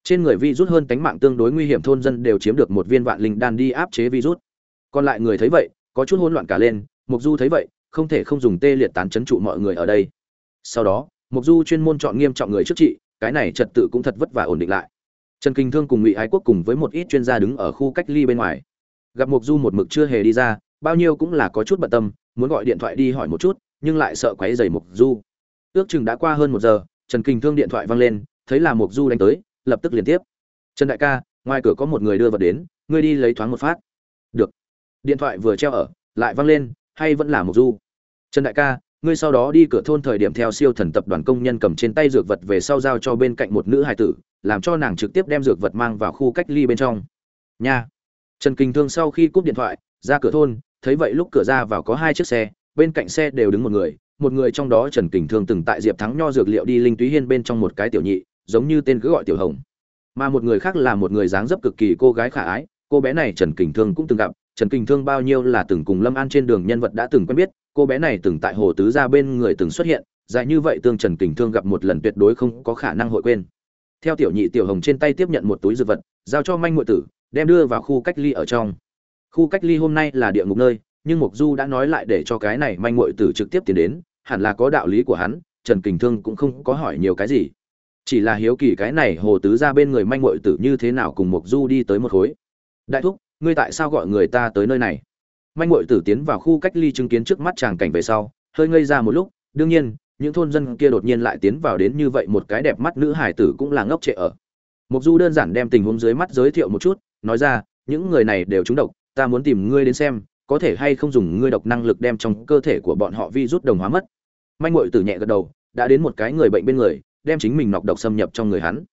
Trên người vi rút hơn tánh mạng tương đối nguy hiểm thôn dân đều chiếm được một viên vạn linh đan đi áp chế virus. Còn lại người thấy vậy, có chút hỗn loạn cả lên mục du thấy vậy, không thể không dùng tê liệt tán chấn trụ mọi người ở đây. Sau đó mục du chuyên môn chọn nghiêm trọng người trước trị, cái này trật tự cũng thật vất vả ổn định lại. Trần kinh thương cùng ngụy ái quốc cùng với một ít chuyên gia đứng ở khu cách ly bên ngoài. Gặp mục du một mực chưa hề đi ra, bao nhiêu cũng là có chút bận tâm, muốn gọi điện thoại đi hỏi một chút, nhưng lại sợ quấy rầy mục du. Ước chừng đã qua hơn một giờ trần Kình thương điện thoại vang lên, thấy là mục du đánh tới, lập tức liên tiếp. Trần đại ca, ngoài cửa có một người đưa vật đến, ngươi đi lấy thoáng một phát. Được. Điện thoại vừa treo ở, lại vang lên, hay vẫn là mục du? Trần đại ca, ngươi sau đó đi cửa thôn thời điểm theo siêu thần tập đoàn công nhân cầm trên tay dược vật về sau giao cho bên cạnh một nữ hài tử, làm cho nàng trực tiếp đem dược vật mang vào khu cách ly bên trong. Nha. Trần Kình thương sau khi cúp điện thoại, ra cửa thôn, thấy vậy lúc cửa ra vào có hai chiếc xe, bên cạnh xe đều đứng một người một người trong đó trần kình thương từng tại diệp thắng nho dược liệu đi linh túy hiên bên trong một cái tiểu nhị, giống như tên cứ gọi tiểu hồng. Mà một người khác là một người dáng dấp cực kỳ cô gái khả ái, cô bé này trần kình thương cũng từng gặp. Trần kình thương bao nhiêu là từng cùng lâm an trên đường nhân vật đã từng quen biết, cô bé này từng tại hồ tứ gia bên người từng xuất hiện, dài như vậy tương trần kình thương gặp một lần tuyệt đối không có khả năng hội quên. Theo tiểu nhị tiểu hồng trên tay tiếp nhận một túi dược vật, giao cho manh ngụy tử, đem đưa vào khu cách ly ở trong. Khu cách ly hôm nay là địa ngục nơi, nhưng mục du đã nói lại để cho cái này manh ngụy tử trực tiếp tiến đến hẳn là có đạo lý của hắn, trần kình thương cũng không có hỏi nhiều cái gì. Chỉ là hiếu kỳ cái này hồ tứ ra bên người manh mội tử như thế nào cùng mục du đi tới một khối. Đại thúc, ngươi tại sao gọi người ta tới nơi này? Manh mội tử tiến vào khu cách ly chứng kiến trước mắt chàng cảnh về sau, hơi ngây ra một lúc, đương nhiên, những thôn dân kia đột nhiên lại tiến vào đến như vậy một cái đẹp mắt nữ hải tử cũng là ngốc trệ ở. Mục du đơn giản đem tình huống dưới mắt giới thiệu một chút, nói ra, những người này đều trúng độc, ta muốn tìm ngươi đến xem, có thể hay không dùng ngươi độc năng lực đem trong cơ thể của bọn họ vi rút đồng hóa mất manh mội tử nhẹ gật đầu, đã đến một cái người bệnh bên người, đem chính mình nọc độc xâm nhập trong người hắn.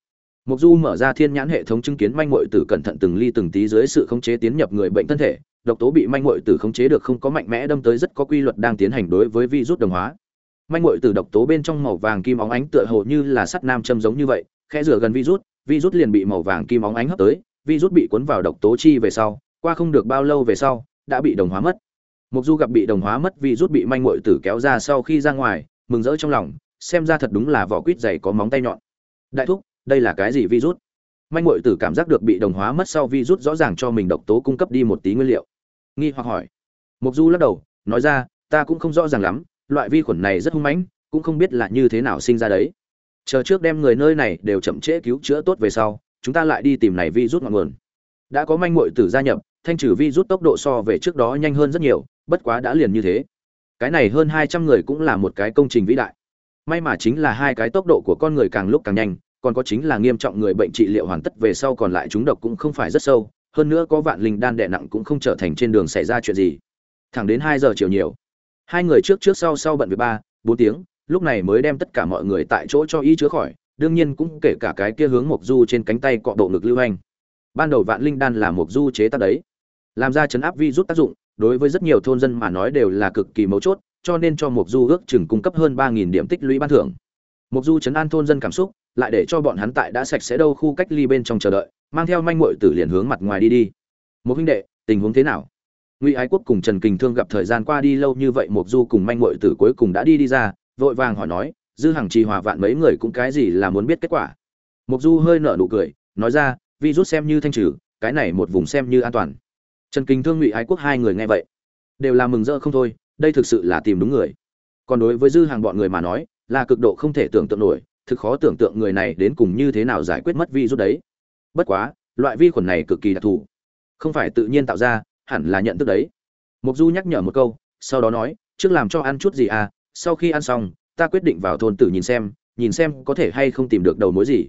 Mục du mở ra thiên nhãn hệ thống chứng kiến manh mội tử cẩn thận từng ly từng tí dưới sự khống chế tiến nhập người bệnh thân thể, độc tố bị manh mội tử khống chế được không có mạnh mẽ đâm tới rất có quy luật đang tiến hành đối với vi rút đồng hóa. Manh mội tử độc tố bên trong màu vàng kim óng ánh tựa hồ như là sắt nam châm giống như vậy, khẽ rửa gần virus virus liền bị màu vàng kim óng ánh hấp tới, virus bị cuốn vào độc tố chi về sau, qua không được bao lâu về sau, đã bị đồng hóa mất mục du gặp bị đồng hóa mất vì rút bị manh muội tử kéo ra sau khi ra ngoài, mừng rỡ trong lòng, xem ra thật đúng là vỏ quýt dày có móng tay nhọn. Đại thúc, đây là cái gì virus? Manh muội tử cảm giác được bị đồng hóa mất sau virus rõ ràng cho mình độc tố cung cấp đi một tí nguyên liệu. Nghi hoặc hỏi. Mục du lắc đầu, nói ra, ta cũng không rõ ràng lắm, loại vi khuẩn này rất hung mãnh, cũng không biết là như thế nào sinh ra đấy. Chờ trước đem người nơi này đều chậm trễ cứu chữa tốt về sau, chúng ta lại đi tìm này vi rút ngọn nguồn. Đã có manh muội tử gia nhập, thanh trừ vi rút tốc độ so về trước đó nhanh hơn rất nhiều bất quá đã liền như thế. Cái này hơn hai trăm người cũng là một cái công trình vĩ đại. May mà chính là hai cái tốc độ của con người càng lúc càng nhanh, còn có chính là nghiêm trọng người bệnh trị liệu hoàn tất về sau còn lại chúng độc cũng không phải rất sâu, hơn nữa có vạn linh đan đè nặng cũng không trở thành trên đường xảy ra chuyện gì. Thẳng đến hai giờ chiều nhiều, hai người trước trước sau sau bận với ba, bốn tiếng, lúc này mới đem tất cả mọi người tại chỗ cho y chữa khỏi, đương nhiên cũng kể cả cái kia hướng mộc du trên cánh tay cọ độ ngực lưu hành. Ban đầu vạn linh đan là mộc du chế tác đấy, làm ra chấn áp vi rút tác dụng đối với rất nhiều thôn dân mà nói đều là cực kỳ mấu chốt, cho nên cho mộc du ước chừng cung cấp hơn ba nghìn điểm tích lũy ban thưởng. Mộc du chấn an thôn dân cảm xúc, lại để cho bọn hắn tại đã sạch sẽ đâu khu cách ly bên trong chờ đợi, mang theo manh muội tử liền hướng mặt ngoài đi đi. Một huynh đệ, tình huống thế nào? Ngụy ái quốc cùng trần kình thương gặp thời gian qua đi lâu như vậy, mộc du cùng manh muội tử cuối cùng đã đi đi ra, vội vàng hỏi nói, dư hàng trì hòa vạn mấy người cũng cái gì là muốn biết kết quả? Mộc du hơi nở nụ cười, nói ra virus xem như thanh trừ, cái này một vùng xem như an toàn trần kinh thương ngụy ái quốc hai người nghe vậy, đều là mừng rỡ không thôi, đây thực sự là tìm đúng người. Còn đối với dư hàng bọn người mà nói, là cực độ không thể tưởng tượng nổi, thực khó tưởng tượng người này đến cùng như thế nào giải quyết mất vi rút đấy. Bất quá, loại vi khuẩn này cực kỳ đặc thù. Không phải tự nhiên tạo ra, hẳn là nhận thức đấy. Mục du nhắc nhở một câu, sau đó nói, trước làm cho ăn chút gì à sau khi ăn xong, ta quyết định vào thôn tử nhìn xem nhìn xem có thể hay không tìm được đầu mối gì.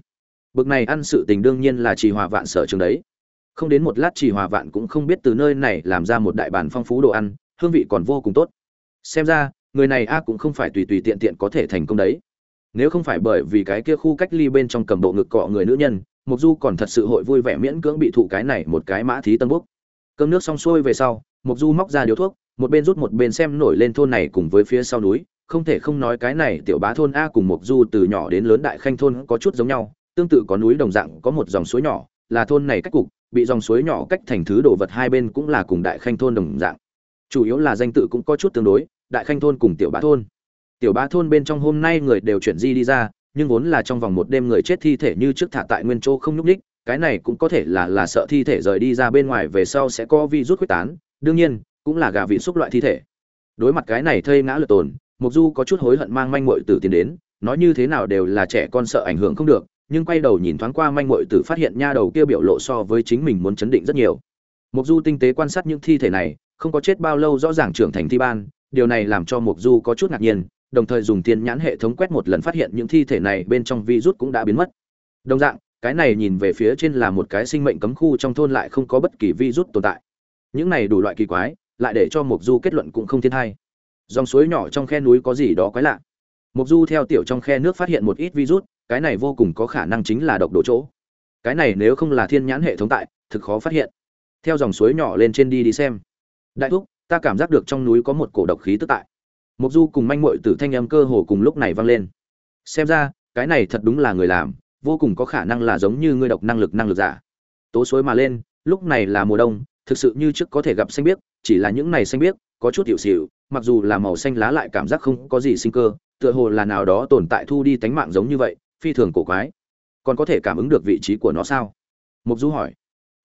Bực này ăn sự tình đương nhiên là trì hòa vạn sở trường đấy không đến một lát chỉ hòa vạn cũng không biết từ nơi này làm ra một đại bản phong phú đồ ăn, hương vị còn vô cùng tốt. Xem ra, người này a cũng không phải tùy tùy tiện tiện có thể thành công đấy. Nếu không phải bởi vì cái kia khu cách ly bên trong cầm bộ ngực cọ người nữ nhân mục du còn thật sự hội vui vẻ miễn cưỡng bị thụ cái này một cái mã thí tân búc cơm nước xong xuôi về sau mục du móc ra điếu thuốc, một bên rút một bên xem nổi lên thôn này cùng với phía sau núi. Không thể không nói cái này tiểu bá thôn a cùng mục du từ nhỏ đến lớn đại khanh thôn có chút giống nhau, tương tự có núi đồng dạng có một dòng suối nhỏ, là thôn này cách cục bị dòng suối nhỏ cách thành thứ đồ vật hai bên cũng là cùng đại khanh thôn đồng dạng. Chủ yếu là danh tự cũng có chút tương đối, đại khanh thôn cùng tiểu bá thôn. Tiểu bá thôn bên trong hôm nay người đều chuyển di đi ra, nhưng vốn là trong vòng một đêm người chết thi thể như trước thả tại nguyên châu không nhúc ních cái này cũng có thể là là sợ thi thể rời đi ra bên ngoài về sau sẽ có vi rút quyết tán, đương nhiên, cũng là gà vị xúc loại thi thể. Đối mặt cái này thây ngã lượt tồn, mục du có chút hối hận mang manh muội từ tiền đến, nói như thế nào đều là trẻ con sợ ảnh hưởng không được nhưng quay đầu nhìn thoáng qua manh muội tử phát hiện nha đầu kia biểu lộ so với chính mình muốn chấn định rất nhiều. Mục du tinh tế quan sát những thi thể này, không có chết bao lâu rõ ràng trưởng thành thi ban, điều này làm cho mục du có chút ngạc nhiên, đồng thời dùng thiên nhãn hệ thống quét một lần phát hiện những thi thể này bên trong virus cũng đã biến mất. Đồng dạng, cái này nhìn về phía trên là một cái sinh mệnh cấm khu trong thôn lại không có bất kỳ virus tồn tại. Những này đủ loại kỳ quái, lại để cho mục du kết luận cũng không thiên hay dòng suối nhỏ trong khe núi có gì đó quái lạ. Mục du theo tiểu trong khe nước phát hiện một ít virus cái này vô cùng có khả năng chính là độc độ chỗ. Cái này nếu không là thiên nhãn hệ thống tại, thực khó phát hiện. Theo dòng suối nhỏ lên trên đi đi xem. Đại thúc, ta cảm giác được trong núi có một cổ độc khí tức tại. Mục du cùng manh muội tử thanh âm cơ hồ cùng lúc này vang lên. Xem ra, cái này thật đúng là người làm, vô cùng có khả năng là giống như ngươi độc năng lực năng lực giả. Tố suối mà lên, lúc này là mùa đông, thực sự như trước có thể gặp xanh biếc, chỉ là những này xanh biếc, có chút hiệu xịu, mặc dù là màu xanh lá lại cảm giác không có gì sinh cơ, tựa hồ là nào đó tồn tại thu đi tánh mạng giống như vậy phi thường cổ quái. Còn có thể cảm ứng được vị trí của nó sao? Mục du hỏi.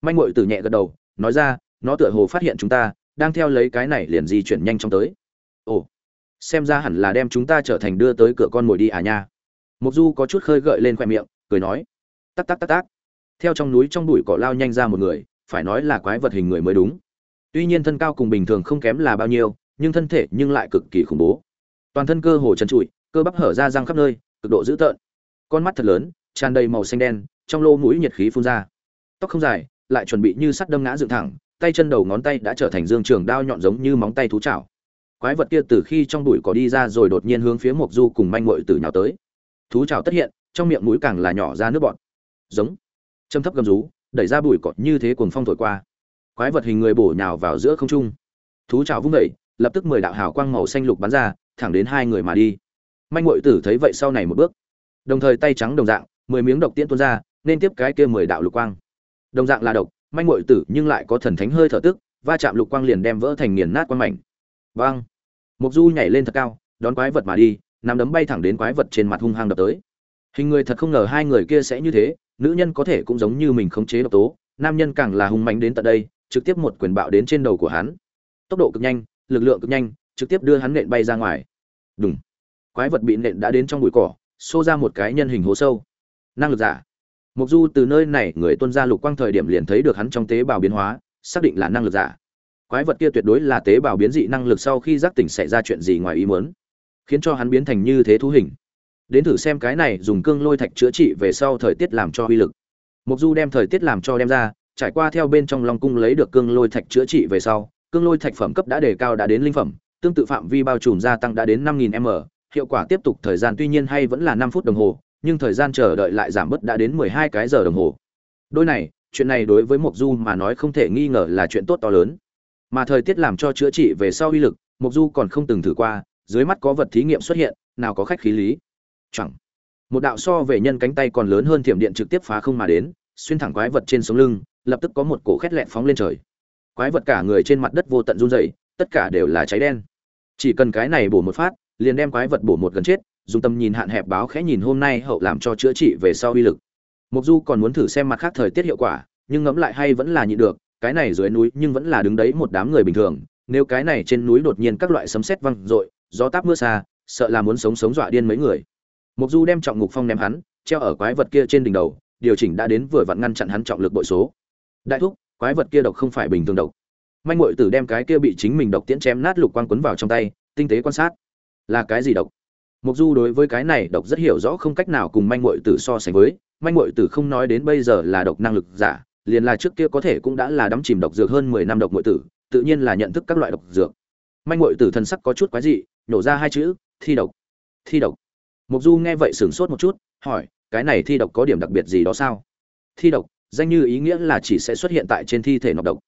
Manh mội từ nhẹ gật đầu, nói ra, nó tựa hồ phát hiện chúng ta, đang theo lấy cái này liền di chuyển nhanh chóng tới. Ồ, xem ra hẳn là đem chúng ta trở thành đưa tới cửa con mồi đi à nha. Mục du có chút khơi gợi lên khoe miệng, cười nói. Tắc tắc tắc tắc. Theo trong núi trong bụi cỏ lao nhanh ra một người, phải nói là quái vật hình người mới đúng. Tuy nhiên thân cao cùng bình thường không kém là bao nhiêu, nhưng thân thể nhưng lại cực kỳ khủng bố. Toàn thân cơ hồ trần trụi, cơ bắp hở ra răng khắp nơi, cực độ dữ tợn con mắt thật lớn, tràn đầy màu xanh đen, trong lô mũi nhiệt khí phun ra. Tóc không dài, lại chuẩn bị như sắt đâm ngã dựng thẳng, tay chân đầu ngón tay đã trở thành dương trường đao nhọn giống như móng tay thú chảo. Quái vật kia từ khi trong bụi cỏ đi ra rồi đột nhiên hướng phía mộc du cùng manh muội tử nhào tới. Thú chảo tất hiện, trong miệng mũi càng là nhỏ ra nước bọt. Giống. Châm thấp gầm rú, đẩy ra bụi cỏ như thế cuồng phong thổi qua. Quái vật hình người bổ nhào vào giữa không trung. Thú chảo vung đẩy lập tức mười đạo hào quang màu xanh lục bắn ra, thẳng đến hai người mà đi. Manh muội tử thấy vậy sau này một bước đồng thời tay trắng đồng dạng, mười miếng độc tiễn tuôn ra, nên tiếp cái kia mười đạo lục quang. Đồng dạng là độc, manh muội tử nhưng lại có thần thánh hơi thở tức, va chạm lục quang liền đem vỡ thành nghiền nát quang mảnh. Vang mục du nhảy lên thật cao, đón quái vật mà đi, nắm đấm bay thẳng đến quái vật trên mặt hung hăng đập tới. Hình người thật không ngờ hai người kia sẽ như thế, nữ nhân có thể cũng giống như mình khống chế độc tố, nam nhân càng là hung mạnh đến tận đây, trực tiếp một quyền bạo đến trên đầu của hắn. Tốc độ cực nhanh, lực lượng cực nhanh, trực tiếp đưa hắn nện bay ra ngoài. Đúng quái vật bị nện đã đến trong bụi cỏ xô ra một cái nhân hình hố sâu. Năng lực giả. Mục du từ nơi này người tuân ra lục quang thời điểm liền thấy được hắn trong tế bào biến hóa, xác định là năng lực giả. Quái vật kia tuyệt đối là tế bào biến dị năng lực sau khi giác tỉnh xảy ra chuyện gì ngoài ý muốn, khiến cho hắn biến thành như thế thú hình. Đến thử xem cái này dùng cương lôi thạch chữa trị về sau thời tiết làm cho uy lực. Mục du đem thời tiết làm cho đem ra, trải qua theo bên trong long cung lấy được cương lôi thạch chữa trị về sau, cương lôi thạch phẩm cấp đã đề cao đã đến linh phẩm, tương tự phạm vi bao trùm gia tăng đã đến 5000 m hiệu quả tiếp tục thời gian tuy nhiên hay vẫn là 5 phút đồng hồ, nhưng thời gian chờ đợi lại giảm bớt đã đến 12 cái giờ đồng hồ. Đôi này, chuyện này đối với mộc du mà nói không thể nghi ngờ là chuyện tốt to lớn. Mà thời tiết làm cho chữa trị về sau uy lực, mộc du còn không từng thử qua, dưới mắt có vật thí nghiệm xuất hiện, nào có khách khí lý. Chẳng. Một đạo so về nhân cánh tay còn lớn hơn thiểm điện trực tiếp phá không mà đến, xuyên thẳng quái vật trên sống lưng, lập tức có một cổ khét lẹn phóng lên trời. Quái vật cả người trên mặt đất vô tận run rẩy, tất cả đều là cháy đen. Chỉ cần cái này bổ một phát liền đem quái vật bổ một gần chết, dùng tâm nhìn hạn hẹp báo khẽ nhìn hôm nay hậu làm cho chữa trị về sau uy lực. Mục du còn muốn thử xem mặt khác thời tiết hiệu quả, nhưng ngẫm lại hay vẫn là nhịn được, cái này dưới núi nhưng vẫn là đứng đấy một đám người bình thường, nếu cái này trên núi đột nhiên các loại sấm sét văng rội gió táp mưa xa, sợ là muốn sống sống dọa điên mấy người. Mục du đem trọng ngục phong ném hắn, treo ở quái vật kia trên đỉnh đầu, điều chỉnh đã đến vừa vặn ngăn chặn hắn trọng lực bội số. Đại thúc, quái vật kia độc không phải bình thường độc. Manh muội tử đem cái kia bị chính mình độc tiễn chém nát lục quang quấn vào trong tay, tinh tế quan sát là cái gì độc? Mục du đối với cái này độc rất hiểu rõ, không cách nào cùng manh mội tử so sánh với. Manh mội tử không nói đến bây giờ là độc năng lực giả, liền là trước kia có thể cũng đã là đắm chìm độc dược hơn mười năm độc mội tử, tự nhiên là nhận thức các loại độc dược. Manh mội tử thần sắc có chút quái dị nhổ ra hai chữ, thi độc. Thi độc. Mục du nghe vậy sửng sốt một chút, hỏi, cái này thi độc có điểm đặc biệt gì đó sao? Thi độc, danh như ý nghĩa là chỉ sẽ xuất hiện tại trên thi thể nọc độc.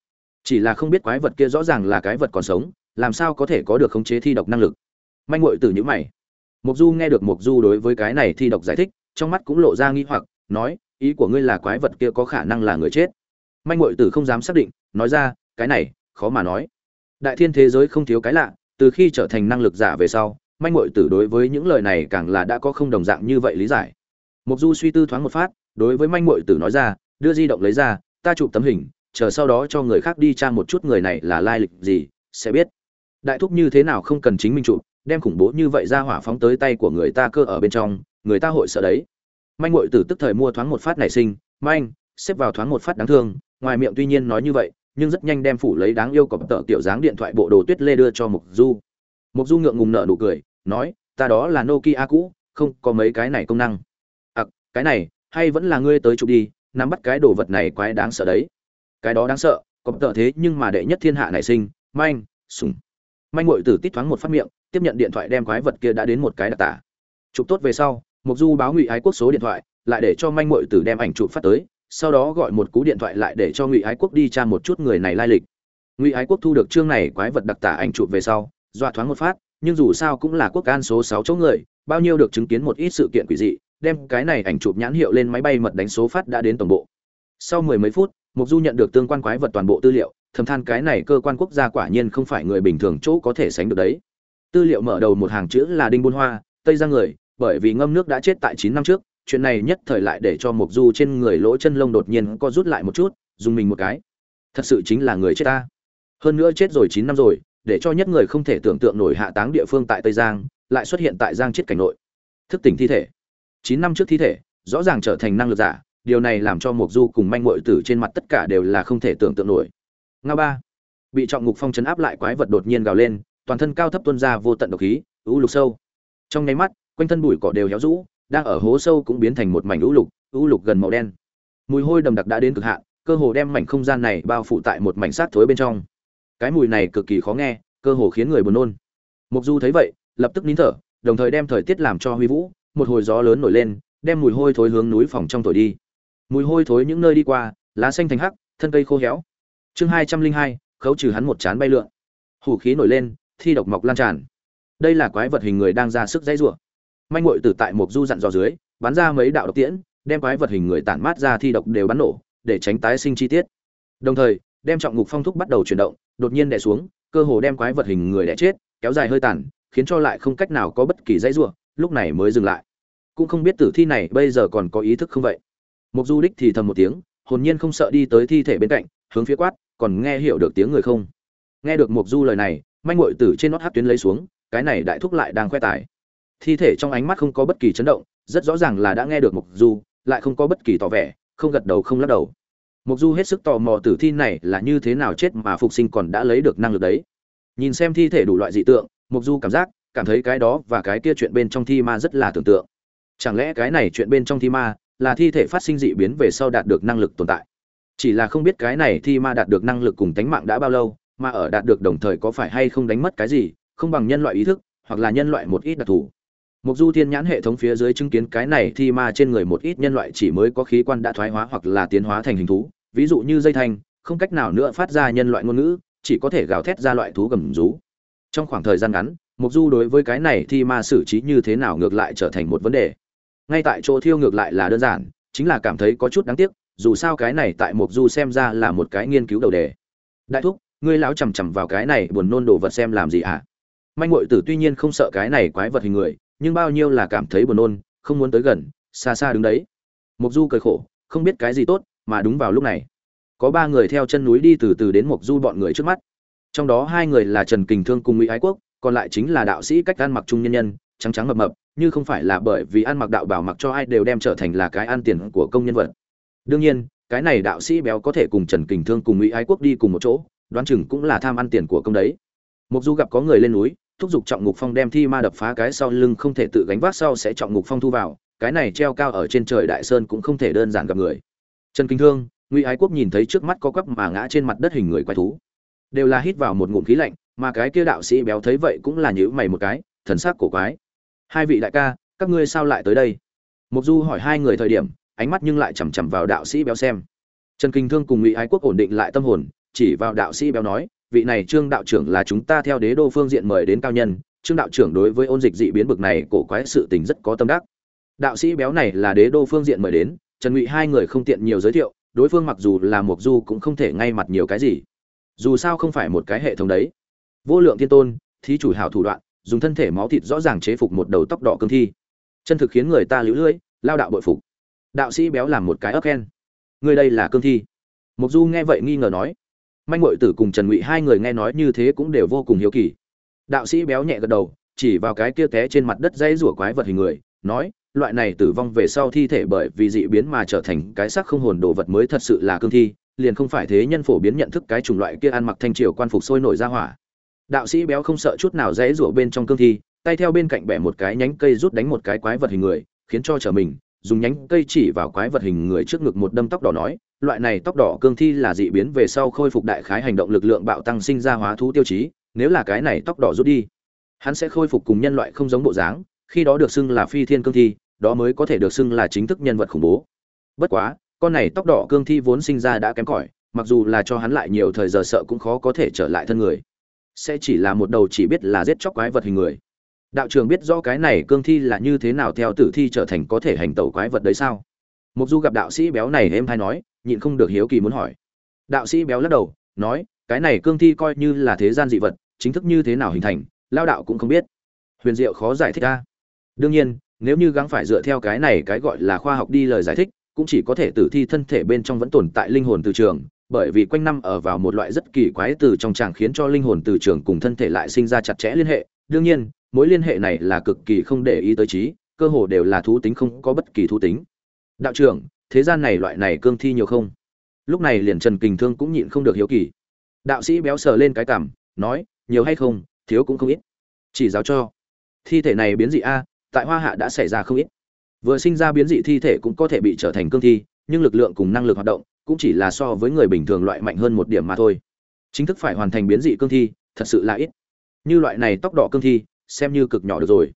Chỉ là không biết quái vật kia rõ ràng là cái vật còn sống, làm sao có thể có được khống chế thi độc năng lực? Manh muội tử nhữ mày. Mục du nghe được mục du đối với cái này thi độc giải thích, trong mắt cũng lộ ra nghi hoặc, nói, ý của ngươi là quái vật kia có khả năng là người chết. Manh muội tử không dám xác định, nói ra, cái này, khó mà nói. Đại thiên thế giới không thiếu cái lạ, từ khi trở thành năng lực giả về sau, manh muội tử đối với những lời này càng là đã có không đồng dạng như vậy lý giải. Mục du suy tư thoáng một phát, đối với manh muội tử nói ra, đưa di động lấy ra, ta chụp tấm hình, chờ sau đó cho người khác đi tra một chút người này là lai lịch gì, sẽ biết. Đại thúc như thế nào không cần chính mình chụp đem khủng bố như vậy ra hỏa phóng tới tay của người ta cơ ở bên trong người ta hội sợ đấy. Manh ngội tử tức thời mua thoáng một phát nảy sinh manh xếp vào thoáng một phát đáng thương ngoài miệng tuy nhiên nói như vậy nhưng rất nhanh đem phủ lấy đáng yêu cọp tợ tiểu dáng điện thoại bộ đồ tuyết lê đưa cho mục du. Mục du ngượng ngùng nợ nụ cười nói ta đó là nokia cũ không có mấy cái này công năng. À, cái này hay vẫn là ngươi tới chụp đi nắm bắt cái đồ vật này quái đáng sợ đấy. Cái đó đáng sợ cọp tợ thế nhưng mà đệ nhất thiên hạ nảy sinh manh sùng manh ngội tử tít thoáng một phát miệng tiếp nhận điện thoại đem quái vật kia đã đến một cái đặc tả. Chụp tốt về sau mục du báo ngụy ái quốc số điện thoại, lại để cho manh mội tử đem ảnh chụp phát tới, sau đó gọi một cú điện thoại lại để cho ngụy ái quốc đi tra một chút người này lai lịch. Ngụy ái quốc thu được chương này quái vật đặc tả ảnh chụp về sau, dọa thoáng một phát, nhưng dù sao cũng là quốc can số sáu chỗ người, bao nhiêu được chứng kiến một ít sự kiện quỷ dị, đem cái này ảnh chụp nhãn hiệu lên máy bay mật đánh số phát đã đến tổng bộ. Sau mười mấy phút mục du nhận được tương quan quái vật toàn bộ tư liệu, thầm than cái này cơ quan quốc gia quả nhiên không phải người bình thường chỗ có thể sánh được đấy tư liệu mở đầu một hàng chữ là đinh buôn hoa, tây ra người, bởi vì ngâm nước đã chết tại chín năm trước, chuyện này nhất thời lại để cho mục du trên người lỗ chân lông đột nhiên co rút lại một chút, dùng mình một cái. Thật sự chính là người chết ta. Hơn nữa chết rồi chín năm rồi, để cho nhất người không thể tưởng tượng nổi hạ táng địa phương tại tây giang, lại xuất hiện tại giang chết cảnh nội. Thức tỉnh thi thể. Chín năm trước thi thể, rõ ràng trở thành năng lực giả, điều này làm cho mục du cùng manh muội tử trên mặt tất cả đều là không thể tưởng tượng nổi. Nga ba. Bị trọng ngục phong chấn áp lại quái vật đột nhiên gào lên toàn thân cao thấp tuôn ra vô tận độc khí u lục sâu. Trong nháy mắt, quanh thân bụi cỏ đều héo rũ, đang ở hố sâu cũng biến thành một mảnh u lục u lục gần màu đen. Mùi hôi đầm đặc đã đến cực hạn, cơ hồ đem mảnh không gian này bao phủ tại một mảnh sát thối bên trong. Cái mùi này cực kỳ khó nghe, cơ hồ khiến người buồn nôn. Mục du thấy vậy, lập tức nín thở, đồng thời đem thời tiết làm cho huy vũ, một hồi gió lớn nổi lên, đem mùi hôi thối hướng núi phòng trong thổi đi. Mùi hôi thối những nơi đi qua, lá xanh thành hắc, thân cây khô héo. Chương hai trăm linh hai, khấu trừ hắn một chán bay lượn. Hủ khí nổi lên thi độc mọc lan tràn. Đây là quái vật hình người đang ra sức dãy rủa. Manh muội tử tại một du dặn dò dưới, bắn ra mấy đạo độc tiễn, đem quái vật hình người tản mát ra thi độc đều bắn nổ, để tránh tái sinh chi tiết. Đồng thời, đem trọng ngục phong thúc bắt đầu chuyển động, đột nhiên đè xuống, cơ hồ đem quái vật hình người đè chết, kéo dài hơi tàn, khiến cho lại không cách nào có bất kỳ dãy rủa, lúc này mới dừng lại. Cũng không biết tử thi này bây giờ còn có ý thức không vậy. Mục du đích thì thầm một tiếng, hồn nhiên không sợ đi tới thi thể bên cạnh, hướng phía quát, còn nghe hiểu được tiếng người không? Nghe được mục du lời này manh Ngụy từ trên nót hát tuyến lấy xuống, cái này đại thúc lại đang khoe tài. Thi thể trong ánh mắt không có bất kỳ chấn động, rất rõ ràng là đã nghe được mục du, lại không có bất kỳ tỏ vẻ, không gật đầu không lắc đầu. Mục du hết sức tò mò tử thi này là như thế nào chết mà phục sinh còn đã lấy được năng lực đấy. Nhìn xem thi thể đủ loại dị tượng mục du cảm giác, cảm thấy cái đó và cái kia chuyện bên trong thi ma rất là tưởng tượng. Chẳng lẽ cái này chuyện bên trong thi ma là thi thể phát sinh dị biến về sau đạt được năng lực tồn tại? Chỉ là không biết cái này thi ma đạt được năng lực cùng tánh mạng đã bao lâu mà ở đạt được đồng thời có phải hay không đánh mất cái gì không bằng nhân loại ý thức hoặc là nhân loại một ít đặc thù Mục Du Thiên nhãn hệ thống phía dưới chứng kiến cái này thi ma trên người một ít nhân loại chỉ mới có khí quan đã thoái hóa hoặc là tiến hóa thành hình thú, ví dụ như dây thanh, không cách nào nữa phát ra nhân loại ngôn ngữ, chỉ có thể gào thét ra loại thú gầm rú. Trong khoảng thời gian ngắn, Mục Du đối với cái này thi ma xử trí như thế nào ngược lại trở thành một vấn đề. Ngay tại chỗ thiêu ngược lại là đơn giản, chính là cảm thấy có chút đáng tiếc, dù sao cái này tại Mục Du xem ra là một cái nghiên cứu đầu đề. Đại thúc, ngươi lão chằm chằm vào cái này buồn nôn đồ vật xem làm gì ạ À? Manh muội tử tuy nhiên không sợ cái này quái vật hình người, nhưng bao nhiêu là cảm thấy buồn nôn không muốn tới gần xa xa đứng đấy. Mục du cười khổ không biết cái gì tốt mà đúng vào lúc này. Có ba người theo chân núi đi từ từ đến mục du bọn người trước mắt. Trong đó hai người là trần kình thương cùng mỹ ái quốc còn lại chính là đạo sĩ cách ăn mặc trung nhân nhân trắng trắng mập mập như không phải là bởi vì ăn mặc đạo bảo mặc cho ai đều đem trở thành là cái ăn tiền của công nhân vật. Đương nhiên cái này đạo sĩ béo có thể cùng trần kình thương cùng mỹ ái quốc đi cùng một chỗ đoán chừng cũng là tham ăn tiền của công đấy. Mục du gặp có người lên núi, thúc giục trọng ngục phong đem thi ma đập phá cái sau lưng không thể tự gánh vác sau sẽ trọng ngục phong thu vào, cái này treo cao ở trên trời đại sơn cũng không thể đơn giản gặp người. Trần kinh thương, ngụy ái quốc nhìn thấy trước mắt có quắp mà ngã trên mặt đất hình người quái thú. Đều là hít vào một ngụm khí lạnh, mà cái kia đạo sĩ béo thấy vậy cũng là nhữ mày một cái, thần sắc cổ quái. Hai vị đại ca, các ngươi sao lại tới đây? Mục du hỏi hai người thời điểm, ánh mắt nhưng lại chằm chằm vào đạo sĩ béo xem. Trần kinh thương cùng ngụy ái quốc ổn định lại tâm hồn chỉ vào đạo sĩ béo nói, vị này trương đạo trưởng là chúng ta theo đế đô phương diện mời đến cao nhân, trương đạo trưởng đối với ôn dịch dị biến bực này cổ quái sự tình rất có tâm đắc. Đạo sĩ béo này là đế đô phương diện mời đến, trần ngụy hai người không tiện nhiều giới thiệu, đối phương mặc dù là một du cũng không thể ngay mặt nhiều cái gì. Dù sao không phải một cái hệ thống đấy. Vô lượng thiên tôn, thí chủ hảo thủ đoạn, dùng thân thể máu thịt rõ ràng chế phục một đầu tóc đỏ cương thi. Chân thực khiến người ta lũ lưỡi lao đạo bội phục. Đạo sĩ béo làm một cái ấp khen. Người đây là cương thi. Mục du nghe vậy nghi ngờ nói manh ngội tử cùng trần ngụy hai người nghe nói như thế cũng đều vô cùng hiếu kỳ. Đạo sĩ béo nhẹ gật đầu, chỉ vào cái kia té trên mặt đất dây rủa quái vật hình người, nói, loại này tử vong về sau thi thể bởi vì dị biến mà trở thành cái xác không hồn đồ vật mới thật sự là cương thi, liền không phải thế nhân phổ biến nhận thức cái chủng loại kia ăn mặc thanh triều quan phục sôi nổi ra hỏa. Đạo sĩ béo không sợ chút nào dễ rủa bên trong cương thi, tay theo bên cạnh bẻ một cái nhánh cây rút đánh một cái quái vật hình người, khiến cho trở mình, dùng nhánh cây chỉ vào quái vật hình người trước ngực một đâm tóc đỏ nói loại này tóc đỏ cương thi là dị biến về sau khôi phục đại khái hành động lực lượng bạo tăng sinh ra hóa thú tiêu chí, nếu là cái này tóc đỏ rút đi, hắn sẽ khôi phục cùng nhân loại không giống bộ dáng, khi đó được xưng là phi thiên cương thi, đó mới có thể được xưng là chính thức nhân vật khủng bố. Bất quá, con này tóc đỏ cương thi vốn sinh ra đã kém cỏi, mặc dù là cho hắn lại nhiều thời giờ sợ cũng khó có thể trở lại thân người. Sẽ chỉ là một đầu chỉ biết là giết chóc quái vật hình người. Đạo trường biết rõ cái này cương thi là như thế nào theo tử thi trở thành có thể hành tẩu quái vật đấy sao? Mục du gặp đạo sĩ béo này em hay nói nhịn không được hiếu kỳ muốn hỏi. Đạo sĩ béo lắc đầu, nói, cái này cương thi coi như là thế gian dị vật, chính thức như thế nào hình thành, lao đạo cũng không biết. Huyền diệu khó giải thích ra đương nhiên, nếu như gắng phải dựa theo cái này cái gọi là khoa học đi lời giải thích, cũng chỉ có thể tử thi thân thể bên trong vẫn tồn tại linh hồn từ trường, bởi vì quanh năm ở vào một loại rất kỳ quái từ trong tràng khiến cho linh hồn từ trường cùng thân thể lại sinh ra chặt chẽ liên hệ. Đương nhiên, mối liên hệ này là cực kỳ không để ý tới trí, cơ hồ đều là thú tính không có bất kỳ thú tính. Đạo trưởng thế gian này loại này cương thi nhiều không? Lúc này liền trần kình thương cũng nhịn không được hiếu kỳ. Đạo sĩ béo sờ lên cái cảm, nói, nhiều hay không, thiếu cũng không ít. Chỉ giáo cho. Thi thể này biến dị a, tại hoa hạ đã xảy ra không ít. Vừa sinh ra biến dị thi thể cũng có thể bị trở thành cương thi, nhưng lực lượng cùng năng lực hoạt động cũng chỉ là so với người bình thường loại mạnh hơn một điểm mà thôi. Chính thức phải hoàn thành biến dị cương thi, thật sự là ít. Như loại này tóc đỏ cương thi, xem như cực nhỏ được rồi.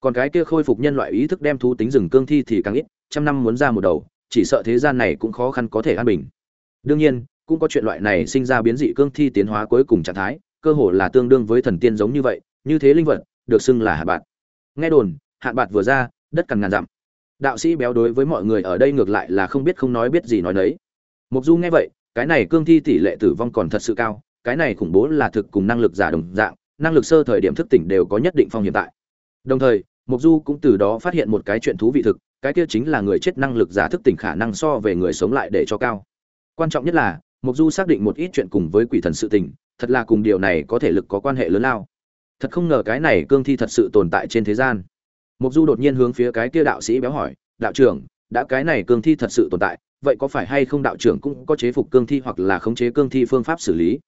Còn cái kia khôi phục nhân loại ý thức đem thú tính rừng cương thi thì càng ít, trăm năm muốn ra một đầu chỉ sợ thế gian này cũng khó khăn có thể an bình. Đương nhiên, cũng có chuyện loại này sinh ra biến dị cương thi tiến hóa cuối cùng trạng thái, cơ hồ là tương đương với thần tiên giống như vậy, như thế linh vật, được xưng là hạ bạt. Nghe đồn, hạ bạt vừa ra, đất cằn ngàn dặm. Đạo sĩ béo đối với mọi người ở đây ngược lại là không biết không nói biết gì nói đấy mục du nghe vậy, cái này cương thi tỷ lệ tử vong còn thật sự cao, cái này khủng bố là thực cùng năng lực giả đồng dạng, năng lực sơ thời điểm thức tỉnh đều có nhất định phong hiện tại. Đồng thời, mục du cũng từ đó phát hiện một cái chuyện thú vị thực cái kia chính là người chết năng lực giả thức tỉnh khả năng so về người sống lại để cho cao. Quan trọng nhất là mục du xác định một ít chuyện cùng với quỷ thần sự tình, thật là cùng điều này có thể lực có quan hệ lớn lao. Thật không ngờ cái này cương thi thật sự tồn tại trên thế gian. Mục du đột nhiên hướng phía cái kia đạo sĩ béo hỏi, đạo trưởng, đã cái này cương thi thật sự tồn tại, vậy có phải hay không đạo trưởng cũng có chế phục cương thi hoặc là khống chế cương thi phương pháp xử lý?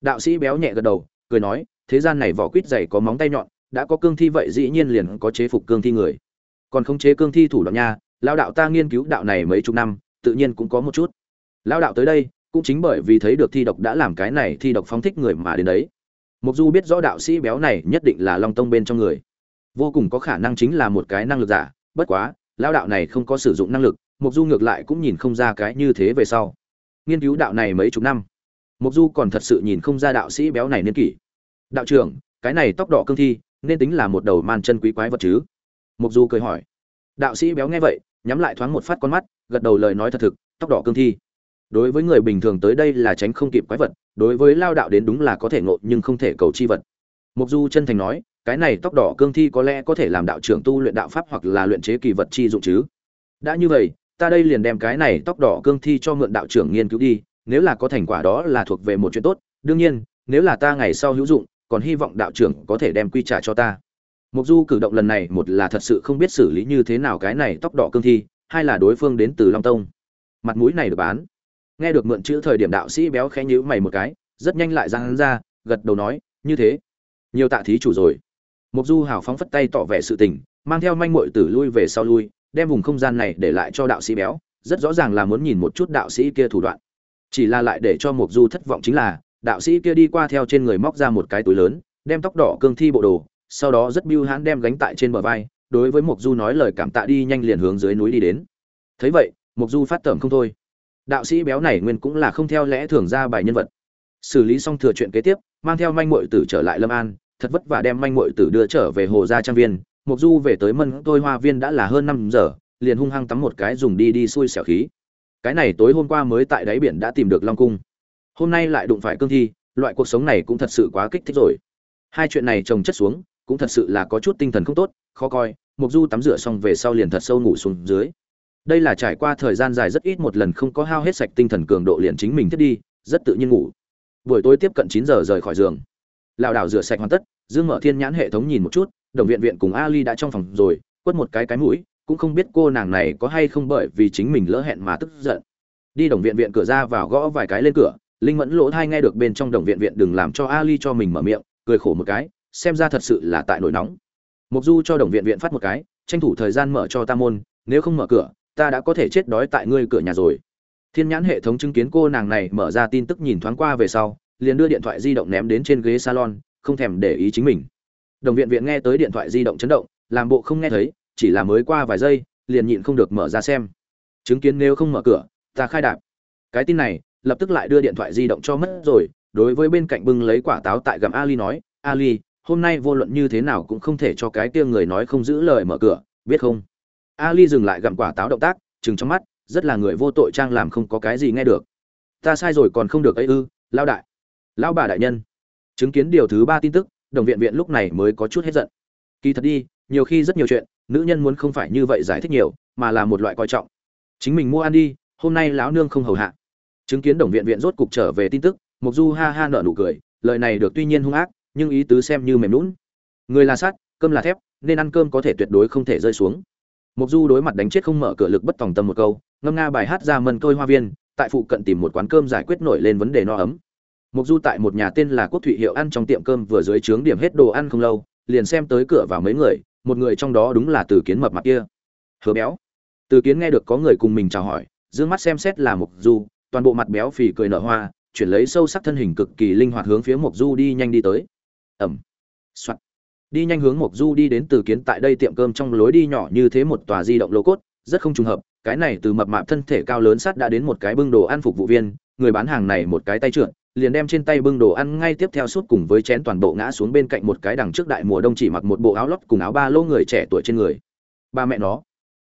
Đạo sĩ béo nhẹ gật đầu, cười nói, thế gian này vỏ quýt dày có móng tay nhọn, đã có cương thi vậy dĩ nhiên liền có chế phục cương thi người còn khống chế cương thi thủ đoạn nha lao đạo ta nghiên cứu đạo này mấy chục năm, tự nhiên cũng có một chút. Lao đạo tới đây, cũng chính bởi vì thấy được thi độc đã làm cái này thi độc phóng thích người mà đến đấy. Mục du biết rõ đạo sĩ béo này nhất định là long tông bên trong người. Vô cùng có khả năng chính là một cái năng lực giả, bất quá lao đạo này không có sử dụng năng lực, mục du ngược lại cũng nhìn không ra cái như thế về sau. Nghiên cứu đạo này mấy chục năm, mục du còn thật sự nhìn không ra đạo sĩ béo này niên kỷ. Đạo trưởng, cái này tóc đỏ cương thi, nên tính là một đầu man chân quý quái vật chứ? Mục du cười hỏi. Đạo sĩ béo nghe vậy, nhắm lại thoáng một phát con mắt, gật đầu lời nói thật thực, tóc đỏ cương thi. Đối với người bình thường tới đây là tránh không kịp quái vật, đối với lao đạo đến đúng là có thể ngộ nhưng không thể cầu chi vật. Mục du chân thành nói, cái này tóc đỏ cương thi có lẽ có thể làm đạo trưởng tu luyện đạo pháp hoặc là luyện chế kỳ vật chi dụng chứ. Đã như vậy, ta đây liền đem cái này tóc đỏ cương thi cho mượn đạo trưởng nghiên cứu đi, nếu là có thành quả đó là thuộc về một chuyện tốt. Đương nhiên, nếu là ta ngày sau hữu dụng, còn hy vọng đạo trưởng có thể đem quy trả cho ta mục du cử động lần này một là thật sự không biết xử lý như thế nào cái này tóc đỏ cương thi, hai là đối phương đến từ long tông. Mặt mũi này được bán. Nghe được mượn chữ thời điểm đạo sĩ béo khẽ nhíu mày một cái, rất nhanh lại ra hắn ra, gật đầu nói, như thế, nhiều tạ thí chủ rồi. Mục du hào phóng phất tay tỏ vẻ sự tình, mang theo manh muội tử lui về sau lui, đem vùng không gian này để lại cho đạo sĩ béo, rất rõ ràng là muốn nhìn một chút đạo sĩ kia thủ đoạn. Chỉ là lại để cho mục du thất vọng chính là, đạo sĩ kia đi qua theo trên người móc ra một cái túi lớn, đem tóc đỏ cương thi bộ đồ sau đó rất biêu hãn đem gánh tại trên bờ vai, đối với mục du nói lời cảm tạ đi nhanh liền hướng dưới núi đi đến. Thấy vậy mục du phát tởm không thôi. Đạo sĩ béo này nguyên cũng là không theo lẽ thường ra bài nhân vật. Xử lý xong thừa chuyện kế tiếp, mang theo manh muội tử trở lại lâm an, thật vất vả đem manh muội tử đưa trở về hồ gia trang viên. Mục du về tới mân tôi hoa viên đã là hơn năm giờ, liền hung hăng tắm một cái dùng đi đi xui xẻo khí. Cái này tối hôm qua mới tại đáy biển đã tìm được long cung. Hôm nay lại đụng phải cương thi, loại cuộc sống này cũng thật sự quá kích thích rồi. Hai chuyện này chồng chất xuống cũng thật sự là có chút tinh thần không tốt, khó coi mục du tắm rửa xong về sau liền thật sâu ngủ xuống dưới. Đây là trải qua thời gian dài rất ít một lần không có hao hết sạch tinh thần cường độ liền chính mình thiết đi, rất tự nhiên ngủ. Buổi tối tiếp cận chín giờ rời khỏi giường. Lảo đảo rửa sạch hoàn tất, dương mở thiên nhãn hệ thống nhìn một chút, đồng viện viện cùng ali đã trong phòng rồi, quất một cái cái mũi, cũng không biết cô nàng này có hay không bởi vì chính mình lỡ hẹn mà tức giận. Đi đồng viện viện cửa ra vào gõ vài cái lên cửa, linh mẫn lỗ thai nghe được bên trong đồng viện viện đừng làm cho ali cho mình mở miệng, cười khổ một cái xem ra thật sự là tại nổi nóng. Mục du cho đồng viện viện phát một cái, tranh thủ thời gian mở cho ta môn, nếu không mở cửa, ta đã có thể chết đói tại ngươi cửa nhà rồi. Thiên nhãn hệ thống chứng kiến cô nàng này mở ra tin tức nhìn thoáng qua về sau, liền đưa điện thoại di động ném đến trên ghế salon, không thèm để ý chính mình. Đồng viện viện nghe tới điện thoại di động chấn động, làm bộ không nghe thấy, chỉ là mới qua vài giây, liền nhịn không được mở ra xem. Chứng kiến nếu không mở cửa, ta khai đạp. Cái tin này, lập tức lại đưa điện thoại di động cho mất rồi, đối với bên cạnh bưng lấy quả táo tại gầm ali nói, ali hôm nay vô luận như thế nào cũng không thể cho cái kia người nói không giữ lời mở cửa, biết không? Ali dừng lại gặm quả táo động tác, trừng trong mắt, rất là người vô tội trang làm không có cái gì nghe được. Ta sai rồi còn không được ấy ư lao đại. Lao bà đại nhân. Chứng kiến điều thứ ba tin tức, đồng viện viện lúc này mới có chút hết giận. Kỳ thật đi, nhiều khi rất nhiều chuyện, nữ nhân muốn không phải như vậy giải thích nhiều, mà là một loại coi trọng. Chính mình mua ăn đi, hôm nay lão nương không hầu hạ. Chứng kiến đồng viện viện rốt cục trở về tin tức, Mộc du ha ha nở nụ cười, lời này được tuy nhiên hung ác nhưng ý tứ xem như mềm lún. Người là sắt, cơm là thép, nên ăn cơm có thể tuyệt đối không thể rơi xuống. Mục du đối mặt đánh chết không mở cửa lực bất tòng tâm một câu, ngâm nga bài hát ra mân tôi hoa viên, tại phụ cận tìm một quán cơm giải quyết nổi lên vấn đề no ấm. Mục du tại một nhà tên là quốc thụy hiệu ăn trong tiệm cơm vừa dưới trướng điểm hết đồ ăn không lâu, liền xem tới cửa vào mấy người, một người trong đó đúng là từ kiến mập mặt kia. Hứa béo. Từ kiến nghe được có người cùng mình chào hỏi, dương mắt xem xét là mục du, toàn bộ mặt béo phì cười nở hoa, chuyển lấy sâu sắc thân hình cực kỳ linh hoạt hướng phía mục du đi nhanh đi tới ẩm. Soạt. Đi nhanh hướng Mộc du đi đến từ kiến tại đây tiệm cơm trong lối đi nhỏ như thế một tòa di động lô cốt, rất không trùng hợp, cái này từ mập mạp thân thể cao lớn sát đã đến một cái bưng đồ ăn phục vụ viên, người bán hàng này một cái tay trượt, liền đem trên tay bưng đồ ăn ngay tiếp theo suốt cùng với chén toàn bộ ngã xuống bên cạnh một cái đằng trước đại mùa đông chỉ mặc một bộ áo lót cùng áo ba lô người trẻ tuổi trên người. Ba mẹ nó.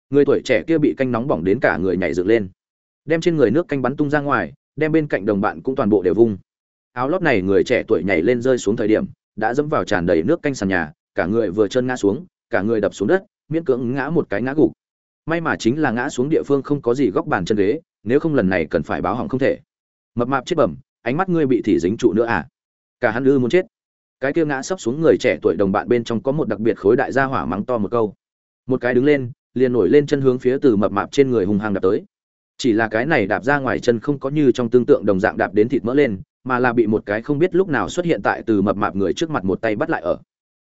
Người tuổi trẻ kia bị canh nóng bỏng đến cả người nhảy dựng lên. Đem trên người nước canh bắn tung ra ngoài, đem bên cạnh đồng bạn cũng toàn bộ đều vung. Áo lót này người trẻ tuổi nhảy lên rơi xuống thời điểm đã dẫm vào tràn đầy nước canh sàn nhà, cả người vừa chân ngã xuống, cả người đập xuống đất, miễn cưỡng ngã một cái ngã gục. May mà chính là ngã xuống địa phương không có gì góc bàn chân ghế, nếu không lần này cần phải báo hỏng không thể. Mập mạp chết bẩm, ánh mắt ngươi bị thì dính trụ nữa à? Cả hắn ư muốn chết. Cái kia ngã sấp xuống người trẻ tuổi đồng bạn bên trong có một đặc biệt khối đại gia hỏa mắng to một câu. Một cái đứng lên, liền nổi lên chân hướng phía từ mập mạp trên người hùng hăng đạp tới. Chỉ là cái này đạp ra ngoài chân không có như trong tương tượng đồng dạng đạp đến thịt mỡ lên mà là bị một cái không biết lúc nào xuất hiện tại từ mập mạp người trước mặt một tay bắt lại ở.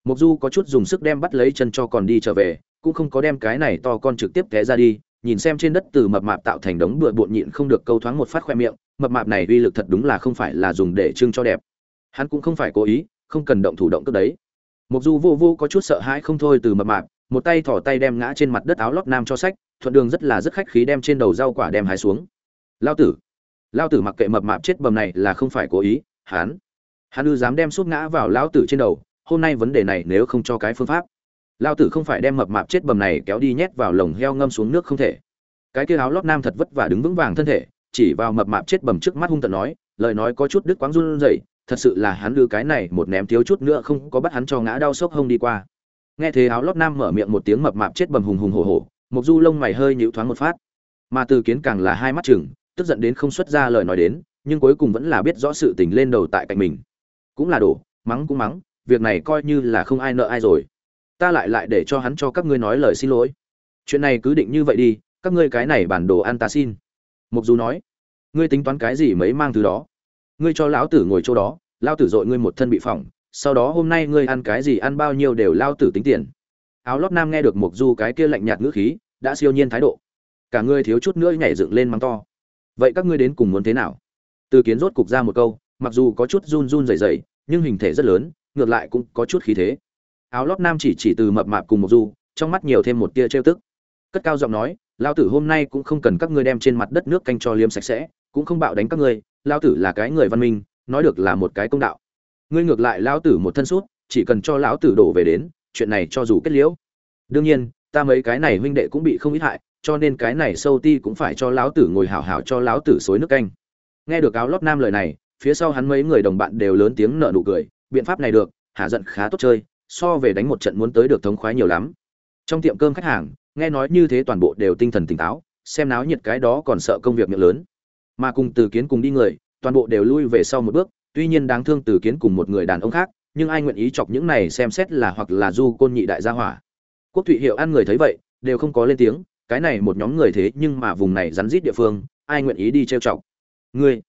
Mục du có chút dùng sức đem bắt lấy chân cho còn đi trở về, cũng không có đem cái này to con trực tiếp té ra đi, nhìn xem trên đất từ mập mạp tạo thành đống bừa bộn nhịn không được câu thoáng một phát khoe miệng, mập mạp này uy lực thật đúng là không phải là dùng để trưng cho đẹp. Hắn cũng không phải cố ý, không cần động thủ động cước đấy. Mục du vô vô có chút sợ hãi không thôi từ mập mạp, một tay thỏ tay đem ngã trên mặt đất áo lót nam cho sách, thuận đường rất là rất khách khí đem trên đầu rau quả đem hái xuống. Lao tử lao tử mặc kệ mập mạp chết bầm này là không phải cố ý, hắn hắn ư dám đem sút ngã vào lão tử trên đầu, hôm nay vấn đề này nếu không cho cái phương pháp. Lao tử không phải đem mập mạp chết bầm này kéo đi nhét vào lồng heo ngâm xuống nước không thể. Cái kia áo lót nam thật vất vả đứng vững vàng thân thể, chỉ vào mập mạp chết bầm trước mắt hung tận nói, lời nói có chút đứt quáng run rẩy, thật sự là hắn đưa cái này một ném thiếu chút nữa không có bắt hắn cho ngã đau sốc hông đi qua. Nghe thế áo lót nam mở miệng một tiếng mập mạp chết bầm hùng hùng hổ hổ mục du lông mày hơi nhíu thoáng một phát. Mà từ kiến càng là hai mắt chừng tức giận đến không xuất ra lời nói đến, nhưng cuối cùng vẫn là biết rõ sự tình lên đầu tại cạnh mình. Cũng là đổ, mắng cũng mắng, việc này coi như là không ai nợ ai rồi. Ta lại lại để cho hắn cho các ngươi nói lời xin lỗi. Chuyện này cứ định như vậy đi, các ngươi cái này bản đồ ăn ta xin. Mục du nói, ngươi tính toán cái gì mấy mang thứ đó? Ngươi cho lão tử ngồi chỗ đó lao tử dội ngươi một thân bị phỏng, sau đó hôm nay ngươi ăn cái gì ăn bao nhiêu đều lao tử tính tiền. Áo lót nam nghe được mục du cái kia lạnh nhạt ngữ khí, đã siêu nhiên thái độ. Cả ngươi thiếu chút nữa nhảy dựng lên mắng to vậy các ngươi đến cùng muốn thế nào? Từ kiến rốt cục ra một câu, mặc dù có chút run run rẩy rẩy, nhưng hình thể rất lớn, ngược lại cũng có chút khí thế. Áo lót nam chỉ chỉ từ mập mạp cùng một du, trong mắt nhiều thêm một tia trêu tức. Cất cao giọng nói lao tử hôm nay cũng không cần các ngươi đem trên mặt đất nước canh cho liêm sạch sẽ, cũng không bạo đánh các ngươi lao tử là cái người văn minh, nói được là một cái công đạo. Ngươi ngược lại lao tử một thân suốt, chỉ cần cho lão tử đổ về đến, chuyện này cho dù kết liễu. Đương nhiên, ta mấy cái này huynh đệ cũng bị không ít hại cho nên cái này sâu ti cũng phải cho lão tử ngồi hảo hảo cho lão tử xối nước canh. Nghe được áo lót nam lời này, phía sau hắn mấy người đồng bạn đều lớn tiếng nở nụ cười, biện pháp này được hạ giận khá tốt chơi, so về đánh một trận muốn tới được thống khoái nhiều lắm. Trong tiệm cơm khách hàng, nghe nói như thế toàn bộ đều tinh thần tỉnh táo, xem náo nhiệt cái đó còn sợ công việc miệng lớn. Mà cùng từ kiến cùng đi người, toàn bộ đều lui về sau một bước, tuy nhiên đáng thương từ kiến cùng một người đàn ông khác, nhưng ai nguyện ý chọc những này xem xét là hoặc là du côn nhị đại gia hỏa. Quốc thụy hiệu ăn người thấy vậy, đều không có lên tiếng cái này một nhóm người thế nhưng mà vùng này rắn rít địa phương, ai nguyện ý đi trêu chọc? Ngươi.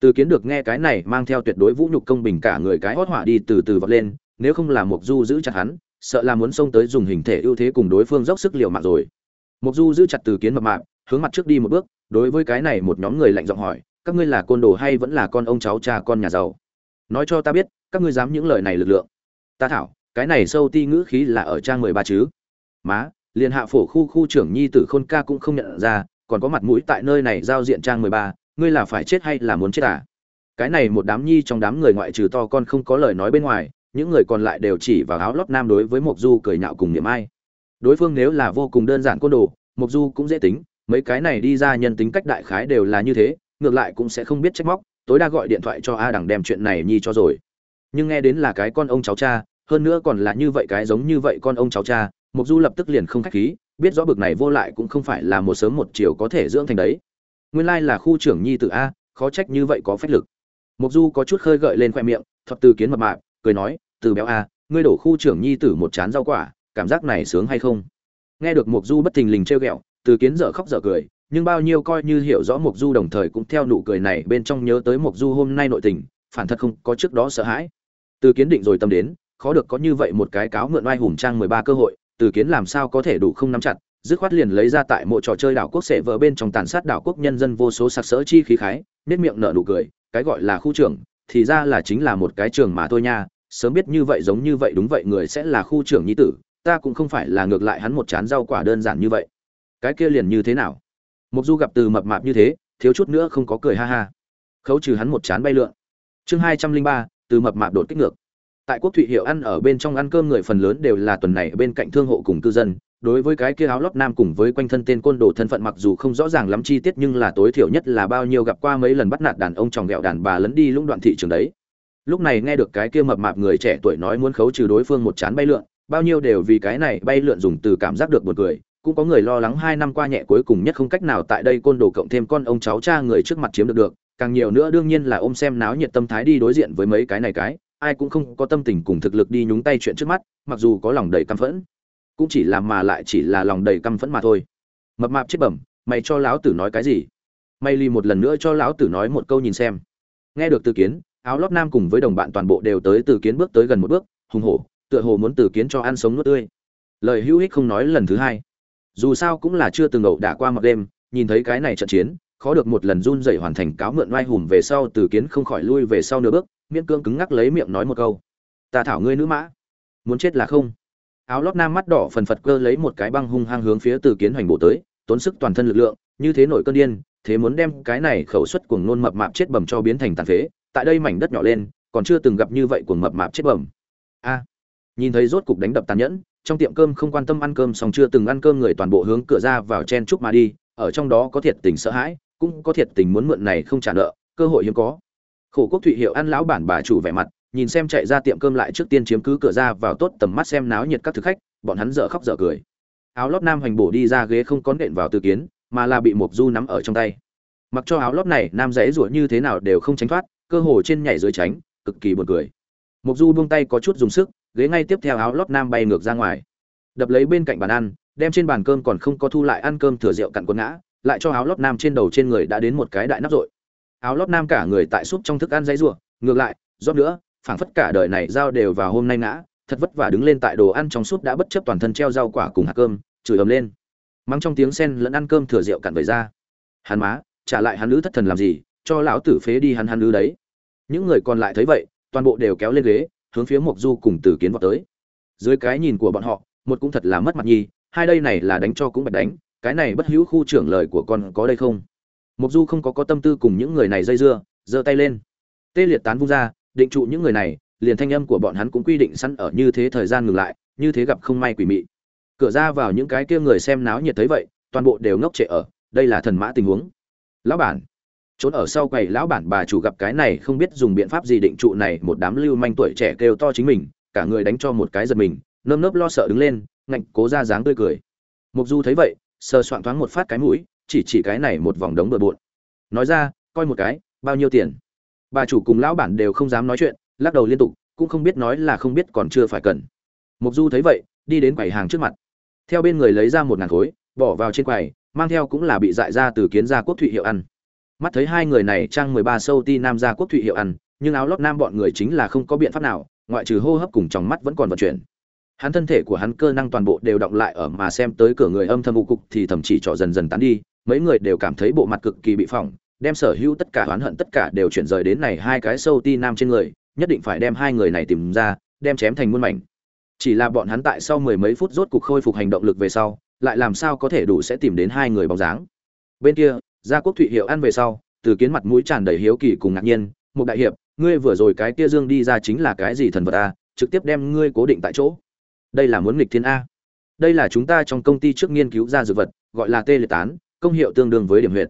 Từ kiến được nghe cái này mang theo tuyệt đối vũ nhục công bình cả người cái hót hỏa đi từ từ vọt lên, nếu không là mục du giữ chặt hắn, sợ là muốn xông tới dùng hình thể ưu thế cùng đối phương dốc sức liều mạng rồi. Mục du giữ chặt từ kiến mập mạp, hướng mặt trước đi một bước, đối với cái này một nhóm người lạnh giọng hỏi, các ngươi là côn đồ hay vẫn là con ông cháu cha con nhà giàu? Nói cho ta biết, các ngươi dám những lời này lực lượng. Ta thảo, cái này sâu ti ngữ khí là ở trang mười ba chứ? Má liền hạ phổ khu khu trưởng nhi tử khôn ca cũng không nhận ra, còn có mặt mũi tại nơi này giao diện trang mười ba, ngươi là phải chết hay là muốn chết à? Cái này một đám nhi trong đám người ngoại trừ to con không có lời nói bên ngoài, những người còn lại đều chỉ vào áo lót nam đối với mộc du cười nhạo cùng niệm ai. Đối phương nếu là vô cùng đơn giản côn đồ, mộc du cũng dễ tính, mấy cái này đi ra nhân tính cách đại khái đều là như thế, ngược lại cũng sẽ không biết trách móc, tối đa gọi điện thoại cho a đằng đem chuyện này nhi cho rồi. Nhưng nghe đến là cái con ông cháu cha, hơn nữa còn là như vậy cái giống như vậy con ông cháu cha mục du lập tức liền không khách khí, biết rõ bực này vô lại cũng không phải là một sớm một chiều có thể dưỡng thành đấy. Nguyên lai là khu trưởng nhi tử a, khó trách như vậy có phách lực. Mục du có chút khơi gợi lên khoe miệng thập từ kiến mập mạp, cười nói, từ béo a, ngươi đổ khu trưởng nhi tử một chán rau quả, cảm giác này sướng hay không? Nghe được mục du bất thình lình trêu ghẹo, từ kiến dở khóc dở cười, nhưng bao nhiêu coi như hiểu rõ mục du đồng thời cũng theo nụ cười này bên trong nhớ tới mục du hôm nay nội tình, phản thật không có trước đó sợ hãi. Từ kiến định rồi tâm đến, khó được có như vậy một cái cáo mượn oai hùng trang mười ba cơ hội từ kiến làm sao có thể đủ không nắm chặt, dứt khoát liền lấy ra tại mộ trò chơi đảo quốc sẽ vỡ bên trong tàn sát đảo quốc nhân dân vô số sặc sỡ chi khí khái nết miệng nở nụ cười, cái gọi là khu trưởng, thì ra là chính là một cái trường mà thôi nha, sớm biết như vậy giống như vậy đúng vậy người sẽ là khu trưởng nhi tử, ta cũng không phải là ngược lại hắn một chán rau quả đơn giản như vậy. Cái kia liền như thế nào? Mục du gặp từ mập mạp như thế, thiếu chút nữa không có cười ha ha. Khấu trừ hắn một chán bay lượn. Chương hai trăm linh ba, từ mập mạp đột kích ngược tại quốc thụy hiệu ăn ở bên trong ăn cơm người phần lớn đều là tuần này bên cạnh thương hộ cùng cư dân. Đối với cái kia áo lót nam cùng với quanh thân tên côn đồ thân phận mặc dù không rõ ràng lắm chi tiết nhưng là tối thiểu nhất là bao nhiêu gặp qua mấy lần bắt nạt đàn ông tròng ghẹo đàn bà lấn đi lũng đoạn thị trường đấy. Lúc này nghe được cái kia mập mạp người trẻ tuổi nói muốn khấu trừ đối phương một chán bay lượn, bao nhiêu đều vì cái này bay lượn dùng từ cảm giác được một người cũng có người lo lắng hai năm qua nhẹ cuối cùng nhất không cách nào tại đây côn đồ cộng thêm con ông cháu cha người trước mặt chiếm được được, càng nhiều nữa đương nhiên là ôm xem náo nhiệt tâm thái đi đối diện với mấy cái này cái ai cũng không có tâm tình cùng thực lực đi nhúng tay chuyện trước mắt, mặc dù có lòng đầy căm phẫn. Cũng chỉ làm mà lại chỉ là lòng đầy căm phẫn mà thôi. Mập mạp chết bẩm, mày cho lão tử nói cái gì? Mày li một lần nữa cho lão tử nói một câu nhìn xem. Nghe được từ kiến, áo lót nam cùng với đồng bạn toàn bộ đều tới từ kiến bước tới gần một bước, hùng hổ, tựa hồ muốn từ kiến cho ăn sống nuốt tươi. Lời hữu hích không nói lần thứ hai. Dù sao cũng là chưa từng ẩu đả qua một đêm, nhìn thấy cái này trận chiến, khó được một lần run rẩy hoàn thành cáo mượn oai hùng về sau từ kiến không khỏi lui về sau nửa bước miễn cương cứng ngắc lấy miệng nói một câu. Ta thảo ngươi nữ mã. Muốn chết là không. Áo lót nam mắt đỏ phần phật cơ lấy một cái băng hung hăng hướng phía từ kiến hoành bộ tới, tốn sức toàn thân lực lượng, như thế nổi cơn điên, thế muốn đem cái này khẩu suất cuồng nôn mập mạp chết bầm cho biến thành tàn phế, tại đây mảnh đất nhỏ lên, còn chưa từng gặp như vậy cuồng mập mạp chết bầm. A. Nhìn thấy rốt cục đánh đập tàn nhẫn, trong tiệm cơm không quan tâm ăn cơm xong chưa từng ăn cơm người toàn bộ hướng cửa ra vào chen chúc mà đi, ở trong đó có thiệt tình sợ hãi, cũng có thiệt tình muốn mượn này không trả nợ, cơ hội hiếm có khổ quốc thụy hiệu ăn lão bản bà chủ vẻ mặt, nhìn xem chạy ra tiệm cơm lại trước tiên chiếm cứ cửa ra vào tốt tầm mắt xem náo nhiệt các thực khách, bọn hắn dở khóc dở cười. Áo lót nam hành bổ đi ra ghế không có nện vào từ kiến, mà là bị mộc du nắm ở trong tay. Mặc cho áo lót này, nam dãy ruột như thế nào đều không tránh thoát, cơ hồ trên nhảy dưới tránh, cực kỳ buồn cười. Mộc du buông tay có chút dùng sức, ghế ngay tiếp theo áo lót nam bay ngược ra ngoài. Đập lấy bên cạnh bàn ăn, đem trên bàn cơm còn không có thu lại ăn cơm thừa rượu cặn quần ngã, lại cho áo lót nam trên đầu trên người đã đến một cái đại nắp rội áo lót nam cả người tại súp trong thức ăn dãy rủa, ngược lại, rót nữa, phảng phất cả đời này giao đều vào hôm nay ngã, thật vất vả đứng lên tại đồ ăn trong súp đã bất chấp toàn thân treo rau quả cùng hạt cơm, chửi ầm lên. Mắng trong tiếng sen lẫn ăn cơm thừa rượu cặn vẩy ra. Hắn má, trả lại hắn nữ thất thần làm gì, cho lão tử phế đi hắn hắn nữ đấy. Những người còn lại thấy vậy, toàn bộ đều kéo lên ghế, hướng phía mộc du cùng từ kiến vọt tới. Dưới cái nhìn của bọn họ, một cũng thật là mất mặt nhi hai đây này là đánh cho cũng bạch đánh, cái này bất hữu khu trưởng lời của con có đây không? Mộc du không có có tâm tư cùng những người này dây dưa, giơ tay lên. Tê liệt tán vung ra, định trụ những người này, liền thanh âm của bọn hắn cũng quy định sẵn ở như thế thời gian ngừng lại, như thế gặp không may quỷ mị. Cửa ra vào những cái kia người xem náo nhiệt thấy vậy, toàn bộ đều ngốc trệ ở, đây là thần mã tình huống. Lão bản. Trốn ở sau quầy lão bản bà chủ gặp cái này không biết dùng biện pháp gì định trụ này, một đám lưu manh tuổi trẻ kêu to chính mình, cả người đánh cho một cái giật mình, nơm nớp lo sợ đứng lên, ngạnh cố ra dáng tươi cười. Mục du thấy vậy, sờ soạn thoáng một phát cái mũi chỉ chỉ cái này một vòng đống bừa bộn. Nói ra, coi một cái, bao nhiêu tiền? Bà chủ cùng lão bản đều không dám nói chuyện, lắc đầu liên tục, cũng không biết nói là không biết còn chưa phải cần. Mục du thấy vậy, đi đến quầy hàng trước mặt. Theo bên người lấy ra một ngàn khối, bỏ vào trên quầy, mang theo cũng là bị dại ra từ kiến gia quốc thụy hiệu ăn. Mắt thấy hai người này trang mười ba sâu ti nam gia quốc thụy hiệu ăn, nhưng áo lót nam bọn người chính là không có biện pháp nào, ngoại trừ hô hấp cùng trong mắt vẫn còn vận chuyển. Hắn thân thể của hắn cơ năng toàn bộ đều động lại ở mà xem tới cửa người âm thầm vụ cục thì thậm chỉ trọ dần dần tán đi mấy người đều cảm thấy bộ mặt cực kỳ bị phỏng, đem sở hữu tất cả oán hận tất cả đều chuyển rời đến này hai cái sâu ti nam trên người, nhất định phải đem hai người này tìm ra, đem chém thành muôn mảnh. Chỉ là bọn hắn tại sau mười mấy phút rốt cục khôi phục hành động lực về sau, lại làm sao có thể đủ sẽ tìm đến hai người bóng dáng. Bên kia, gia quốc thụy hiệu ăn về sau, từ kiến mặt mũi tràn đầy hiếu kỳ cùng ngạc nhiên một đại hiệp, ngươi vừa rồi cái kia dương đi ra chính là cái gì thần vật a? Trực tiếp đem ngươi cố định tại chỗ. Đây là muốn nghịch thiên a. Đây là chúng ta trong công ty trước nghiên cứu ra dược vật, gọi là tê liệt tán công hiệu tương đương với điểm huyệt.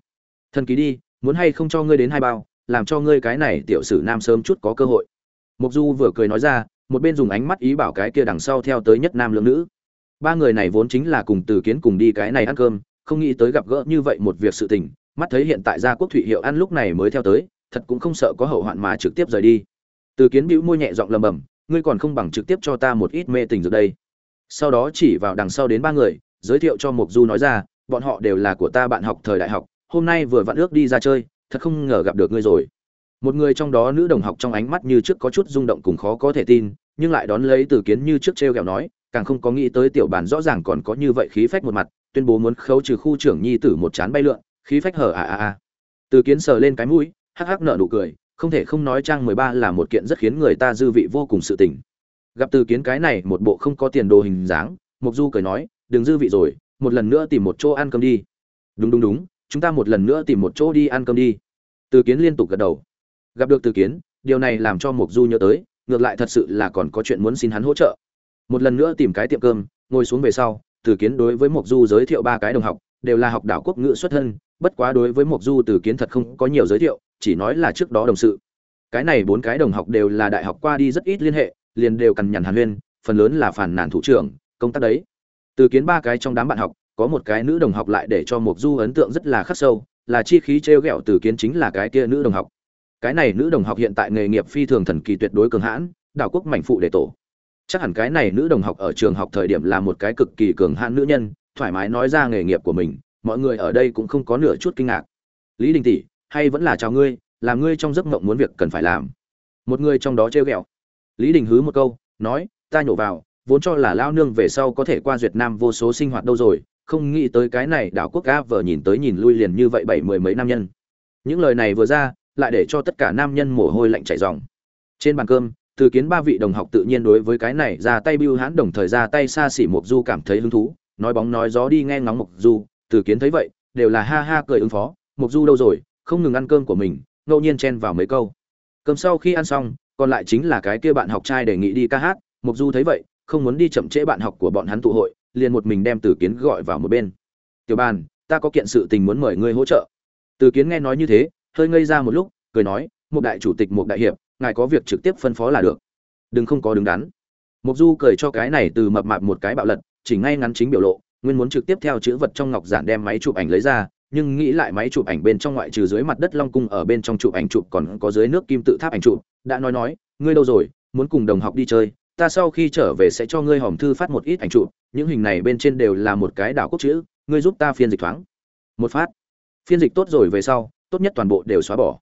Thần ký đi, muốn hay không cho ngươi đến hai bao, làm cho ngươi cái này tiểu sử nam sớm chút có cơ hội. Mục du vừa cười nói ra, một bên dùng ánh mắt ý bảo cái kia đằng sau theo tới nhất nam lượng nữ. Ba người này vốn chính là cùng từ kiến cùng đi cái này ăn cơm, không nghĩ tới gặp gỡ như vậy một việc sự tình, mắt thấy hiện tại gia quốc thụy hiệu ăn lúc này mới theo tới, thật cũng không sợ có hậu hoạn mà trực tiếp rời đi. Từ kiến bĩu môi nhẹ giọng lầm bầm, ngươi còn không bằng trực tiếp cho ta một ít mê tình rồi đây. Sau đó chỉ vào đằng sau đến ba người, giới thiệu cho mục du nói ra bọn họ đều là của ta bạn học thời đại học, hôm nay vừa vặn ước đi ra chơi, thật không ngờ gặp được ngươi rồi. Một người trong đó nữ đồng học trong ánh mắt như trước có chút rung động cùng khó có thể tin, nhưng lại đón lấy từ kiến như trước t r e o g ẹ o nói, càng không có nghĩ tới tiểu bản rõ ràng còn có như vậy khí phách một mặt, tuyên bố muốn khấu trừ khu trưởng nhi tử một chán bay lượn, khí phách hở à à à. Từ kiến sờ lên cái mũi, hắc hắc nợ nụ cười, không thể không nói trang mười ba là một kiện rất khiến người ta dư vị vô cùng sự tình. Gặp từ kiến cái này một bộ không có tiền đồ hình dáng mục du cười nói, đừng dư vị rồi một lần nữa tìm một chỗ ăn cơm đi. Đúng đúng đúng, chúng ta một lần nữa tìm một chỗ đi ăn cơm đi. Từ kiến liên tục gật đầu. Gặp được từ kiến, điều này làm cho mục du nhớ tới, ngược lại thật sự là còn có chuyện muốn xin hắn hỗ trợ. Một lần nữa tìm cái tiệm cơm, ngồi xuống về sau, từ kiến đối với mục du giới thiệu ba cái đồng học, đều là học đảo quốc ngữ xuất thân, bất quá đối với mục du từ kiến thật không có nhiều giới thiệu, chỉ nói là trước đó đồng sự. Cái này bốn cái đồng học đều là đại học qua đi rất ít liên hệ, liền đều cằn nhằn hàn huyên, phần lớn là phản nàn thủ trưởng, công tác đấy từ kiến ba cái trong đám bạn học, có một cái nữ đồng học lại để cho mục du ấn tượng rất là khắc sâu, là chi khí trêu ghẹo từ kiến chính là cái kia nữ đồng học. Cái này nữ đồng học hiện tại nghề nghiệp phi thường thần kỳ tuyệt đối cường hãn, đảo quốc mảnh phụ để tổ. Chắc hẳn cái này nữ đồng học ở trường học thời điểm là một cái cực kỳ cường hãn nữ nhân, thoải mái nói ra nghề nghiệp của mình, mọi người ở đây cũng không có nửa chút kinh ngạc. Lý đình tỷ, hay vẫn là chào ngươi làm ngươi trong giấc mộng muốn việc cần phải làm. Một người trong đó trêu ghẹo. Lý đình hứ một câu, nói, ta nhổ vào vốn cho là lao nương về sau có thể qua duyệt nam vô số sinh hoạt đâu rồi, không nghĩ tới cái này đảo quốc ga vờ nhìn tới nhìn lui liền như vậy bảy mười mấy nam nhân. Những lời này vừa ra, lại để cho tất cả nam nhân mồ hôi lạnh chảy ròng. Trên bàn cơm, từ kiến ba vị đồng học tự nhiên đối với cái này ra tay bưu hãn đồng thời ra tay xa xỉ mục du cảm thấy hứng thú, nói bóng nói gió đi nghe ngóng mục du, từ kiến thấy vậy, đều là ha ha cười ứng phó mục du đâu rồi, không ngừng ăn cơm của mình, ngẫu nhiên chen vào mấy câu. Cơm sau khi ăn xong, còn lại chính là cái kia bạn học trai đề nghị đi ca hát mục du thấy vậy không muốn đi chậm trễ bạn học của bọn hắn tụ hội, liền một mình đem từ kiến gọi vào một bên. Tiểu bàn, ta có kiện sự tình muốn mời ngươi hỗ trợ. Từ kiến nghe nói như thế, hơi ngây ra một lúc, cười nói một đại chủ tịch một đại hiệp, ngài có việc trực tiếp phân phó là được. Đừng không có đứng đắn. Mục du cười cho cái này từ mập mạp một cái bạo lật, chỉ ngay ngắn chính biểu lộ, nguyên muốn trực tiếp theo chữ vật trong ngọc giản đem máy chụp ảnh lấy ra, nhưng nghĩ lại máy chụp ảnh bên trong ngoại trừ dưới mặt đất long cung ở bên trong chụp ảnh chụp còn có dưới nước kim tự tháp ảnh chụp, đã nói nói, ngươi đâu rồi, muốn cùng đồng học đi chơi ta sau khi trở về sẽ cho ngươi hòm thư phát một ít ảnh chụp, những hình này bên trên đều là một cái đảo quốc chữ, ngươi giúp ta phiên dịch thoáng. Một phát. Phiên dịch tốt rồi về sau, tốt nhất toàn bộ đều xóa bỏ.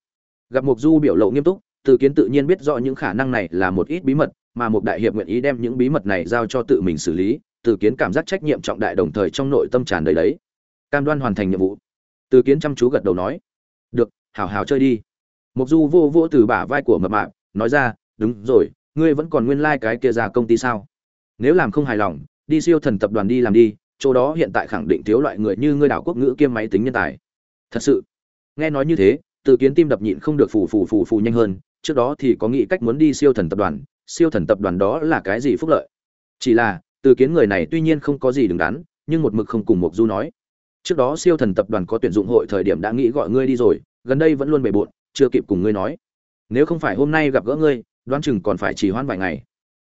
Gặp mục du biểu lộ nghiêm túc, từ kiến tự nhiên biết rõ những khả năng này là một ít bí mật, mà một đại hiệp nguyện ý đem những bí mật này giao cho tự mình xử lý, từ kiến cảm giác trách nhiệm trọng đại đồng thời trong nội tâm tràn đầy đấy. Cam đoan hoàn thành nhiệm vụ. Từ kiến chăm chú gật đầu nói. Được hào hào chơi đi. Mục du vô vô từ bả vai của mập mạp, nói ra, đúng rồi ngươi vẫn còn nguyên lai like cái kia ra công ty sao? Nếu làm không hài lòng, đi siêu thần tập đoàn đi làm đi, chỗ đó hiện tại khẳng định thiếu loại người như ngươi đảo quốc ngữ kiêm máy tính nhân tài. Thật sự, nghe nói như thế, từ kiến tim đập nhịn không được phù phù phù phù nhanh hơn, trước đó thì có nghĩ cách muốn đi siêu thần tập đoàn, siêu thần tập đoàn đó là cái gì phúc lợi? Chỉ là, từ kiến người này tuy nhiên không có gì đứng đắn, nhưng một mực không cùng mục du nói. Trước đó siêu thần tập đoàn có tuyển dụng hội thời điểm đã nghĩ gọi ngươi đi rồi, gần đây vẫn luôn bề bộn, chưa kịp cùng ngươi nói. Nếu không phải hôm nay gặp gỡ ngươi đoán chừng còn phải chỉ hoãn vài ngày.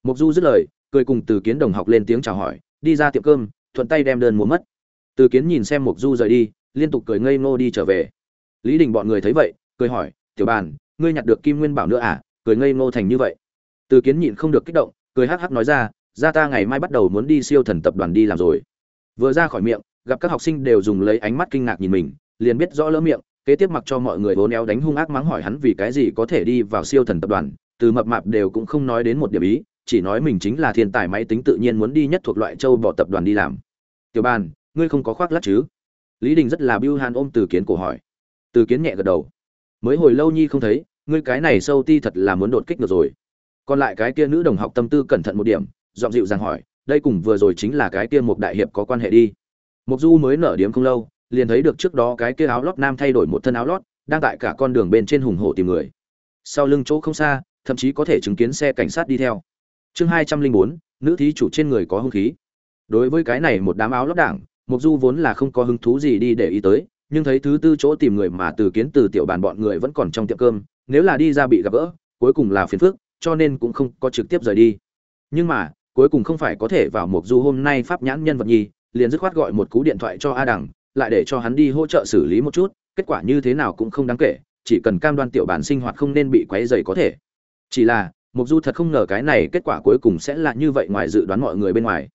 Mục du dứt lời, cười cùng từ kiến đồng học lên tiếng chào hỏi, đi ra tiệm cơm, thuận tay đem đơn mua mất. Từ kiến nhìn xem mục du rời đi, liên tục cười ngây ngô đi trở về. Lý đình bọn người thấy vậy, cười hỏi, tiểu bàn, ngươi nhặt được kim nguyên bảo nữa à? Cười ngây ngô thành như vậy. Từ kiến nhịn không được kích động, cười hắc hắc nói ra ra ta ngày mai bắt đầu muốn đi siêu thần tập đoàn đi làm rồi. Vừa ra khỏi miệng, gặp các học sinh đều dùng lấy ánh mắt kinh ngạc nhìn mình, liền biết rõ lỡ miệng, kế tiếp mặc cho mọi người vốn éo đánh hung ác mắng hỏi hắn vì cái gì có thể đi vào siêu thần tập đoàn từ mập mạp đều cũng không nói đến một điểm ý, chỉ nói mình chính là thiên tài máy tính tự nhiên muốn đi nhất thuộc loại châu bỏ tập đoàn đi làm. Tiểu bàn ngươi không có khoác lắc chứ? Lý đình rất là biêu hàn ôm từ kiến cổ hỏi. Từ kiến nhẹ gật đầu. Mới hồi lâu nhi không thấy, ngươi cái này sâu ti thật là muốn đột kích được rồi. Còn lại cái kia nữ đồng học tâm tư cẩn thận một điểm dọn dịu rằng hỏi, đây cùng vừa rồi chính là cái kia một đại hiệp có quan hệ đi. Mục du mới nở điếm không lâu, liền thấy được trước đó cái kia áo lót nam thay đổi một thân áo lót, đang tại cả con đường bên trên hùng hổ tìm người. Sau lưng chỗ không xa thậm chí có thể chứng kiến xe cảnh sát đi theo. Chương hai trăm linh bốn, nữ thí chủ trên người có hung khí. Đối với cái này một đám áo lót đảng, mục du vốn là không có hứng thú gì đi để ý tới, nhưng thấy thứ tư chỗ tìm người mà từ kiến từ tiểu bàn bọn người vẫn còn trong tiệm cơm, nếu là đi ra bị gặp gỡ, cuối cùng là phiền phức, cho nên cũng không có trực tiếp rời đi. Nhưng mà, cuối cùng không phải có thể vào mục du hôm nay pháp nhãn nhân vật nhi liền dứt khoát gọi một cú điện thoại cho a đằng, lại để cho hắn đi hỗ trợ xử lý một chút, kết quả như thế nào cũng không đáng kể, chỉ cần cam đoan tiểu bản sinh hoạt không nên bị quấy rầy có thể chỉ là mục du thật không ngờ cái này kết quả cuối cùng sẽ là như vậy ngoài dự đoán mọi người bên ngoài.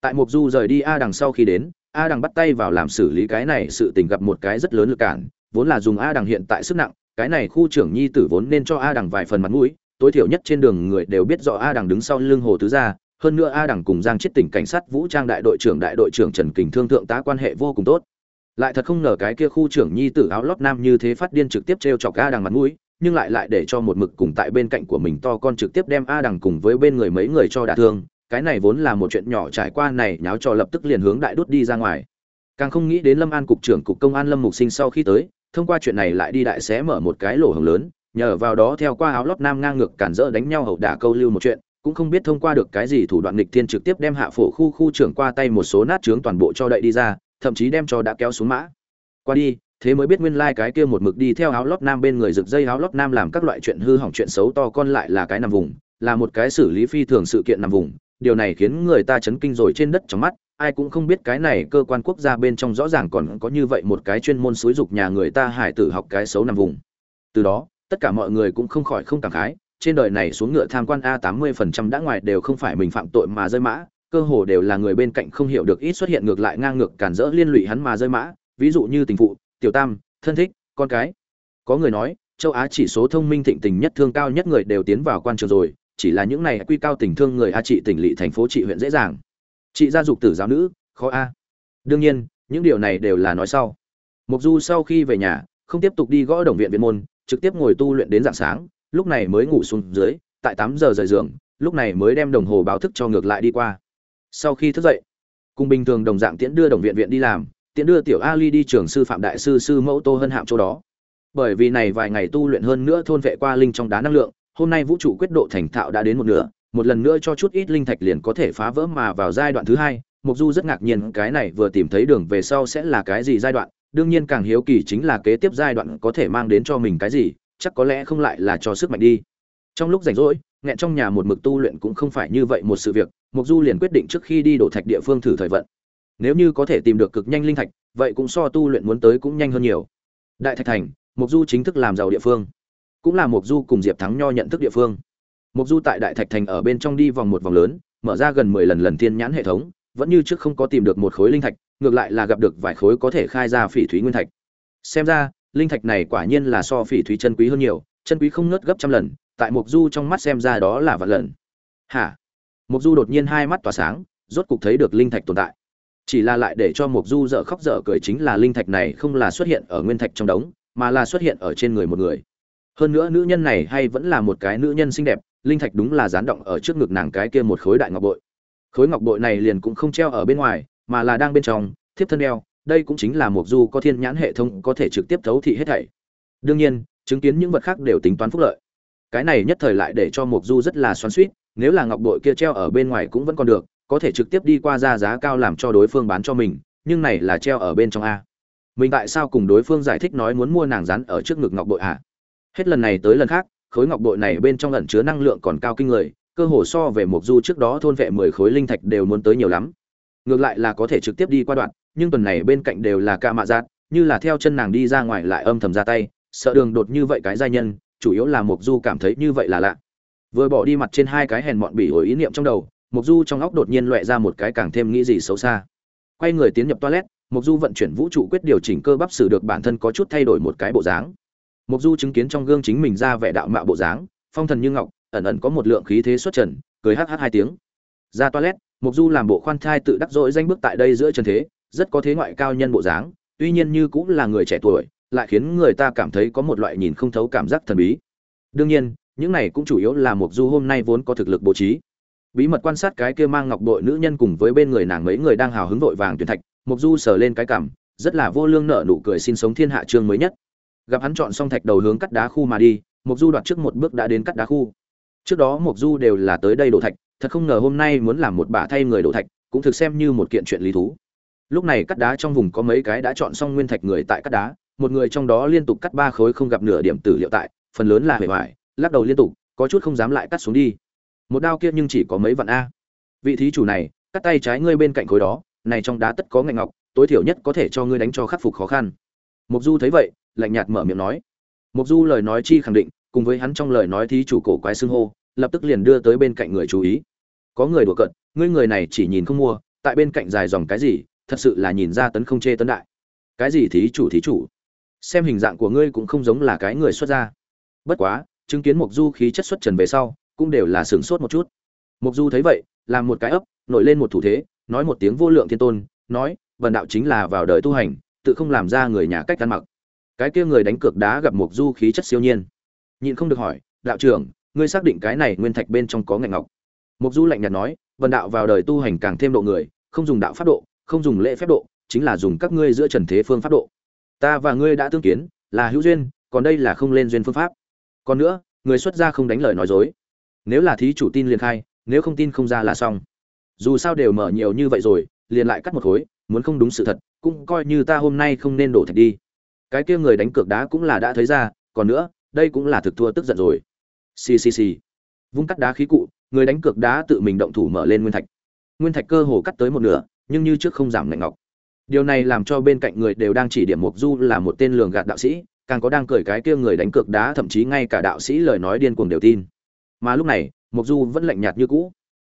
Tại mục du rời đi a đằng sau khi đến, a đằng bắt tay vào làm xử lý cái này sự tình gặp một cái rất lớn lực cản, vốn là dùng a đằng hiện tại sức nặng, cái này khu trưởng nhi tử vốn nên cho a đằng vài phần mặt mũi, tối thiểu nhất trên đường người đều biết rõ a đằng đứng sau lưng hồ tứ gia, hơn nữa a đằng cùng giang chết tỉnh cảnh sát vũ trang đại đội trưởng đại đội trưởng trần kình thương thượng tá quan hệ vô cùng tốt. Lại thật không ngờ cái kia khu trưởng nhi tử áo lót nam như thế phát điên trực tiếp t r e o chọc a đằng mặt mũi nhưng lại lại để cho một mực cùng tại bên cạnh của mình to con trực tiếp đem a đằng cùng với bên người mấy người cho đả thương, cái này vốn là một chuyện nhỏ trải qua này nháo cho lập tức liền hướng đại đút đi ra ngoài. Càng không nghĩ đến lâm an cục trưởng cục công an lâm mục sinh sau khi tới, thông qua chuyện này lại đi đại xé mở một cái lỗ hồng lớn, nhờ vào đó theo qua áo lót nam ngang ngược cản rỡ đánh nhau hậu đả câu lưu một chuyện, cũng không biết thông qua được cái gì thủ đoạn nghịch thiên trực tiếp đem hạ phổ khu khu trưởng qua tay một số nát trướng toàn bộ cho đậy đi ra, thậm chí đem cho đã kéo xuống mã. Qua đi thế mới biết nguyên lai cái kia một mực đi theo áo lót nam bên người rực dây áo lót nam làm các loại chuyện hư hỏng chuyện xấu to con lại là cái nằm vùng, là một cái xử lý phi thường sự kiện nằm vùng. Điều này khiến người ta chấn kinh rồi trên đất trong mắt, ai cũng không biết cái này cơ quan quốc gia bên trong rõ ràng còn có như vậy một cái chuyên môn xúi dục nhà người ta hải tử học cái xấu nằm vùng. Từ đó, tất cả mọi người cũng không khỏi không cảm khái, trên đời này xuống ngựa tham quan a tám mươi phần trăm đã ngoài đều không phải mình phạm tội mà rơi mã, cơ hồ đều là người bên cạnh không hiểu được ít xuất hiện ngược lại ngang ngược cản rỡ liên lụy hắn mà rơi mã. Ví dụ như tình phụ tiểu tam, thân thích, con cái. Có người nói, châu á chỉ số thông minh thịnh tình nhất, thương cao nhất người đều tiến vào quan trường rồi, chỉ là những này quy cao tình thương người a trị tỉnh lỵ thành phố trị huyện dễ dàng. Chị gia dục tử giáo nữ, khó a. Đương nhiên, những điều này đều là nói sau. Mục du sau khi về nhà, không tiếp tục đi gõ đồng viện viện môn, trực tiếp ngồi tu luyện đến dạng sáng, lúc này mới ngủ xuống dưới, tại tám giờ rời giường, lúc này mới đem đồng hồ báo thức cho ngược lại đi qua. Sau khi thức dậy, cùng bình thường đồng dạng tiễn đưa đồng viện viện đi làm tiện đưa tiểu ali đi trường sư phạm đại sư sư mẫu tô hân hạm chỗ đó. Bởi vì này vài ngày tu luyện hơn nữa thôn vệ qua linh trong đá năng lượng, hôm nay vũ trụ quyết độ thành thạo đã đến một nửa, một lần nữa cho chút ít linh thạch liền có thể phá vỡ mà vào giai đoạn thứ hai. Mục du rất ngạc nhiên, cái này vừa tìm thấy đường về sau sẽ là cái gì giai đoạn? Đương nhiên càng hiếu kỳ chính là kế tiếp giai đoạn có thể mang đến cho mình cái gì, chắc có lẽ không lại là cho sức mạnh đi. Trong lúc rảnh rỗi, nghẹn trong nhà một mực tu luyện cũng không phải như vậy một sự việc mục du liền quyết định trước khi đi đổ thạch địa phương thử thời vận nếu như có thể tìm được cực nhanh linh thạch, vậy cũng so tu luyện muốn tới cũng nhanh hơn nhiều. Đại thạch thành mục du chính thức làm giàu địa phương, cũng là mục du cùng diệp thắng nho nhận thức địa phương. Mục du tại đại thạch thành ở bên trong đi vòng một vòng lớn, mở ra gần mười lần lần tiên nhãn hệ thống, vẫn như trước không có tìm được một khối linh thạch, ngược lại là gặp được vài khối có thể khai ra phỉ thúy nguyên thạch. Xem ra, linh thạch này quả nhiên là so phỉ thúy chân quý hơn nhiều, chân quý không ngớt gấp trăm lần, tại mục du trong mắt xem ra đó là vạn lần. Hả? Mục du đột nhiên hai mắt tỏa sáng, rốt cục thấy được linh thạch tồn tại chỉ là lại để cho mục du dở khóc dở cười chính là linh thạch này không là xuất hiện ở nguyên thạch trong đống, mà là xuất hiện ở trên người một người. Hơn nữa nữ nhân này hay vẫn là một cái nữ nhân xinh đẹp, linh thạch đúng là dán động ở trước ngực nàng cái kia một khối đại ngọc bội. Khối ngọc bội này liền cũng không treo ở bên ngoài, mà là đang bên trong, thiếp thân đeo, đây cũng chính là mục du có thiên nhãn hệ thống có thể trực tiếp thấu thị hết thảy. Đương nhiên, chứng kiến những vật khác đều tính toán phúc lợi. Cái này nhất thời lại để cho mục du rất là xoắn xuýt, nếu là ngọc bội kia treo ở bên ngoài cũng vẫn còn được có thể trực tiếp đi qua ra giá cao làm cho đối phương bán cho mình, nhưng này là treo ở bên trong a. Mình tại sao cùng đối phương giải thích nói muốn mua nàng rắn ở trước ngực ngọc bội à hết lần này tới lần khác, khối ngọc bội này bên trong ẩn chứa năng lượng còn cao kinh người, cơ hồ so về mục du trước đó thôn vệ mười khối linh thạch đều muốn tới nhiều lắm. Ngược lại là có thể trực tiếp đi qua đoạn, nhưng tuần này bên cạnh đều là ca mạ giác như là theo chân nàng đi ra ngoài lại âm thầm ra tay, sợ đường đột như vậy cái giai nhân, chủ yếu là mục du cảm thấy như vậy là lạ. Vừa bỏ đi mặt trên hai cái hèn mọn bỉ ổi ý niệm trong đầu mục du trong óc đột nhiên loẹ ra một cái càng thêm nghĩ gì xấu xa. Quay người tiến nhập toilet mục du vận chuyển vũ trụ quyết điều chỉnh cơ bắp sử được bản thân có chút thay đổi một cái bộ dáng. Mục du chứng kiến trong gương chính mình ra vẻ đạo mạo bộ dáng, phong thần như ngọc, ẩn ẩn có một lượng khí thế xuất trần, cười hh hai tiếng. Ra toilet mục du làm bộ khoan thai tự đắc dội danh bước tại đây giữa trần thế, rất có thế ngoại cao nhân bộ dáng, tuy nhiên như cũng là người trẻ tuổi, lại khiến người ta cảm thấy có một loại nhìn không thấu cảm giác thần bí. Đương nhiên, những này cũng chủ yếu là mục du hôm nay vốn có thực lực bố trí bí mật quan sát cái kia mang ngọc đội nữ nhân cùng với bên người nàng mấy người đang hào hứng vội vàng tuyển thạch mục du sờ lên cái cảm, rất là vô lương nợ nụ cười xin sống thiên hạ chương mới nhất. Gặp hắn chọn xong thạch đầu hướng cắt đá khu mà đi mục du đoạt trước một bước đã đến cắt đá khu. Trước đó mục du đều là tới đây đổ thạch, thật không ngờ hôm nay muốn làm một bả thay người đổ thạch, cũng thực xem như một kiện chuyện lý thú. Lúc này cắt đá trong vùng có mấy cái đã chọn xong nguyên thạch người tại cắt đá, một người trong đó liên tục cắt ba khối không gặp nửa điểm tử liệu tại, phần lớn là hề hoài lắc đầu liên tục, có chút không dám lại cắt xuống đi một đao kia nhưng chỉ có mấy vạn a. Vị thí chủ này, cắt tay trái ngươi bên cạnh khối đó, này trong đá tất có ngạnh ngọc, tối thiểu nhất có thể cho ngươi đánh cho khắc phục khó khăn. Mục du thấy vậy, lạnh nhạt mở miệng nói. Mục du lời nói chi khẳng định, cùng với hắn trong lời nói thí chủ cổ quái xưng hô, lập tức liền đưa tới bên cạnh người chú ý. Có người đùa cận ngươi người này chỉ nhìn không mua, tại bên cạnh dài dòng cái gì, thật sự là nhìn ra tấn không chê tấn đại. Cái gì thí chủ thí chủ? Xem hình dạng của ngươi cũng không giống là cái người xuất gia. Bất quá, chứng kiến mục du khí chất xuất trần về sau cũng đều là sửng sốt một chút. Mục du thấy vậy, làm một cái ấp, nổi lên một thủ thế, nói một tiếng vô lượng thiên tôn, nói vần đạo chính là vào đời tu hành, tự không làm ra người nhà cách ăn mặc. Cái kia người đánh cược đá gặp mục du khí chất siêu nhiên. Nhịn không được hỏi, đạo trưởng, ngươi xác định cái này nguyên thạch bên trong có ngạnh ngọc? Mục du lạnh nhạt nói vần đạo vào đời tu hành càng thêm độ người, không dùng đạo pháp độ, không dùng lễ phép độ, chính là dùng các ngươi giữa trần thế phương pháp độ. Ta và ngươi đã tương kiến, là hữu duyên, còn đây là không lên duyên phương pháp. Còn nữa, người xuất gia không đánh lời nói dối nếu là thí chủ tin liền khai, nếu không tin không ra là xong. Dù sao đều mở nhiều như vậy rồi, liền lại cắt một khối, muốn không đúng sự thật, cũng coi như ta hôm nay không nên đổ thạch đi. Cái kia người đánh cược đá cũng là đã thấy ra, còn nữa, đây cũng là thực thua tức giận rồi. Xì xì xì. Vung cắt đá khí cụ, người đánh cược đá tự mình động thủ mở lên nguyên thạch. Nguyên thạch cơ hồ cắt tới một nửa, nhưng như trước không giảm ngạnh ngọc. Điều này làm cho bên cạnh người đều đang chỉ điểm mục du là một tên lường gạt đạo sĩ, càng có đang cười cái kia người đánh cược đá, thậm chí ngay cả đạo sĩ lời nói điên cuồng đều tin mà lúc này mục du vẫn lạnh nhạt như cũ.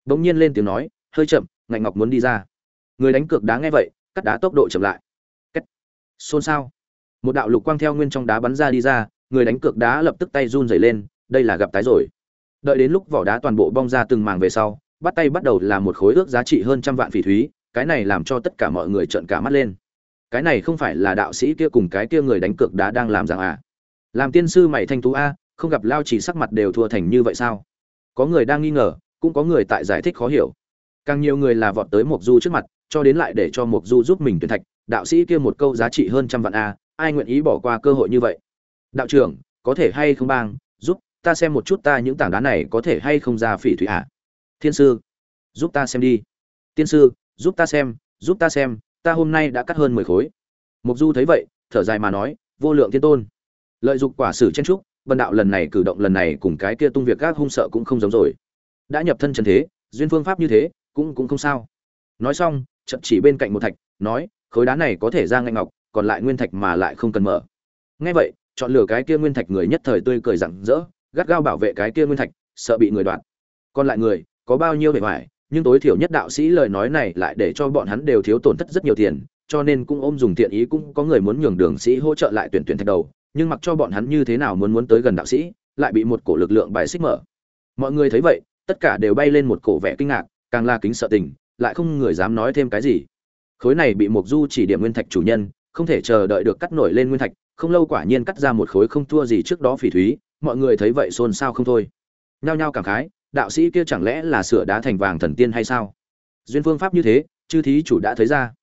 Bỗng nhiên lên tiếng nói, hơi chậm, ngạnh ngọc muốn đi ra. Người đánh cược đá nghe vậy, cắt đá tốc độ chậm lại. Cách xôn xao. Một đạo lục quang theo nguyên trong đá bắn ra đi ra, người đánh cược đá lập tức tay run rẩy lên, đây là gặp tái rồi. Đợi đến lúc vỏ đá toàn bộ bong ra từng màng về sau, bắt tay bắt đầu là một khối ước giá trị hơn trăm vạn phỉ thúy, cái này làm cho tất cả mọi người trợn cả mắt lên. Cái này không phải là đạo sĩ kia cùng cái kia người đánh cược đá đang làm rằng à? Làm tiên sư mày thanh tú a không gặp lao chỉ sắc mặt đều thua thành như vậy sao? Có người đang nghi ngờ, cũng có người tại giải thích khó hiểu. Càng nhiều người là vọt tới mộc du trước mặt, cho đến lại để cho mộc du giúp mình tuyển thạch, đạo sĩ kia một câu giá trị hơn trăm vạn a, ai nguyện ý bỏ qua cơ hội như vậy? Đạo trưởng, có thể hay không bang, giúp ta xem một chút ta những tảng đá này có thể hay không ra phỉ thủy ạ? À? thiên sư, giúp ta xem đi. Tiên sư, giúp ta xem, giúp ta xem, ta hôm nay đã cắt hơn mười khối. Mục du thấy vậy, thở dài mà nói, vô lượng thiên tôn. Lợi dụng quả sử chen trúc bần đạo lần này cử động lần này cùng cái kia tung việc gác hung sợ cũng không giống rồi. Đã nhập thân trần thế, duyên phương pháp như thế, cũng cũng không sao. Nói xong chậm chỉ bên cạnh một thạch, nói, khối đá này có thể ra ngạnh ngọc, còn lại nguyên thạch mà lại không cần mở. Ngay vậy, chọn lựa cái kia nguyên thạch người nhất thời tươi cười rặng rỡ, gắt gao bảo vệ cái kia nguyên thạch, sợ bị người đoạt. Còn lại người, có bao nhiêu bề ngoài, nhưng tối thiểu nhất đạo sĩ lời nói này lại để cho bọn hắn đều thiếu tổn thất rất nhiều tiền, cho nên cũng ôm dùng thiện ý cũng có người muốn nhường đường sĩ hỗ trợ lại tuyển tuyển thạch đầu nhưng mặc cho bọn hắn như thế nào muốn muốn tới gần đạo sĩ, lại bị một cổ lực lượng bài xích mở. Mọi người thấy vậy, tất cả đều bay lên một cổ vẻ kinh ngạc, càng là kính sợ tình, lại không người dám nói thêm cái gì. Khối này bị mục du chỉ điểm nguyên thạch chủ nhân, không thể chờ đợi được cắt nổi lên nguyên thạch, không lâu quả nhiên cắt ra một khối không thua gì trước đó phỉ thúy, mọi người thấy vậy xôn xao không thôi. Nhao nhao cảm khái, đạo sĩ kia chẳng lẽ là sửa đá thành vàng thần tiên hay sao? Duyên phương pháp như thế, chư thí chủ đã thấy ra.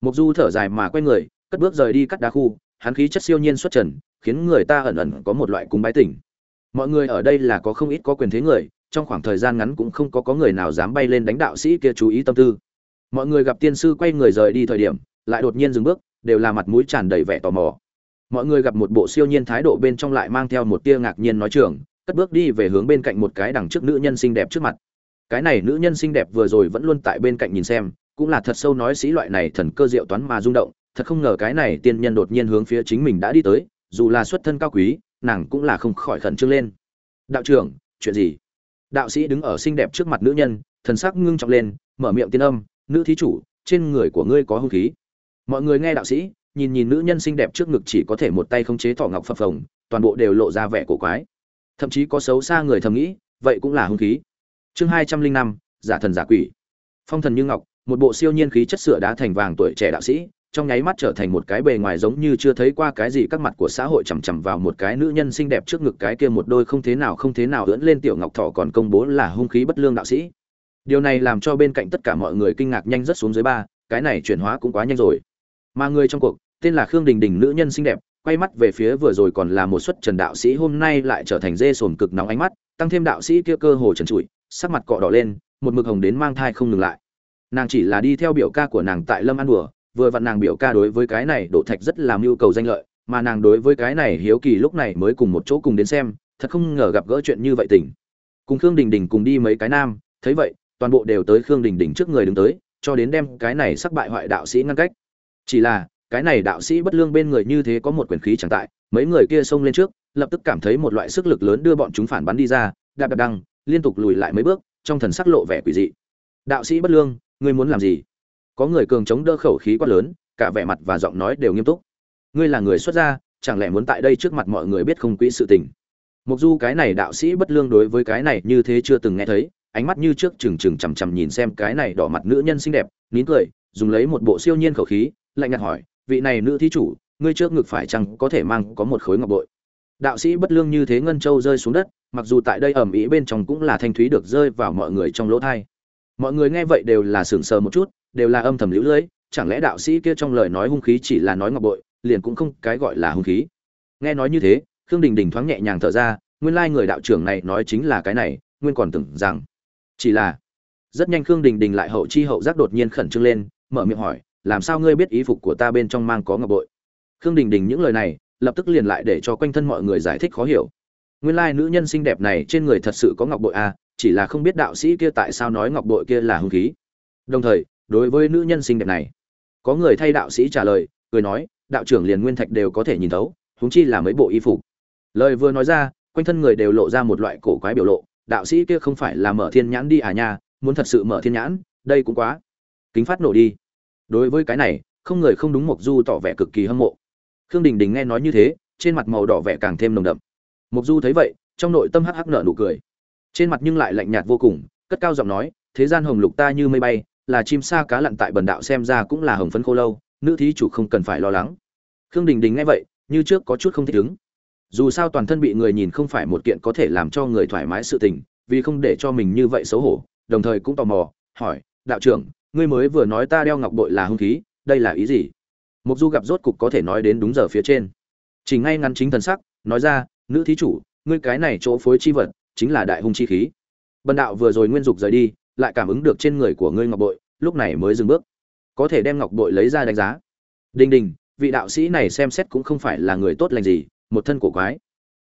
Mục du thở dài mà quay người, cất bước rời đi cắt đá khu, hắn khí chất siêu nhiên xuất trần khiến người ta ẩn ẩn có một loại cung bái tỉnh mọi người ở đây là có không ít có quyền thế người, trong khoảng thời gian ngắn cũng không có có người nào dám bay lên đánh đạo sĩ kia chú ý tâm tư. Mọi người gặp tiên sư quay người rời đi thời điểm, lại đột nhiên dừng bước, đều là mặt mũi tràn đầy vẻ tò mò. Mọi người gặp một bộ siêu nhiên thái độ bên trong lại mang theo một tia ngạc nhiên nói trường, cất bước đi về hướng bên cạnh một cái đằng trước nữ nhân xinh đẹp trước mặt. Cái này nữ nhân xinh đẹp vừa rồi vẫn luôn tại bên cạnh nhìn xem, cũng là thật sâu nói sĩ loại này thần cơ diệu toán mà rung động, thật không ngờ cái này tiên nhân đột nhiên hướng phía chính mình đã đi tới dù là xuất thân cao quý, nàng cũng là không khỏi khẩn trương lên. Đạo trưởng, chuyện gì? Đạo sĩ đứng ở xinh đẹp trước mặt nữ nhân, thần sắc ngưng trọng lên, mở miệng tiên âm, nữ thí chủ, trên người của ngươi có hung khí. Mọi người nghe đạo sĩ, nhìn nhìn nữ nhân xinh đẹp trước ngực chỉ có thể một tay khống chế thỏ ngọc phập phồng, toàn bộ đều lộ ra vẻ cổ quái. Thậm chí có xấu xa người thầm nghĩ, vậy cũng là hung khí. Chương hai trăm linh năm, giả thần giả quỷ. Phong thần như ngọc, một bộ siêu nhiên khí chất sửa đá thành vàng tuổi trẻ đạo sĩ trong nháy mắt trở thành một cái bề ngoài giống như chưa thấy qua cái gì, các mặt của xã hội chằm chằm vào một cái nữ nhân xinh đẹp trước ngực, cái kia một đôi không thế nào không thế nào ưỡn lên tiểu ngọc thọ còn công bố là hung khí bất lương đạo sĩ. Điều này làm cho bên cạnh tất cả mọi người kinh ngạc nhanh rất xuống dưới ba, cái này chuyển hóa cũng quá nhanh rồi. Mà người trong cuộc, tên là khương đình đình nữ nhân xinh đẹp, quay mắt về phía vừa rồi còn là một suất trần đạo sĩ, hôm nay lại trở thành dê sồn cực nóng ánh mắt, tăng thêm đạo sĩ kia cơ hồ trần trụi, sắc mặt cọ đỏ lên, một mực hồng đến mang thai không ngừng lại. Nàng chỉ là đi theo biểu ca của nàng tại lâm an đùa vừa vặn nàng biểu ca đối với cái này độ thạch rất làm yêu cầu danh lợi, mà nàng đối với cái này hiếu kỳ lúc này mới cùng một chỗ cùng đến xem, thật không ngờ gặp gỡ chuyện như vậy tỉnh cùng khương đình đình cùng đi mấy cái nam, thấy vậy, toàn bộ đều tới khương đình đình trước người đứng tới, cho đến đem cái này sắc bại hoại đạo sĩ ngăn cách. Chỉ là, cái này đạo sĩ bất lương bên người như thế có một quyền khí chẳng tại, mấy người kia xông lên trước, lập tức cảm thấy một loại sức lực lớn đưa bọn chúng phản bắn đi ra, đạp đạp đăng, liên tục lùi lại mấy bước, trong thần sắc lộ vẻ quỷ dị. Đạo sĩ bất lương, ngươi muốn làm gì? Có người cường chống đỡ khẩu khí quá lớn cả vẻ mặt và giọng nói đều nghiêm túc. Ngươi là người xuất gia chẳng lẽ muốn tại đây trước mặt mọi người biết không quỹ sự tình? Mục Du cái này đạo sĩ bất lương đối với cái này như thế chưa từng nghe thấy, ánh mắt như trước chừng chừng chằm chằm nhìn xem cái này đỏ mặt nữ nhân xinh đẹp, nín cười, dùng lấy một bộ siêu nhiên khẩu khí, lạnh nhạt hỏi, vị này nữ thí chủ, ngươi trước ngực phải chăng có thể mang có một khối ngọc bội? Đạo sĩ bất lương như thế ngân châu rơi xuống đất, mặc dù tại đây ẩm ý bên trong cũng là thanh thúy được rơi vào mọi người trong lỗ thai. Mọi người nghe vậy đều là sửng sờ một chút, đều là âm thầm liễu lưỡi, chẳng lẽ đạo sĩ kia trong lời nói hung khí chỉ là nói ngọc bội, liền cũng không cái gọi là hung khí. Nghe nói như thế, Khương Đình Đình thoáng nhẹ nhàng thở ra, nguyên lai người đạo trưởng này nói chính là cái này, nguyên còn tưởng rằng chỉ là rất nhanh Khương Đình Đình lại hậu chi hậu giác đột nhiên khẩn trương lên, mở miệng hỏi, làm sao ngươi biết ý phục của ta bên trong mang có ngọc bội? Khương Đình Đình những lời này, lập tức liền lại để cho quanh thân mọi người giải thích khó hiểu. Nguyên lai nữ nhân xinh đẹp này trên người thật sự có ngọc bội à, chỉ là không biết đạo sĩ kia tại sao nói ngọc bội kia là hung khí. Đồng thời, đối với nữ nhân xinh đẹp này, có người thay đạo sĩ trả lời, cười nói, đạo trưởng liền nguyên thạch đều có thể nhìn thấu, huống chi là mấy bộ y phục. Lời vừa nói ra, quanh thân người đều lộ ra một loại cổ quái biểu lộ, đạo sĩ kia không phải là mở thiên nhãn đi à nha, muốn thật sự mở thiên nhãn, đây cũng quá. Kính phát nổ đi. Đối với cái này, không người không đúng Mộc Du tỏ vẻ cực kỳ hâm mộ. Khương Đình Đình nghe nói như thế, trên mặt màu đỏ vẻ càng thêm nồng đậm. Mộc Du thấy vậy, trong nội tâm hắc hắc nở nụ cười. Trên mặt nhưng lại lạnh nhạt vô cùng, cất cao giọng nói, thế gian hồng lục ta như mây bay, là chim sa cá lặn tại bần đạo xem ra cũng là hồng phấn khô lâu, nữ thí chủ không cần phải lo lắng. Khương Đình Đình nghe vậy, như trước có chút không thích ứng. Dù sao toàn thân bị người nhìn không phải một kiện có thể làm cho người thoải mái sự tình, vì không để cho mình như vậy xấu hổ, đồng thời cũng tò mò, hỏi, đạo trưởng, ngươi mới vừa nói ta đeo ngọc bội là hung khí, đây là ý gì? Mục Du gặp rốt cục có thể nói đến đúng giờ phía trên. Chỉ ngay ngắn chính thần sắc, nói ra, nữ thí chủ, ngươi cái này chỗ phối chi vật, chính là đại hung chi khí. Bần đạo vừa rồi nguyên dục rời đi, lại cảm ứng được trên người của ngươi ngọc bội, lúc này mới dừng bước. Có thể đem ngọc bội lấy ra đánh giá. Đinh đình, vị đạo sĩ này xem xét cũng không phải là người tốt lành gì, một thân cổ quái.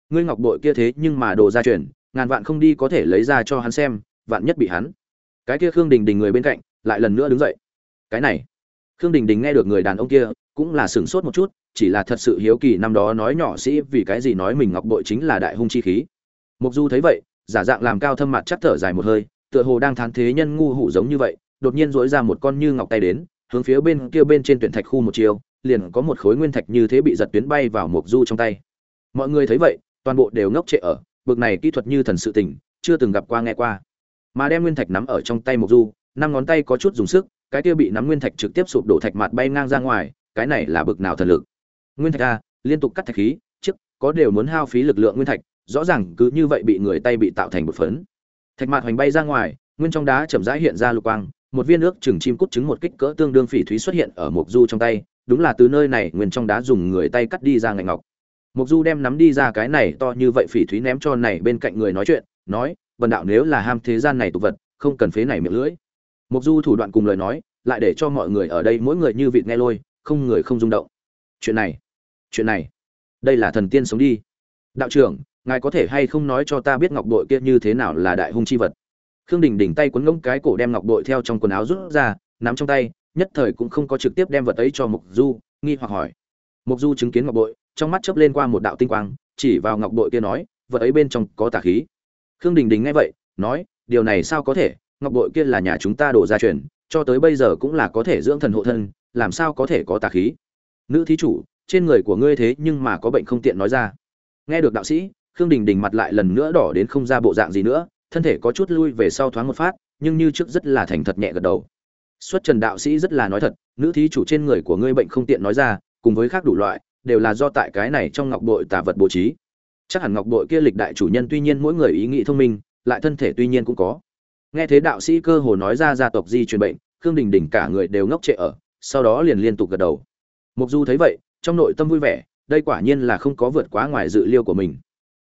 Ngươi ngọc bội kia thế nhưng mà đồ gia truyền, ngàn vạn không đi có thể lấy ra cho hắn xem, vạn nhất bị hắn. Cái kia Khương Đình Đình người bên cạnh, lại lần nữa đứng dậy. Cái này, Khương Đình Đình nghe được người đàn ông kia, cũng là sửng sốt một chút, chỉ là thật sự hiếu kỳ năm đó nói nhỏ sĩ vì cái gì nói mình ngọc bội chính là đại hung chi khí. Mục Du thấy vậy, giả dạng làm cao thâm mặt chắc thở dài một hơi, tựa hồ đang thán thế nhân ngu hủ giống như vậy, đột nhiên rỗi ra một con như ngọc tay đến, hướng phía bên kia bên trên tuyển thạch khu một chiều, liền có một khối nguyên thạch như thế bị giật tuyến bay vào Mục Du trong tay. Mọi người thấy vậy, toàn bộ đều ngốc trệ ở, bực này kỹ thuật như thần sự tình, chưa từng gặp qua nghe qua. Mà đem nguyên thạch nắm ở trong tay Mục Du, năm ngón tay có chút dùng sức, cái kia bị nắm nguyên thạch trực tiếp sụp đổ thạch mặt bay ngang ra ngoài, cái này là bực nào thần lực. Nguyên thạch a, liên tục cắt thạch khí, trước có đều muốn hao phí lực lượng nguyên thạch, rõ ràng cứ như vậy bị người tay bị tạo thành một phấn. Thạch mạc hoành bay ra ngoài, nguyên trong đá chậm rãi hiện ra lục quang, một viên nước chừng chim cút trứng một kích cỡ tương đương phỉ thúy xuất hiện ở Mộc Du trong tay, đúng là từ nơi này nguyên trong đá dùng người tay cắt đi ra ngạnh ngọc. Mộc Du đem nắm đi ra cái này to như vậy phỉ thúy ném cho này bên cạnh người nói chuyện, nói, "Vân đạo nếu là ham thế gian này tục vật, không cần phế này miệng lưỡi." Mộc Du thủ đoạn cùng lời nói, lại để cho mọi người ở đây mỗi người như vịt nghe lôi, không người không rung động. Chuyện này, chuyện này, đây là thần tiên sống đi. Đạo trưởng, ngài có thể hay không nói cho ta biết ngọc bội kia như thế nào là đại hung chi vật? Khương Đình Đình tay quấn ngỗng cái cổ đem ngọc bội theo trong quần áo rút ra, nắm trong tay, nhất thời cũng không có trực tiếp đem vật ấy cho Mục Du, nghi hoặc hỏi. Mục Du chứng kiến ngọc bội, trong mắt chớp lên qua một đạo tinh quang, chỉ vào ngọc bội kia nói, vật ấy bên trong có tà khí. Khương Đình Đình nghe vậy, nói, điều này sao có thể, ngọc bội kia là nhà chúng ta đổ ra truyền, cho tới bây giờ cũng là có thể dưỡng thần hộ thân, làm sao có thể có tà khí nữ thí chủ trên người của ngươi thế nhưng mà có bệnh không tiện nói ra nghe được đạo sĩ khương đình đình mặt lại lần nữa đỏ đến không ra bộ dạng gì nữa, thân thể có chút lui về sau thoáng một phát, nhưng như trước rất là thành thật nhẹ gật đầu. Xuất trần đạo sĩ rất là nói thật, nữ thí chủ trên người của ngươi bệnh không tiện nói ra, cùng với khác đủ loại, đều là do tại cái này trong ngọc bội tả vật bố trí. Chắc hẳn ngọc bội kia lịch đại chủ nhân tuy nhiên mỗi người ý nghĩ thông minh, lại thân thể tuy nhiên cũng có. Nghe thế đạo sĩ cơ hồ nói ra gia tộc di truyền bệnh, khương đình đình cả người đều ngốc trệ ở, sau đó liền liên tục gật đầu. Mục du thấy vậy, trong nội tâm vui vẻ, đây quả nhiên là không có vượt quá ngoài dự liêu của mình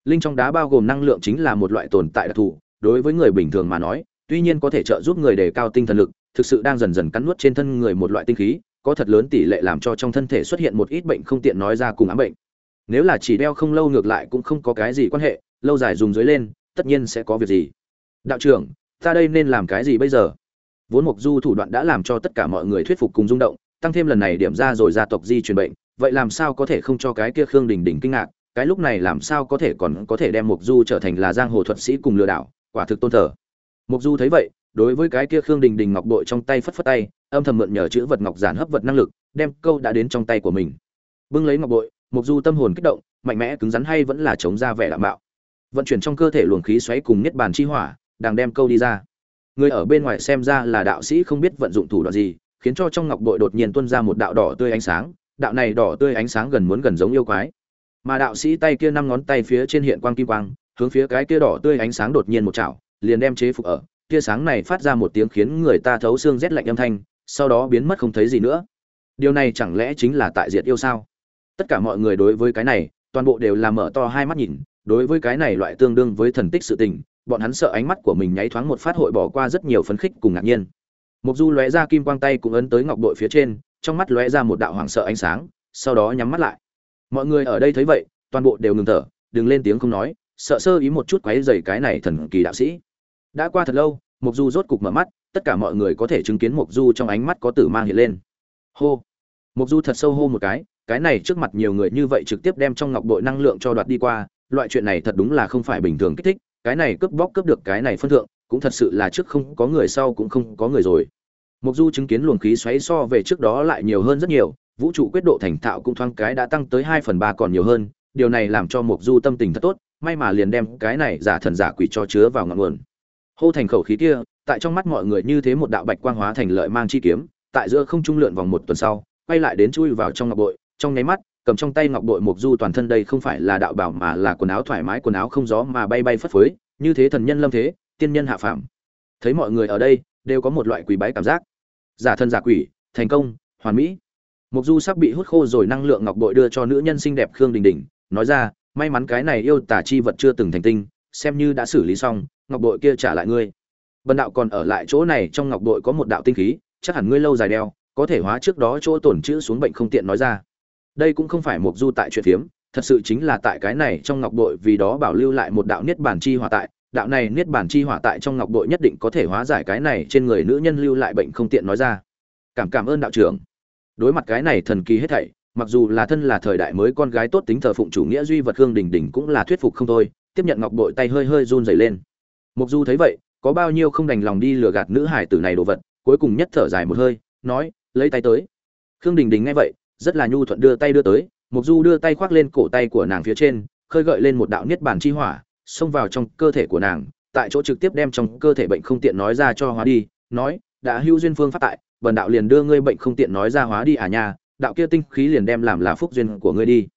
linh trong đá bao gồm năng lượng chính là một loại tồn tại đặc thù, đối với người bình thường mà nói, tuy nhiên có thể trợ giúp người đề cao tinh thần lực, thực sự đang dần dần cắn nuốt trên thân người một loại tinh khí, có thật lớn tỷ lệ làm cho trong thân thể xuất hiện một ít bệnh không tiện nói ra cùng ám bệnh. Nếu là chỉ đeo không lâu ngược lại cũng không có cái gì quan hệ, lâu dài dùng dưới lên, tất nhiên sẽ có việc gì. Đạo trưởng, ta đây nên làm cái gì bây giờ? Vốn mục du thủ đoạn đã làm cho tất cả mọi người thuyết phục cùng rung động, tăng thêm lần này điểm ra rồi gia tộc di truyền bệnh, vậy làm sao có thể không cho cái kia khương đình đình kinh ngạc? Cái lúc này làm sao có thể còn có thể đem mục du trở thành là giang hồ thuật sĩ cùng lừa đảo? Quả thực tôn thờ. Mục du thấy vậy, đối với cái kia khương đình đình ngọc bội trong tay phất phất tay, âm thầm mượn nhờ chữ vật ngọc giản hấp vật năng lực, đem câu đã đến trong tay của mình. Bưng lấy ngọc bội mục du tâm hồn kích động, mạnh mẽ cứng rắn hay vẫn là chống ra vẻ lạm bạo. Vận chuyển trong cơ thể luồng khí xoáy cùng niết bàn chi hỏa, đang đem câu đi ra. Người ở bên ngoài xem ra là đạo sĩ không biết vận dụng thủ đoạn gì, khiến cho trong ngọc bội đột nhiên tuôn ra một đạo đỏ tươi ánh sáng. Đạo này đỏ tươi ánh sáng gần muốn gần giống yêu quái mà đạo sĩ tay kia năm ngón tay phía trên hiện quang kim quang, hướng phía cái kia đỏ tươi ánh sáng đột nhiên một chảo, liền đem chế phục ở. Tia sáng này phát ra một tiếng khiến người ta thấu xương rét lạnh âm thanh, sau đó biến mất không thấy gì nữa. Điều này chẳng lẽ chính là tại diệt yêu sao? Tất cả mọi người đối với cái này, toàn bộ đều là mở to hai mắt nhìn, đối với cái này loại tương đương với thần tích sự tình, bọn hắn sợ ánh mắt của mình nháy thoáng một phát hội bỏ qua rất nhiều phấn khích cùng ngạc nhiên. Mục du lóe ra kim quang tay cũng ấn tới ngọc đội phía trên, trong mắt lóe ra một đạo hoảng sợ ánh sáng, sau đó nhắm mắt lại mọi người ở đây thấy vậy, toàn bộ đều ngừng thở, đừng lên tiếng không nói, sợ sơ ý một chút quấy dày cái này thần kỳ đạo sĩ. Đã qua thật lâu mục du rốt cục mở mắt, tất cả mọi người có thể chứng kiến mục du trong ánh mắt có tử mang hiện lên. Hô! Mục du thật sâu hô một cái cái này trước mặt nhiều người như vậy trực tiếp đem trong ngọc bội năng lượng cho đoạt đi qua, loại chuyện này thật đúng là không phải bình thường kích thích, cái này cướp bóc cướp được cái này phân thượng, cũng thật sự là trước không có người sau cũng không có người rồi. Mục du chứng kiến luồng khí xoáy so về trước đó lại nhiều hơn rất nhiều vũ trụ quyết độ thành thạo cũng thoáng cái đã tăng tới hai phần ba còn nhiều hơn, điều này làm cho mục du tâm tình thật tốt, may mà liền đem cái này giả thần giả quỷ cho chứa vào ngọn nguồn. Hô thành khẩu khí kia, tại trong mắt mọi người như thế một đạo bạch quang hóa thành lợi mang chi kiếm, tại giữa không trung lượn vòng một tuần sau, quay lại đến chui vào trong ngọc bội, trong nháy mắt, cầm trong tay ngọc bội mục du toàn thân đây không phải là đạo bảo mà là quần áo thoải mái quần áo không gió mà bay bay phất phới, như thế thần nhân lâm thế, tiên nhân hạ phàm. Thấy mọi người ở đây, đều có một loại quỷ bái cảm giác. Giả thân giả quỷ, thành công, hoàn mỹ. Mộc du sắp bị hút khô rồi năng lượng ngọc bội đưa cho nữ nhân xinh đẹp khương đình đình nói ra may mắn cái này yêu tả chi vật chưa từng thành tinh xem như đã xử lý xong ngọc bội kia trả lại ngươi. Bần đạo còn ở lại chỗ này trong ngọc bội có một đạo tinh khí chắc hẳn ngươi lâu dài đeo có thể hóa trước đó chỗ tổn chữ xuống bệnh không tiện nói ra. Đây cũng không phải Mộc du tại chuyện thiếm, thật sự chính là tại cái này trong ngọc bội vì đó bảo lưu lại một đạo niết bản chi hỏa tại. Đạo này niết bản chi hỏa tại trong ngọc bội nhất định có thể hóa giải cái này trên người nữ nhân lưu lại bệnh không tiện nói ra. Cảm cảm ơn đạo trưởng đối mặt cái này thần kỳ hết thảy, mặc dù là thân là thời đại mới con gái tốt tính thờ phụng chủ nghĩa duy vật hương đình đình cũng là thuyết phục không thôi, tiếp nhận ngọc bội tay hơi hơi run rẩy lên. Mục du thấy vậy, có bao nhiêu không đành lòng đi lừa gạt nữ hải tử này đồ vật, cuối cùng nhất thở dài một hơi, nói, lấy tay tới. Khương đình đình nghe vậy, rất là nhu thuận đưa tay đưa tới, mục du đưa tay khoác lên cổ tay của nàng phía trên, khơi gợi lên một đạo niết bàn chi hỏa, xông vào trong cơ thể của nàng, tại chỗ trực tiếp đem trong cơ thể bệnh không tiện nói ra cho hóa đi, nói, đã hưu duyên phương phát tại bần đạo liền đưa ngươi bệnh không tiện nói ra hóa đi à nha, đạo kia tinh khí liền đem làm là phúc duyên của ngươi đi.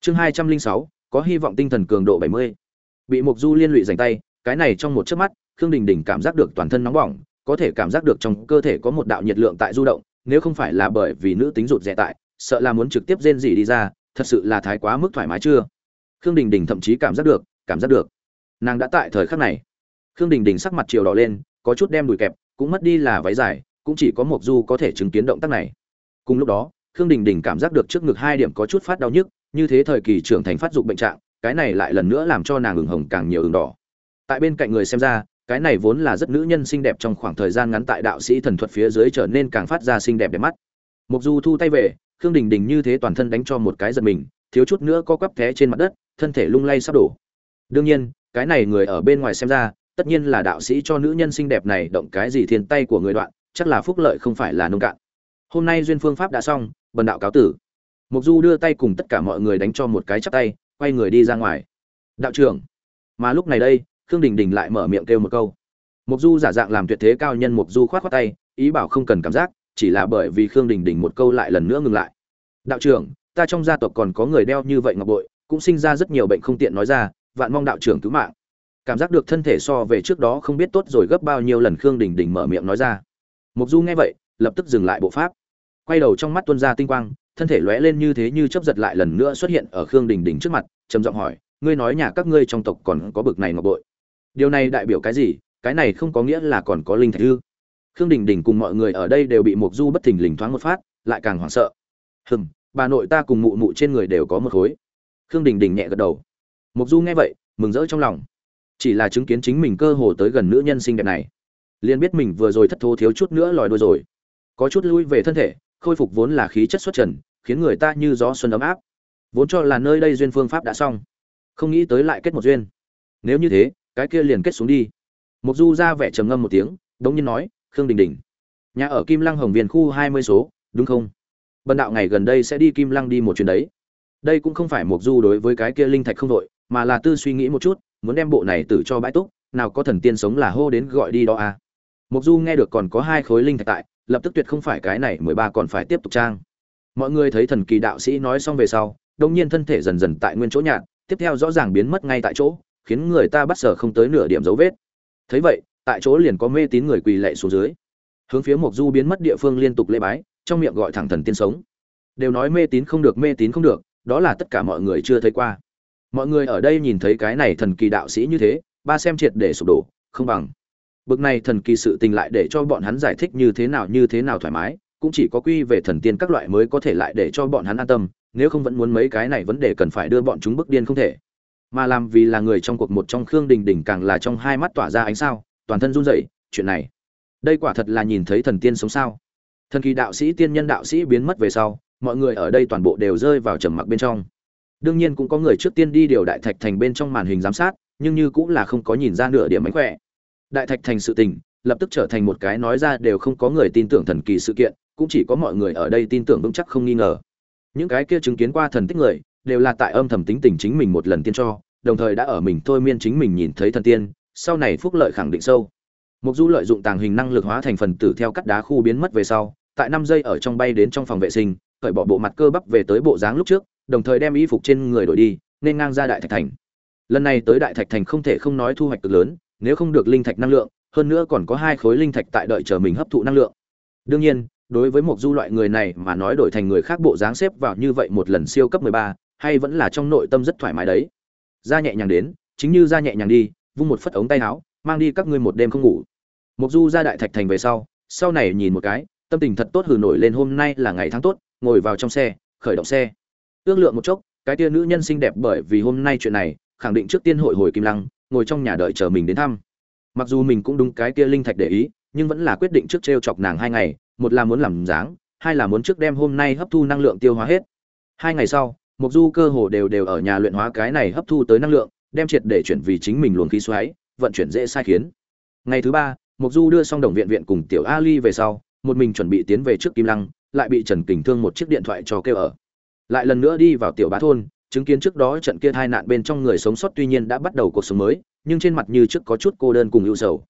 Chương hai trăm linh sáu, có hy vọng tinh thần cường độ bảy mươi. Bị mục du liên lụy dành tay, cái này trong một chớp mắt, khương đình đình cảm giác được toàn thân nóng bỏng, có thể cảm giác được trong cơ thể có một đạo nhiệt lượng tại du động, nếu không phải là bởi vì nữ tính rụt rè tại, sợ là muốn trực tiếp rên rỉ đi ra, thật sự là thái quá mức thoải mái chưa? Khương đình đình thậm chí cảm giác được, cảm giác được. Nàng đã tại thời khắc này. Khương đình đình sắc mặt chiều đỏ lên, có chút đem đùi kẹp, cũng mất đi là váy dài cũng chỉ có một du có thể chứng kiến động tác này. Cùng lúc đó, khương đình đình cảm giác được trước ngực hai điểm có chút phát đau nhức, như thế thời kỳ trưởng thành phát dục bệnh trạng, cái này lại lần nữa làm cho nàng ửng hồng càng nhiều ửng đỏ. Tại bên cạnh người xem ra, cái này vốn là rất nữ nhân xinh đẹp trong khoảng thời gian ngắn tại đạo sĩ thần thuật phía dưới trở nên càng phát ra xinh đẹp đẹp mắt. Mục du thu tay về, khương đình đình như thế toàn thân đánh cho một cái giật mình, thiếu chút nữa có quắp té trên mặt đất, thân thể lung lay sắp đổ. Đương nhiên, cái này người ở bên ngoài xem ra, tất nhiên là đạo sĩ cho nữ nhân xinh đẹp này động cái gì thiên tay của người đoạn chắc là phúc lợi không phải là nông cạn. Hôm nay duyên phương pháp đã xong, bần đạo cáo tử. Mục du đưa tay cùng tất cả mọi người đánh cho một cái chắp tay, quay người đi ra ngoài. Đạo trưởng. Mà lúc này đây, khương đình đình lại mở miệng kêu một câu. Mục du giả dạng làm tuyệt thế cao nhân mục du khoát khoát tay, ý bảo không cần cảm giác, chỉ là bởi vì khương đình đình một câu lại lần nữa ngừng lại. Đạo trưởng, ta trong gia tộc còn có người đeo như vậy ngọc bội, cũng sinh ra rất nhiều bệnh không tiện nói ra, vạn mong đạo trưởng cứu mạng. Cảm giác được thân thể so về trước đó không biết tốt rồi gấp bao nhiêu lần khương đình đình mở miệng nói ra mục du nghe vậy, lập tức dừng lại bộ pháp. Quay đầu trong mắt tuân ra tinh quang, thân thể lóe lên như thế như chấp giật lại lần nữa xuất hiện ở khương đình đình trước mặt, trầm giọng hỏi, ngươi nói nhà các ngươi trong tộc còn có bực này ngọc bội? Điều này đại biểu cái gì? Cái này không có nghĩa là còn có linh thạch ư? Khương đình đình cùng mọi người ở đây đều bị mục du bất thình lình thoáng một phát, lại càng hoảng sợ. Hừm, bà nội ta cùng mụ mụ trên người đều có một khối. Khương đình đình nhẹ gật đầu. Mục du nghe vậy, mừng rỡ trong lòng. Chỉ là chứng kiến chính mình cơ hồ tới gần nữ nhân xinh đẹp này liền biết mình vừa rồi thất thố thiếu chút nữa lòi đuôi rồi. Có chút lui về thân thể, khôi phục vốn là khí chất xuất trần, khiến người ta như gió xuân ấm áp. Vốn cho là nơi đây duyên phương pháp đã xong. Không nghĩ tới lại kết một duyên. Nếu như thế, cái kia liền kết xuống đi. Mục du ra vẻ trầm ngâm một tiếng, đống nhiên nói, khương đình đình, nhà ở kim lăng hồng viên khu hai mươi số, đúng không? Bần đạo ngày gần đây sẽ đi kim lăng đi một chuyến đấy. Đây cũng không phải mục du đối với cái kia linh thạch không đội, mà là tư suy nghĩ một chút, muốn đem bộ này tử cho bãi túc, nào có thần tiên sống là hô đến gọi đi đó à? Mộc du nghe được còn có hai khối linh thạch tại, lập tức tuyệt không phải cái này, mười ba còn phải tiếp tục trang. Mọi người thấy thần kỳ đạo sĩ nói xong về sau, đông nhiên thân thể dần dần tại nguyên chỗ nhạt, tiếp theo rõ ràng biến mất ngay tại chỗ, khiến người ta bắt sở không tới nửa điểm dấu vết. Thấy vậy, tại chỗ liền có mê tín người quỳ lạy xuống dưới. Hướng phía mộc du biến mất địa phương liên tục lễ bái, trong miệng gọi thẳng thần tiên sống. Đều nói mê tín không được, mê tín không được, đó là tất cả mọi người chưa thấy qua. Mọi người ở đây nhìn thấy cái này thần kỳ đạo sĩ như thế, ba xem triệt để sụp đổ, không bằng bực này thần kỳ sự tình lại để cho bọn hắn giải thích như thế nào như thế nào thoải mái, cũng chỉ có quy về thần tiên các loại mới có thể lại để cho bọn hắn an tâm, nếu không vẫn muốn mấy cái này vấn đề cần phải đưa bọn chúng bức điên không thể. Mà làm vì là người trong cuộc một trong khương đình đình càng là trong hai mắt tỏa ra ánh sao, toàn thân run rẩy, chuyện này. Đây quả thật là nhìn thấy thần tiên sống sao. Thần kỳ đạo sĩ, tiên nhân đạo sĩ biến mất về sau, mọi người ở đây toàn bộ đều rơi vào trầm mặc bên trong. Đương nhiên cũng có người trước tiên đi điều đại thạch thành bên trong màn hình giám sát, nhưng như cũng là không có nhìn ra nửa điểm mánh khỏe đại thạch thành sự tình, lập tức trở thành một cái nói ra đều không có người tin tưởng thần kỳ sự kiện, cũng chỉ có mọi người ở đây tin tưởng vững chắc không nghi ngờ. Những cái kia chứng kiến qua thần tích người, đều là tại âm thầm tính tình chính mình một lần tiên cho, đồng thời đã ở mình thôi miên chính mình nhìn thấy thần tiên, sau này phúc lợi khẳng định sâu. Mục du lợi dụng tàng hình năng lực hóa thành phần tử theo cắt đá khu biến mất về sau, tại năm giây ở trong bay đến trong phòng vệ sinh, cởi bỏ bộ mặt cơ bắp về tới bộ dáng lúc trước, đồng thời đem y phục trên người đổi đi, nên ngang ra đại thạch thành. Lần này tới đại thạch thành không thể không nói thu hoạch cực lớn nếu không được linh thạch năng lượng hơn nữa còn có hai khối linh thạch tại đợi chờ mình hấp thụ năng lượng. Đương nhiên đối với một du loại người này mà nói đổi thành người khác bộ dáng xếp vào như vậy một lần siêu cấp 13, hay vẫn là trong nội tâm rất thoải mái đấy. Ra nhẹ nhàng đến chính như ra nhẹ nhàng đi vung một phất ống tay áo mang đi các ngươi một đêm không ngủ. Một du ra đại thạch thành về sau sau này nhìn một cái tâm tình thật tốt hừ nổi lên hôm nay là ngày tháng tốt ngồi vào trong xe khởi động xe. Ước lượng một chốc cái tia nữ nhân xinh đẹp bởi vì hôm nay chuyện này khẳng định trước tiên hội hồi kim lăng ngồi trong nhà đợi chờ mình đến thăm. Mặc dù mình cũng đúng cái kia linh thạch để ý, nhưng vẫn là quyết định trước t chọc nàng hai ngày, một là muốn làm dáng, hai là muốn trước đem hôm nay hấp thu năng lượng tiêu hóa hết. Hai ngày sau mục du cơ hồ đều đều ở nhà luyện hóa cái này hấp thu tới năng lượng, đem triệt để chuyển vì chính mình luồng khí xoáy, vận chuyển dễ sai khiến. Ngày thứ ba mục du đưa xong đồng viện viện cùng tiểu ali về sau, một mình chuẩn bị tiến về trước kim lăng, lại bị trần kình thương một chiếc điện thoại cho kêu ở. Lại lần nữa đi vào tiểu bá thôn chứng kiến trước đó trận kia tai nạn bên trong người sống sót tuy nhiên đã bắt đầu cuộc sống mới, nhưng trên mặt như trước có chút cô đơn cùng ưu sầu.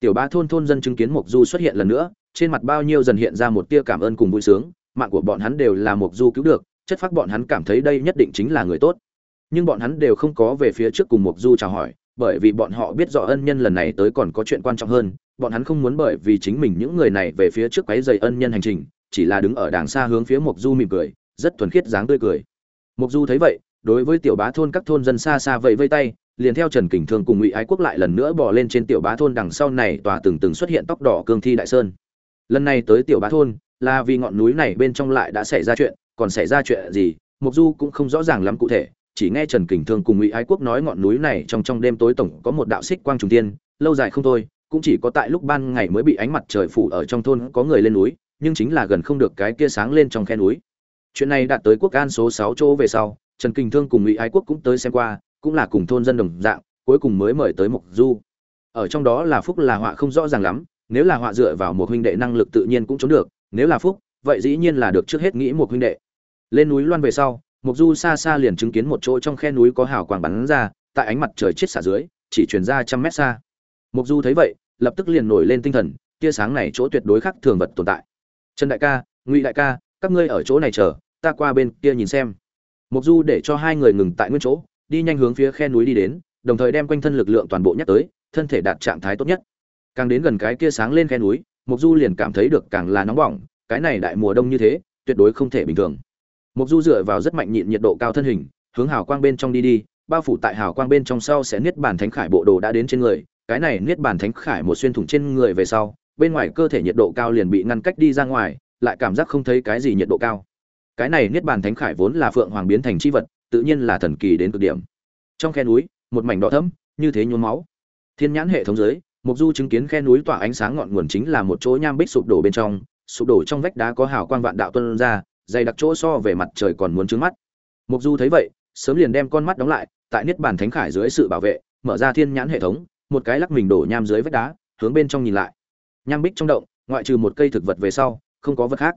Tiểu ba thôn thôn dân chứng kiến Mộc du xuất hiện lần nữa, trên mặt bao nhiêu dần hiện ra một tia cảm ơn cùng vui sướng, mạng của bọn hắn đều là Mộc du cứu được, chất phác bọn hắn cảm thấy đây nhất định chính là người tốt. Nhưng bọn hắn đều không có về phía trước cùng Mộc du chào hỏi, bởi vì bọn họ biết rõ ân nhân lần này tới còn có chuyện quan trọng hơn, bọn hắn không muốn bởi vì chính mình những người này về phía trước quấy rầy ân nhân hành trình, chỉ là đứng ở đàng xa hướng phía Mộc du mỉm cười, rất thuần khiết dáng tươi cười mục du thấy vậy, đối với tiểu bá thôn các thôn dân xa xa vậy vây tay, liền theo trần kình thương cùng ngụy ái quốc lại lần nữa bỏ lên trên tiểu bá thôn đằng sau này tòa từng từng xuất hiện tóc đỏ cương thi đại sơn. Lần này tới tiểu bá thôn, là vì ngọn núi này bên trong lại đã xảy ra chuyện, còn xảy ra chuyện gì, mục du cũng không rõ ràng lắm cụ thể, chỉ nghe trần kình thương cùng ngụy ái quốc nói ngọn núi này trong trong đêm tối tổng có một đạo xích quang trùng tiên, lâu dài không thôi, cũng chỉ có tại lúc ban ngày mới bị ánh mặt trời phủ ở trong thôn có người lên núi, nhưng chính là gần không được cái kia sáng lên trong khe núi chuyện này đạt tới quốc an số sáu chỗ về sau, trần kinh thương cùng ngụy ái quốc cũng tới xem qua, cũng là cùng thôn dân đồng dạng, cuối cùng mới mời tới mục du. Ở trong đó là phúc là họa không rõ ràng lắm, nếu là họa dựa vào một huynh đệ năng lực tự nhiên cũng trốn được, nếu là phúc, vậy dĩ nhiên là được trước hết nghĩ một huynh đệ. Lên núi loan về sau mục du xa xa liền chứng kiến một chỗ trong khe núi có hào quang bắn ra, tại ánh mặt trời chết xả dưới, chỉ truyền ra trăm mét xa. Mục du thấy vậy, lập tức liền nổi lên tinh thần, tia sáng này chỗ tuyệt đối khác thường vật tồn tại. Trần đại ca, ngụy đại ca, các ngươi ở chỗ này chờ ta qua bên kia nhìn xem. Mục du để cho hai người ngừng tại nguyên chỗ, đi nhanh hướng phía khe núi đi đến, đồng thời đem quanh thân lực lượng toàn bộ nhắc tới, thân thể đạt trạng thái tốt nhất. Càng đến gần cái kia sáng lên khe núi mục du liền cảm thấy được càng là nóng bỏng, cái này đại mùa đông như thế, tuyệt đối không thể bình thường. Mục du dựa vào rất mạnh nhịn nhiệt độ cao thân hình, hướng hào quang bên trong đi đi, bao phủ tại hào quang bên trong sau sẽ niết bàn thánh khải bộ đồ đã đến trên người, cái này niết bàn thánh khải một xuyên thủng trên người về sau, bên ngoài cơ thể nhiệt độ cao liền bị ngăn cách đi ra ngoài, lại cảm giác không thấy cái gì nhiệt độ cao cái này niết bàn thánh khải vốn là phượng hoàng biến thành chi vật, tự nhiên là thần kỳ đến cực điểm. Trong khe núi, một mảnh đỏ thẫm, như thế nhuốm máu. Thiên nhãn hệ thống dưới mục du chứng kiến khe núi tỏa ánh sáng ngọn nguồn chính là một chỗ nham bích sụp đổ bên trong, sụp đổ trong vách đá có hào quang vạn đạo tuân ra, dày đặc chỗ so về mặt trời còn muốn trứng mắt. Mục du thấy vậy, sớm liền đem con mắt đóng lại, tại niết bàn thánh khải dưới sự bảo vệ, mở ra thiên nhãn hệ thống, một cái lắc mình đổ nham dưới vách đá, hướng bên trong nhìn lại. Nham bích trong động, ngoại trừ một cây thực vật về sau, không có vật khác.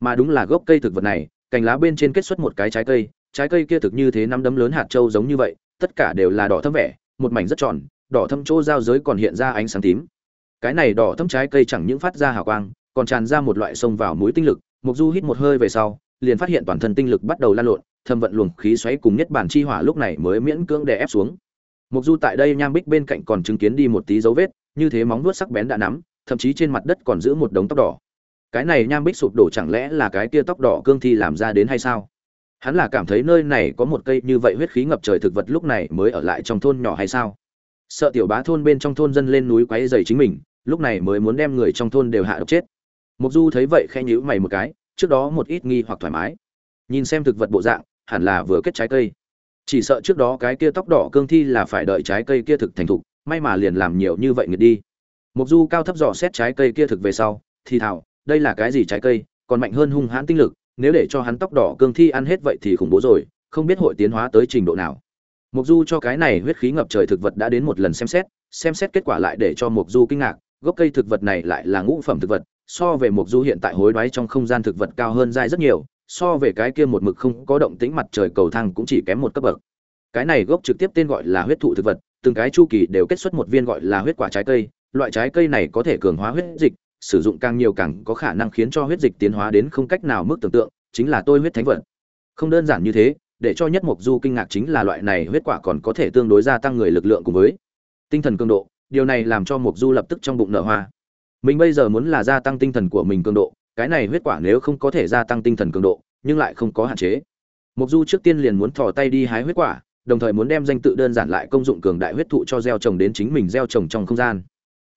Mà đúng là gốc cây thực vật này cành lá bên trên kết xuất một cái trái cây trái cây kia thực như thế năm đấm lớn hạt trâu giống như vậy, tất cả đều là đỏ thâm vẻ, một mảnh rất tròn, đỏ thâm chỗ giao giới còn hiện ra ánh sáng tím. Cái này đỏ thâm trái cây chẳng những phát ra hào quang, còn tràn ra một loại sông vào mũi tinh lực mục du hít một hơi về sau, liền phát hiện toàn thân tinh lực bắt đầu lan lộn, thâm vận luồng khí xoáy cùng nhất bản chi hỏa lúc này mới miễn cưỡng đè ép xuống. Mục du tại đây nham bích bên cạnh còn chứng kiến đi một tí dấu vết, như thế móng vuốt sắc bén đã nắm, thậm chí trên mặt đất còn giữ một đống tóc đỏ cái này nham bích sụp đổ chẳng lẽ là cái kia tóc đỏ cương thi làm ra đến hay sao? Hắn là cảm thấy nơi này có một cây như vậy huyết khí ngập trời thực vật lúc này mới ở lại trong thôn nhỏ hay sao? Sợ tiểu bá thôn bên trong thôn dân lên núi quấy dày chính mình, lúc này mới muốn đem người trong thôn đều hạ độc chết. Mục du thấy vậy khe nhíu mày một cái, trước đó một ít nghi hoặc thoải mái. Nhìn xem thực vật bộ dạng, hẳn là vừa kết trái cây. Chỉ sợ trước đó cái kia tóc đỏ cương thi là phải đợi trái cây kia thực thành thục, may mà liền làm nhiều như vậy nghiệt đi. Mục du cao thấp dò xét trái cây kia thực về sau, thì thảo đây là cái gì trái cây, còn mạnh hơn hung hãn tinh lực, nếu để cho hắn tóc đỏ cương thi ăn hết vậy thì khủng bố rồi, không biết hội tiến hóa tới trình độ nào. Mục du cho cái này huyết khí ngập trời thực vật đã đến một lần xem xét xem xét kết quả lại để cho mục du kinh ngạc, gốc cây thực vật này lại là ngũ phẩm thực vật, so về mục du hiện tại hối đoái trong không gian thực vật cao hơn dai rất nhiều, so về cái kia một mực không có động tĩnh mặt trời cầu thang cũng chỉ kém một cấp bậc. Cái này gốc trực tiếp tên gọi là huyết thụ thực vật, từng cái chu kỳ đều kết xuất một viên gọi là huyết quả trái cây, loại trái cây này có thể cường hóa huyết dịch sử dụng càng nhiều càng có khả năng khiến cho huyết dịch tiến hóa đến không cách nào mức tưởng tượng chính là tôi huyết thánh vật. Không đơn giản như thế để cho nhất mục du kinh ngạc chính là loại này huyết quả còn có thể tương đối gia tăng người lực lượng cùng với tinh thần cường độ điều này làm cho mục du lập tức trong bụng nở hoa. Mình bây giờ muốn là gia tăng tinh thần của mình cường độ cái này huyết quả nếu không có thể gia tăng tinh thần cường độ nhưng lại không có hạn chế. Mục du trước tiên liền muốn thò tay đi hái huyết quả đồng thời muốn đem danh tự đơn giản lại công dụng cường đại huyết thụ cho gieo trồng đến chính mình gieo trồng trong không gian.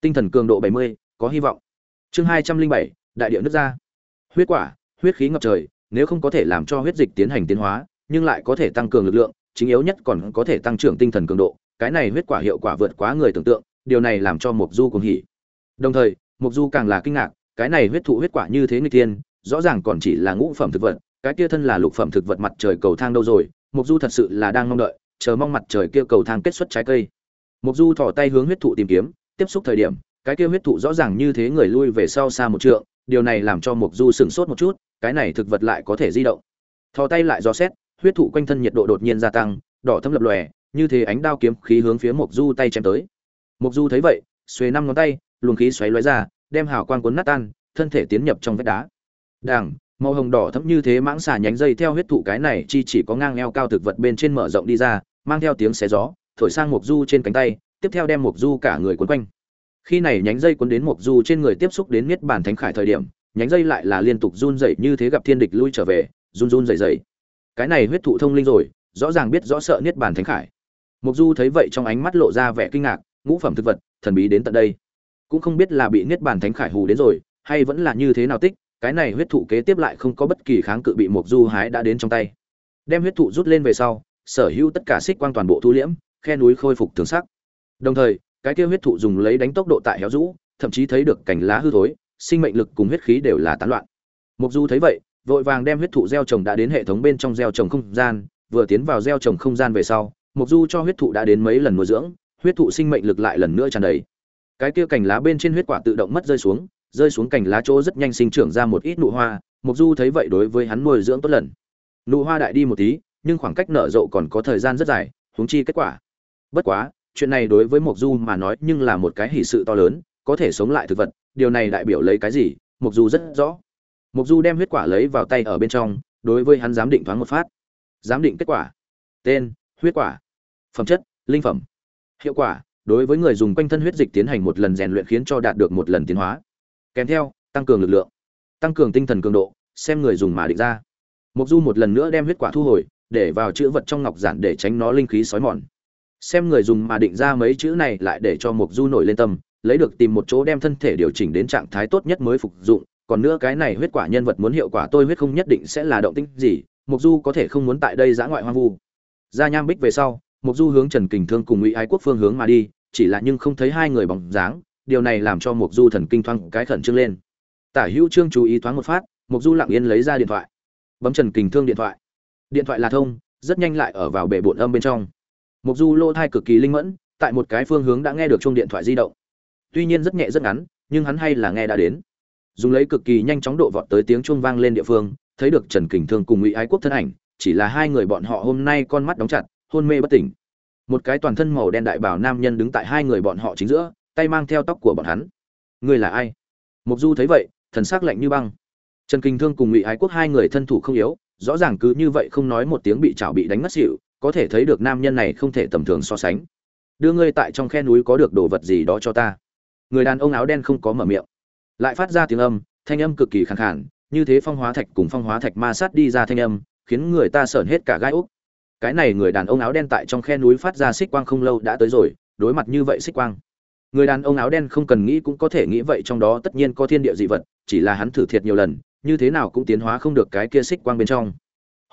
Tinh thần cường độ 70, có hy vọng chương 207, đại địa nước ra. Huyết quả huyết khí ngập trời nếu không có thể làm cho huyết dịch tiến hành tiến hóa nhưng lại có thể tăng cường lực lượng chính yếu nhất còn có thể tăng trưởng tinh thần cường độ. Cái này huyết quả hiệu quả vượt quá người tưởng tượng điều này làm cho mục du cùng hỉ. Đồng thời mục du càng là kinh ngạc cái này huyết thụ huyết quả như thế người tiên rõ ràng còn chỉ là ngũ phẩm thực vật cái kia thân là lục phẩm thực vật mặt trời cầu thang đâu rồi? Mục du thật sự là đang mong đợi chờ mong mặt trời kia cầu thang kết xuất trái cây. Mục du thò tay hướng huyết thụ tìm kiếm tiếp xúc thời điểm cái kia huyết thụ rõ ràng như thế người lui về sau xa một trượng điều này làm cho mục du sửng sốt một chút cái này thực vật lại có thể di động. Thò tay lại do xét huyết thụ quanh thân nhiệt độ đột nhiên gia tăng đỏ thâm lập lòe như thế ánh đao kiếm khí hướng phía mục du tay chém tới. Mục du thấy vậy xuề năm ngón tay luồng khí xoáy lóe ra đem hào quang cuốn nát tan thân thể tiến nhập trong vách đá. Đàng, màu hồng đỏ thẫm như thế mãng xà nhánh dây theo huyết thụ cái này chi chỉ có ngang eo cao thực vật bên trên mở rộng đi ra mang theo tiếng xé gió thổi sang mục du trên cánh tay tiếp theo đem mục du cả người cuốn quanh khi này nhánh dây cuốn đến mục du trên người tiếp xúc đến miết bản thánh khải thời điểm, nhánh dây lại là liên tục run rẩy như thế gặp thiên địch lui trở về, run run rẩy rẩy. Cái này huyết thụ thông linh rồi, rõ ràng biết rõ sợ niết bàn thánh khải. Mục du thấy vậy trong ánh mắt lộ ra vẻ kinh ngạc, ngũ phẩm thực vật, thần bí đến tận đây. Cũng không biết là bị niết bàn thánh khải hù đến rồi, hay vẫn là như thế nào tích, cái này huyết thụ kế tiếp lại không có bất kỳ kháng cự bị mục du hái đã đến trong tay. Đem huyết thụ rút lên về sau, sở hữu tất cả xích quang toàn bộ thu liễm, khe núi khôi phục thường sắc. Đồng thời cái kia huyết thụ dùng lấy đánh tốc độ tại héo rũ, thậm chí thấy được cành lá hư thối, sinh mệnh lực cùng huyết khí đều là tán loạn. Mục du thấy vậy, vội vàng đem huyết thụ gieo trồng đã đến hệ thống bên trong gieo trồng không gian, vừa tiến vào gieo trồng không gian về sau, mục du cho huyết thụ đã đến mấy lần nuôi dưỡng, huyết thụ sinh mệnh lực lại lần nữa tràn đầy. Cái kia cành lá bên trên huyết quả tự động mất rơi xuống rơi xuống cành lá chỗ rất nhanh sinh trưởng ra một ít nụ hoa, mục du thấy vậy đối với hắn nuôi dưỡng tốt lần. Nụ hoa đại đi một tí, nhưng khoảng cách nở rộ còn có thời gian rất dài, huống chi kết quả. Bất quá chuyện này đối với mộc du mà nói nhưng là một cái hỷ sự to lớn, có thể sống lại thực vật, điều này đại biểu lấy cái gì, mộc du rất rõ. Mộc du đem huyết quả lấy vào tay ở bên trong, đối với hắn giám định thoáng một phát. Giám định kết quả. Tên, huyết quả. Phẩm chất, linh phẩm. Hiệu quả, đối với người dùng quanh thân huyết dịch tiến hành một lần rèn luyện khiến cho đạt được một lần tiến hóa. Kèm theo, tăng cường lực lượng. Tăng cường tinh thần cường độ, xem người dùng mà định ra. Mục du một lần nữa đem huyết quả thu hồi, để vào chữ vật trong ngọc giản để tránh nó linh khí sói mòn xem người dùng mà định ra mấy chữ này lại để cho mục du nổi lên tâm, lấy được tìm một chỗ đem thân thể điều chỉnh đến trạng thái tốt nhất mới phục dụng. Còn nữa cái này huyết quả nhân vật muốn hiệu quả tôi huyết không nhất định sẽ là động tĩnh gì mục du có thể không muốn tại đây giã ngoại hoang vu. Ra nham bích về sau mục du hướng trần kình thương cùng ngụy ái quốc phương hướng mà đi, chỉ là nhưng không thấy hai người bóng dáng, điều này làm cho mục du thần kinh thoáng cái khẩn trương lên. Tả hữu trương chú ý thoáng một phát mục du lặng yên lấy ra điện thoại. Bấm trần kình thương điện thoại. Điện thoại là thông, rất nhanh lại ở vào bể bộn âm bên trong. Mộc du lô thai cực kỳ linh mẫn, tại một cái phương hướng đã nghe được chuông điện thoại di động. Tuy nhiên rất nhẹ rất ngắn, nhưng hắn hay là nghe đã đến. Dùng lấy cực kỳ nhanh chóng độ vọt tới tiếng chuông vang lên địa phương, thấy được trần kình thương cùng ngụy ái quốc thân ảnh, chỉ là hai người bọn họ hôm nay con mắt đóng chặt, hôn mê bất tỉnh. Một cái toàn thân màu đen đại bảo nam nhân đứng tại hai người bọn họ chính giữa, tay mang theo tóc của bọn hắn. Ngươi là ai? Mộc du thấy vậy, thần sắc lạnh như băng. Trần Kình thương cùng ngụy ái quốc hai người thân thủ không yếu, rõ ràng cứ như vậy không nói một tiếng bị chảo bị đánh ngất xỉu có thể thấy được nam nhân này không thể tầm thường so sánh. Đưa ngươi tại trong khe núi có được đồ vật gì đó cho ta. Người đàn ông áo đen không có mở miệng. Lại phát ra tiếng âm, thanh âm cực kỳ khẳng khản như thế phong hóa thạch cùng phong hóa thạch ma sát đi ra thanh âm, khiến người ta sởn hết cả gai úc. Cái này người đàn ông áo đen tại trong khe núi phát ra xích quang không lâu đã tới rồi, đối mặt như vậy xích quang. Người đàn ông áo đen không cần nghĩ cũng có thể nghĩ vậy trong đó tất nhiên có thiên địa dị vật, chỉ là hắn thử thiệt nhiều lần, như thế nào cũng tiến hóa không được cái kia xích quang bên trong.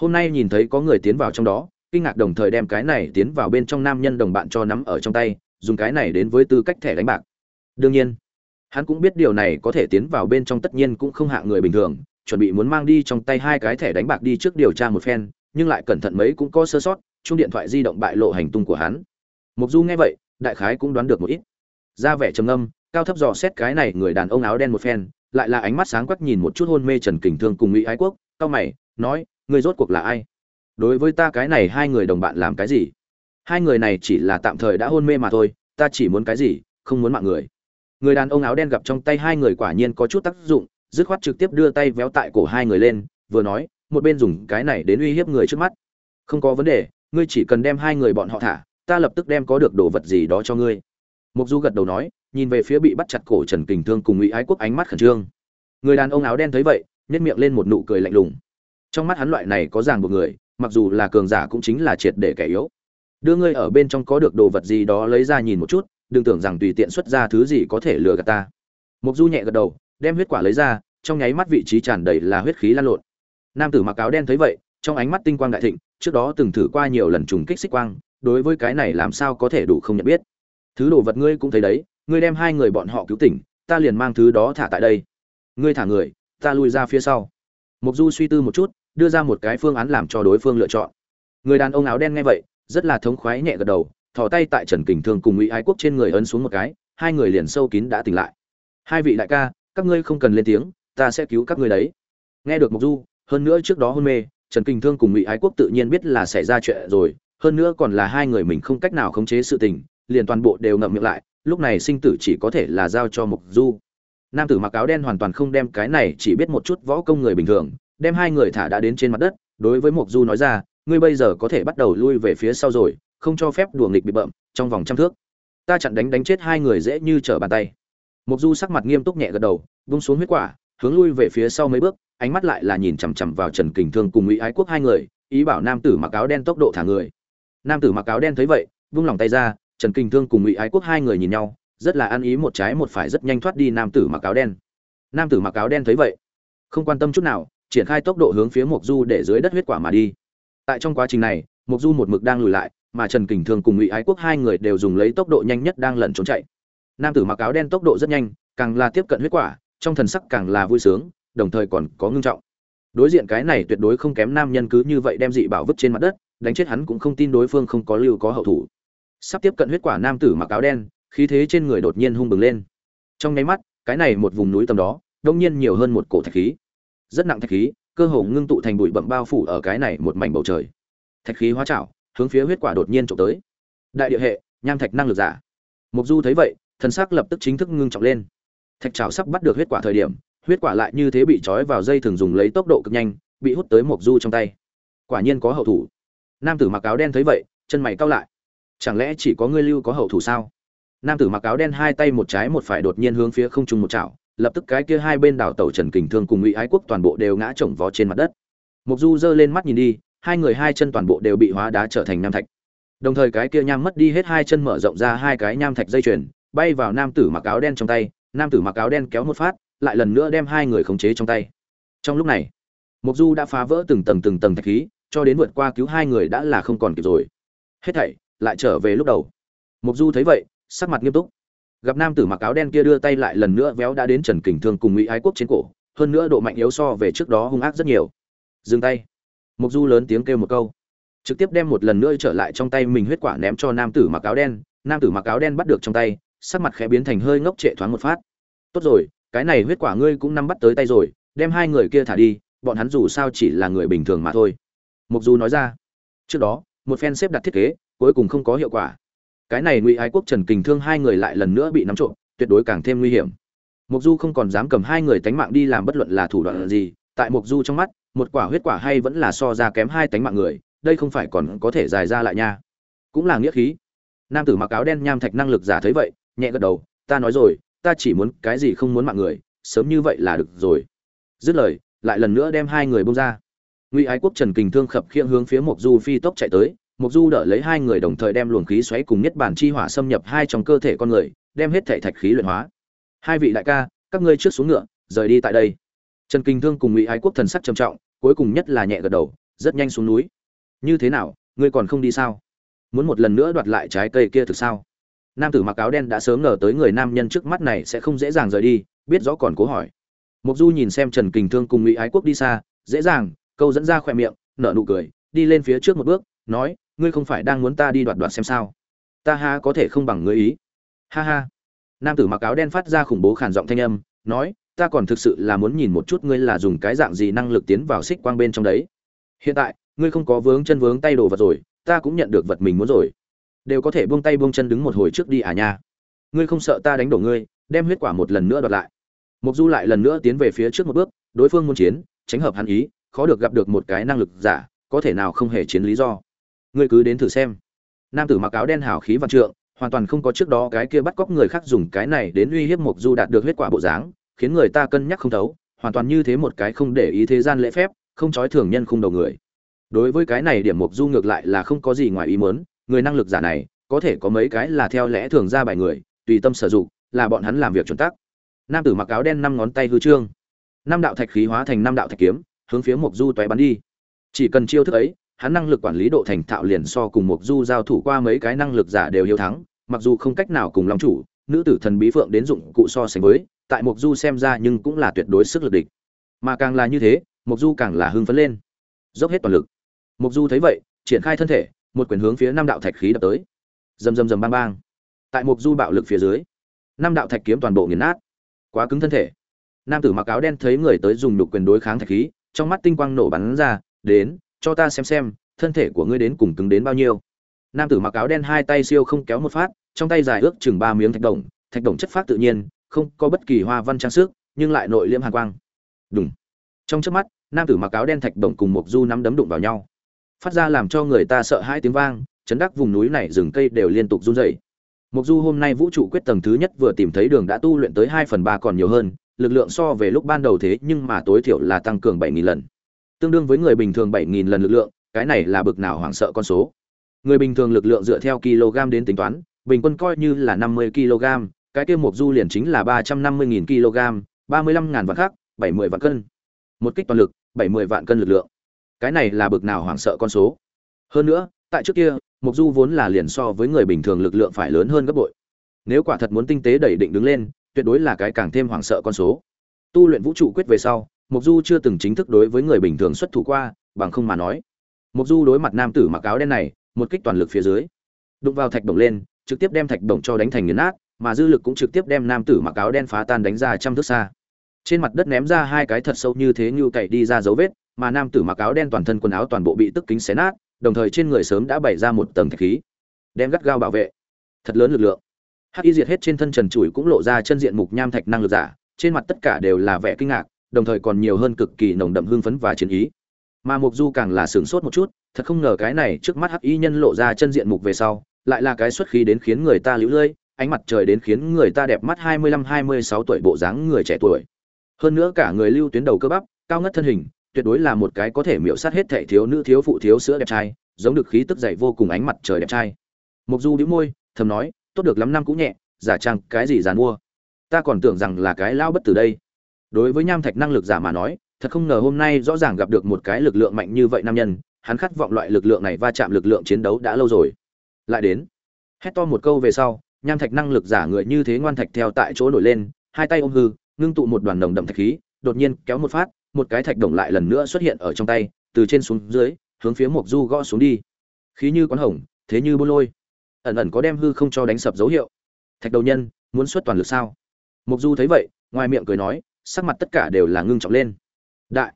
Hôm nay nhìn thấy có người tiến vào trong đó kinh ngạc đồng thời đem cái này tiến vào bên trong nam nhân đồng bạn cho nắm ở trong tay, dùng cái này đến với tư cách thẻ đánh bạc. Đương nhiên, hắn cũng biết điều này có thể tiến vào bên trong tất nhiên cũng không hạ người bình thường, chuẩn bị muốn mang đi trong tay hai cái thẻ đánh bạc đi trước điều tra một phen, nhưng lại cẩn thận mấy cũng có sơ sót, chung điện thoại di động bại lộ hành tung của hắn. Mục du nghe vậy, đại khái cũng đoán được một ít. Ra vẻ trầm ngâm, cao thấp dò xét cái này người đàn ông áo đen một phen, lại là ánh mắt sáng quắc nhìn một chút hôn mê trần kình thương cùng ngụy ái quốc, cao mày, nói người rốt cuộc là ai? Đối với ta cái này hai người đồng bạn làm cái gì? Hai người này chỉ là tạm thời đã hôn mê mà thôi, ta chỉ muốn cái gì, không muốn mạng người. Người đàn ông áo đen gặp trong tay hai người quả nhiên có chút tác dụng, dứt khoát trực tiếp đưa tay véo tại cổ hai người lên, vừa nói, một bên dùng cái này đến uy hiếp người trước mắt. Không có vấn đề, ngươi chỉ cần đem hai người bọn họ thả, ta lập tức đem có được đồ vật gì đó cho ngươi. Mục du gật đầu nói, nhìn về phía bị bắt chặt cổ trần kình thương cùng ngụy ái quốc ánh mắt khẩn trương. Người đàn ông áo đen thấy vậy nhét miệng lên một nụ cười lạnh lùng. Trong mắt hắn loại này có ràng buộc người mặc dù là cường giả cũng chính là triệt để kẻ yếu. Đưa ngươi ở bên trong có được đồ vật gì đó lấy ra nhìn một chút, đừng tưởng rằng tùy tiện xuất ra thứ gì có thể lừa gạt ta. Mục du nhẹ gật đầu, đem huyết quả lấy ra, trong nháy mắt vị trí tràn đầy là huyết khí lan lộn. Nam tử mặc áo đen thấy vậy, trong ánh mắt tinh quang đại thịnh, trước đó từng thử qua nhiều lần trùng kích xích quang, đối với cái này làm sao có thể đủ không nhận biết. Thứ đồ vật ngươi cũng thấy đấy, ngươi đem hai người bọn họ cứu tỉnh, ta liền mang thứ đó thả tại đây. Ngươi thả người, ta lui ra phía sau. Mục du suy tư một chút đưa ra một cái phương án làm cho đối phương lựa chọn. Người đàn ông áo đen nghe vậy, rất là thống khoái nhẹ gật đầu, thò tay tại trần kình thương cùng ngụy ái quốc trên người ấn xuống một cái, hai người liền sâu kín đã tỉnh lại. Hai vị đại ca, các ngươi không cần lên tiếng, ta sẽ cứu các ngươi đấy. Nghe được mục du, hơn nữa trước đó hôn mê, trần Kình thương cùng ngụy ái quốc tự nhiên biết là xảy ra chuyện rồi, hơn nữa còn là hai người mình không cách nào khống chế sự tình, liền toàn bộ đều ngậm miệng lại, lúc này sinh tử chỉ có thể là giao cho mục du. Nam tử mặc áo đen hoàn toàn không đem cái này, chỉ biết một chút võ công người bình thường đem hai người thả đã đến trên mặt đất đối với Mộc du nói ra ngươi bây giờ có thể bắt đầu lui về phía sau rồi không cho phép đùa nghịch bị bậm trong vòng trăm thước ta chặn đánh đánh chết hai người dễ như trở bàn tay Mộc du sắc mặt nghiêm túc nhẹ gật đầu vung xuống huyết quả hướng lui về phía sau mấy bước ánh mắt lại là nhìn chằm chằm vào Trần Kình Thương cùng Ngụy Ái Quốc hai người, ý bảo nam tử mặc áo đen tốc độ thả người. Nam tử mặc áo đen thấy vậy, vung lòng tay ra, Trần Kình Thương cùng Ngụy Ái Quốc hai người nhìn nhau, rất là ăn ý một trái một phải rất nhanh thoát đi nam tử mặc áo đen. Nam tử mặc áo đen thấy vậy, không quan tâm chút nào, triển khai tốc độ hướng phía Mộc Du để dưới đất huyết quả mà đi. Tại trong quá trình này, Mộc Du một mực đang lùi lại, mà Trần Kình Thương cùng Ngụy Ái Quốc hai người đều dùng lấy tốc độ nhanh nhất đang lẩn trốn chạy. Nam tử mặc áo đen tốc độ rất nhanh, càng là tiếp cận huyết quả, trong thần sắc càng là vui sướng, đồng thời còn có ngưng trọng đối diện cái này tuyệt đối không kém nam nhân cứ như vậy đem dị bảo vứt trên mặt đất đánh chết hắn cũng không tin đối phương không có lưu có hậu thủ sắp tiếp cận huyết quả nam tử mặc áo đen khí thế trên người đột nhiên hung bừng lên trong nháy mắt cái này một vùng núi tầm đó đông nhiên nhiều hơn một cổ thạch khí rất nặng thạch khí, cơ hồ ngưng tụ thành bụi bậm bao phủ ở cái này một mảnh bầu trời. Thạch khí hóa chảo hướng phía huyết quả đột nhiên trộm tới. Đại địa hệ, nham thạch năng lực giả. Mục du thấy vậy, thần sắc lập tức chính thức ngưng trọng lên. Thạch chảo sắp bắt được huyết quả thời điểm, huyết quả lại như thế bị trói vào dây thường dùng lấy tốc độ cực nhanh, bị hút tới mục du trong tay. Quả nhiên có hậu thủ. Nam tử mặc áo đen thấy vậy, chân mày cau lại. Chẳng lẽ chỉ có ngươi lưu có hậu thủ sao? Nam tử mặc áo đen hai tay một trái một phải đột nhiên hướng phía không trung một chảo lập tức cái kia hai bên đảo tàu trần kình thương cùng ngụy ái quốc toàn bộ đều ngã chồng vó trên mặt đất. Mục du giơ lên mắt nhìn đi, hai người hai chân toàn bộ đều bị hóa đá trở thành nam thạch. Đồng thời cái kia nham mất đi hết hai chân mở rộng ra hai cái nham thạch dây chuyền, bay vào nam tử mặc áo đen trong tay, nam tử mặc áo đen kéo một phát, lại lần nữa đem hai người khống chế trong tay. Trong lúc này, mục du đã phá vỡ từng tầng từng tầng thạch khí, cho đến vượt qua cứu hai người đã là không còn kịp rồi. Hết thảy lại trở về lúc đầu. Mục du thấy vậy, sắc mặt nghiêm túc gặp nam tử mặc áo đen kia đưa tay lại lần nữa véo đã đến trần kình thương cùng ngụy ái quốc trên cổ, hơn nữa độ mạnh yếu so về trước đó hung ác rất nhiều. Dừng tay. Mục du lớn tiếng kêu một câu. Trực tiếp đem một lần nữa trở lại trong tay mình huyết quả ném cho nam tử mặc áo đen, nam tử mặc áo đen bắt được trong tay, sắc mặt khẽ biến thành hơi ngốc trệ thoáng một phát. Tốt rồi, cái này huyết quả ngươi cũng nắm bắt tới tay rồi, đem hai người kia thả đi, bọn hắn dù sao chỉ là người bình thường mà thôi. Mục du nói ra. Trước đó, một phen xếp đặt thiết kế, cuối cùng không có hiệu quả cái này ngụy ái quốc trần kình thương hai người lại lần nữa bị nắm trộm, tuyệt đối càng thêm nguy hiểm. Mục du không còn dám cầm hai người tánh mạng đi làm bất luận là thủ đoạn gì, tại mục du trong mắt, một quả huyết quả hay vẫn là so ra kém hai tánh mạng người, đây không phải còn có thể dài ra lại nha. Cũng là nghĩa khí. Nam tử mặc áo đen nham thạch năng lực giả thấy vậy, nhẹ gật đầu, ta nói rồi, ta chỉ muốn cái gì không muốn mạng người, sớm như vậy là được rồi. Dứt lời, lại lần nữa đem hai người bông ra. Ngụy ái quốc trần kình thương khập khiễng hướng phía mộc du phi tốc chạy tới mộc du đỡ lấy hai người đồng thời đem luồng khí xoáy cùng nhất bản chi hỏa xâm nhập hai trong cơ thể con người, đem hết thể thạch khí luyện hóa. Hai vị đại ca, các ngươi trước xuống ngựa, rời đi tại đây. Trần kình thương cùng ngụy ái quốc thần sắc trầm trọng, cuối cùng nhất là nhẹ gật đầu, rất nhanh xuống núi. Như thế nào, ngươi còn không đi sao? Muốn một lần nữa đoạt lại trái cây kia thực sao? Nam tử mặc áo đen đã sớm ngờ tới người nam nhân trước mắt này sẽ không dễ dàng rời đi, biết rõ còn cố hỏi. Mộc du nhìn xem trần kình thương cùng ngụy ái quốc đi xa, dễ dàng, câu dẫn ra khoẹt miệng, nở nụ cười, đi lên phía trước một bước, nói ngươi không phải đang muốn ta đi đoạt đoạt xem sao? Ta ha có thể không bằng ngươi ý. Ha ha. Nam tử mặc áo đen phát ra khủng bố khản giọng thanh âm, nói, ta còn thực sự là muốn nhìn một chút ngươi là dùng cái dạng gì năng lực tiến vào xích quang bên trong đấy. Hiện tại, ngươi không có vướng chân vướng tay đồ vật rồi, ta cũng nhận được vật mình muốn rồi. Đều có thể buông tay buông chân đứng một hồi trước đi à nha. Ngươi không sợ ta đánh đổ ngươi, đem huyết quả một lần nữa đoạt lại. Mục du lại lần nữa tiến về phía trước một bước, đối phương muốn chiến, tránh hợp hắn ý, khó được gặp được một cái năng lực giả, có thể nào không hề chiến lý do ngươi cứ đến thử xem. Nam tử mặc áo đen hào khí văn trượng, hoàn toàn không có trước đó cái kia bắt cóc người khác dùng cái này đến uy hiếp mục du đạt được huyết quả bộ dáng, khiến người ta cân nhắc không thấu, hoàn toàn như thế một cái không để ý thế gian lễ phép, không trói thường nhân khung đầu người. Đối với cái này điểm mục du ngược lại là không có gì ngoài ý muốn, người năng lực giả này, có thể có mấy cái là theo lẽ thường ra bài người, tùy tâm sử dụng, là bọn hắn làm việc chuẩn tắc. Nam tử mặc áo đen năm ngón tay hư trương. Năm đạo thạch khí hóa thành năm đạo thạch kiếm, hướng phía mục du toé bắn đi. Chỉ cần chiêu thức ấy hắn năng lực quản lý độ thành thạo liền so cùng Mộc du giao thủ qua mấy cái năng lực giả đều hiếu thắng, mặc dù không cách nào cùng long chủ, nữ tử thần bí phượng đến dụng cụ so sánh với, tại Mộc du xem ra nhưng cũng là tuyệt đối sức lực địch. Mà càng là như thế, Mộc du càng là hưng phấn lên. Dốc hết toàn lực. Mộc du thấy vậy, triển khai thân thể, một quyền hướng phía năm đạo thạch khí đập tới. Rầm rầm rầm bang bang. Tại Mộc du bạo lực phía dưới, năm đạo thạch kiếm toàn bộ nghiền nát. Quá cứng thân thể. Nam tử mặc áo đen thấy người tới dùng đục quyền đối kháng thạch khí, trong mắt tinh quang nổ bắn ra, đến cho ta xem xem thân thể của ngươi đến cùng cứng đến bao nhiêu. Nam tử mặc áo đen hai tay siêu không kéo một phát trong tay dài ước chừng ba miếng thạch đồng thạch đồng chất phát tự nhiên không có bất kỳ hoa văn trang sức nhưng lại nội liễm hàn quang. Đúng trong trước mắt nam tử mặc áo đen thạch đồng cùng một du nắm đấm đụng vào nhau. Phát ra làm cho người ta sợ hai tiếng vang chấn đắc vùng núi này rừng cây đều liên tục run rẩy. Mộc Du hôm nay vũ trụ quyết tầng thứ nhất vừa tìm thấy đường đã tu luyện tới hai phần ba còn nhiều hơn, lực lượng so về lúc ban đầu thế nhưng mà tối thiểu là tăng cường 7000 lần. Tương đương với người bình thường 7000 lần lực lượng, cái này là bực nào hoảng sợ con số. Người bình thường lực lượng dựa theo kg đến tính toán, bình quân coi như là 50 kg, cái kia mục Du liền chính là 350000 kg, 35000 vạn khác, 70 vạn cân. Một kích toàn lực, 70 vạn cân lực lượng. Cái này là bực nào hoảng sợ con số. Hơn nữa, tại trước kia, mục Du vốn là liền so với người bình thường lực lượng phải lớn hơn gấp bội. Nếu quả thật muốn tinh tế đẩy định đứng lên, tuyệt đối là cái càng thêm hoảng sợ con số. Tu luyện vũ trụ quyết về sau, Mộc Du chưa từng chính thức đối với người bình thường xuất thủ qua, bằng không mà nói. Mộc Du đối mặt nam tử mặc áo đen này, một kích toàn lực phía dưới, đụng vào thạch đồng lên, trực tiếp đem thạch đồng cho đánh thành nghiền nát, mà dư lực cũng trực tiếp đem nam tử mặc áo đen phá tan đánh ra trăm thước xa. trên mặt đất ném ra hai cái thật sâu như thế như cậy đi ra dấu vết mà nam tử mặc áo đen toàn thân quần áo toàn bộ bị tức kính xé nát đồng thời trên người sớm đã bày ra một tầng thạch khí. Đem gắt gao bảo vệ. Thật lớn lực lượng. Hắc y diệt hết trên thân trần trụi cũng lộ ra chân diện mục nham thạch năng lực giả trên mặt tất cả đều là vẻ kinh ngạc đồng thời còn nhiều hơn cực kỳ nồng đậm hưng phấn và chiến ý. Mà mục du càng là sửng sốt một chút, thật không ngờ cái này trước mắt hắc y nhân lộ ra chân diện mục về sau, lại là cái xuất khí đến khiến người ta lũ lưỡi ánh mặt trời đến khiến người ta đẹp mắt hai mươi lăm, hai mươi sáu tuổi bộ dáng người trẻ tuổi. Hơn nữa cả người lưu tuyến đầu cơ bắp, cao ngất thân hình, tuyệt đối là một cái có thể miễu sát hết thể thiếu nữ, thiếu phụ, thiếu sữa đẹp trai, giống được khí tức dậy vô cùng ánh mặt trời đẹp trai. Mục du đĩu môi, thầm nói, tốt được lắm năm cũng nhẹ, giả trang cái gì giàn mua? Ta còn tưởng rằng là cái lao bất tử đây đối với nham thạch năng lực giả mà nói, thật không ngờ hôm nay rõ ràng gặp được một cái lực lượng mạnh như vậy nam nhân, hắn khát vọng loại lực lượng này va chạm lực lượng chiến đấu đã lâu rồi. Lại đến, hét to một câu về sau, nham thạch năng lực giả người như thế ngoan thạch theo tại chỗ nổi lên, hai tay ôm hư, ngưng tụ một đoàn nồng đậm thạch khí, đột nhiên kéo một phát, một cái thạch đồng lại lần nữa xuất hiện ở trong tay, từ trên xuống dưới, hướng phía mộc du gõ xuống đi. Khí như quán hồng, thế như bô lôi. Ẩn ẩn có đem hư không cho đánh sập dấu hiệu. Thạch đầu nhân, muốn xuất toàn lực sao? Mộc du thấy vậy, ngoài miệng cười nói sắc mặt tất cả đều là ngưng trọng lên. Đại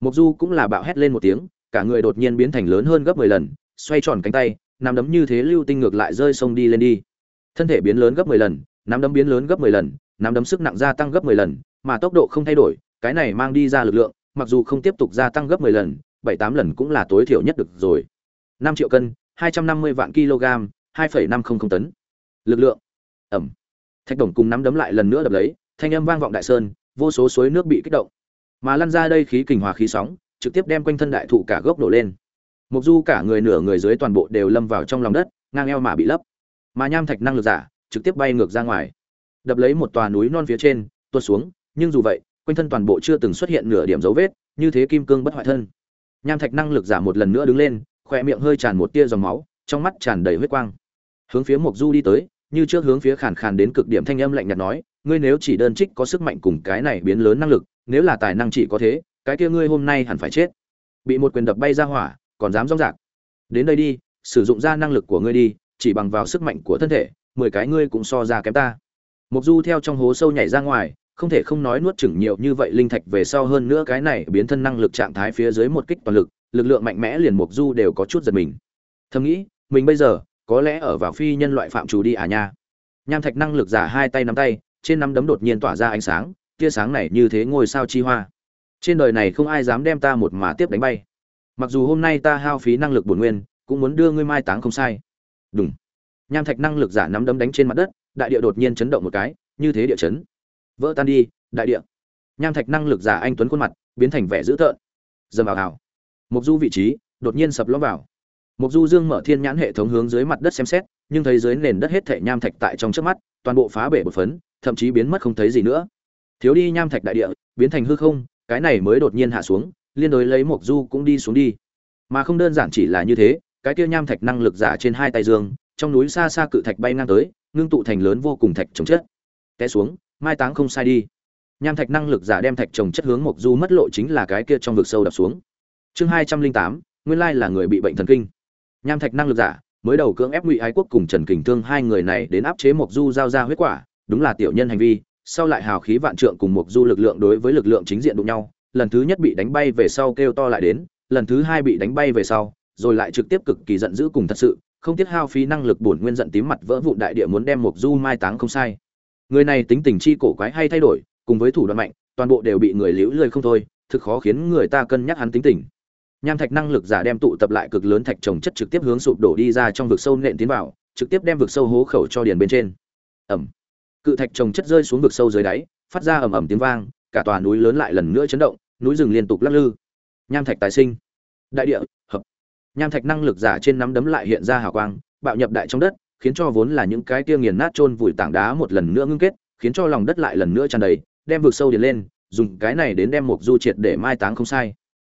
mộc du cũng là bạo hét lên một tiếng cả người đột nhiên biến thành lớn hơn gấp 10 lần xoay tròn cánh tay nắm đấm như thế lưu tinh ngược lại rơi sông đi lên đi. Thân thể biến lớn gấp 10 lần nắm đấm biến lớn gấp 10 lần nắm đấm sức nặng gia tăng gấp 10 lần mà tốc độ không thay đổi cái này mang đi ra lực lượng mặc dù không tiếp tục gia tăng gấp 10 lần 7-8 lần cũng là tối thiểu nhất được rồi. 5 triệu cân 250 vạn kg 2,500 tấn. Lực lượng. Ẩm. Thạch đồng cùng nắm đấm lại lần nữa đập lấy thanh âm vang vọng đại sơn vô số suối nước bị kích động. Mà lăn ra đây khí kình hòa khí sóng, trực tiếp đem quanh thân đại thụ cả gốc đổ lên. Mục du cả người nửa người dưới toàn bộ đều lâm vào trong lòng đất, ngang eo mà bị lấp. Mà nham thạch năng lực giả, trực tiếp bay ngược ra ngoài. Đập lấy một tòa núi non phía trên, tuột xuống, nhưng dù vậy, quanh thân toàn bộ chưa từng xuất hiện nửa điểm dấu vết, như thế kim cương bất hoại thân. Nham thạch năng lực giả một lần nữa đứng lên khoe miệng hơi tràn một tia dòng máu, trong mắt tràn đầy huyết quang. Hướng phía mộc du đi tới, như trước hướng phía khàn khàn đến cực điểm thanh âm lạnh nhạt nói ngươi nếu chỉ đơn trích có sức mạnh cùng cái này biến lớn năng lực, nếu là tài năng chỉ có thế, cái kia ngươi hôm nay hẳn phải chết. Bị một quyền đập bay ra hỏa, còn dám rong rạc. Đến đây đi, sử dụng ra năng lực của ngươi đi, chỉ bằng vào sức mạnh của thân thể, mười cái ngươi cũng so ra kém ta. Mục du theo trong hố sâu nhảy ra ngoài, không thể không nói nuốt chửng nhiều như vậy linh thạch về sau hơn nữa cái này biến thân năng lực trạng thái phía dưới một kích toàn lực lực lượng mạnh mẽ liền mục du đều có chút giật mình. Thầm nghĩ, mình bây giờ có lẽ ở vào phi nhân loại phạm chủ đi à nha. Nham thạch năng lực giả hai tay nắm tay trên nắm đấm đột nhiên tỏa ra ánh sáng, tia sáng này như thế ngôi sao chi hoa. Trên đời này không ai dám đem ta một mà tiếp đánh bay. Mặc dù hôm nay ta hao phí năng lực bổn nguyên, cũng muốn đưa ngươi mai táng không sai. Đúng nham thạch năng lực giả nắm đấm đánh trên mặt đất, đại địa đột nhiên chấn động một cái, như thế địa chấn. Vỡ tan đi, đại địa. Nham thạch năng lực giả anh tuấn khuôn mặt, biến thành vẻ dữ tợn. Dầm vào hào mục du vị trí, đột nhiên sập lõm vào. Mục du dương mở thiên nhãn hệ thống hướng dưới mặt đất xem xét, nhưng thấy dưới nền đất hết thảy nham thạch tại trong trước mắt, toàn bộ phá bể bột phấn thậm chí biến mất không thấy gì nữa. Thiếu đi nham thạch đại địa, biến thành hư không, cái này mới đột nhiên hạ xuống, liên đối lấy mộc du cũng đi xuống đi. Mà không đơn giản chỉ là như thế, cái kia nham thạch năng lực giả trên hai tay dương, trong núi xa xa cự thạch bay ngang tới, ngưng tụ thành lớn vô cùng thạch trồng chất. Té xuống, mai táng không sai đi. Nham thạch năng lực giả đem thạch trồng chất hướng mộc du mất lộ chính là cái kia trong vực sâu đập xuống. Chương hai trăm linh tám, nguyên lai là người bị bệnh thần kinh. Nham thạch năng lực giả mới đầu cưỡng ép ngụy ái quốc cùng trần kình thương hai người này đến áp chế mộc du giao ra huyết quả đúng là tiểu nhân hành vi, sau lại hào khí vạn trượng cùng mộc du lực lượng đối với lực lượng chính diện đụng nhau, lần thứ nhất bị đánh bay về sau kêu to lại đến, lần thứ hai bị đánh bay về sau, rồi lại trực tiếp cực kỳ giận dữ cùng thật sự, không tiết hao phí năng lực bổn nguyên giận tím mặt vỡ vụn đại địa muốn đem mộc du mai táng không sai. Người này tính tình chi cổ quái hay thay đổi, cùng với thủ đoạn mạnh, toàn bộ đều bị người liễu lười không thôi, thực khó khiến người ta cân nhắc hắn tính tình. Nham thạch năng lực giả đem tụ tập lại cực lớn thạch trồng chất trực tiếp hướng sụp đổ đi ra trong vực sâu nện tiến vào, trực tiếp đem vực sâu hố khẩu cho điền bên trên. Ẩm cự thạch trồng chất rơi xuống vực sâu dưới đáy, phát ra ầm ầm tiếng vang, cả tòa núi lớn lại lần nữa chấn động, núi rừng liên tục lắc lư. Nham thạch tài sinh. Đại địa, hợp. Nham thạch năng lực giả trên nắm đấm lại hiện ra hào quang, bạo nhập đại trong đất, khiến cho vốn là những cái tia nghiền nát trôn vùi tảng đá một lần nữa ngưng kết, khiến cho lòng đất lại lần nữa tràn đầy, đem vực sâu điền lên, dùng cái này đến đem mục du triệt để mai táng không sai.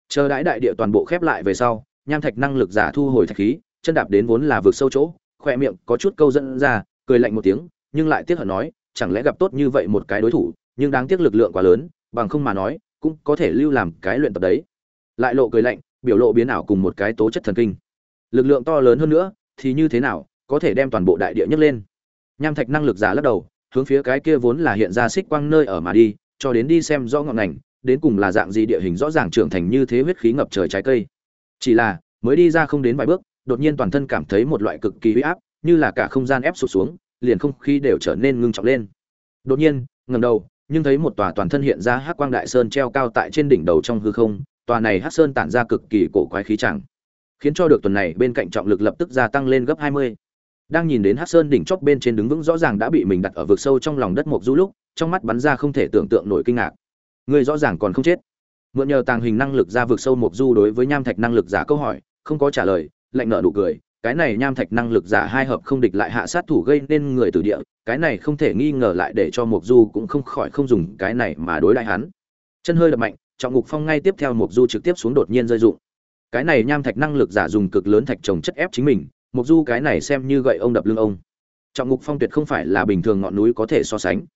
Chờ đãi đại địa toàn bộ khép lại về sau, nham thạch năng lực giả thu hồi thạch khí, chân đạp đến vốn là vực sâu chỗ, khoe miệng có chút câu dẫn ra, cười lạnh một tiếng, nhưng lại tiếc hận nói chẳng lẽ gặp tốt như vậy một cái đối thủ, nhưng đáng tiếc lực lượng quá lớn, bằng không mà nói, cũng có thể lưu làm cái luyện tập đấy. Lại lộ cười lạnh, biểu lộ biến ảo cùng một cái tố chất thần kinh. Lực lượng to lớn hơn nữa, thì như thế nào, có thể đem toàn bộ đại địa nhấc lên. Nham thạch năng lực giả lắc đầu, hướng phía cái kia vốn là hiện ra xích quang nơi ở mà đi, cho đến đi xem rõ ngọn ngành, đến cùng là dạng gì địa hình rõ ràng trưởng thành như thế huyết khí ngập trời trái cây. Chỉ là, mới đi ra không đến vài bước, đột nhiên toàn thân cảm thấy một loại cực kỳ huy áp, như là cả không gian ép sụt xuống liền không khí đều trở nên ngưng trọng lên. Đột nhiên ngầm đầu, nhưng thấy một tòa toàn thân hiện ra hắc quang đại sơn treo cao tại trên đỉnh đầu trong hư không, tòa này hắc sơn tản ra cực kỳ cổ quái khí chẳng. Khiến cho được tuần này bên cạnh trọng lực lập tức gia tăng lên gấp 20. đang nhìn đến hắc sơn đỉnh chóp bên trên đứng vững rõ ràng đã bị mình đặt ở vực sâu trong lòng đất một du lúc, trong mắt bắn ra không thể tưởng tượng nổi kinh ngạc. Người rõ ràng còn không chết. Mượn nhờ tàng hình năng lực ra vực sâu một du đối với nham thạch năng lực giả câu hỏi, không có trả lời, lạnh nợ nụ cười cái này nham thạch năng lực giả hai hợp không địch lại hạ sát thủ gây nên người tử địa, cái này không thể nghi ngờ lại để cho mục du cũng không khỏi không dùng cái này mà đối lại hắn. Chân hơi đập mạnh, trọng ngục phong ngay tiếp theo mục du trực tiếp xuống đột nhiên rơi dụng. Cái này nham thạch năng lực giả dùng cực lớn thạch trồng chất ép chính mình mục du cái này xem như gậy ông đập lưng ông. Trọng ngục phong tuyệt không phải là bình thường ngọn núi có thể so sánh.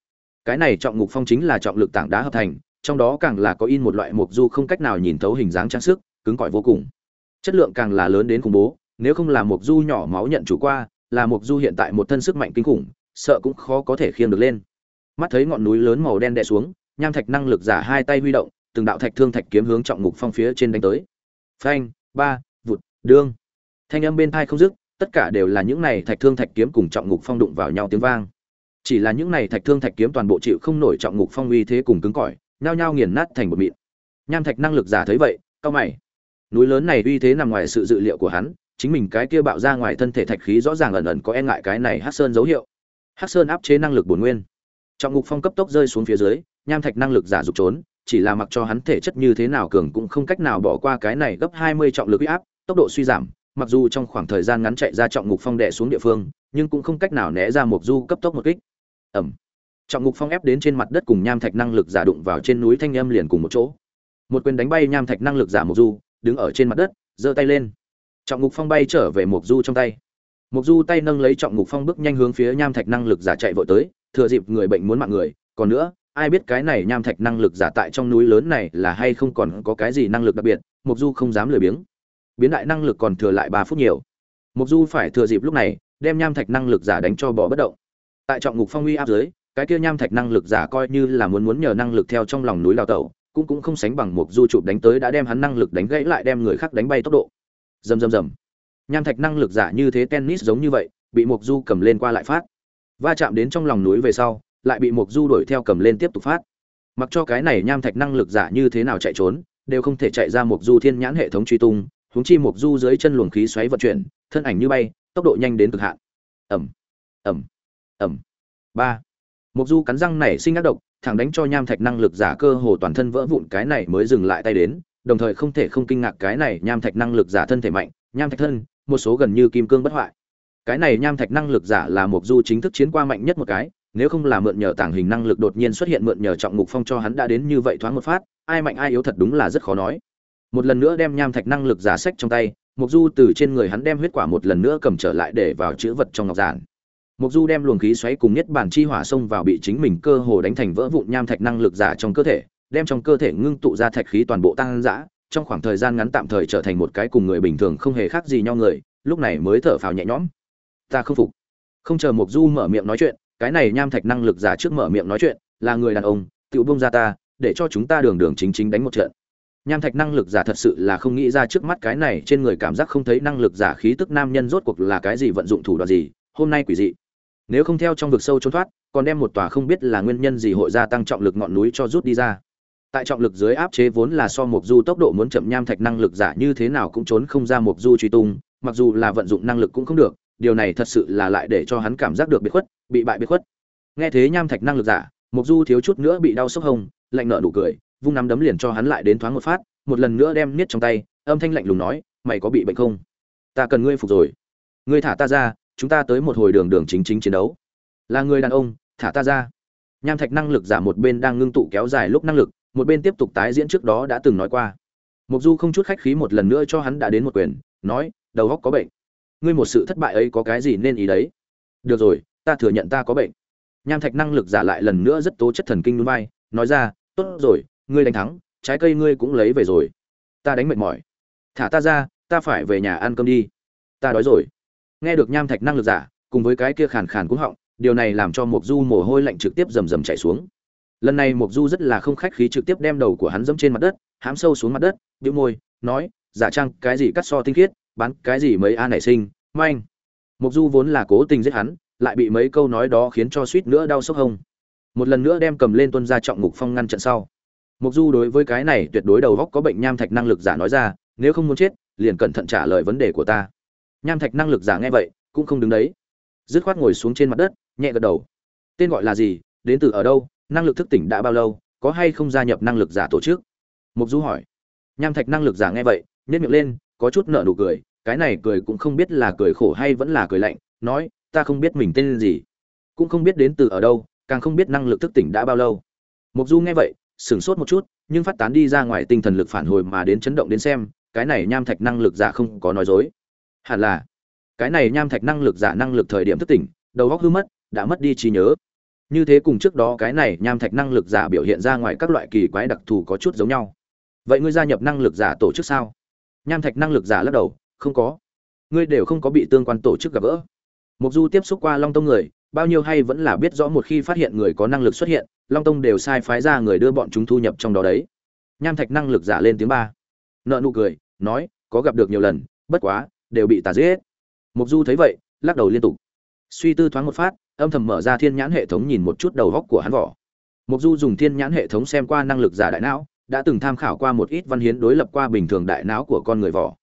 Cái này trọng ngục phong chính là trọng lực tảng đá hợp thành, trong đó càng là có in một loại mục du không cách nào nhìn thấu hình dáng trang sức, cứng cỏi vô cùng. Chất lượng càng là lớn đến khủng bố nếu không là Mộc du nhỏ máu nhận chủ qua, là Mộc du hiện tại một thân sức mạnh kinh khủng, sợ cũng khó có thể khiêng được lên. Mắt thấy ngọn núi lớn màu đen đè xuống, nham thạch năng lực giả hai tay huy động, từng đạo thạch thương thạch kiếm hướng trọng ngục phong phía trên đánh tới. Phanh, ba, vụt, đương. Thanh âm bên tai không dứt, tất cả đều là những này thạch thương thạch kiếm cùng trọng ngục phong đụng vào nhau tiếng vang. Chỉ là những này thạch thương thạch kiếm toàn bộ chịu không nổi trọng ngục phong uy thế cùng cứng cỏi, nhao nhao nghiền nát thành một mịn. Nham thạch năng lực giả thấy vậy cao mày. Núi lớn này uy thế nằm ngoài sự dự liệu của hắn chính mình cái kia bạo ra ngoài thân thể thạch khí rõ ràng ẩn ẩn có e ngại cái này hắc sơn dấu hiệu. Hắc sơn áp chế năng lực bổn nguyên. Trọng ngục phong cấp tốc rơi xuống phía dưới, nham thạch năng lực giả dục trốn, chỉ là mặc cho hắn thể chất như thế nào cường cũng không cách nào bỏ qua cái này gấp 20 trọng lực uy áp, tốc độ suy giảm, mặc dù trong khoảng thời gian ngắn chạy ra trọng ngục phong đè xuống địa phương, nhưng cũng không cách nào né ra một du cấp tốc một kích. Ẩm trọng ngục phong ép đến trên mặt đất cùng nham thạch năng lực giả đụng vào trên núi thanh âm liền cùng một chỗ. Một quyền đánh bay nham thạch năng lực giả một du, đứng ở trên mặt đất, giơ tay lên trọng ngục phong bay trở về mục du trong tay. Mục du tay nâng lấy trọng ngục phong bước nhanh hướng phía nham thạch năng lực giả chạy vội tới, thừa dịp người bệnh muốn mạng người, còn nữa, ai biết cái này nham thạch năng lực giả tại trong núi lớn này là hay không còn có cái gì năng lực đặc biệt mục du không dám lười biếng. Biến đại năng lực còn thừa lại ba phút nhiều. Mục du phải thừa dịp lúc này, đem nham thạch năng lực giả đánh cho bỏ bất động. Tại trọng ngục phong uy áp dưới, cái kia nham thạch năng lực giả coi như là muốn muốn nhờ năng lực theo trong lòng núi lao tẩu, cũng cũng không sánh bằng mục du chụp đánh tới đã đem hắn năng lực đánh gãy lại đem người khác đánh bay tốc độ rầm rầm rầm. Nham thạch năng lực giả như thế tennis giống như vậy bị mục du cầm lên qua lại phát. Va chạm đến trong lòng núi về sau lại bị mục du đuổi theo cầm lên tiếp tục phát. Mặc cho cái này nham thạch năng lực giả như thế nào chạy trốn đều không thể chạy ra mục du thiên nhãn hệ thống truy tung huống chi mục du dưới chân luồng khí xoáy vận chuyển thân ảnh như bay tốc độ nhanh đến cực hạn. Ầm, ầm, ầm, ba. Mục du cắn răng nảy sinh ác độc thẳng đánh cho nham thạch năng lực giả cơ hồ toàn thân vỡ vụn cái này mới dừng lại tay đến đồng thời không thể không kinh ngạc cái này nham thạch năng lực giả thân thể mạnh, nham thạch thân, một số gần như kim cương bất hoại. Cái này nham thạch năng lực giả là một du chính thức chiến qua mạnh nhất một cái, nếu không là mượn nhờ tảng hình năng lực đột nhiên xuất hiện mượn nhờ trọng ngục phong cho hắn đã đến như vậy thoáng một phát, ai mạnh ai yếu thật đúng là rất khó nói. Một lần nữa đem nham thạch năng lực giả sách trong tay mục du từ trên người hắn đem huyết quả một lần nữa cầm trở lại để vào chữ vật trong ngọc giản. Mục du đem luồng khí xoáy cùng nhất bản chi hỏa xông vào bị chính mình cơ hồ đánh thành vỡ vụn nham thạch năng lực giả trong cơ thể đem trong cơ thể ngưng tụ ra thạch khí toàn bộ tăng dã, trong khoảng thời gian ngắn tạm thời trở thành một cái cùng người bình thường không hề khác gì nhau người, lúc này mới thở phào nhẹ nhõm. Ta không phục. Không chờ mục du mở miệng nói chuyện, cái này nham thạch năng lực giả trước mở miệng nói chuyện, là người đàn ông tự buông ra ta, để cho chúng ta đường đường chính chính đánh một trận. Nham thạch năng lực giả thật sự là không nghĩ ra trước mắt cái này, trên người cảm giác không thấy năng lực giả khí tức nam nhân rốt cuộc là cái gì vận dụng thủ đoạn gì, hôm nay quỷ dị. Nếu không theo trong vực sâu trốn thoát, còn đem một tòa không biết là nguyên nhân gì hội gia tăng trọng lực ngọn núi cho rút đi ra tại trọng lực dưới áp chế vốn là so mục du tốc độ muốn chậm nham thạch năng lực giả như thế nào cũng trốn không ra mục du truy tung mặc dù là vận dụng năng lực cũng không được điều này thật sự là lại để cho hắn cảm giác được biệt khuất bị bại biệt khuất. Nghe thế nham thạch năng lực giả mục du thiếu chút nữa bị đau sốc hồng, lạnh nợ nụ cười vung nắm đấm liền cho hắn lại đến thoáng một phát một lần nữa đem niết trong tay âm thanh lạnh lùng nói mày có bị bệnh không? Ta cần ngươi phục rồi. Ngươi thả ta ra chúng ta tới một hồi đường đường chính chính chiến đấu. Là người đàn ông thả ta ra. Nham thạch năng lực giả một bên đang ngưng tụ kéo dài lúc năng lực một bên tiếp tục tái diễn trước đó đã từng nói qua. Mục du không chút khách khí một lần nữa cho hắn đã đến một quyền, nói, đầu óc có bệnh. Ngươi một sự thất bại ấy có cái gì nên ý đấy? Được rồi, ta thừa nhận ta có bệnh. Nham thạch năng lực giả lại lần nữa rất tố chất thần kinh núi vai, nói ra, tốt rồi, ngươi đánh thắng, trái cây ngươi cũng lấy về rồi. Ta đánh mệt mỏi. Thả ta ra, ta phải về nhà ăn cơm đi. Ta đói rồi. Nghe được nham thạch năng lực giả, cùng với cái kia khàn khàn cũng họng, điều này làm cho mục du mồ hôi lạnh trực tiếp rầm rầm chảy xuống lần này mục du rất là không khách khí trực tiếp đem đầu của hắn dẫm trên mặt đất, hám sâu xuống mặt đất, bĩu môi, nói, giả trang, cái gì cắt so tinh khiết, bán cái gì mấy a nảy sinh, manh. Mục du vốn là cố tình giết hắn, lại bị mấy câu nói đó khiến cho suýt nữa đau sốc hông. Một lần nữa đem cầm lên tuân ra trọng ngục phong ngăn trận sau. Mục du đối với cái này tuyệt đối đầu góc có bệnh nham thạch năng lực giả nói ra, nếu không muốn chết, liền cẩn thận trả lời vấn đề của ta. Nham thạch năng lực giả nghe vậy, cũng không đứng đấy. Dứt khoát ngồi xuống trên mặt đất, nhẹ gật đầu. Tên gọi là gì? Đến từ ở đâu? Năng lực thức tỉnh đã bao lâu, có hay không gia nhập năng lực giả tổ chức? Mục du hỏi. Nham thạch năng lực giả nghe vậy nhét miệng lên, có chút nợ nụ cười, cái này cười cũng không biết là cười khổ hay vẫn là cười lạnh, nói, ta không biết mình tên gì, cũng không biết đến từ ở đâu, càng không biết năng lực thức tỉnh đã bao lâu. Mục du nghe vậy, sửng sốt một chút, nhưng phát tán đi ra ngoài tinh thần lực phản hồi mà đến chấn động đến xem, cái này nham thạch năng lực giả không có nói dối. Hẳn là, cái này nham thạch năng lực giả năng lực thời điểm thức tỉnh, đầu óc hư mất, đã mất đi trí nhớ như thế cùng trước đó cái này nham thạch năng lực giả biểu hiện ra ngoài các loại kỳ quái đặc thù có chút giống nhau. Vậy ngươi gia nhập năng lực giả tổ chức sao? Nham thạch năng lực giả lắc đầu, không có. Ngươi đều không có bị tương quan tổ chức gặp gỡ. Mục du tiếp xúc qua long tông người, bao nhiêu hay vẫn là biết rõ một khi phát hiện người có năng lực xuất hiện, long tông đều sai phái ra người đưa bọn chúng thu nhập trong đó đấy. Nham thạch năng lực giả lên tiếng ba. Nợ nụ cười, nói, có gặp được nhiều lần, bất quá, đều bị tà giết. Mục du thấy vậy, lắc đầu liên tục. Suy tư thoáng một phát âm thầm mở ra thiên nhãn hệ thống nhìn một chút đầu góc của hắn vỏ. Mục du dùng thiên nhãn hệ thống xem qua năng lực giả đại não, đã từng tham khảo qua một ít văn hiến đối lập qua bình thường đại não của con người vỏ.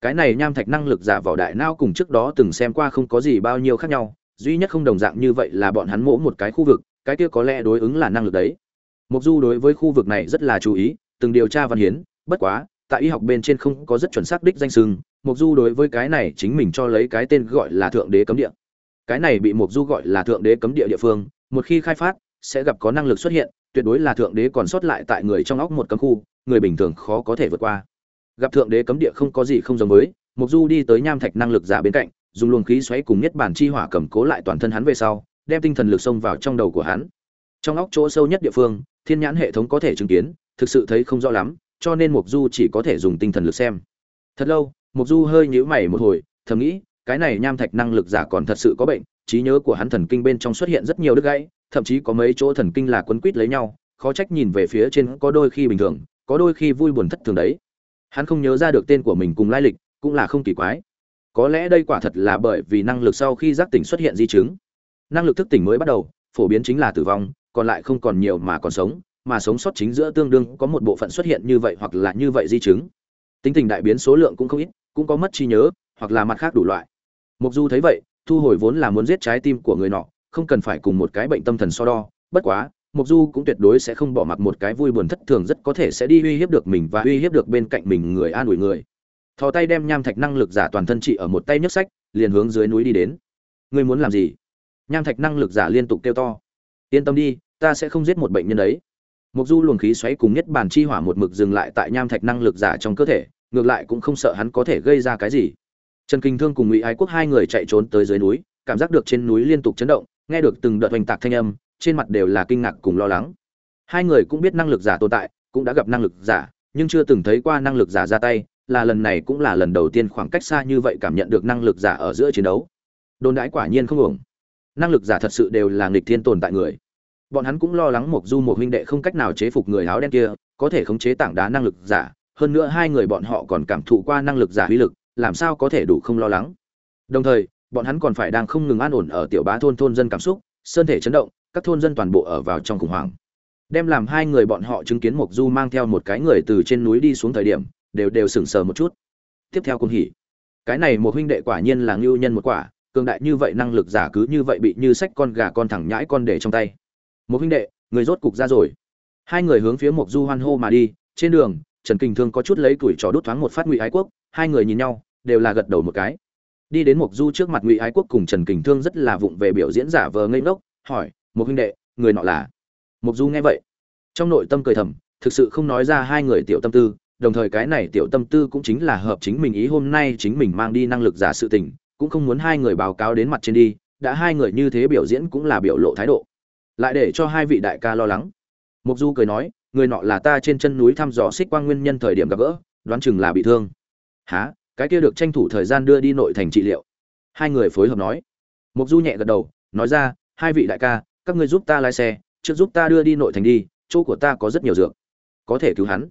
Cái này nham thạch năng lực giả vỏ đại não cùng trước đó từng xem qua không có gì bao nhiêu khác nhau, duy nhất không đồng dạng như vậy là bọn hắn mỗ một cái khu vực, cái kia có lẽ đối ứng là năng lực đấy. Mục du đối với khu vực này rất là chú ý, từng điều tra văn hiến, bất quá, tại y học bên trên không có rất chuẩn xác đích danh sưng. mục du đối với cái này chính mình cho lấy cái tên gọi là thượng đế cấm địa cái này bị mục du gọi là thượng đế cấm địa địa phương, một khi khai phát, sẽ gặp có năng lực xuất hiện, tuyệt đối là thượng đế còn sót lại tại người trong óc một cấm khu, người bình thường khó có thể vượt qua. Gặp thượng đế cấm địa không có gì không giống với mục du đi tới nham thạch năng lực giả bên cạnh, dùng luồng khí xoáy cùng nhất bản chi hỏa cầm cố lại toàn thân hắn về sau, đem tinh thần lực xông vào trong đầu của hắn. Trong óc chỗ sâu nhất địa phương, thiên nhãn hệ thống có thể chứng kiến, thực sự thấy không rõ lắm, cho nên mục du chỉ có thể dùng tinh thần lực xem. Thật lâu mục du hơi nhíu mày một hồi, thầm nghĩ cái này nham thạch năng lực giả còn thật sự có bệnh, trí nhớ của hắn thần kinh bên trong xuất hiện rất nhiều đứt gãy, thậm chí có mấy chỗ thần kinh là quấn quít lấy nhau, khó trách nhìn về phía trên có đôi khi bình thường, có đôi khi vui buồn thất thường đấy. Hắn không nhớ ra được tên của mình cùng lai lịch, cũng là không kỳ quái. Có lẽ đây quả thật là bởi vì năng lực sau khi giác tỉnh xuất hiện di chứng. Năng lực thức tỉnh mới bắt đầu, phổ biến chính là tử vong, còn lại không còn nhiều mà còn sống, mà sống sót chính giữa tương đương, có một bộ phận xuất hiện như vậy hoặc là như vậy di chứng. Tính tình đại biến số lượng cũng không ít, cũng có mất trí nhớ, hoặc là mặt khác đủ loại mục du thấy vậy, thu hồi vốn là muốn giết trái tim của người nọ, không cần phải cùng một cái bệnh tâm thần so đo. Bất quá, mục du cũng tuyệt đối sẽ không bỏ mặc một cái vui buồn thất thường rất có thể sẽ đi uy hiếp được mình và uy hiếp được bên cạnh mình người an ủi người. Thò tay đem nham thạch năng lực giả toàn thân trị ở một tay nhấc sách, liền hướng dưới núi đi đến. Ngươi muốn làm gì? Nham thạch năng lực giả liên tục kêu to. Yên tâm đi, ta sẽ không giết một bệnh nhân đấy. Mục du luồng khí xoáy cùng nhất bản chi hỏa một mực dừng lại tại nham thạch năng lực giả trong cơ thể, ngược lại cũng không sợ hắn có thể gây ra cái gì trần kinh thương cùng ngụy ái quốc hai người chạy trốn tới dưới núi, cảm giác được trên núi liên tục chấn động, nghe được từng đợt hoành tạc thanh âm, trên mặt đều là kinh ngạc cùng lo lắng. Hai người cũng biết năng lực giả tồn tại, cũng đã gặp năng lực giả, nhưng chưa từng thấy qua năng lực giả ra tay, là lần này cũng là lần đầu tiên khoảng cách xa như vậy cảm nhận được năng lực giả ở giữa chiến đấu. Đồn đãi quả nhiên không ổng năng lực giả thật sự đều là nghịch thiên tồn tại người. Bọn hắn cũng lo lắng một du một huynh đệ không cách nào chế phục người áo đen kia, có thể khống chế tảng đá năng lực giả, hơn nữa hai người bọn họ còn cảm thụ qua năng lực giả uy lực làm sao có thể đủ không lo lắng? Đồng thời, bọn hắn còn phải đang không ngừng an ổn ở tiểu bá thôn thôn dân cảm xúc, sơn thể chấn động, các thôn dân toàn bộ ở vào trong khủng hoảng. Đem làm hai người bọn họ chứng kiến mộc du mang theo một cái người từ trên núi đi xuống thời điểm, đều đều sững sờ một chút. Tiếp theo cung hỉ. Cái này một huynh đệ quả nhiên là ngưu nhân một quả, cường đại như vậy, năng lực giả cứ như vậy bị như sách con gà con thẳng nhãi con để trong tay. Một huynh đệ, người rốt cục ra rồi. Hai người hướng phía mộc du hoan hô mà đi, trên đường trần kinh thương có chút lấy tuổi trò đốt thoáng một phát ngụy ái quốc, hai người nhìn nhau, đều là gật đầu một cái. Đi đến mộc du trước mặt ngụy ái quốc cùng trần kình thương rất là vụng về biểu diễn giả vờ ngây ngốc, hỏi một huynh đệ, người nọ là? Mộc du nghe vậy, trong nội tâm cười thầm, thực sự không nói ra hai người tiểu tâm tư, đồng thời cái này tiểu tâm tư cũng chính là hợp chính mình ý hôm nay chính mình mang đi năng lực giả sự tình, cũng không muốn hai người báo cáo đến mặt trên đi, đã hai người như thế biểu diễn cũng là biểu lộ thái độ. Lại để cho hai vị đại ca lo lắng. Mộc du cười nói người nọ là ta trên chân núi thăm dò xích quang nguyên nhân thời điểm gặp gỡ, đoán chừng là bị thương. Há cái kia được tranh thủ thời gian đưa đi nội thành trị liệu. Hai người phối hợp nói. Mục du nhẹ gật đầu, nói ra, hai vị đại ca, các ngươi giúp ta lái xe, trước giúp ta đưa đi nội thành đi, chỗ của ta có rất nhiều dược. Có thể cứu hắn.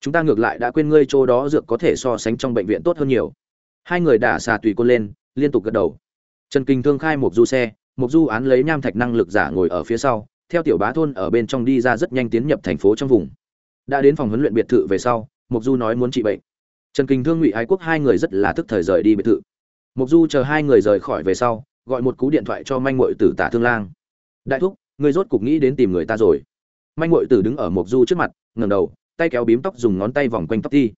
Chúng ta ngược lại đã quên ngươi chỗ đó dược có thể so sánh trong bệnh viện tốt hơn nhiều. Hai người đả xà tùy côn lên, liên tục gật đầu. Trần kinh thương khai mục du xe, mục du án lấy nham thạch năng lực giả ngồi ở phía sau theo tiểu bá thôn ở bên trong đi ra rất nhanh tiến nhập thành phố trong vùng. Đã đến phòng huấn luyện biệt thự về sau mục du nói muốn trị bệnh. Trần kinh thương ngụy ái quốc hai người rất là tức thời rời đi biệt thự. Mục du chờ hai người rời khỏi về sau, gọi một cú điện thoại cho manh muội tử tả thương lang. Đại thúc, ngươi rốt cục nghĩ đến tìm người ta rồi. Manh muội tử đứng ở mục du trước mặt, ngẩng đầu, tay kéo bím tóc dùng ngón tay vòng quanh tóc thi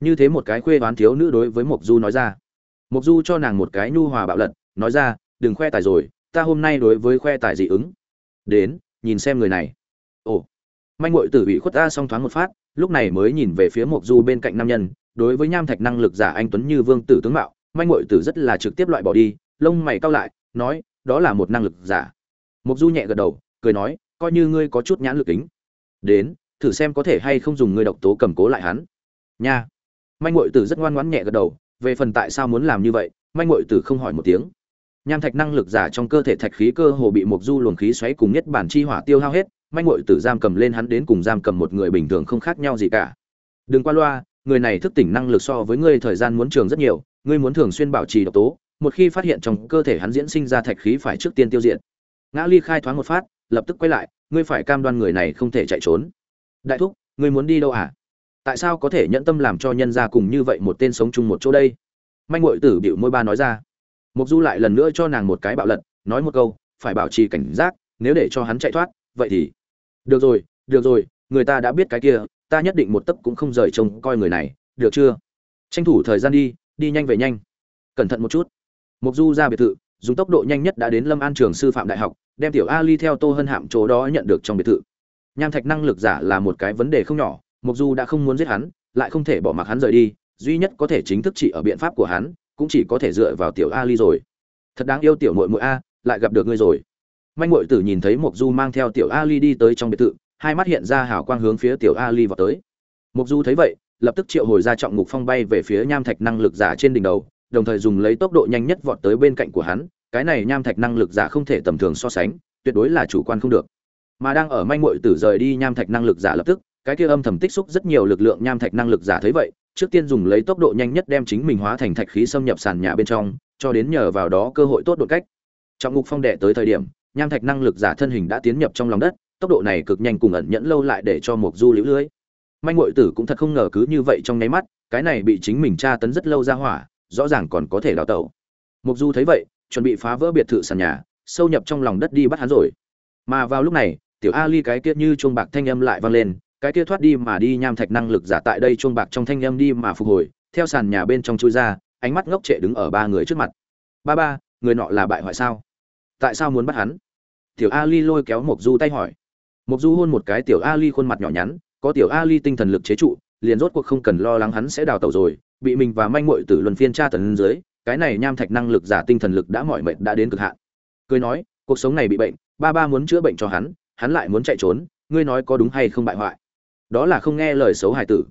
như thế một cái khuê đoán thiếu nữ đối với mục du nói ra. Mục du cho nàng một cái nhu hòa bạo lật, nói ra, đừng khoe tài rồi, ta hôm nay đối với khoe tài dị ứng. Đến nhìn xem người này. Ồ, manh muội tử bị khuất ta xong thoáng một phát, lúc này mới nhìn về phía mục du bên cạnh nam nhân, đối với nham thạch năng lực giả anh tuấn như vương tử tướng mạo, manh muội tử rất là trực tiếp loại bỏ đi, lông mày cau lại, nói, đó là một năng lực giả. Mục du nhẹ gật đầu, cười nói, coi như ngươi có chút nhãn lực kính, đến, thử xem có thể hay không dùng ngươi độc tố cầm cố lại hắn. Nha. Manh muội tử rất ngoan ngoãn nhẹ gật đầu, về phần tại sao muốn làm như vậy, manh muội tử không hỏi một tiếng nham thạch năng lực giả trong cơ thể thạch khí cơ hồ bị mục du luồng khí xoáy cùng nhất bản chi hỏa tiêu hao hết, manh ngội tử giam cầm lên hắn đến cùng giam cầm một người bình thường không khác nhau gì cả. Đừng qua loa, người này thức tỉnh năng lực so với ngươi thời gian muốn trường rất nhiều, ngươi muốn thường xuyên bảo trì độc tố, một khi phát hiện trong cơ thể hắn diễn sinh ra thạch khí phải trước tiên tiêu diệt. Ngã ly khai thoáng một phát, lập tức quay lại, ngươi phải cam đoan người này không thể chạy trốn. Đại thúc, ngươi muốn đi đâu à? Tại sao có thể nhẫn tâm làm cho nhân gia cùng như vậy một tên sống chung một chỗ đây? Manh ngội tử bịu môi ba nói ra mục du lại lần nữa cho nàng một cái bạo lật, nói một câu, phải bảo trì cảnh giác, nếu để cho hắn chạy thoát, vậy thì được rồi được rồi, người ta đã biết cái kia, ta nhất định một tấc cũng không rời trông coi người này, được chưa? Tranh thủ thời gian đi đi nhanh về nhanh. Cẩn thận một chút. Mục du ra biệt thự, dùng tốc độ nhanh nhất đã đến lâm an trường sư phạm đại học, đem tiểu ali theo tô hân hạm chỗ đó nhận được trong biệt thự. Nham thạch năng lực giả là một cái vấn đề không nhỏ mục du đã không muốn giết hắn, lại không thể bỏ mặc hắn rời đi, duy nhất có thể chính thức trị ở biện pháp của hắn cũng chỉ có thể dựa vào tiểu ali rồi. Thật đáng yêu tiểu muội muội a, lại gặp được ngươi rồi. Manh muội tử nhìn thấy mộc du mang theo tiểu ali đi tới trong biệt thự, hai mắt hiện ra hào quang hướng phía tiểu ali vào tới. Mộc du thấy vậy, lập tức triệu hồi ra trọng ngục phong bay về phía nham thạch năng lực giả trên đỉnh đầu, đồng thời dùng lấy tốc độ nhanh nhất vọt tới bên cạnh của hắn. Cái này nham thạch năng lực giả không thể tầm thường so sánh, tuyệt đối là chủ quan không được. Mà đang ở manh muội tử rời đi nham thạch năng lực giả lập tức, cái kia âm thầm tích xúc rất nhiều lực lượng nham thạch năng lực giả thấy vậy trước tiên dùng lấy tốc độ nhanh nhất đem chính mình hóa thành thạch khí xâm nhập sàn nhà bên trong, cho đến nhờ vào đó cơ hội tốt đột cách. Trọng ngục phong đệ tới thời điểm, nham thạch năng lực giả thân hình đã tiến nhập trong lòng đất, tốc độ này cực nhanh cùng ẩn nhẫn lâu lại để cho Mộc du liễu lưới. Manh Ngụy tử cũng thật không ngờ cứ như vậy trong nháy mắt, cái này bị chính mình tra tấn rất lâu ra hỏa, rõ ràng còn có thể đào tẩu. Mục du thấy vậy, chuẩn bị phá vỡ biệt thự sàn nhà, sâu nhập trong lòng đất đi bắt hắn rồi. Mà vào lúc này, tiểu ali cái kia như chuông bạc thanh âm lại vang lên cái kia thoát đi mà đi nham thạch năng lực giả tại đây chuông bạc trong thanh âm đi mà phục hồi, theo sàn nhà bên trong chui ra, ánh mắt ngốc trệ đứng ở ba người trước mặt. Ba ba, người nọ là bại hoại sao? Tại sao muốn bắt hắn? Tiểu ali lôi kéo mộc du tay hỏi. Mộc du hôn một cái tiểu ali khuôn mặt nhỏ nhắn, có tiểu ali tinh thần lực chế trụ, liền rốt cuộc không cần lo lắng hắn sẽ đào tẩu rồi, bị mình và manh muội tử luân phiên tra tấn dưới, cái này nham thạch năng lực giả tinh thần lực đã mỏi mệt đã đến cực hạn. Cười nói, cuộc sống này bị bệnh, ba ba muốn chữa bệnh cho hắn hắn lại muốn chạy trốn, ngươi nói có đúng hay không bại hoại? Đó là không nghe lời xấu hài tử.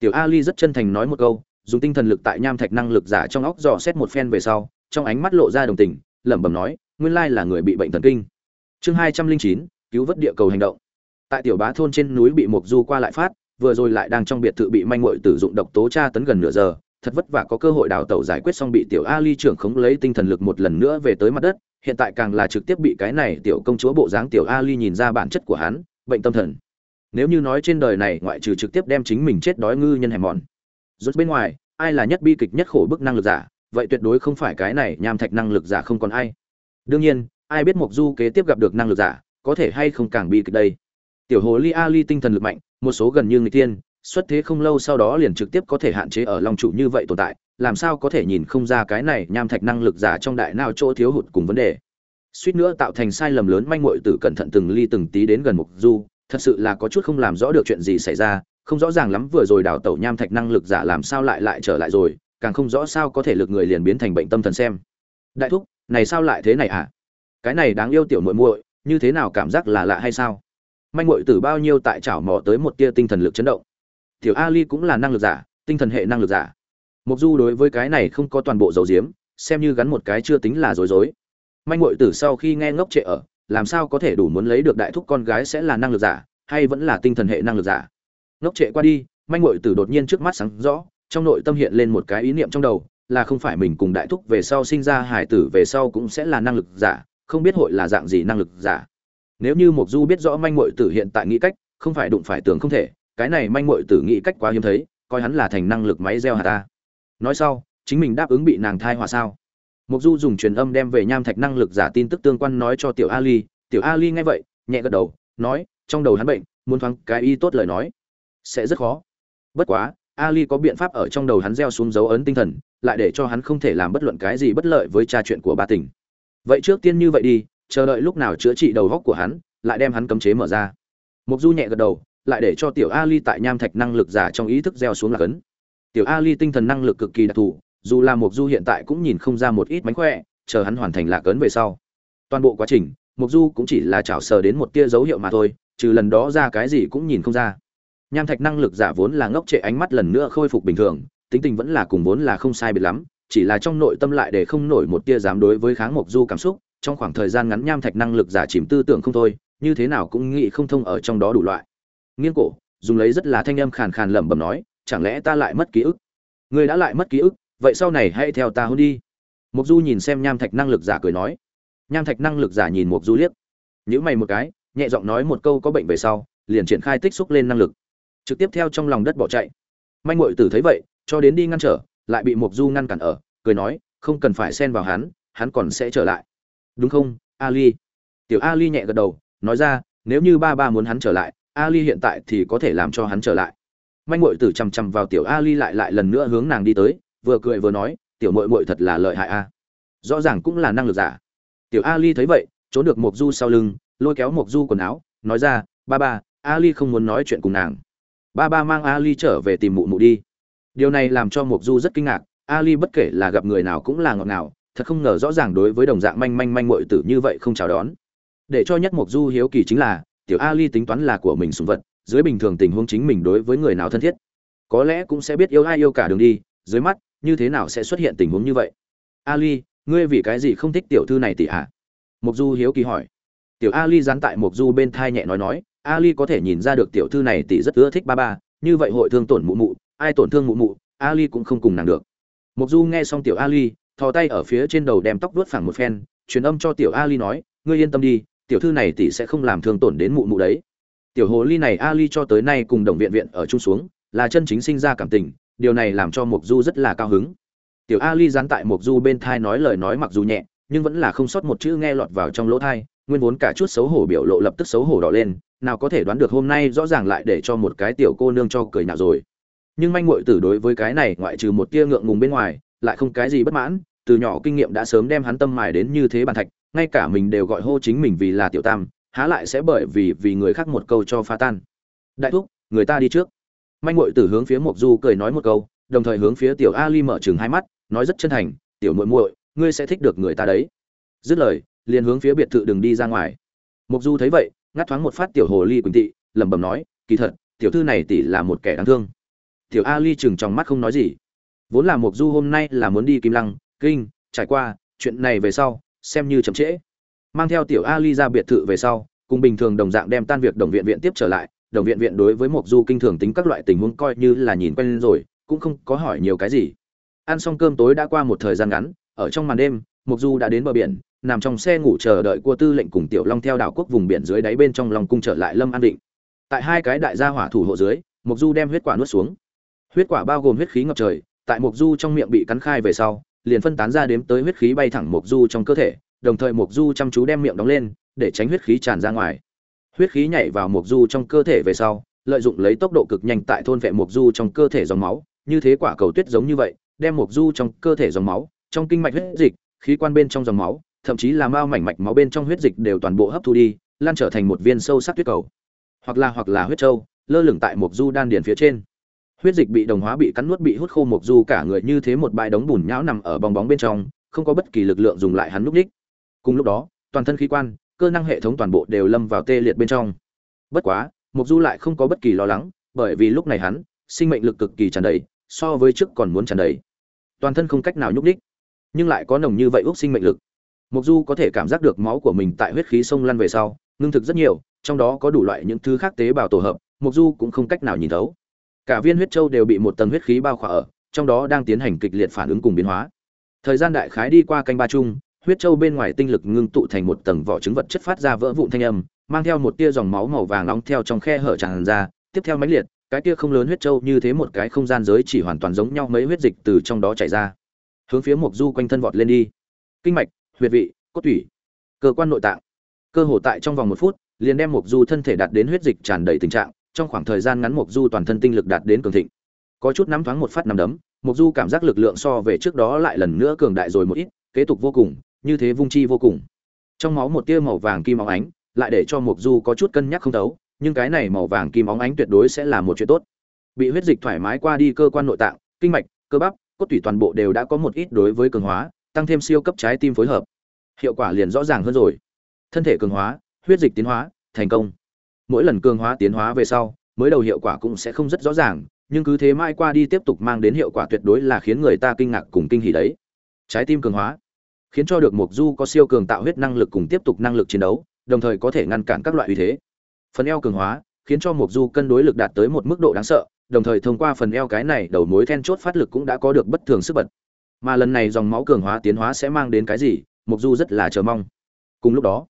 Tiểu ali rất chân thành nói một câu, dùng tinh thần lực tại nham thạch năng lực giả trong óc dò xét một phen về sau, trong ánh mắt lộ ra đồng tình, lẩm bẩm nói, nguyên lai là người bị bệnh thần kinh. Chương hai trăm linh chín, cứu vớt địa cầu hành động. Tại tiểu bá thôn trên núi bị mộc du qua lại phát, vừa rồi lại đang trong biệt thự bị manh muội tử dụng độc tố tra tấn gần nửa giờ, thật vất vả có cơ hội đào tẩu giải quyết xong bị tiểu ali trưởng khống lấy tinh thần lực một lần nữa về tới mặt đất, hiện tại càng là trực tiếp bị cái này tiểu công chúa bộ dáng tiểu ali nhìn ra bản chất của hắn, bệnh tâm thần nếu như nói trên đời này ngoại trừ trực tiếp đem chính mình chết đói ngư nhân hèm mòn rút bên ngoài, ai là nhất bi kịch nhất khổ bức năng lực giả? Vậy tuyệt đối không phải cái này nham thạch năng lực giả không còn ai. Đương nhiên, ai biết mộc du kế tiếp gặp được năng lực giả, có thể hay không càng bi kịch đây? Tiểu hồ ly ali tinh thần lực mạnh, một số gần như người tiên, xuất thế không lâu sau đó liền trực tiếp có thể hạn chế ở long trụ như vậy tồn tại, làm sao có thể nhìn không ra cái này nham thạch năng lực giả trong đại nào chỗ thiếu hụt cùng vấn đề? Suýt nữa tạo thành sai lầm lớn manh muội tử cẩn thận từng ly từng tí đến gần mục du thật sự là có chút không làm rõ được chuyện gì xảy ra, không rõ ràng lắm vừa rồi đào tẩu nham thạch năng lực giả làm sao lại lại trở lại rồi, càng không rõ sao có thể lực người liền biến thành bệnh tâm thần xem. Đại thúc, này sao lại thế này à cái này đáng yêu tiểu muội muội, như thế nào cảm giác là lạ hay sao? Manh muội tử bao nhiêu tại chảo mò tới một tia tinh thần lực chấn động. Tiểu ali cũng là năng lực giả, tinh thần hệ năng lực giả. Mục du đối với cái này không có toàn bộ dấu diếm, xem như gắn một cái chưa tính là dối dối manh muội tử sau khi nghe ngốc trệ ở làm sao có thể đủ muốn lấy được đại thúc con gái sẽ là năng lực giả, hay vẫn là tinh thần hệ năng lực giả? Ngốc trệ qua đi, manh ngội tử đột nhiên trước mắt sáng rõ, trong nội tâm hiện lên một cái ý niệm trong đầu, là không phải mình cùng đại thúc về sau sinh ra hải tử về sau cũng sẽ là năng lực giả, không biết hội là dạng gì năng lực giả. Nếu như mục du biết rõ manh ngội tử hiện tại nghĩ cách, không phải đụng phải tưởng không thể, cái này manh ngội tử nghĩ cách quá hiếm thấy, coi hắn là thành năng lực máy gieo hạt ta. Nói sau, chính mình đáp ứng bị nàng thai hòa sao? Mộc du dùng truyền âm đem về nham thạch năng lực giả tin tức tương quan nói cho tiểu ali. Tiểu ali nghe vậy, nhẹ gật đầu, nói, trong đầu hắn bệnh, muốn thoáng cái y tốt lời nói. Sẽ rất khó. Bất quá, ali có biện pháp ở trong đầu hắn gieo xuống dấu ấn tinh thần, lại để cho hắn không thể làm bất luận cái gì bất lợi với tra chuyện của ba tỉnh. Vậy trước tiên như vậy đi, chờ đợi lúc nào chữa trị đầu góc của hắn, lại đem hắn cấm chế mở ra. Mộc du nhẹ gật đầu, lại để cho tiểu ali tại nham thạch năng lực giả trong ý thức gieo xuống là cấn. Tiểu ali tinh thần năng lực cực kỳ đặc thù dù là mục du hiện tại cũng nhìn không ra một ít mánh khỏe, chờ hắn hoàn thành lạc ấn về sau. Toàn bộ quá trình mục du cũng chỉ là chảo sờ đến một tia dấu hiệu mà thôi, trừ lần đó ra cái gì cũng nhìn không ra. Nham thạch năng lực giả vốn là ngốc trệ ánh mắt lần nữa khôi phục bình thường, tính tình vẫn là cùng vốn là không sai biệt lắm, chỉ là trong nội tâm lại để không nổi một tia dám đối với kháng mục du cảm xúc, trong khoảng thời gian ngắn nham thạch năng lực giả chìm tư tưởng không thôi, như thế nào cũng nghĩ không thông ở trong đó đủ loại. Nghiêng cổ, dùng lấy rất là thanh âm khàn khàn lẩm bẩm nói, chẳng lẽ ta lại mất ký ức? Ngươi đã lại mất ký ức vậy sau này hãy theo ta hôn đi. Mục du nhìn xem nham thạch năng lực giả cười nói. Nham thạch năng lực giả nhìn mục du liếc. Nhữ mày một cái, nhẹ giọng nói một câu có bệnh về sau, liền triển khai tích xúc lên năng lực. Trực tiếp theo trong lòng đất bỏ chạy. Manh mội tử thấy vậy, cho đến đi ngăn trở, lại bị mục du ngăn cản ở, cười nói, không cần phải xen vào hắn hắn còn sẽ trở lại. Đúng không, ali? Tiểu ali nhẹ gật đầu, nói ra, nếu như ba ba muốn hắn trở lại, ali hiện tại thì có thể làm cho hắn trở lại. Manh mội tử chằm chằm vào tiểu ali lại lại lần nữa hướng nàng đi tới vừa cười vừa nói, tiểu mội mội thật là lợi hại a. Rõ ràng cũng là năng lực giả. Tiểu ali thấy vậy, trốn được mộc du sau lưng, lôi kéo mộc du quần áo, nói ra, ba ba, ali không muốn nói chuyện cùng nàng. Ba ba mang ali trở về tìm mụ mụ đi. Điều này làm cho mộc du rất kinh ngạc, ali bất kể là gặp người nào cũng là ngọt ngào, thật không ngờ rõ ràng đối với đồng dạng manh manh manh mội tử như vậy không chào đón. Để cho nhất mộc du hiếu kỳ chính là, tiểu ali tính toán là của mình sùng vật, dưới bình thường tình huống chính mình đối với người nào thân thiết, có lẽ cũng sẽ biết yêu ai yêu cả đường đi, dưới mắt như thế nào sẽ xuất hiện tình huống như vậy? Ali, ngươi vì cái gì không thích tiểu thư này tỷ ạ? À? mục du hiếu kỳ hỏi. Tiểu ali dán tại mục du bên thai nhẹ nói nói, ali có thể nhìn ra được tiểu thư này tỷ rất ưa thích ba ba, như vậy hội thương tổn mụ mụ, ai tổn thương mụ mụ, ali cũng không cùng nàng được. Mục du nghe xong tiểu ali, thò tay ở phía trên đầu đem tóc vuốt phẳng một phen, truyền âm cho tiểu ali nói, ngươi yên tâm đi, tiểu thư này tỷ sẽ không làm thương tổn đến mụ mụ đấy. Tiểu hồ ly này ali cho tới nay cùng đồng viện viện ở chung xuống, là chân chính sinh ra cảm tình điều này làm cho mục du rất là cao hứng. Tiểu ali dán tại mục du bên thai nói lời nói mặc dù nhẹ, nhưng vẫn là không sót một chữ nghe lọt vào trong lỗ thai, nguyên vốn cả chút xấu hổ biểu lộ lập tức xấu hổ đỏ lên, nào có thể đoán được hôm nay rõ ràng lại để cho một cái tiểu cô nương cho cười nhạo rồi. Nhưng manh muội tử đối với cái này ngoại trừ một tia ngượng ngùng bên ngoài, lại không cái gì bất mãn, từ nhỏ kinh nghiệm đã sớm đem hắn tâm mài đến như thế bàn thạch, ngay cả mình đều gọi hô chính mình vì là tiểu tam, há lại sẽ bởi vì vì người khác một câu cho phá tan. Đại thúc, người ta đi trước manh muội tử hướng phía mộc du cười nói một câu, đồng thời hướng phía tiểu ali mở chừng hai mắt, nói rất chân thành, tiểu muội muội, ngươi sẽ thích được người ta đấy. Dứt lời, liền hướng phía biệt thự đừng đi ra ngoài. Mộc du thấy vậy, ngắt thoáng một phát tiểu hồ ly quỳnh tị, lẩm bẩm nói, kỳ thật, tiểu thư này tỷ là một kẻ đáng thương. Tiểu ali chừng trong mắt không nói gì. Vốn là mộc du hôm nay là muốn đi kim lăng, kinh, trải qua, chuyện này về sau, xem như chậm trễ. Mang theo tiểu ali ra biệt thự về sau, cùng bình thường đồng dạng đem tan việc đồng viện viện tiếp trở lại đồng viện viện đối với mộc du kinh thường tính các loại tình huống coi như là nhìn quen rồi, cũng không có hỏi nhiều cái gì. Ăn xong cơm tối đã qua một thời gian ngắn, ở trong màn đêm, mộc du đã đến bờ biển, nằm trong xe ngủ chờ đợi cua tư lệnh cùng tiểu long theo đảo quốc vùng biển dưới đáy bên trong lòng cung trở lại lâm an định. Tại hai cái đại gia hỏa thủ hộ dưới, mộc du đem huyết quả nuốt xuống. Huyết quả bao gồm huyết khí ngập trời, tại mộc du trong miệng bị cắn khai về sau, liền phân tán ra đếm tới huyết khí bay thẳng mộc du trong cơ thể, đồng thời mộc du chăm chú đem miệng đóng lên, để tránh huyết khí tràn ra ngoài huyết khí nhảy vào mộc du trong cơ thể về sau, lợi dụng lấy tốc độ cực nhanh tại thôn vệ mộc du trong cơ thể dòng máu, như thế quả cầu tuyết giống như vậy, đem mộc du trong cơ thể dòng máu, trong kinh mạch huyết dịch, khí quan bên trong dòng máu, thậm chí là mao mảnh mạch máu bên trong huyết dịch đều toàn bộ hấp thu đi, lan trở thành một viên sâu sắc tuyết cầu. Hoặc là hoặc là huyết trâu, lơ lửng tại mộc du đan điền phía trên. Huyết dịch bị đồng hóa, bị cắn nuốt, bị hút khô, mộc du cả người như thế một bãi đống bùn nhão nằm ở bong bóng bên trong, không có bất kỳ lực lượng dùng lại hắn núp ních cùng lúc đó, toàn thân khí quan cơ năng hệ thống toàn bộ đều lâm vào tê liệt bên trong. Bất quá mục du lại không có bất kỳ lo lắng, bởi vì lúc này hắn, sinh mệnh lực cực kỳ tràn đầy, so với trước còn muốn tràn đầy. Toàn thân không cách nào nhúc đích nhưng lại có nồng như vậy ước sinh mệnh lực. Mục du có thể cảm giác được máu của mình tại huyết khí sông lăn về sau, ngưng thực rất nhiều, trong đó có đủ loại những thứ khác tế bào tổ hợp mục du cũng không cách nào nhìn thấu. Cả viên huyết châu đều bị một tầng huyết khí bao khỏa ở, trong đó đang tiến hành kịch liệt phản ứng cùng biến hóa. Thời gian đại khái đi qua canh ba chung huyết châu bên ngoài tinh lực ngưng tụ thành một tầng vỏ trứng vật chất phát ra vỡ vụn thanh âm, mang theo một tia dòng máu màu vàng nóng theo trong khe hở tràn ra, tiếp theo mãnh liệt, cái tia không lớn huyết châu như thế một cái không gian giới chỉ hoàn toàn giống nhau mấy huyết dịch từ trong đó chảy ra, hướng phía mục du quanh thân vọt lên đi. Kinh mạch, huyệt vị, cốt tủy, cơ quan nội tạng. Cơ hồ tại trong vòng một phút, liền đem mục du thân thể đạt đến huyết dịch tràn đầy tình trạng, trong khoảng thời gian ngắn mục du toàn thân tinh lực đạt đến cường thịnh. Có chút nắm thoáng một phát nắm đấm mục du cảm giác lực lượng so về trước đó lại lần nữa cường đại rồi một ít, kế tục vô cùng như thế vung chi vô cùng. Trong máu một tia màu vàng kim óng ánh, lại để cho mục du có chút cân nhắc không thấu, nhưng cái này màu vàng kim óng ánh tuyệt đối sẽ là một chuyện tốt. Bị huyết dịch thoải mái qua đi cơ quan nội tạng, kinh mạch, cơ bắp, cốt tủy toàn bộ đều đã có một ít đối với cường hóa, tăng thêm siêu cấp trái tim phối hợp. Hiệu quả liền rõ ràng hơn rồi. Thân thể cường hóa, huyết dịch tiến hóa, thành công. Mỗi lần cường hóa tiến hóa về sau, mới đầu hiệu quả cũng sẽ không rất rõ ràng, nhưng cứ thế mãi qua đi tiếp tục mang đến hiệu quả tuyệt đối là khiến người ta kinh ngạc cùng kinh hỉ đấy. Trái tim cường hóa khiến cho được Mộc du có siêu cường tạo huyết năng lực cùng tiếp tục năng lực chiến đấu, đồng thời có thể ngăn cản các loại uy thế. Phần eo cường hóa khiến cho Mộc du cân đối lực đạt tới một mức độ đáng sợ, đồng thời thông qua phần eo cái này đầu mối then chốt phát lực cũng đã có được bất thường sức bật. Mà lần này dòng máu cường hóa tiến hóa sẽ mang đến cái gì, Mộc du rất là chờ mong. Cùng lúc đó,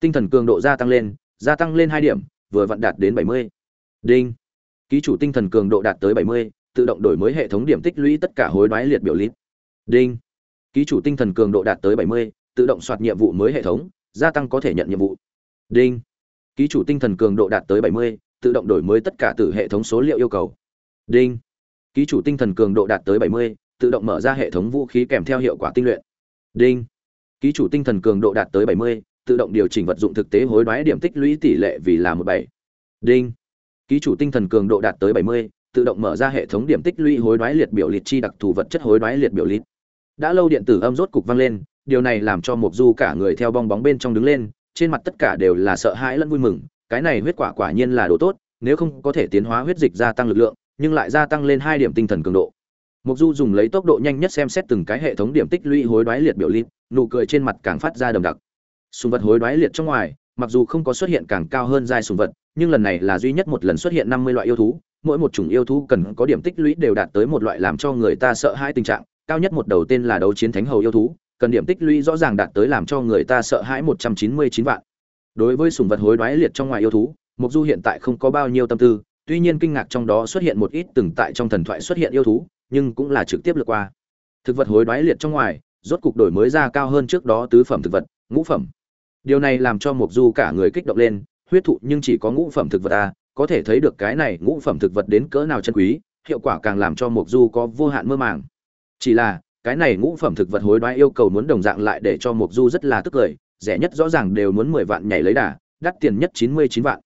tinh thần cường độ gia tăng lên, gia tăng lên hai điểm, vừa vặn đạt đến bảy mươi. Đinh. Ký chủ tinh thần cường độ đạt tới bảy mươi, tự động đổi mới hệ thống điểm tích lũy tất cả hối đoái liệt biểu lít. Đinh ký chủ tinh thần cường độ đạt tới bảy mươi, tự động soạt nhiệm vụ mới hệ thống, gia tăng có thể nhận nhiệm vụ. Đinh. Ký chủ tinh thần cường độ đạt tới bảy mươi, tự động đổi mới tất cả từ hệ thống số liệu yêu cầu. Đinh. Ký chủ tinh thần cường độ đạt tới bảy mươi, tự động mở ra hệ thống vũ khí kèm theo hiệu quả tinh luyện. Đinh. Ký chủ tinh thần cường độ đạt tới bảy mươi, tự động điều chỉnh vật dụng thực tế hối đoái điểm tích lũy tỷ lệ vì là một bảy. Đinh. Ký chủ tinh thần cường độ đạt tới bảy mươi, tự động mở ra hệ thống điểm tích lũy hối đoái liệt biểu liệt chi đặc thù vật chất hối đoái liệt biểu liệt đã lâu điện tử âm rốt cục vang lên, điều này làm cho mục du cả người theo bong bóng bên trong đứng lên, trên mặt tất cả đều là sợ hãi lẫn vui mừng, cái này huyết quả quả nhiên là đồ tốt, nếu không có thể tiến hóa huyết dịch gia tăng lực lượng, nhưng lại gia tăng lên hai điểm tinh thần cường độ. Mục du dùng lấy tốc độ nhanh nhất xem xét từng cái hệ thống điểm tích lũy hối đoái liệt biểu liệt nụ cười trên mặt càng phát ra đầm đặc. Sùng vật hối đoái liệt trong ngoài, mặc dù không có xuất hiện càng cao hơn giai sùng vật, nhưng lần này là duy nhất một lần xuất hiện năm mươi loại yêu thú, mỗi một chủng yêu thú cần có điểm tích lũy đều đạt tới một loại làm cho người ta sợ hãi tình trạng cao nhất một đầu tên là đấu chiến thánh hầu yêu thú, cần điểm tích lũy rõ ràng đạt tới làm cho người ta sợ hãi một trăm chín mươi chín vạn. Đối với sùng vật hối đoái liệt trong ngoài yêu thú mục du hiện tại không có bao nhiêu tâm tư, tuy nhiên kinh ngạc trong đó xuất hiện một ít từng tại trong thần thoại xuất hiện yêu thú, nhưng cũng là trực tiếp lượt qua. Thực vật hối đoái liệt trong ngoài, rốt cục đổi mới ra cao hơn trước đó tứ phẩm thực vật, ngũ phẩm. Điều này làm cho mục du cả người kích động lên, huyết thụ nhưng chỉ có ngũ phẩm thực vật ta có thể thấy được cái này ngũ phẩm thực vật đến cỡ nào chân quý, hiệu quả càng làm cho mục du có vô hạn mơ màng chỉ là, cái này ngũ phẩm thực vật hối đoái yêu cầu muốn đồng dạng lại để cho mục du rất là tức cười, rẻ nhất rõ ràng đều muốn mười vạn nhảy lấy đà, đắt tiền nhất chín mươi chín vạn.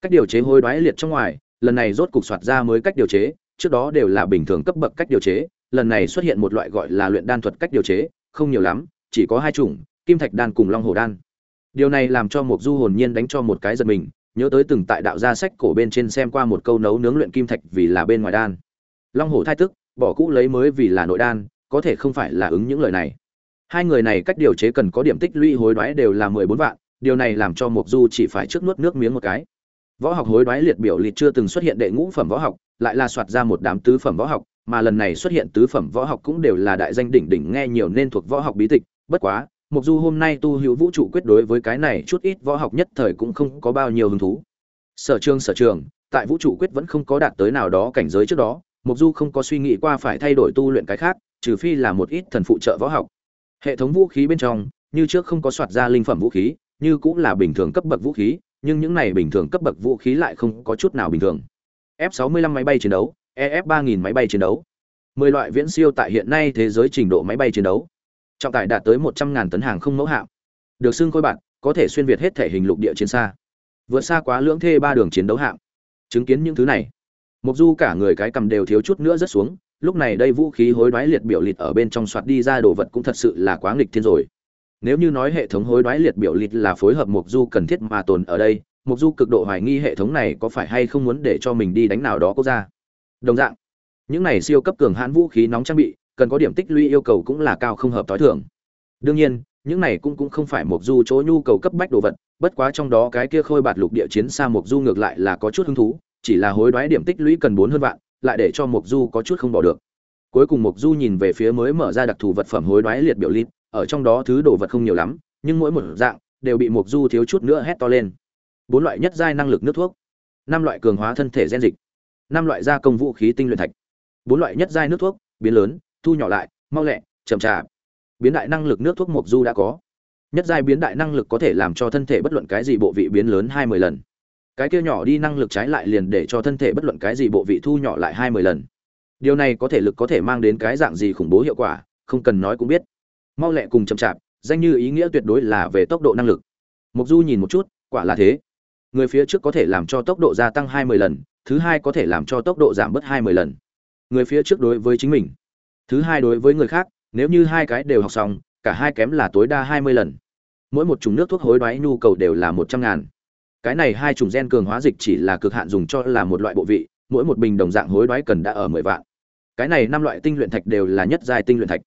Cách điều chế hối đoái liệt trong ngoài, lần này rốt cục soạt ra mới cách điều chế, trước đó đều là bình thường cấp bậc cách điều chế, lần này xuất hiện một loại gọi là luyện đan thuật cách điều chế, không nhiều lắm, chỉ có hai chủng, kim thạch đan cùng long hồ đan. Điều này làm cho mục du hồn nhiên đánh cho một cái giật mình, nhớ tới từng tại đạo gia sách cổ bên trên xem qua một câu nấu nướng luyện kim thạch vì là bên ngoài đan. Long hổ thai tức bỏ cũ lấy mới vì là nội đan có thể không phải là ứng những lời này hai người này cách điều chế cần có điểm tích lũy hối đoái đều là mười bốn vạn điều này làm cho mục du chỉ phải trước nuốt nước miếng một cái võ học hối đoái liệt biểu liệt chưa từng xuất hiện đệ ngũ phẩm võ học lại là soạt ra một đám tứ phẩm võ học mà lần này xuất hiện tứ phẩm võ học cũng đều là đại danh đỉnh đỉnh nghe nhiều nên thuộc võ học bí tịch bất quá Mục Du hôm nay tu hữu vũ trụ quyết đối với cái này chút ít võ học nhất thời cũng không có bao nhiêu hứng thú. Sở Trường sở trường, tại vũ trụ quyết vẫn không có đạt tới nào đó cảnh giới trước đó, Mục Du không có suy nghĩ qua phải thay đổi tu luyện cái khác, trừ phi là một ít thần phụ trợ võ học. Hệ thống vũ khí bên trong, như trước không có soạt ra linh phẩm vũ khí, như cũng là bình thường cấp bậc vũ khí, nhưng những này bình thường cấp bậc vũ khí lại không có chút nào bình thường. F65 máy bay chiến đấu, EF3000 máy bay chiến đấu. 10 loại viễn siêu tại hiện nay thế giới trình độ máy bay chiến đấu trọng tải đạt tới một trăm ngàn tấn hàng không mẫu hạm được xưng khôi bạn có thể xuyên việt hết thể hình lục địa chiến xa vượt xa quá lưỡng thê ba đường chiến đấu hạm chứng kiến những thứ này mục du cả người cái cầm đều thiếu chút nữa rất xuống lúc này đây vũ khí hối đoái liệt biểu liệt ở bên trong soạt đi ra đồ vật cũng thật sự là quá nghịch thiên rồi nếu như nói hệ thống hối đoái liệt biểu liệt là phối hợp mục du cần thiết mà tồn ở đây mục du cực độ hoài nghi hệ thống này có phải hay không muốn để cho mình đi đánh nào đó quốc gia đồng dạng những này siêu cấp cường hãn vũ khí nóng trang bị cần có điểm tích lũy yêu cầu cũng là cao không hợp tối thường. Đương nhiên, những này cũng cũng không phải mục du chỗ nhu cầu cấp bách đồ vật bất quá trong đó cái kia khôi bạt lục địa chiến xa mục du ngược lại là có chút hứng thú chỉ là hối đoái điểm tích lũy cần bốn hơn vạn, lại để cho mục du có chút không bỏ được. Cuối cùng mục du nhìn về phía mới mở ra đặc thù vật phẩm hối đoái liệt biểu lít, ở trong đó thứ đồ vật không nhiều lắm, nhưng mỗi một dạng đều bị mục du thiếu chút nữa hét to lên. Bốn loại nhất giai năng lực nước thuốc, năm loại cường hóa thân thể gen dịch, năm loại gia công vũ khí tinh luyện thạch. Bốn loại nhất giai nước thuốc, biến lớn, thu nhỏ lại, mau lẹ, chậm chạp. Biến đại năng lực nước thuốc mộc du đã có. Nhất giai biến đại năng lực có thể làm cho thân thể bất luận cái gì bộ vị biến lớn hai mươi lần cái kia nhỏ đi năng lực trái lại liền để cho thân thể bất luận cái gì bộ vị thu nhỏ lại hai mươi lần. Điều này có thể lực có thể mang đến cái dạng gì khủng bố hiệu quả, không cần nói cũng biết. Mau lẹ cùng chậm chạp, danh như ý nghĩa tuyệt đối là về tốc độ năng lực. Mộc du nhìn một chút, quả là thế. Người phía trước có thể làm cho tốc độ gia tăng hai mươi lần, thứ hai có thể làm cho tốc độ giảm bớt hai mươi lần. Người phía trước đối với chính mình. Thứ hai đối với người khác, nếu như hai cái đều học xong, cả hai kém là tối đa hai mươi lần. Mỗi một chủng nước thuốc hối đoái nhu cầu đều là một trăm ngàn cái này hai chủng gen cường hóa dịch chỉ là cực hạn dùng cho là một loại bộ vị, mỗi một bình đồng dạng hối đoái cần đã ở mười vạn. Cái này năm loại tinh luyện thạch đều là nhất giai tinh luyện thạch.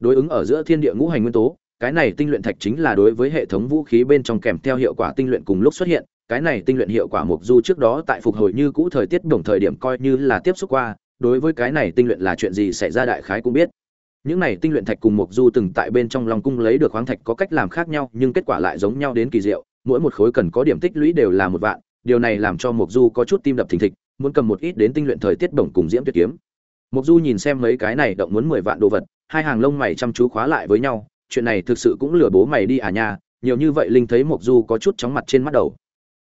Đối ứng ở giữa thiên địa ngũ hành nguyên tố, cái này tinh luyện thạch chính là đối với hệ thống vũ khí bên trong kèm theo hiệu quả tinh luyện cùng lúc xuất hiện. Cái này tinh luyện hiệu quả mục du trước đó tại phục hồi như cũ thời tiết đồng thời điểm coi như là tiếp xúc qua, đối với cái này tinh luyện là chuyện gì xảy ra đại khái cũng biết. Những này tinh luyện thạch cùng mục du từng tại bên trong long cung lấy được khoáng thạch có cách làm khác nhau, nhưng kết quả lại giống nhau đến kỳ diệu mỗi một khối cần có điểm tích lũy đều là một vạn, điều này làm cho mục du có chút tim đập thình thịch, muốn cầm một ít đến tinh luyện thời tiết đồng cùng diễm tuyệt kiếm. Mục du nhìn xem mấy cái này động muốn mười vạn đồ vật, hai hàng lông mày chăm chú khóa lại với nhau, chuyện này thực sự cũng lừa bố mày đi à nha, nhiều như vậy linh thấy mục du có chút chóng mặt trên mắt đầu.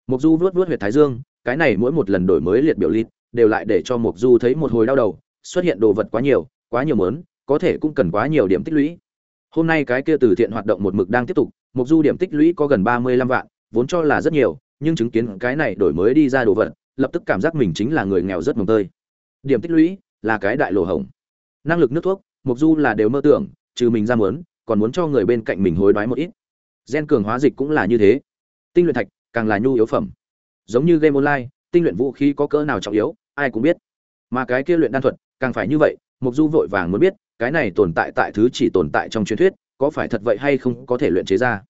Mục du vuốt vuốt huyệt thái dương, cái này mỗi một lần đổi mới liệt biểu lít đều lại để cho mục du thấy một hồi đau đầu, xuất hiện đồ vật quá nhiều quá nhiều mớn, có thể cũng cần quá nhiều điểm tích lũy. Hôm nay cái kia từ thiện hoạt động một mực đang tiếp tục mục du điểm tích lũy có gần ba mươi lăm vạn vốn cho là rất nhiều, nhưng chứng kiến cái này đổi mới đi ra đồ vật, lập tức cảm giác mình chính là người nghèo rất mồng tơi. Điểm tích lũy là cái đại lỗ hổng. Năng lực nước thuốc, mục du là đều mơ tưởng, trừ mình ra muốn, còn muốn cho người bên cạnh mình hối đoái một ít. Gen cường hóa dịch cũng là như thế. Tinh luyện thạch, càng là nhu yếu phẩm. Giống như game online, tinh luyện vũ khí có cỡ nào trọng yếu, ai cũng biết. Mà cái kia luyện đan thuật, càng phải như vậy, mục du vội vàng muốn biết, cái này tồn tại tại thứ chỉ tồn tại trong truyền thuyết, có phải thật vậy hay không có thể luyện chế ra.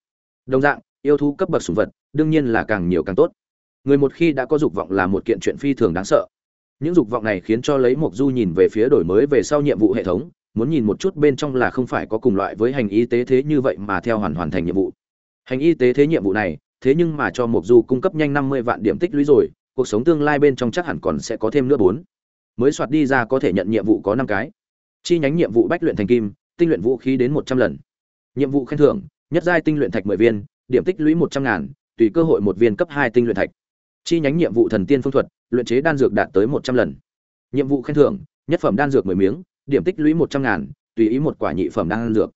Đồng dạng yêu thú cấp bậc sủng vật đương nhiên là càng nhiều càng tốt người một khi đã có dục vọng là một kiện chuyện phi thường đáng sợ những dục vọng này khiến cho lấy Mộc du nhìn về phía đổi mới về sau nhiệm vụ hệ thống muốn nhìn một chút bên trong là không phải có cùng loại với hành y tế thế như vậy mà theo hoàn hoàn thành nhiệm vụ hành y tế thế nhiệm vụ này thế nhưng mà cho Mộc Du cung cấp nhanh 50 vạn điểm tích lũy rồi, cuộc sống tương lai bên trong chắc hẳn còn sẽ có thêm nữa bốn. Mới soạt đi ra có thể nhận nhiệm vụ có 5 cái. Chi nhánh nhiệm vụ bách luyện thành kim, tinh luyện vũ khí đến 100 lần. Nhiệm vụ khen thưởng, nhất giai tinh luyện thạch 10 viên, điểm tích lũy 100 ngàn, tùy cơ hội một viên cấp 2 tinh luyện thạch. Chi nhánh nhiệm vụ thần tiên phương thuật, luyện chế đan dược đạt tới 100 lần. Nhiệm vụ khen thưởng, nhất phẩm đan dược 10 miếng, điểm tích lũy 100 ngàn, tùy ý một quả nhị phẩm đan dược.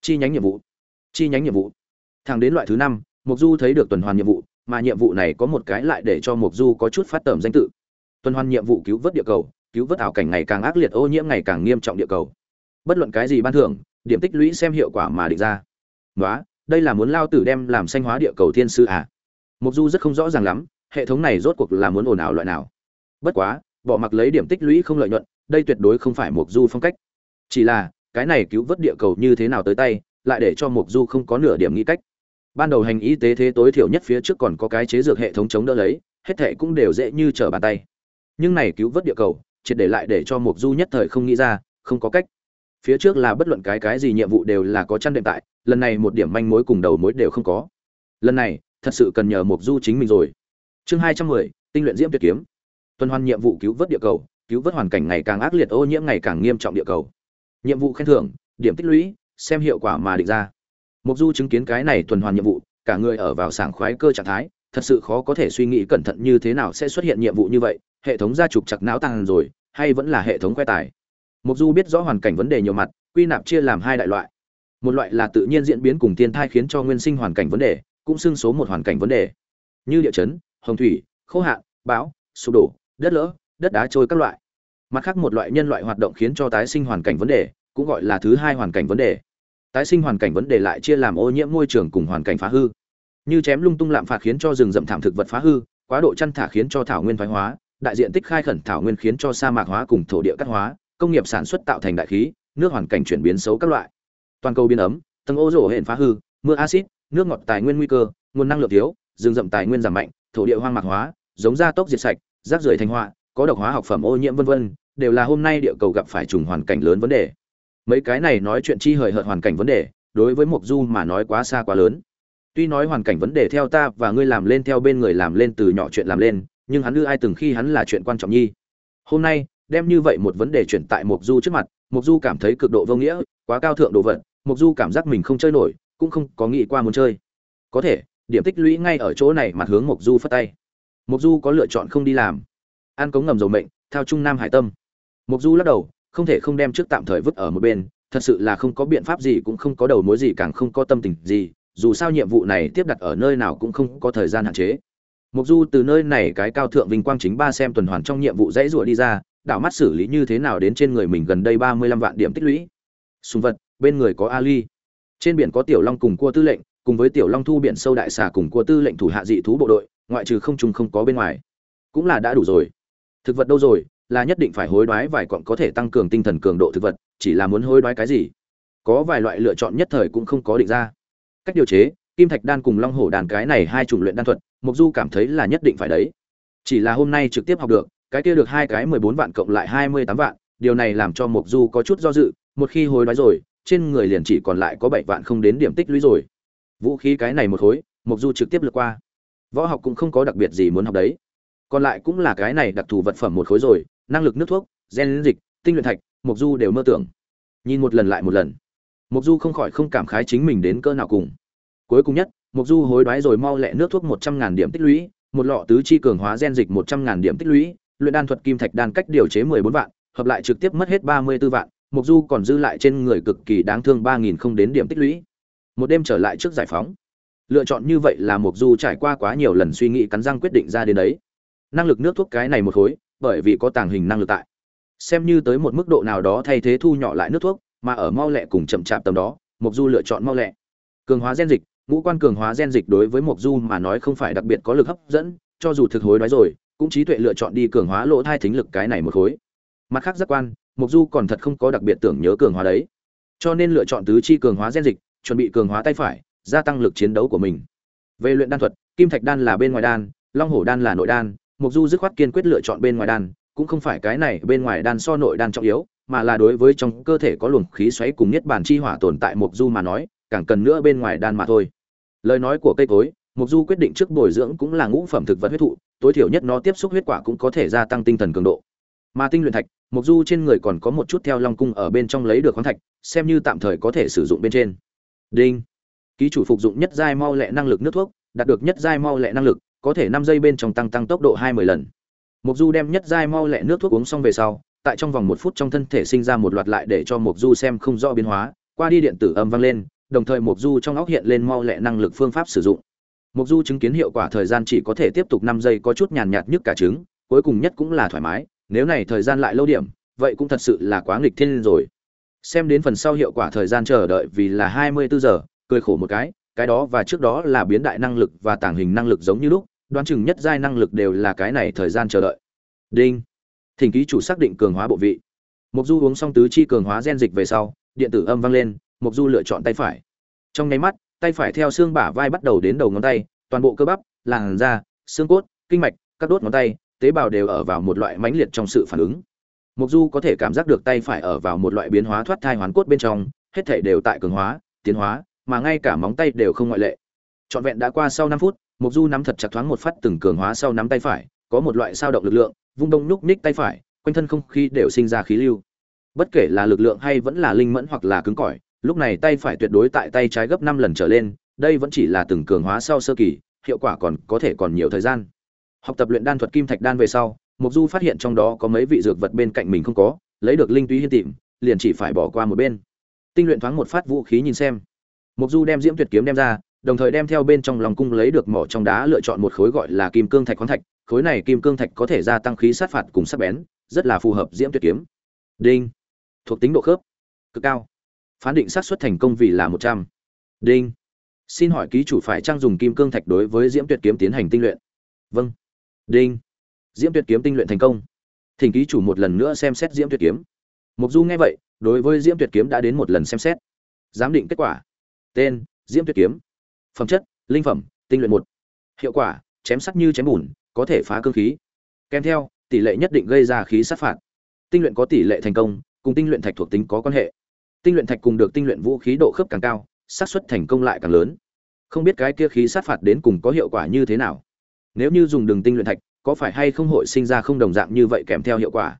Chi nhánh nhiệm vụ. Chi nhánh nhiệm vụ. Thẳng đến loại thứ 5, mục Du thấy được tuần hoàn nhiệm vụ, mà nhiệm vụ này có một cái lại để cho mục Du có chút phát tẩm danh tự. Tuần hoàn nhiệm vụ cứu vớt địa cầu, cứu vớt ảo cảnh ngày càng ác liệt ô nhiễm ngày càng nghiêm trọng địa cầu. Bất luận cái gì ban thưởng, điểm tích lũy xem hiệu quả mà định ra. ngoá đây là muốn lao tử đem làm xanh hóa địa cầu thiên sư à? Mục Du rất không rõ ràng lắm, hệ thống này rốt cuộc là muốn ồn ào loại nào. Bất quá, bỏ mặc lấy điểm tích lũy không lợi nhuận, đây tuyệt đối không phải mục Du phong cách. Chỉ là, cái này cứu vớt địa cầu như thế nào tới tay, lại để cho mục Du không có nửa điểm nghĩ cách ban đầu hành y tế thế tối thiểu nhất phía trước còn có cái chế dược hệ thống chống đỡ lấy hết thệ cũng đều dễ như trở bàn tay nhưng này cứu vớt địa cầu triệt để lại để cho mục du nhất thời không nghĩ ra không có cách phía trước là bất luận cái cái gì nhiệm vụ đều là có chăn đệm tại lần này một điểm manh mối cùng đầu mối đều không có. Lần này thật sự cần nhờ mục du chính mình rồi. Chương hai trăm mười tinh luyện diễm tuyệt kiếm. Tuần hoàn nhiệm vụ cứu vớt địa cầu cứu vớt hoàn cảnh ngày càng ác liệt ô nhiễm ngày càng nghiêm trọng địa cầu. Nhiệm vụ khen thưởng điểm tích lũy xem hiệu quả mà định ra. Mục Du chứng kiến cái này tuần hoàn nhiệm vụ, cả người ở vào sảng khoái cơ trạng thái, thật sự khó có thể suy nghĩ cẩn thận như thế nào sẽ xuất hiện nhiệm vụ như vậy, hệ thống gia trục chặt não tăng rồi, hay vẫn là hệ thống khoe tài. Mộc Du biết rõ hoàn cảnh vấn đề nhiều mặt, quy nạp chia làm hai đại loại. Một loại là tự nhiên diễn biến cùng thiên tai khiến cho nguyên sinh hoàn cảnh vấn đề, cũng xưng số một hoàn cảnh vấn đề, như địa chấn, hồng thủy, khô hạn, bão, sụp đổ, đất lở, đất đá trôi các loại. Mặt khác một loại nhân loại hoạt động khiến cho tái sinh hoàn cảnh vấn đề, cũng gọi là thứ hai hoàn cảnh vấn đề tái sinh hoàn cảnh vấn đề lại chia làm ô nhiễm môi trường cùng hoàn cảnh phá hư như chém lung tung lạm phạt khiến cho rừng rậm thảm thực vật phá hư quá độ chăn thả khiến cho thảo nguyên thoái hóa đại diện tích khai khẩn thảo nguyên khiến cho sa mạc hóa cùng thổ địa cắt hóa công nghiệp sản xuất tạo thành đại khí nước hoàn cảnh chuyển biến xấu các loại. Toàn cầu biến ấm tầng ô rổ hiện phá hư mưa axit, nước ngọt tài nguyên nguy cơ nguồn năng lượng thiếu rừng rậm tài nguyên giảm mạnh thổ địa hoang mạc hóa giống gia tốc diệt sạch rác rưởi thành họa có độc hóa học phẩm ô nhiễm vân vân đều là hôm nay địa cầu gặp phải trùng hoàn cảnh lớn vấn đề. Mấy cái này nói chuyện chi hời hợt hoàn cảnh vấn đề đối với Mộc du mà nói quá xa quá lớn. Tuy nói hoàn cảnh vấn đề theo ta và ngươi làm lên theo bên người làm lên từ nhỏ chuyện làm lên nhưng hắn đưa ai từng khi hắn là chuyện quan trọng nhi. Hôm nay đem như vậy một vấn đề chuyển tại mục du trước mặt mục du cảm thấy cực độ vô nghĩa, quá cao thượng đồ vật mục du cảm giác mình không chơi nổi, cũng không có nghĩ qua muốn chơi. Có thể, điểm tích lũy ngay ở chỗ này mặt hướng mục du phất tay. Mục du có lựa chọn không đi làm. Ăn cống ngầm dầu mệnh theo trung nam hải tâm. Mục du lắc đầu, không thể không đem trước tạm thời vứt ở một bên, thật sự là không có biện pháp gì cũng không có đầu mối gì càng không có tâm tình gì, dù sao nhiệm vụ này tiếp đặt ở nơi nào cũng không có thời gian hạn chế. Mục du từ nơi này cái cao thượng vinh quang chính ba xem tuần hoàn trong nhiệm vụ dãy rủa đi ra đảo mắt xử lý như thế nào đến trên người mình gần đây ba mươi lăm vạn điểm tích lũy. Sùng vật, bên người có ali. Trên biển có tiểu long cùng cua tư lệnh, cùng với tiểu long thu biển sâu đại xà cùng cua tư lệnh thủ hạ dị thú bộ đội, ngoại trừ không trùng không có bên ngoài. Cũng là đã đủ rồi. Thực vật đâu rồi? Là nhất định phải hối đoái vài quặng có thể tăng cường tinh thần cường độ thực vật, chỉ là muốn hối đoái cái gì? Có vài loại lựa chọn nhất thời cũng không có định ra. Cách điều chế, kim thạch đan cùng long hổ đàn cái này hai chủng luyện đan thuật mục du cảm thấy là nhất định phải đấy. Chỉ là hôm nay trực tiếp học được cái kia được hai cái mười bốn vạn cộng lại hai mươi tám vạn, điều này làm cho mục du có chút do dự, một khi hối đoái rồi, trên người liền chỉ còn lại có bảy vạn không đến điểm tích lũy rồi. Vũ khí cái này một khối mục du trực tiếp lượt qua. Võ học cũng không có đặc biệt gì muốn học đấy. Còn lại cũng là cái này đặc thù vật phẩm một khối rồi, năng lực nước thuốc, gen dịch, tinh luyện thạch mục du đều mơ tưởng. Nhìn một lần lại một lần. Mục du không khỏi không cảm khái chính mình đến cỡ nào cùng. Cuối cùng nhất mục du hối đoái rồi mau lẹ nước thuốc một trăm ngàn điểm tích lũy, một lọ tứ chi cường hóa gen dịch một trăm ngàn điểm tích lũy luyện đan thuật kim thạch đan cách điều chế mười bốn vạn, hợp lại trực tiếp mất hết ba mươi 34 vạn mục du còn dư lại trên người cực kỳ đáng thương ba nghìn không đến điểm tích lũy. Một đêm trở lại trước giải phóng. Lựa chọn như vậy là mục du trải qua quá nhiều lần suy nghĩ cắn răng quyết định ra đến đấy. Năng lực nước thuốc cái này một khối, bởi vì có tàng hình năng lực tại. Xem như tới một mức độ nào đó thay thế thu nhỏ lại nước thuốc, mà ở mau lẹ cùng chậm chạp tầm đó mục du lựa chọn mau lẹ. Cường hóa gen dịch, ngũ quan cường hóa gen dịch đối với mục du mà nói không phải đặc biệt có lực hấp dẫn, cho dù thực hối nói rồi cũng trí tuệ lựa chọn đi cường hóa lỗ thai thính lực cái này một khối. Mặt khác giác quan mục du còn thật không có đặc biệt tưởng nhớ cường hóa đấy. Cho nên lựa chọn tứ chi cường hóa gen dịch, chuẩn bị cường hóa tay phải, gia tăng lực chiến đấu của mình. Về luyện đan thuật, kim thạch đan là bên ngoài đan, long hổ đan là nội đan mục du dứt khoát kiên quyết lựa chọn bên ngoài đan, cũng không phải cái này bên ngoài đan so nội đan trọng yếu, mà là đối với trong cơ thể có luồng khí xoáy cùng nhất bản chi hỏa tồn tại mục du mà nói, càng cần nữa bên ngoài đan mà thôi. Lời nói của cây cối mục du quyết định trước bồi dưỡng cũng là ngũ phẩm thực vật huyết thụ, tối thiểu nhất nó tiếp xúc huyết quả cũng có thể gia tăng tinh thần cường độ. Mà tinh luyện thạch, mục du trên người còn có một chút theo long cung ở bên trong lấy được khoáng thạch, xem như tạm thời có thể sử dụng bên trên. Đinh. Ký chủ phục dụng nhất giai mau lẹ năng lực nước thuốc, đạt được nhất giai mau lẹ năng lực, có thể năm giây bên trong tăng tăng tốc độ hai mươi lần. Mục du đem nhất giai mau lẹ nước thuốc uống xong về sau, tại trong vòng một phút trong thân thể sinh ra một loạt lại để cho mục du xem không rõ biến hóa, qua đi điện tử âm vang lên, đồng thời mục du trong óc hiện lên mau lẹ năng lực phương pháp sử dụng. Mộc du chứng kiến hiệu quả thời gian chỉ có thể tiếp tục năm giây có chút nhàn nhạt nhất cả trứng, cuối cùng nhất cũng là thoải mái, nếu này thời gian lại lâu điểm, vậy cũng thật sự là quá nghịch thiên rồi. Xem đến phần sau hiệu quả thời gian chờ đợi vì là hai mươi bốn giờ, cười khổ một cái cái đó và trước đó là biến đại năng lực và tàng hình năng lực giống như lúc, đoán chừng nhất giai năng lực đều là cái này thời gian chờ đợi. Đinh. Thỉnh ký chủ xác định cường hóa bộ vị. Mộc du uống xong tứ chi cường hóa gen dịch về sau, điện tử âm vang lên, Mộc du lựa chọn tay phải. Trong nháy mắt tay phải theo xương bả vai bắt đầu đến đầu ngón tay, toàn bộ cơ bắp, làn da, xương cốt, kinh mạch, các đốt ngón tay, tế bào đều ở vào một loại mãnh liệt trong sự phản ứng. Mục du có thể cảm giác được tay phải ở vào một loại biến hóa thoát thai hoàn cốt bên trong, hết thể đều tại cường hóa, tiến hóa, mà ngay cả móng tay đều không ngoại lệ. Trọn vẹn đã qua sau năm phút, mục du nắm thật chặt thoáng một phát từng cường hóa sau nắm tay phải, có một loại sao động lực lượng, vung đông núc ních tay phải, quanh thân không khí đều sinh ra khí lưu. Bất kể là lực lượng hay vẫn là linh mẫn hoặc là cứng cỏi lúc này tay phải tuyệt đối tại tay trái gấp năm lần trở lên, đây vẫn chỉ là từng cường hóa sau sơ kỳ, hiệu quả còn có thể còn nhiều thời gian. Học tập luyện đan thuật kim thạch đan về sau mục du phát hiện trong đó có mấy vị dược vật bên cạnh mình không có, lấy được linh túy hiên tìm, liền chỉ phải bỏ qua một bên. Tinh luyện thoáng một phát vũ khí nhìn xem. Mục du đem diễm tuyệt kiếm đem ra, đồng thời đem theo bên trong lòng cung lấy được mỏ trong đá lựa chọn một khối gọi là kim cương thạch khoáng thạch, khối này kim cương thạch có thể gia tăng khí sát phạt cùng sắc bén, rất là phù hợp diễm tuyệt kiếm. Đinh. Thuộc tính độ khớp. Cực cao phán định xác suất thành công vì là một trăm. Đinh. Xin hỏi ký chủ phải trang dùng kim cương thạch đối với diễm tuyệt kiếm tiến hành tinh luyện. Vâng. Đinh. Diễm tuyệt kiếm tinh luyện thành công. Thỉnh ký chủ một lần nữa xem xét diễm tuyệt kiếm. Mục du nghe vậy, đối với diễm tuyệt kiếm đã đến một lần xem xét. Giám định kết quả. Tên, diễm tuyệt kiếm. Phẩm chất, linh phẩm, tinh luyện một. Hiệu quả, chém sắc như chém bùn, có thể phá cương khí. Kèm theo, tỷ lệ nhất định gây ra khí sát phạt. Tinh luyện có tỷ lệ thành công, cùng tinh luyện thạch thuộc tính có quan hệ tinh luyện thạch cùng được tinh luyện vũ khí độ khớp càng cao, xác suất thành công lại càng lớn. Không biết cái kia khí sát phạt đến cùng có hiệu quả như thế nào. Nếu như dùng đường tinh luyện thạch, có phải hay không hội sinh ra không đồng dạng như vậy kèm theo hiệu quả?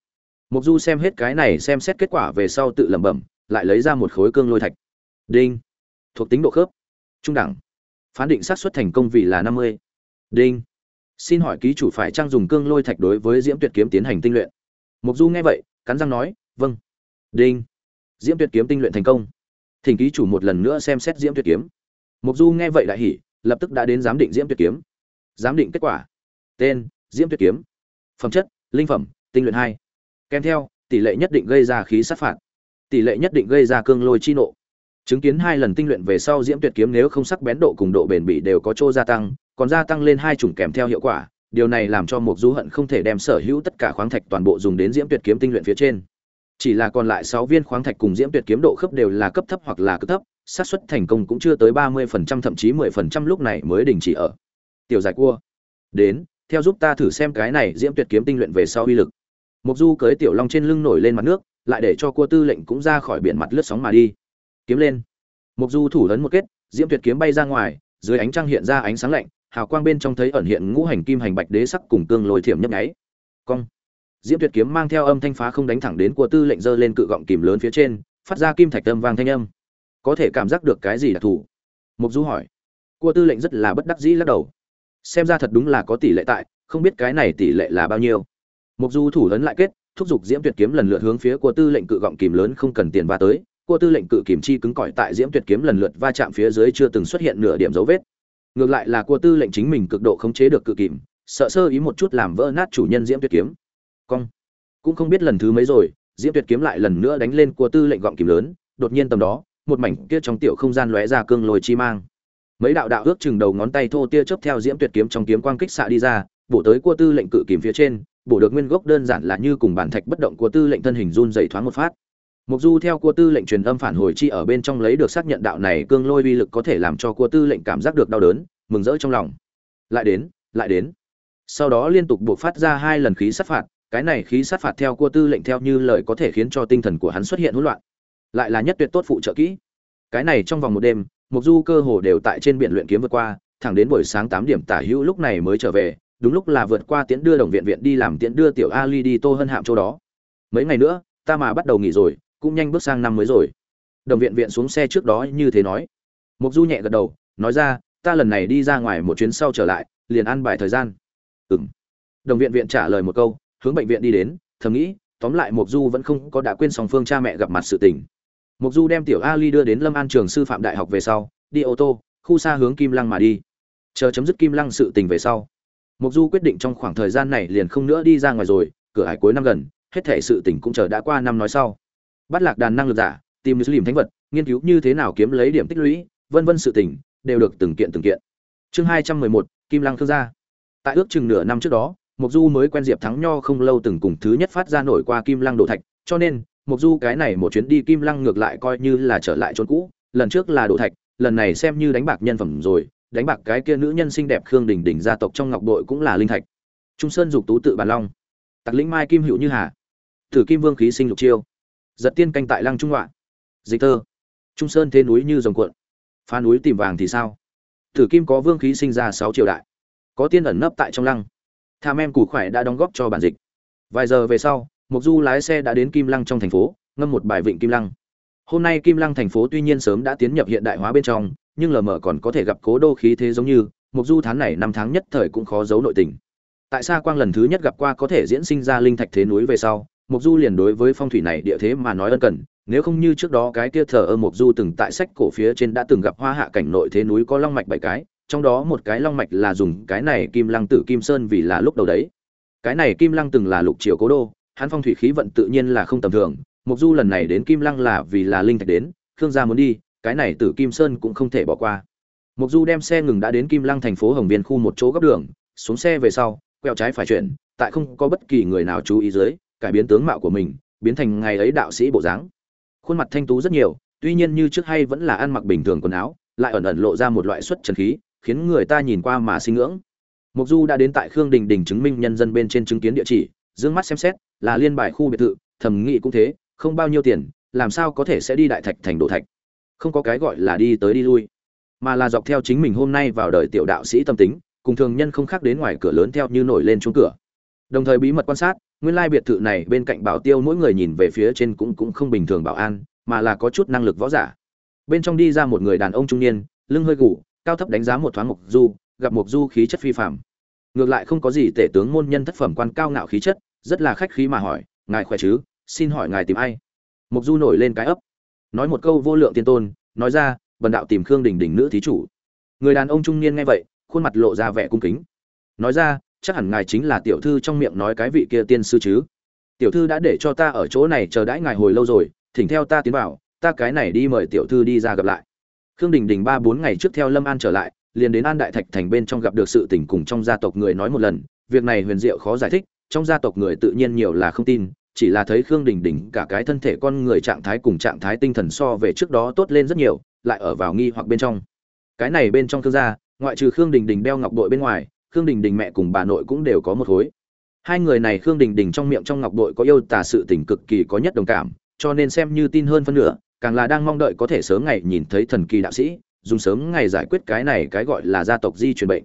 Mục du xem hết cái này xem xét kết quả về sau tự lẩm bẩm, lại lấy ra một khối cương lôi thạch. Đinh. Thuộc tính độ khớp. Trung đẳng. Phán định xác suất thành công vì là năm mươi. Đinh. Xin hỏi ký chủ phải trang dùng cương lôi thạch đối với diễm tuyệt kiếm tiến hành tinh luyện? Mục du nghe vậy, cắn răng nói vâng. Đinh diễm tuyệt kiếm tinh luyện thành công. Thỉnh ký chủ một lần nữa xem xét diễm tuyệt kiếm. Mục du nghe vậy đại hỉ, lập tức đã đến giám định diễm tuyệt kiếm. Giám định kết quả. Tên, diễm tuyệt kiếm. Phẩm chất, linh phẩm, tinh luyện hai. Kèm theo, tỷ lệ nhất định gây ra khí sát phạt. Tỷ lệ nhất định gây ra cương lôi chi nộ. Chứng kiến hai lần tinh luyện về sau diễm tuyệt kiếm nếu không sắc bén độ cùng độ bền bỉ đều có chỗ gia tăng, còn gia tăng lên hai chủng kèm theo hiệu quả, điều này làm cho Mục du hận không thể đem sở hữu tất cả khoáng thạch toàn bộ dùng đến diễm tuyệt kiếm tinh luyện phía trên chỉ là còn lại sáu viên khoáng thạch cùng diễm tuyệt kiếm độ khớp đều là cấp thấp hoặc là cấp thấp, xác suất thành công cũng chưa tới ba mươi phần trăm, thậm chí mười phần trăm lúc này mới đình chỉ ở. Tiểu giải cua. Đến, theo giúp ta thử xem cái này diễm tuyệt kiếm tinh luyện về sau uy lực. Mục du cưới tiểu long trên lưng nổi lên mặt nước, lại để cho cua tư lệnh cũng ra khỏi biển mặt lướt sóng mà đi. Kiếm lên. Mục du thủ lớn một kết, diễm tuyệt kiếm bay ra ngoài, dưới ánh trăng hiện ra ánh sáng lạnh, hào quang bên trong thấy ẩn hiện ngũ hành kim hành bạch đế sắc cùng tương lôi thiểm nhấp nháy. Cong diễm tuyệt kiếm mang theo âm thanh phá không đánh thẳng đến cua tư lệnh giơ lên cự gọng kìm lớn phía trên, phát ra kim thạch âm vang thanh âm. Có thể cảm giác được cái gì đặc thù? Mục du hỏi. Cua tư lệnh rất là bất đắc dĩ lắc đầu. Xem ra thật đúng là có tỷ lệ tại, không biết cái này tỷ lệ là bao nhiêu. Mục du thủ lớn lại kết, thúc giục diễm tuyệt kiếm lần lượt hướng phía cua tư lệnh cự gọng kìm lớn không cần tiền va tới. Cua tư lệnh cự kìm chi cứng cỏi tại diễm tuyệt kiếm lần lượt va chạm phía dưới chưa từng xuất hiện nửa điểm dấu vết. Ngược lại là cua tư lệnh chính mình cực độ khống chế được cự kìm, sợ sơ ý một chút làm vỡ nát chủ nhân diễm tuyệt kiếm cong. Cũng không biết lần thứ mấy rồi, diễm tuyệt kiếm lại lần nữa đánh lên cua tư lệnh gọng kìm lớn, đột nhiên tầm đó, một mảnh kia trong tiểu không gian lóe ra cương lồi chi mang. Mấy đạo đạo ước chừng đầu ngón tay thô tia chớp theo diễm tuyệt kiếm trong kiếm quang kích xạ đi ra, bổ tới cua tư lệnh cự kìm phía trên, bổ được nguyên gốc đơn giản là như cùng bản thạch bất động của tư lệnh thân hình run dày thoáng một phát. Mục du theo cua tư lệnh truyền âm phản hồi chi ở bên trong lấy được xác nhận đạo này cương lôi uy lực có thể làm cho cua tư lệnh cảm giác được đau đớn, mừng rỡ trong lòng. Lại đến lại đến. Sau đó liên tục buộc phát ra hai lần khí sát phạt cái này khí sát phạt theo cua tư lệnh theo như lời có thể khiến cho tinh thần của hắn xuất hiện hỗn loạn. Lại là nhất tuyệt tốt phụ trợ kỹ. Cái này trong vòng một đêm mục du cơ hồ đều tại trên biển luyện kiếm vượt qua, thẳng đến buổi sáng tám điểm tả hữu lúc này mới trở về, đúng lúc là vượt qua tiễn đưa đồng viện viện đi làm tiễn đưa tiểu ali đi tô hân hạm chỗ đó. Mấy ngày nữa, ta mà bắt đầu nghỉ rồi, cũng nhanh bước sang năm mới rồi. Đồng viện viện xuống xe trước đó như thế nói. Mục du nhẹ gật đầu, nói ra, ta lần này đi ra ngoài một chuyến sau trở lại, liền ăn bài thời gian. Ừ m đồng viện viện trả lời một câu hướng bệnh viện đi đến thầm nghĩ tóm lại mục du vẫn không có đã quên song phương cha mẹ gặp mặt sự tình mục du đem tiểu ali đưa đến lâm an trường sư phạm đại học về sau đi ô tô khu xa hướng kim lăng mà đi chờ chấm dứt kim lăng sự tình về sau Mộc Du quyết định trong khoảng thời gian này liền không nữa đi ra ngoài rồi, cửa hải cuối năm gần, hết thể sự tình cũng chờ đã qua năm nói sau. Bắt lạc đàn năng lực giả, tìm như lìm thánh vật, nghiên cứu như thế nào kiếm lấy điểm tích lũy, vân vân sự tình, đều được từng kiện từng kiện. Chương 211, Kim Lăng thương gia. Tại ước chừng nửa năm trước đó, Mộc Du mới quen Diệp Thắng Nho không lâu từng cùng thứ nhất phát ra nổi qua Kim Lăng đổ thạch, cho nên, Mộc Du cái này một chuyến đi Kim Lăng ngược lại coi như là trở lại chốn cũ, lần trước là đổ thạch, lần này xem như đánh bạc nhân phẩm rồi, đánh bạc cái kia nữ nhân xinh đẹp khương đình đình gia tộc trong ngọc đội cũng là linh thạch. Trung sơn dục tú tự bàn long. Tặc lĩnh mai kim hữu như hà. Thử kim vương khí sinh lục chiêu. Giật tiên canh tại lăng trung ngoạn dịch tơ. Trung sơn thế núi như dòng cuộn. Phá núi tìm vàng thì sao? Thử kim có vương khí sinh ra sáu triều đại. Có tiên ẩn nấp tại trong lăng tham em củ khỏe đã đóng góp cho bản dịch. Vài giờ về sau mục du lái xe đã đến kim lăng trong thành phố, ngâm một bài vịnh kim lăng. Hôm nay kim lăng thành phố tuy nhiên sớm đã tiến nhập hiện đại hóa bên trong, nhưng lờ mờ còn có thể gặp cố đô khí thế giống như mục du tháng này năm tháng nhất thời cũng khó giấu nội tình. Tại sao quang lần thứ nhất gặp qua có thể diễn sinh ra linh thạch thế núi về sau mục du liền đối với phong thủy này địa thế mà nói ân cần, nếu không như trước đó cái kia thờ ơ mục du từng tại sách cổ phía trên đã từng gặp hoa hạ cảnh nội thế núi có long mạch bảy cái trong đó một cái long mạch là dùng cái này kim lăng tử kim sơn vì là lúc đầu đấy cái này kim lăng từng là lục triều cố đô hắn phong thủy khí vận tự nhiên là không tầm thường mục du lần này đến kim lăng là vì là linh thạch đến khương gia muốn đi cái này Tử Kim Sơn cũng không thể bỏ qua. Mục Du đem xe ngừng đã đến Kim Lăng thành phố Hồng Viên khu một chỗ góc đường, xuống xe về sau, quẹo trái phải chuyển, tại không có bất kỳ người nào chú ý dưới, cải biến tướng mạo của mình, biến thành ngày ấy đạo sĩ bộ dáng. Khuôn mặt thanh tú rất nhiều, tuy nhiên như trước hay vẫn là ăn mặc bình thường quần áo, lại ẩn ẩn lộ ra một loại xuất trần khí khiến người ta nhìn qua mà sinh ngưỡng. Mục du đã đến tại khương đình đình chứng minh nhân dân bên trên chứng kiến địa chỉ, dương mắt xem xét, là liên bài khu biệt thự, thẩm nghị cũng thế, không bao nhiêu tiền, làm sao có thể sẽ đi đại thạch thành đổ thạch? Không có cái gọi là đi tới đi lui, mà là dọc theo chính mình hôm nay vào đời tiểu đạo sĩ tâm tính, cùng thường nhân không khác đến ngoài cửa lớn theo như nổi lên chuông cửa. Đồng thời bí mật quan sát, nguyên lai biệt thự này bên cạnh bảo tiêu mỗi người nhìn về phía trên cũng cũng không bình thường bảo an, mà là có chút năng lực võ giả. Bên trong đi ra một người đàn ông trung niên, lưng hơi gù cao thấp đánh giá một thoáng mục du, gặp mục du khí chất phi phạm ngược lại không có gì tể tướng môn nhân thất phẩm quan cao ngạo khí chất, rất là khách khí mà hỏi, ngài khỏe chứ? Xin hỏi ngài tìm ai? Mục du nổi lên cái ấp, nói một câu vô lượng tiên tôn, nói ra, bần đạo tìm khương đình đình nữ thí chủ. Người đàn ông trung niên nghe vậy, khuôn mặt lộ ra vẻ cung kính. Nói ra, chắc hẳn ngài chính là tiểu thư trong miệng nói cái vị kia tiên sư chứ. Tiểu thư đã để cho ta ở chỗ này chờ đãi ngài hồi lâu rồi, thỉnh theo ta tiến vào, ta cái này đi mời tiểu thư đi ra gặp lại khương đình đình ba bốn ngày trước theo lâm an trở lại, liền đến an đại thạch thành bên trong gặp được sự tình cùng trong gia tộc người nói một lần. Việc này huyền diệu khó giải thích, trong gia tộc người tự nhiên nhiều là không tin, chỉ là thấy khương đình đình cả cái thân thể con người trạng thái cùng trạng thái tinh thần so về trước đó tốt lên rất nhiều, lại ở vào nghi hoặc bên trong. Cái này bên trong thương gia, ngoại trừ khương đình đình đeo ngọc bội bên ngoài, khương đình đình mẹ cùng bà nội cũng đều có một khối. Hai người này khương đình đình trong miệng trong ngọc bội có yêu tả sự tình cực kỳ có nhất đồng cảm, cho nên xem như tin hơn phân nửa càng là đang mong đợi có thể sớm ngày nhìn thấy thần kỳ đạo sĩ, dùng sớm ngày giải quyết cái này cái gọi là gia tộc di truyền bệnh.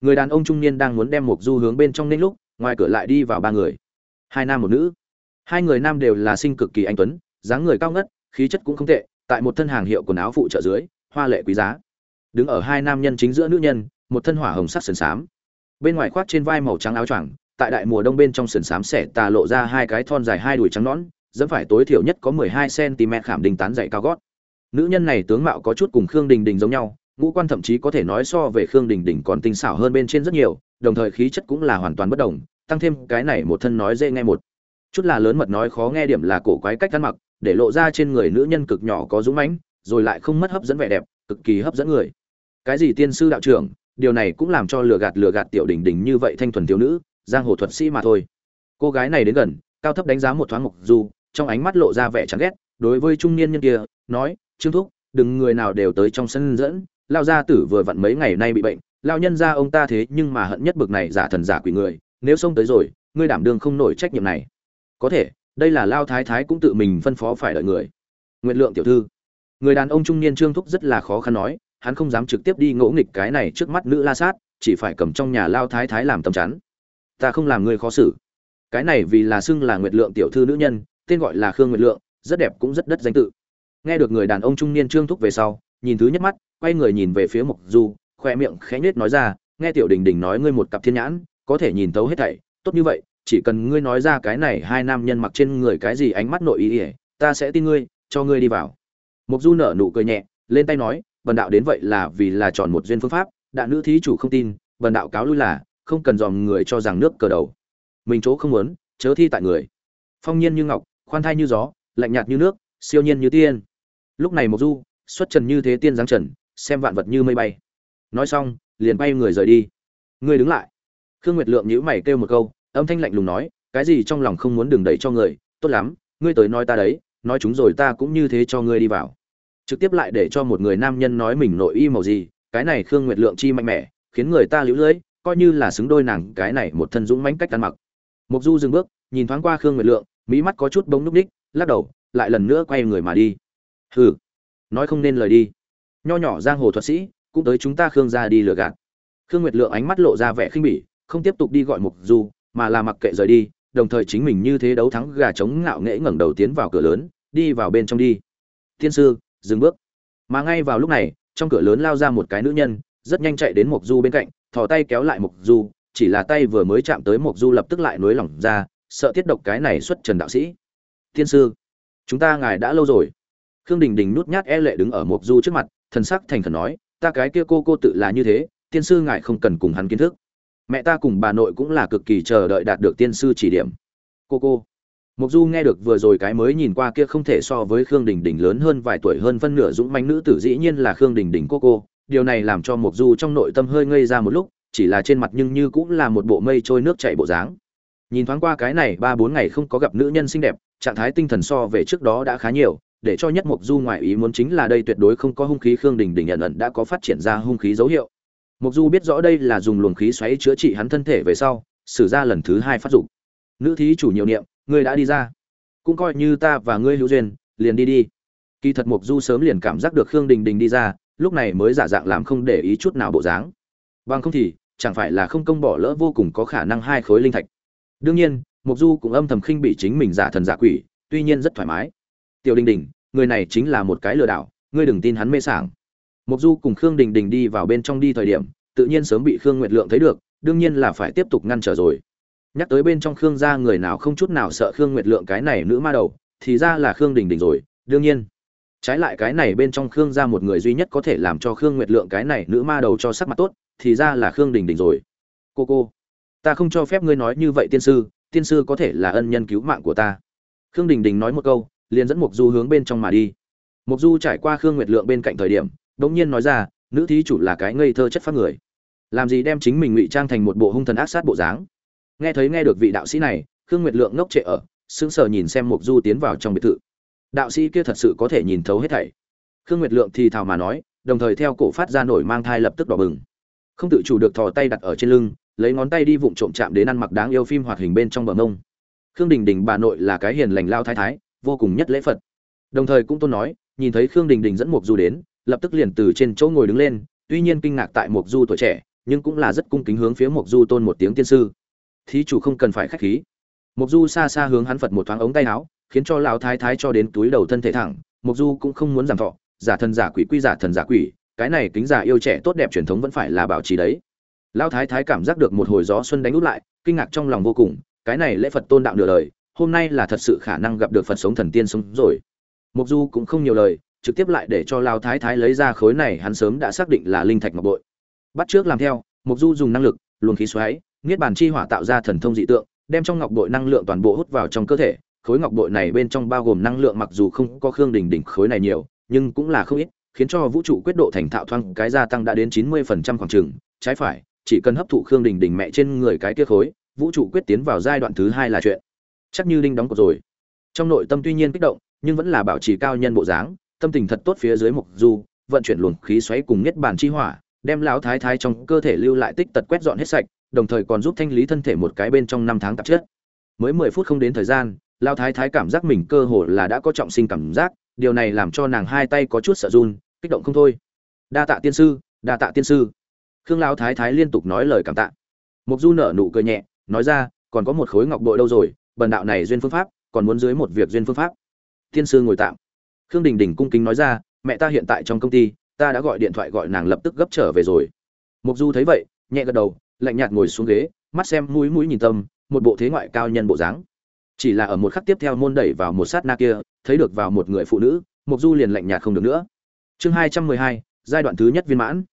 Người đàn ông trung niên đang muốn đem một du hướng bên trong nên lúc, ngoài cửa lại đi vào ba người. Hai nam một nữ. Hai người nam đều là sinh cực kỳ anh tuấn, dáng người cao ngất, khí chất cũng không tệ, tại một thân hàng hiệu quần áo phụ trợ dưới, hoa lệ quý giá. Đứng ở hai nam nhân chính giữa nữ nhân, một thân hỏa hồng sắc sườn xám. Bên ngoài khoác trên vai màu trắng áo choàng, tại đại mùa đông bên trong sườn xám xẻ tà lộ ra hai cái thon dài hai đùi trắng nõn dẫm phải tối thiểu nhất có mười hai cm khảm đình tán dày cao gót. Nữ nhân này tướng mạo có chút cùng khương đình đình giống nhau, ngũ quan thậm chí có thể nói so về khương đình đình còn tinh xảo hơn bên trên rất nhiều, đồng thời khí chất cũng là hoàn toàn bất đồng, tăng thêm cái này một thân nói dễ nghe một. Chút là lớn mật nói khó nghe điểm là cổ quái cách ăn mặc, để lộ ra trên người nữ nhân cực nhỏ có dũng mãnh, rồi lại không mất hấp dẫn vẻ đẹp, cực kỳ hấp dẫn người. Cái gì tiên sư đạo trưởng, điều này cũng làm cho lừa gạt lừa gạt tiểu đình đình như vậy thanh thuần thiếu nữ, giang hồ thuật sĩ mà thôi. Cô gái này đến gần, cao thấp đánh giá một thoáng mục du trong ánh mắt lộ ra vẻ chán ghét, đối với trung niên nhân kia, nói, trương thúc, đừng người nào đều tới trong sân dẫn. Lao gia tử vừa vặn mấy ngày nay bị bệnh, lao nhân ra ông ta thế nhưng mà hận nhất bực này giả thần giả quỷ người, nếu xông tới rồi, ngươi đảm đương không nổi trách nhiệm này. Có thể, đây là lao thái thái cũng tự mình phân phó phải đợi người. Nguyện lượng tiểu thư. Người đàn ông trung niên trương thúc rất là khó khăn nói, hắn không dám trực tiếp đi ngỗ nghịch cái này trước mắt nữ la sát, chỉ phải cầm trong nhà lao thái thái làm tầm chắn. Ta không làm người khó xử. Cái này vì là xưng là nguyệt lượng tiểu thư nữ nhân tên gọi là khương nguyệt lượng, rất đẹp cũng rất đất danh tự. Nghe được người đàn ông trung niên trương thúc về sau, nhìn thứ nhất mắt, quay người nhìn về phía mục du khoe miệng khẽ nhếch nói ra, nghe tiểu đình đình nói ngươi một cặp thiên nhãn, có thể nhìn thấu hết thảy, tốt như vậy, chỉ cần ngươi nói ra cái này hai nam nhân mặc trên người cái gì ánh mắt nội ý ỉa, ta sẽ tin ngươi, cho ngươi đi vào. Mục du nở nụ cười nhẹ, lên tay nói bần đạo đến vậy là vì là chọn một duyên phương pháp đạ nữ thí chủ không tin bần đạo cáo lui là, không cần dòm người cho rằng nước cờ đầu. Mình chỗ không muốn, chớ thi tại người. Phong nhiên như ngọc khoan thai như gió, lạnh nhạt như nước, siêu nhiên như tiên. Lúc này Mộc du, xuất trần như thế tiên giáng trần, xem vạn vật như mây bay. Nói xong, liền bay người rời đi. Ngươi đứng lại. Khương nguyệt lượng nhíu mày kêu một câu, âm thanh lạnh lùng nói, cái gì trong lòng không muốn đừng đẩy cho người, tốt lắm, ngươi tới nói ta đấy, nói chúng rồi ta cũng như thế cho ngươi đi vào. Trực tiếp lại để cho một người nam nhân nói mình nội y màu gì, cái này khương nguyệt lượng chi mạnh mẽ, khiến người ta liễu lưỡi coi như là xứng đôi nàng cái này một thân dũng mãnh cách ăn mặc. Mục du dừng bước, nhìn thoáng qua khương nguyệt lượng mỹ mắt có chút bông núc ních, lắc đầu, lại lần nữa quay người mà đi. Hừ, nói không nên lời đi. Nho nhỏ giang hồ thuật sĩ, cũng tới chúng ta khương gia đi lừa gạt. Khương nguyệt lượng ánh mắt lộ ra vẻ khinh bỉ, không tiếp tục đi gọi mục du, mà là mặc kệ rời đi, đồng thời chính mình như thế đấu thắng gà chống ngạo nghễ ngẩng đầu tiến vào cửa lớn, đi vào bên trong đi. Thiên sư, dừng bước. Mà ngay vào lúc này, trong cửa lớn lao ra một cái nữ nhân, rất nhanh chạy đến mục du bên cạnh, thò tay kéo lại mục du, chỉ là tay vừa mới chạm tới mục du lập tức lại nối lỏng ra sợ tiết độc cái này xuất trần đạo sĩ. Thiên sư chúng ta ngài đã lâu rồi. Khương đình đình nút nhát e lệ đứng ở mộc du trước mặt thần sắc thành khẩn nói ta cái kia cô cô tự là như thế tiên sư ngài không cần cùng hắn kiến thức. Mẹ ta cùng bà nội cũng là cực kỳ chờ đợi đạt được tiên sư chỉ điểm. Cô cô. Mộc Du nghe được vừa rồi cái mới nhìn qua kia không thể so với Khương Đình Đình lớn hơn vài tuổi hơn phân nửa dũng mãnh nữ tử dĩ nhiên là Khương Đình Đình cô cô, điều này làm cho Mộc Du trong nội tâm hơi ngây ra một lúc, chỉ là trên mặt nhưng như cũng là một bộ mây trôi nước chảy bộ dáng. Nhìn thoáng qua cái này ba bốn ngày không có gặp nữ nhân xinh đẹp, trạng thái tinh thần so về trước đó đã khá nhiều, để cho nhất mục du ngoại ý muốn chính là đây tuyệt đối không có hung khí khương đình đình nhận ẩn đã có phát triển ra hung khí dấu hiệu. Mục du biết rõ đây là dùng luồng khí xoáy chữa trị hắn thân thể về sau xử ra lần thứ hai phát dụng nữ thí chủ nhiều niệm ngươi đã đi ra. Cũng coi như ta và ngươi hữu duyên liền đi đi. Kỳ thật mục du sớm liền cảm giác được khương đình đình đi ra lúc này mới giả dạng làm không để ý chút nào bộ dáng. Bằng không thì chẳng phải là không công bỏ lỡ vô cùng có khả năng hai khối linh thạch đương nhiên mục du cũng âm thầm khinh bị chính mình giả thần giả quỷ, tuy nhiên rất thoải mái. Tiểu đình đình, người này chính là một cái lừa đảo, ngươi đừng tin hắn mê sảng. Mục du cùng khương đình đình đi vào bên trong đi thời điểm, tự nhiên sớm bị khương nguyệt lượng thấy được, đương nhiên là phải tiếp tục ngăn trở rồi. Nhắc tới bên trong khương gia người nào không chút nào sợ khương nguyệt lượng cái này nữ ma đầu, thì ra là khương đình đình rồi, đương nhiên. Trái lại cái này bên trong khương gia một người duy nhất có thể làm cho khương nguyệt lượng cái này nữ ma đầu cho sắc mặt tốt, thì ra là khương đình đình rồi. Cô cô ta không cho phép ngươi nói như vậy tiên sư tiên sư có thể là ân nhân cứu mạng của ta. Khương đình đình nói một câu, liền dẫn mục du hướng bên trong mà đi. Mục du trải qua khương nguyệt lượng bên cạnh thời điểm đ ỗ n g nhiên nói ra, nữ thí chủ là cái ngây thơ chất phát người. Làm gì đem chính mình ngụy trang thành một bộ hung thần ác sát bộ dáng? Nghe thấy nghe được vị đạo sĩ này, khương nguyệt lượng ngốc trệ ở, sững sờ nhìn xem mục du tiến vào trong biệt thự. Đạo sĩ kia thật sự có thể nhìn thấu hết thảy. Khương nguyệt lượng thì thào mà nói, đồng thời theo cổ phát ra nổi mang thai lập tức đỏ bừng. Không tự chủ được thò tay đặt ở trên lưng lấy ngón tay đi vụng trộm chạm đến ăn mặc đáng yêu phim hoạt hình bên trong bờ mông. Khương đình đình bà nội là cái hiền lành lao thái thái, vô cùng nhất lễ phật. Đồng thời cũng tôn nói, nhìn thấy khương đình đình dẫn mục du đến, lập tức liền từ trên chỗ ngồi đứng lên, tuy nhiên kinh ngạc tại mục du tuổi trẻ, nhưng cũng là rất cung kính hướng phía mục du tôn một tiếng tiên sư. Thí chủ không cần phải khách khí. Mục du xa xa hướng hắn phật một thoáng ống tay áo, khiến cho lão thái thái cho đến túi đầu thân thể thẳng mục du cũng không muốn giảm thọ, giả thần giả quỷ quy giả thần giả quỷ, cái này kính giả yêu trẻ tốt đẹp truyền thống vẫn phải là bảo trì đấy lão thái thái cảm giác được một hồi gió xuân đánh út lại, kinh ngạc trong lòng vô cùng, cái này lễ phật tôn đạo nửa đời, hôm nay là thật sự khả năng gặp được phật sống thần tiên sống rồi. Mục du cũng không nhiều lời, trực tiếp lại để cho lão thái thái lấy ra khối này hắn sớm đã xác định là linh thạch ngọc bội. Bắt trước làm theo mục du dùng năng lực, luồng khí xoáy, niết bàn chi hỏa tạo ra thần thông dị tượng, đem trong ngọc bội năng lượng toàn bộ hút vào trong cơ thể. Khối ngọc bội này bên trong bao gồm năng lượng mặc dù không có khương đỉnh đỉnh khối này nhiều, nhưng cũng là không ít, khiến cho vũ trụ quyết độ thành thạo thoang cái gia tăng đã đến chín mươi phần trăm khoảng chừng, trái phải chỉ cần hấp thụ khương đình đình mẹ trên người cái kia khối, vũ trụ quyết tiến vào giai đoạn thứ hai là chuyện. Chắc như đinh đóng cột rồi. Trong nội tâm tuy nhiên kích động, nhưng vẫn là bảo trì cao nhân bộ dáng, tâm tình thật tốt phía dưới mục du, vận chuyển luồng khí xoáy cùng nhất bản chi hỏa, đem lão thái thái trong cơ thể lưu lại tích tật quét dọn hết sạch, đồng thời còn giúp thanh lý thân thể một cái bên trong năm tháng tạp chất. Mới mười phút không đến thời gian, lão thái thái cảm giác mình cơ hồ là đã có trọng sinh cảm giác, điều này làm cho nàng hai tay có chút sợ run, kích động không thôi. Đa tạ tiên sư, đa tạ tiên sư khương Lão thái thái liên tục nói lời cảm tạ. Mục du nở nụ cười nhẹ, nói ra, còn có một khối ngọc bội đâu rồi, bần đạo này duyên phương pháp, còn muốn dưới một việc duyên phương pháp. Thiên sư ngồi tạm. Khương đình đình cung kính nói ra, mẹ ta hiện tại trong công ty, ta đã gọi điện thoại gọi nàng lập tức gấp trở về rồi. Mục du thấy vậy, nhẹ gật đầu, lạnh nhạt ngồi xuống ghế, mắt xem mũi mũi nhìn tâm, một bộ thế ngoại cao nhân bộ dáng. Chỉ là ở một khắc tiếp theo môn đẩy vào một sát na kia, thấy được vào một người phụ nữ, mục du liền lạnh nhạt không được nữa. Chương hai trăm mười hai, giai đoạn thứ nhất viên mãn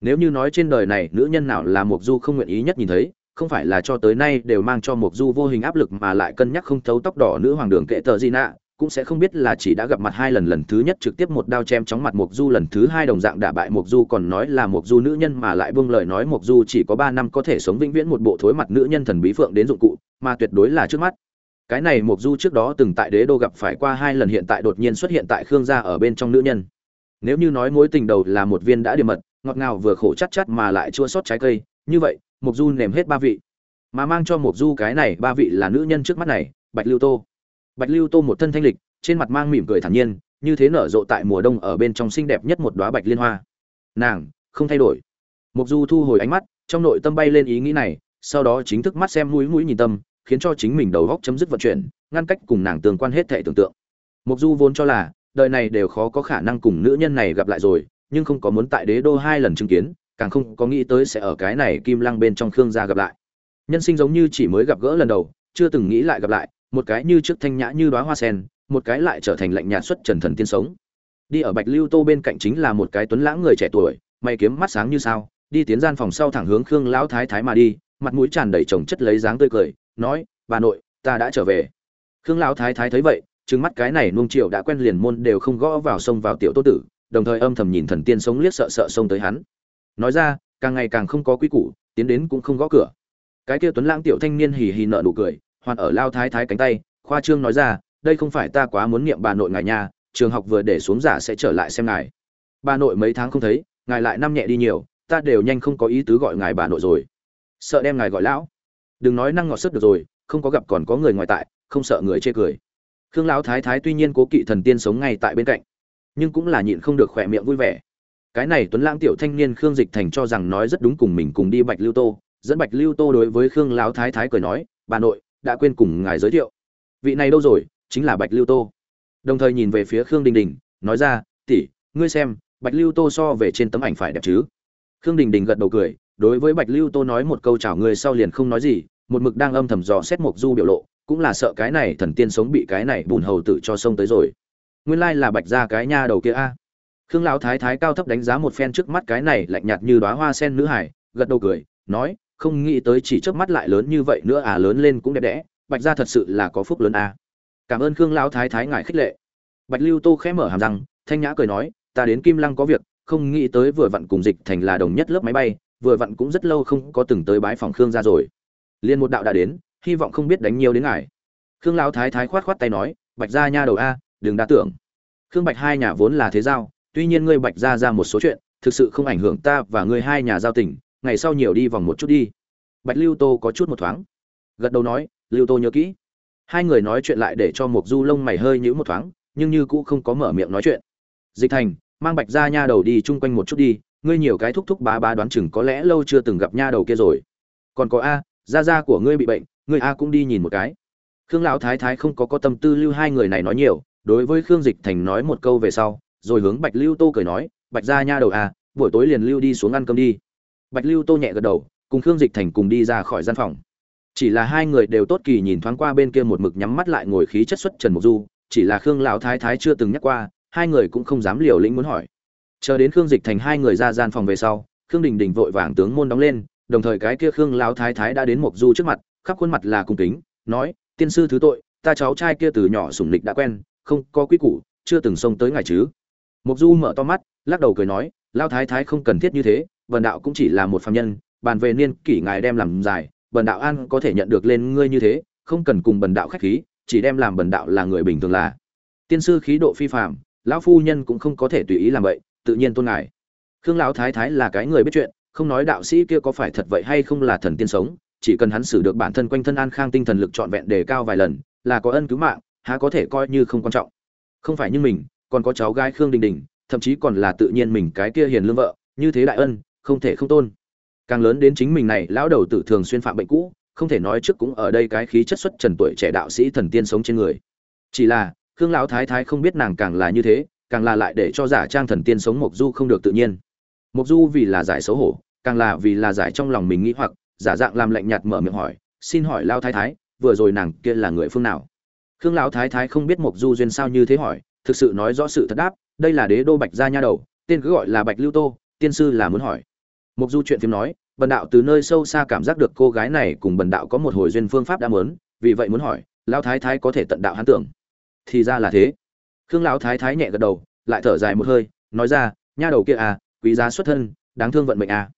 nếu như nói trên đời này nữ nhân nào là mục du không nguyện ý nhất nhìn thấy, không phải là cho tới nay đều mang cho mục du vô hình áp lực mà lại cân nhắc không thấu tóc đỏ nữ hoàng đường kệ tờ gì nạ, cũng sẽ không biết là chỉ đã gặp mặt hai lần lần thứ nhất trực tiếp một đao chém chóng mặt mục du lần thứ hai đồng dạng đả bại mục du còn nói là mục du nữ nhân mà lại buông lời nói mục du chỉ có ba năm có thể sống vĩnh viễn một bộ thối mặt nữ nhân thần bí phượng đến dụng cụ, mà tuyệt đối là trước mắt. Cái này mục du trước đó từng tại đế đô gặp phải qua hai lần hiện tại đột nhiên xuất hiện tại khương gia ở bên trong nữ nhân. Nếu như nói mối tình đầu là một viên đã điểm mật ngọt ngào vừa khổ chắc chắc mà lại chua sót trái cây, như vậy mục du nềm hết ba vị. Mà mang cho mục du cái này ba vị là nữ nhân trước mắt này, bạch lưu tô. Bạch lưu tô một thân thanh lịch, trên mặt mang mỉm cười thản nhiên, như thế nở rộ tại mùa đông ở bên trong xinh đẹp nhất một đóa bạch liên hoa. Nàng, không thay đổi. Mục du thu hồi ánh mắt, trong nội tâm bay lên ý nghĩ này, sau đó chính thức mắt xem mũi mũi nhìn tâm, khiến cho chính mình đầu góc chấm dứt vận chuyển, ngăn cách cùng nàng tương quan hết thể tưởng tượng. Mục du vốn cho là, đời này đều khó có khả năng cùng nữ nhân này gặp lại rồi nhưng không có muốn tại đế đô hai lần chứng kiến, càng không có nghĩ tới sẽ ở cái này kim lăng bên trong khương gia gặp lại. Nhân sinh giống như chỉ mới gặp gỡ lần đầu, chưa từng nghĩ lại gặp lại, một cái như trước thanh nhã như đóa hoa sen, một cái lại trở thành lạnh nhạt xuất trần thần tiên sống. Đi ở bạch lưu tô bên cạnh chính là một cái tuấn lãng người trẻ tuổi, mày kiếm mắt sáng như sao, đi tiến gian phòng sau thẳng hướng khương lão thái thái mà đi, mặt mũi tràn đầy chồng chất lấy dáng tươi cười, nói, bà nội, ta đã trở về. Khương lão thái thái thấy vậy, trừng mắt cái này nuông triệu đã quen liền môn đều không gõ vào sông vào tiểu tô tử đồng thời âm thầm nhìn thần tiên sống liếc sợ sợ xông tới hắn. Nói ra, càng ngày càng không có quý củ, tiến đến cũng không gõ cửa. Cái kia tuấn lãng tiểu thanh niên hì hì nợ nụ cười, hoàn ở lao thái thái cánh tay, khoa trương nói ra, đây không phải ta quá muốn niệm bà nội ngài nhà trường học vừa để xuống giả sẽ trở lại xem ngài. Bà nội mấy tháng không thấy, ngài lại năm nhẹ đi nhiều, ta đều nhanh không có ý tứ gọi ngài bà nội rồi. Sợ đem ngài gọi lão. Đừng nói năng ngọt sức được rồi, không có gặp còn có người ngoài tại, không sợ người chê cười. Khương lão thái thái tuy nhiên cố kỵ thần tiên sống ngay tại bên cạnh nhưng cũng là nhịn không được khỏe miệng vui vẻ. Cái này tuấn lãng tiểu thanh niên khương dịch thành cho rằng nói rất đúng cùng mình cùng đi bạch lưu tô, dẫn bạch lưu tô đối với khương lão thái thái cười nói, bà nội, đã quên cùng ngài giới thiệu. Vị này đâu rồi? Chính là bạch lưu tô. Đồng thời nhìn về phía khương đình đình, nói ra, tỷ, ngươi xem, bạch lưu tô so về trên tấm ảnh phải đẹp chứ? Khương đình đình gật đầu cười, đối với bạch lưu tô nói một câu chào người sau liền không nói gì, một mực đang âm thầm dò xét mộc du biểu lộ, cũng là sợ cái này thần tiên sống bị cái này bùn hầu tự cho sông tới rồi nguyên lai là bạch ra cái nha đầu kia a. Khương lão thái thái cao thấp đánh giá một phen trước mắt cái này lạnh nhạt như đoá hoa sen nữ hải, gật đầu cười, nói, không nghĩ tới chỉ trước mắt lại lớn như vậy nữa à lớn lên cũng đẹp đẽ, bạch ra thật sự là có phúc lớn a. Cảm ơn khương lão thái thái ngài khích lệ. Bạch lưu tô khẽ mở hàm răng, thanh nhã cười nói, ta đến kim lăng có việc, không nghĩ tới vừa vặn cùng dịch thành là đồng nhất lớp máy bay, vừa vặn cũng rất lâu không có từng tới bái phòng khương ra rồi. Liên một đạo đã đến, hy vọng không biết đánh nhiều đến ngài. Khương lão thái thái khoát khoát tay nói, bạch gia nha đầu a đừng đa tưởng. Khương bạch hai nhà vốn là thế giao, tuy nhiên ngươi bạch gia ra một số chuyện, thực sự không ảnh hưởng ta và ngươi hai nhà giao tình, ngày sau nhiều đi vòng một chút đi. Bạch lưu tô có chút một thoáng. Gật đầu nói, lưu tô nhớ kỹ. Hai người nói chuyện lại để cho một du lông mày hơi nhữ một thoáng, nhưng như cũ không có mở miệng nói chuyện. Dịch thành, mang bạch gia nha đầu đi chung quanh một chút đi, ngươi nhiều cái thúc thúc bá bá đoán chừng có lẽ lâu chưa từng gặp nha đầu kia rồi. Còn có a, gia gia của ngươi bị bệnh, ngươi a cũng đi nhìn một cái. Khương lão thái thái không có có tâm tư lưu hai người này nói nhiều đối với khương dịch thành nói một câu về sau, rồi hướng bạch lưu tô cười nói, bạch gia nha đầu à buổi tối liền lưu đi xuống ăn cơm đi. Bạch lưu tô nhẹ gật đầu, cùng khương dịch thành cùng đi ra khỏi gian phòng. Chỉ là hai người đều tốt kỳ nhìn thoáng qua bên kia một mực nhắm mắt lại ngồi khí chất xuất trần mục du, chỉ là khương lão thái thái chưa từng nhắc qua, hai người cũng không dám liều lĩnh muốn hỏi. Chờ đến khương dịch thành hai người ra gian phòng về sau, khương đình đình vội vàng tướng môn đóng lên, đồng thời cái kia khương lão thái thái đã đến mộc du trước mặt, khắp khuôn mặt là cung kính, nói, tiên sư thứ tội, ta cháu trai kia từ nhỏ sủng lịch đã quen không có quy củ, chưa từng xông tới ngài chứ. Mục du mở to mắt, lắc đầu cười nói lão thái thái không cần thiết như thế vần đạo cũng chỉ là một phàm nhân, bàn về niên kỷ ngài đem làm dài bần đạo an có thể nhận được lên ngươi như thế, không cần cùng bần đạo khách khí, chỉ đem làm bần đạo là người bình thường là. Tiên sư khí độ phi phàm, lão phu nhân cũng không có thể tùy ý làm vậy, tự nhiên tôn ngài. Khương lão thái thái là cái người biết chuyện, không nói đạo sĩ kia có phải thật vậy hay không là thần tiên sống, chỉ cần hắn xử được bản thân quanh thân an khang tinh thần lực trọn vẹn đề cao vài lần, là có ân cứu mạng há có thể coi như không quan trọng. Không phải như mình, còn có cháu gái khương đình đình, thậm chí còn là tự nhiên mình cái kia hiền lương vợ, như thế đại ân, không thể không tôn. Càng lớn đến chính mình này, lão đầu tử thường xuyên phạm bệnh cũ, không thể nói trước cũng ở đây cái khí chất xuất trần tuổi trẻ đạo sĩ thần tiên sống trên người. Chỉ là, khương lão thái thái không biết nàng càng là như thế, càng là lại để cho giả trang thần tiên sống mộc du không được tự nhiên. Mộc du vì là giải xấu hổ, càng là vì là giải trong lòng mình nghĩ hoặc, giả dạng làm lạnh nhạt mở miệng hỏi, xin hỏi lao thái thái, vừa rồi nàng kia là người phương nào? Khương lão thái thái không biết mộc du duyên sao như thế hỏi, thực sự nói rõ sự thật đáp, đây là đế đô bạch gia nha đầu, tên cứ gọi là bạch lưu tô, tiên sư là muốn hỏi. Mộc du chuyện phim nói, bần đạo từ nơi sâu xa cảm giác được cô gái này cùng bần đạo có một hồi duyên phương pháp đã muốn, vì vậy muốn hỏi, lão thái thái có thể tận đạo hắn tưởng. Thì ra là thế. Khương lão thái thái nhẹ gật đầu, lại thở dài một hơi, nói ra, nha đầu kia à quý giá xuất thân, đáng thương vận mệnh à.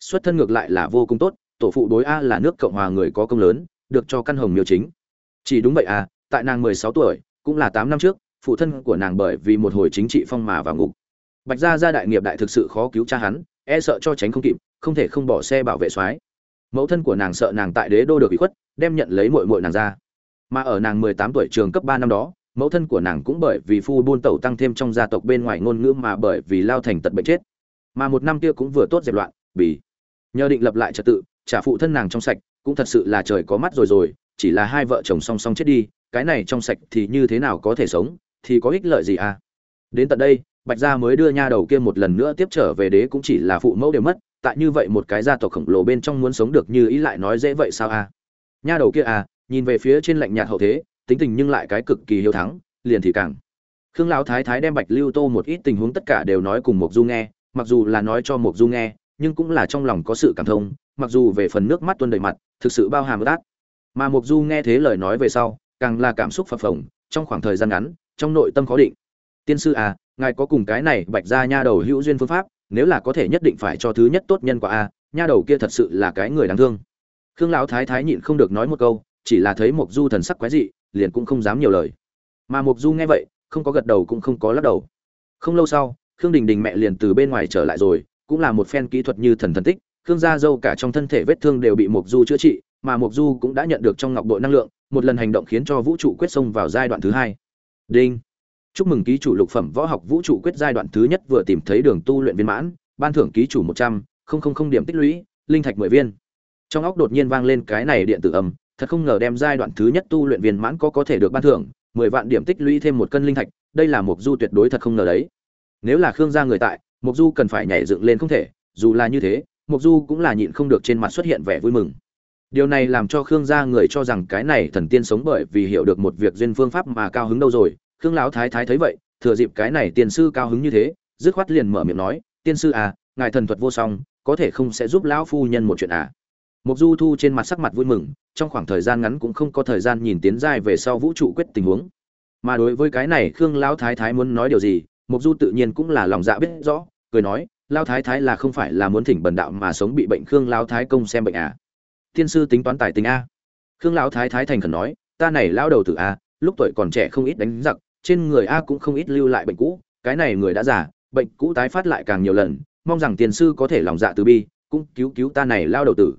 Xuất thân ngược lại là vô cùng tốt, tổ phụ đối a là nước cộng hòa người có công lớn, được cho căn hồng miêu chính. Chỉ đúng vậy à tại nàng mười sáu tuổi, cũng là tám năm trước, phụ thân của nàng bởi vì một hồi chính trị phong mà vào ngục. Bạch gia gia đại nghiệp đại thực sự khó cứu cha hắn e sợ cho tránh không kịp, không thể không bỏ xe bảo vệ soái. Mẫu thân của nàng sợ nàng tại đế đô được bị khuất, đem nhận lấy muội muội nàng ra. Mà ở nàng mười tám tuổi trường cấp ba năm đó, mẫu thân của nàng cũng bởi vì phu buôn tẩu tăng thêm trong gia tộc bên ngoài ngôn ngữ mà bởi vì lao thành tật bệnh chết. Mà một năm kia cũng vừa tốt dẹp loạn bị nhờ định lập lại trật tự, trả phụ thân nàng trong sạch, cũng thật sự là trời có mắt rồi rồi chỉ là hai vợ chồng song song chết đi, cái này trong sạch thì như thế nào có thể sống, thì có ích lợi gì à? Đến tận đây, bạch gia mới đưa nha đầu kia một lần nữa tiếp trở về đế cũng chỉ là phụ mẫu đều mất, tại như vậy một cái gia tộc khổng lồ bên trong muốn sống được như ý lại nói dễ vậy sao à? Nha đầu kia à nhìn về phía trên lạnh nhạt hậu thế, tính tình nhưng lại cái cực kỳ hiếu thắng, liền thì càng. Khương lão thái thái đem bạch lưu tô một ít tình huống tất cả đều nói cùng mộc du nghe, mặc dù là nói cho mộc du nghe, nhưng cũng là trong lòng có sự cảm thông, mặc dù về phần nước mắt tuôn đầy mặt, thực sự bao hàm ác mà Mục du nghe thế lời nói về sau càng là cảm xúc phập phồng trong khoảng thời gian ngắn trong nội tâm khó định. Tiên sư à ngài có cùng cái này bạch ra nha đầu hữu duyên phương pháp nếu là có thể nhất định phải cho thứ nhất tốt nhân quả a à, nha đầu kia thật sự là cái người đáng thương. Khương lão thái thái nhịn không được nói một câu chỉ là thấy Mục du thần sắc quái dị liền cũng không dám nhiều lời. Mà mục du nghe vậy không có gật đầu cũng không có lắc đầu. Không lâu sau khương đình đình mẹ liền từ bên ngoài trở lại rồi cũng là một phen kỹ thuật như thần thần tích khương gia dâu cả trong thân thể vết thương đều bị mục du chữa trị mà Mộc du cũng đã nhận được trong ngọc bội năng lượng, một lần hành động khiến cho vũ trụ quyết xông vào giai đoạn thứ hai. Đinh. Chúc mừng ký chủ lục phẩm võ học vũ trụ quyết giai đoạn thứ nhất vừa tìm thấy đường tu luyện viên mãn, ban thưởng ký chủ một trăm linh điểm tích lũy, linh thạch mười viên. Trong óc đột nhiên vang lên cái này điện tử âm thật không ngờ đem giai đoạn thứ nhất tu luyện viên mãn có có thể được ban thưởng, mười vạn điểm tích lũy thêm một cân linh thạch, đây là Mộc du tuyệt đối thật không ngờ đấy. Nếu là khương gia người tại, Mộc du cần phải nhảy dựng lên không thể, dù là như thế, Mộc du cũng là nhịn không được trên mặt xuất hiện vẻ vui mừng điều này làm cho khương gia người cho rằng cái này thần tiên sống bởi vì hiểu được một việc duyên phương pháp mà cao hứng đâu rồi. Khương lão thái thái thấy vậy, thừa dịp cái này tiên sư cao hứng như thế, dứt khoát liền mở miệng nói, tiên sư à ngài thần thuật vô song, có thể không sẽ giúp lão phu nhân một chuyện à? Mục du thu trên mặt sắc mặt vui mừng, trong khoảng thời gian ngắn cũng không có thời gian nhìn tiến giai về sau vũ trụ quyết tình huống. Mà đối với cái này khương lão thái thái muốn nói điều gì, mục du tự nhiên cũng là lòng dạ biết rõ, cười nói, lão thái thái là không phải là muốn thỉnh bần đạo mà sống bị bệnh khương lão thái công xem bệnh à? Tiên sư tính toán tài tình a. Khương lão thái thái thành khẩn nói, ta này lão đầu tử a, lúc tuổi còn trẻ không ít đánh giặc, trên người a cũng không ít lưu lại bệnh cũ, cái này người đã già, bệnh cũ tái phát lại càng nhiều lần, mong rằng tiền sư có thể lòng dạ từ bi, cũng cứu cứu ta này lao đầu tử.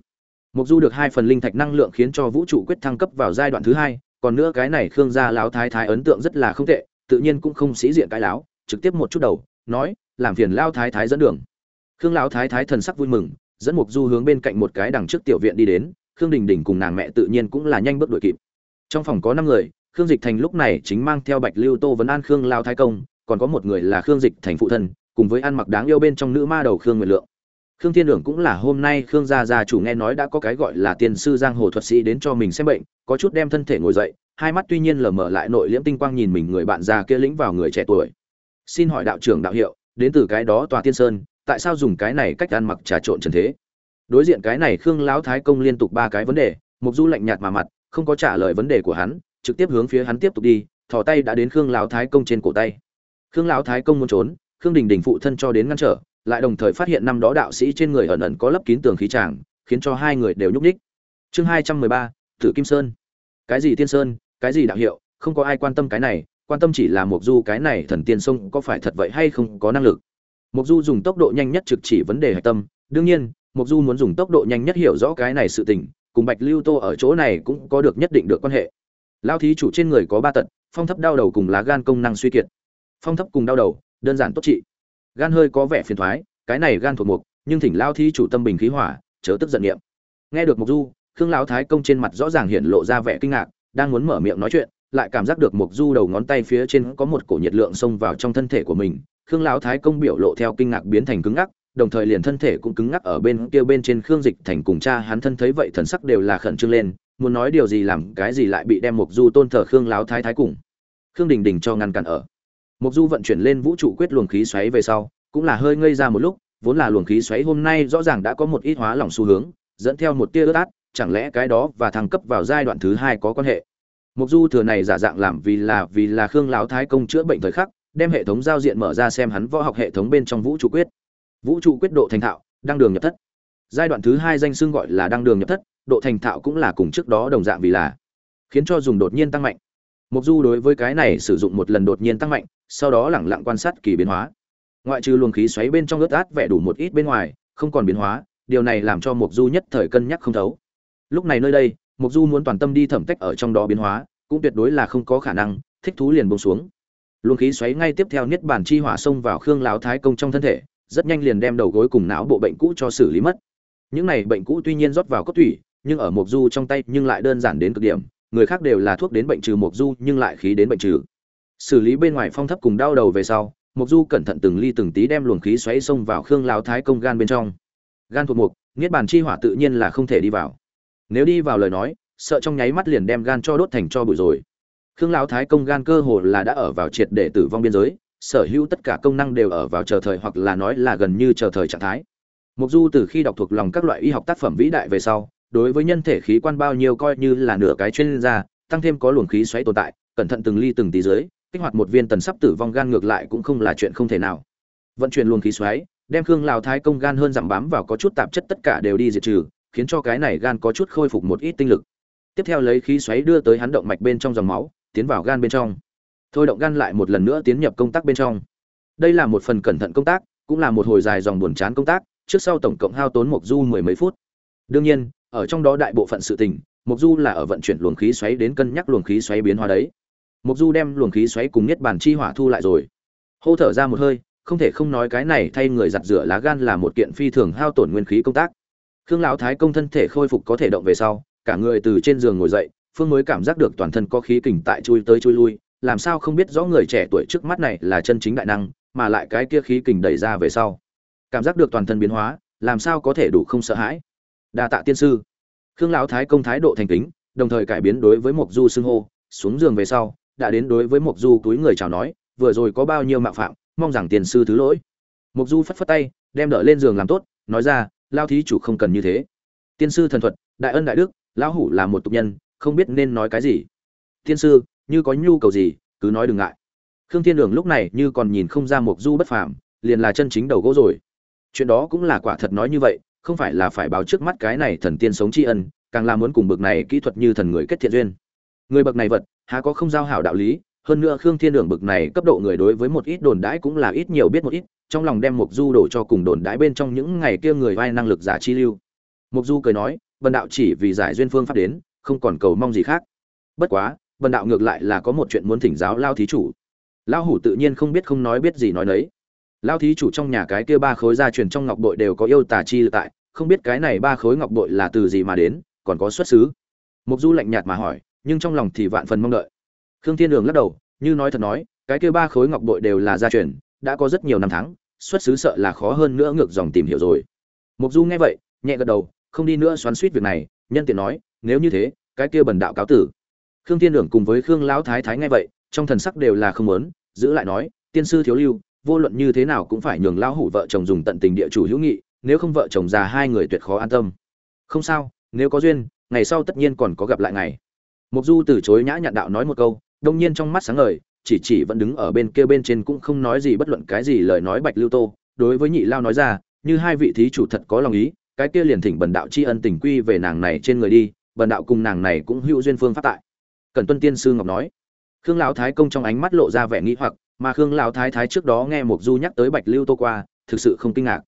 Mục du được hai phần linh thạch năng lượng khiến cho vũ trụ quyết thăng cấp vào giai đoạn thứ hai, còn nữa cái này khương gia lão thái thái ấn tượng rất là không tệ, tự nhiên cũng không sĩ diện cái láo trực tiếp một chút đầu, nói, làm phiền lao thái thái dẫn đường. Khương lão thái thái thần sắc vui mừng dẫn mục du hướng bên cạnh một cái đằng trước tiểu viện đi đến, khương đình đình cùng nàng mẹ tự nhiên cũng là nhanh bước đuổi kịp. Trong phòng có năm người, khương dịch thành lúc này chính mang theo bạch lưu tô vấn an khương lao thái công, còn có một người là khương dịch thành phụ thân, cùng với ăn mặc đáng yêu bên trong nữ ma đầu khương nguyệt lượng. Khương thiên đường cũng là hôm nay khương gia gia chủ nghe nói đã có cái gọi là tiên sư giang hồ thuật sĩ đến cho mình xem bệnh, có chút đem thân thể ngồi dậy, hai mắt tuy nhiên lờ mờ lại nội liễm tinh quang nhìn mình người bạn già kia lĩnh vào người trẻ tuổi. Xin hỏi đạo trưởng đạo hiệu, đến từ cái đó tòa tiên sơn tại sao dùng cái này cách ăn mặc trà trộn trần thế? Đối diện cái này khương lão thái công liên tục ba cái vấn đề, mục du lạnh nhạt mà mặt, không có trả lời vấn đề của hắn, trực tiếp hướng phía hắn tiếp tục đi, thò tay đã đến khương lão thái công trên cổ tay. Khương lão thái công muốn trốn, khương đình đình phụ thân cho đến ngăn trở, lại đồng thời phát hiện năm đó đạo sĩ trên người ẩn ẩn có lấp kín tường khí tràng, khiến cho hai người đều nhúc nhích. Chương hai trăm mười ba thử kim sơn. Cái gì tiên sơn, cái gì đạo hiệu, không có ai quan tâm cái này, quan tâm chỉ là mục du cái này thần tiên sông có phải thật vậy hay không có năng lực. Mộc Du dùng tốc độ nhanh nhất trực chỉ vấn đề hạch tâm, đương nhiên, Mộc Du muốn dùng tốc độ nhanh nhất hiểu rõ cái này sự tình, cùng Bạch Lưu Tô ở chỗ này cũng có được nhất định được quan hệ. Lão thí chủ trên người có ba tật, phong thấp đau đầu cùng lá gan công năng suy kiệt. Phong thấp cùng đau đầu, đơn giản tốt trị. Gan hơi có vẻ phiền toái, cái này gan thuộc mục, nhưng thỉnh lão thí chủ tâm bình khí hỏa, chớ tức giận niệm. Nghe được Mộc Du, Khương lão thái công trên mặt rõ ràng hiện lộ ra vẻ kinh ngạc, đang muốn mở miệng nói chuyện, lại cảm giác được Mộc Du đầu ngón tay phía trên có một cổ nhiệt lượng xông vào trong thân thể của mình, khương lão thái công biểu lộ theo kinh ngạc biến thành cứng ngắc, đồng thời liền thân thể cũng cứng ngắc ở bên kia bên trên khương dịch thành cùng cha hắn thân thấy vậy thần sắc đều là khẩn trương lên, muốn nói điều gì làm cái gì lại bị đem mục du tôn thờ khương lão thái thái cùng. Khương đình đình cho ngăn cản ở. Mục du vận chuyển lên vũ trụ quyết luồng khí xoáy về sau, cũng là hơi ngây ra một lúc, vốn là luồng khí xoáy hôm nay rõ ràng đã có một ít hóa lỏng xu hướng, dẫn theo một tia ướt át, chẳng lẽ cái đó và thăng cấp vào giai đoạn thứ hai có quan hệ? Mục du thừa này giả dạng làm vì là vì là khương lão thái công chữa bệnh thời khắc đem hệ thống giao diện mở ra xem hắn võ học hệ thống bên trong vũ trụ quyết. Vũ trụ quyết độ thành thạo, đăng đường nhập thất. Giai đoạn thứ hai danh xưng gọi là đăng đường nhập thất, độ thành thạo cũng là cùng trước đó đồng dạng vì là khiến cho dùng đột nhiên tăng mạnh. Mục du đối với cái này sử dụng một lần đột nhiên tăng mạnh, sau đó lẳng lặng quan sát kỳ biến hóa. Ngoại trừ luồng khí xoáy bên trong ướt át vẽ đủ một ít bên ngoài, không còn biến hóa, điều này làm cho mục du nhất thời cân nhắc không thấu. Lúc này nơi đây mục du muốn toàn tâm đi thẩm tách ở trong đó biến hóa, cũng tuyệt đối là không có khả năng, thích thú liền buông xuống luồng khí xoáy ngay tiếp theo niết bàn chi hỏa xông vào khương lão thái công trong thân thể, rất nhanh liền đem đầu gối cùng não bộ bệnh cũ cho xử lý mất. Những này bệnh cũ tuy nhiên rót vào cốt thủy nhưng ở mộc du trong tay nhưng lại đơn giản đến cực điểm, người khác đều là thuốc đến bệnh trừ mộc du nhưng lại khí đến bệnh trừ. Xử lý bên ngoài phong thấp cùng đau đầu về sau, mộc du cẩn thận từng ly từng tí đem luồng khí xoáy xông vào khương lão thái công gan bên trong. Gan thuộc mục niết bàn chi hỏa tự nhiên là không thể đi vào. Nếu đi vào lời nói, sợ trong nháy mắt liền đem gan cho đốt thành cho bụi rồi khương lão thái công gan cơ hồ là đã ở vào triệt để tử vong biên giới, sở hữu tất cả công năng đều ở vào chờ thời hoặc là nói là gần như chờ thời trạng thái. Mục du từ khi đọc thuộc lòng các loại y học tác phẩm vĩ đại về sau, đối với nhân thể khí quan bao nhiêu coi như là nửa cái chuyên gia, tăng thêm có luồng khí xoáy tồn tại, cẩn thận từng ly từng tí dưới, kích hoạt một viên tần sắp tử vong gan ngược lại cũng không là chuyện không thể nào. Vận chuyển luồng khí xoáy, đem khương lão thái công gan hơn dặm bám vào có chút tạp chất tất cả đều đi diệt trừ, khiến cho cái này gan có chút khôi phục một ít tinh lực. Tiếp theo lấy khí xoáy đưa tới hắn động mạch bên trong dòng máu tiến vào gan bên trong. Thôi động gan lại một lần nữa tiến nhập công tác bên trong. Đây là một phần cẩn thận công tác, cũng là một hồi dài dòng buồn chán công tác, trước sau tổng cộng hao tốn mộc du mười mấy phút. Đương nhiên, ở trong đó đại bộ phận sự tình, mộc du là ở vận chuyển luồng khí xoáy đến cân nhắc luồng khí xoáy biến hóa đấy. Mộc du đem luồng khí xoáy cùng nhất bản chi hỏa thu lại rồi. Hô thở ra một hơi, không thể không nói cái này thay người giặt rửa lá gan là một kiện phi thường hao tổn nguyên khí công tác. Khương lão thái công thân thể khôi phục có thể động về sau, cả người từ trên giường ngồi dậy phương mới cảm giác được toàn thân có khí kình tại chui tới chui lui, làm sao không biết rõ người trẻ tuổi trước mắt này là chân chính đại năng, mà lại cái kia khí kình đẩy ra về sau. Cảm giác được toàn thân biến hóa, làm sao có thể đủ không sợ hãi? Đa tạ tiên sư. Khương lão thái công thái độ thành kính, đồng thời cải biến đối với mộc du xưng hô, xuống giường về sau, đã đến đối với mộc du túi người chào nói, vừa rồi có bao nhiêu mạo phạm, mong rằng tiền sư thứ lỗi. Mộc du phất phất tay, đem đỡ lên giường làm tốt, nói ra, lao thí chủ không cần như thế. Tiên sư thần thuật, đại ân đại đức, lão hủ là một tục nhân không biết nên nói cái gì. Tiên sư, như có nhu cầu gì, cứ nói đừng ngại. Khương thiên đường lúc này như còn nhìn không ra mộc du bất phàm, liền là chân chính đầu gỗ rồi. Chuyện đó cũng là quả thật nói như vậy, không phải là phải báo trước mắt cái này thần tiên sống tri ân, càng là muốn cùng bậc này kỹ thuật như thần người kết thiện duyên. Người bậc này vật, há có không giao hảo đạo lý, hơn nữa khương thiên đường bậc này cấp độ người đối với một ít đồn đãi cũng là ít nhiều biết một ít, trong lòng đem mục du đổ cho cùng đồn đãi bên trong những ngày kia người vai năng lực giả chi lưu. Mục du cười nói vân đạo chỉ vì giải duyên phương pháp đến không còn cầu mong gì khác. Bất quá vân đạo ngược lại là có một chuyện muốn thỉnh giáo lao thí chủ. Lao hủ tự nhiên không biết không nói biết gì nói nấy. Lao thí chủ trong nhà cái kia ba khối gia truyền trong ngọc bội đều có yêu tà chi tại, không biết cái này ba khối ngọc bội là từ gì mà đến, còn có xuất xứ. Mục du lạnh nhạt mà hỏi, nhưng trong lòng thì vạn phần mong đợi. Khương thiên đường lắc đầu, như nói thật nói, cái kia ba khối ngọc bội đều là gia truyền, đã có rất nhiều năm tháng, xuất xứ sợ là khó hơn nữa ngược dòng tìm hiểu rồi. Mục du nghe vậy, nhẹ gật đầu, không đi nữa xoắn suýt việc này, nhân tiện nói nếu như thế, cái kia bần đạo cáo tử. Khương thiên đường cùng với khương lão thái thái ngay vậy, trong thần sắc đều là không muốn, giữ lại nói, tiên sư thiếu lưu, vô luận như thế nào cũng phải nhường lão hủ vợ chồng dùng tận tình địa chủ hữu nghị, nếu không vợ chồng già hai người tuyệt khó an tâm. Không sao, nếu có duyên, ngày sau tất nhiên còn có gặp lại ngày mục du từ chối nhã nhặn đạo nói một câu, đông nhiên trong mắt sáng ngời, chỉ chỉ vẫn đứng ở bên kia bên trên cũng không nói gì bất luận cái gì lời nói bạch lưu tô, đối với nhị lao nói ra, như hai vị thí chủ thật có lòng ý, cái kia liền thỉnh bần đạo tri ân tình quy về nàng này trên người đi bần đạo cùng nàng này cũng hữu duyên phương pháp tại. Cần tuân tiên sư ngọc nói. Khương lão thái công trong ánh mắt lộ ra vẻ nghĩ hoặc, mà khương lão thái thái trước đó nghe mục du nhắc tới bạch lưu tô qua, thực sự không kinh ngạc.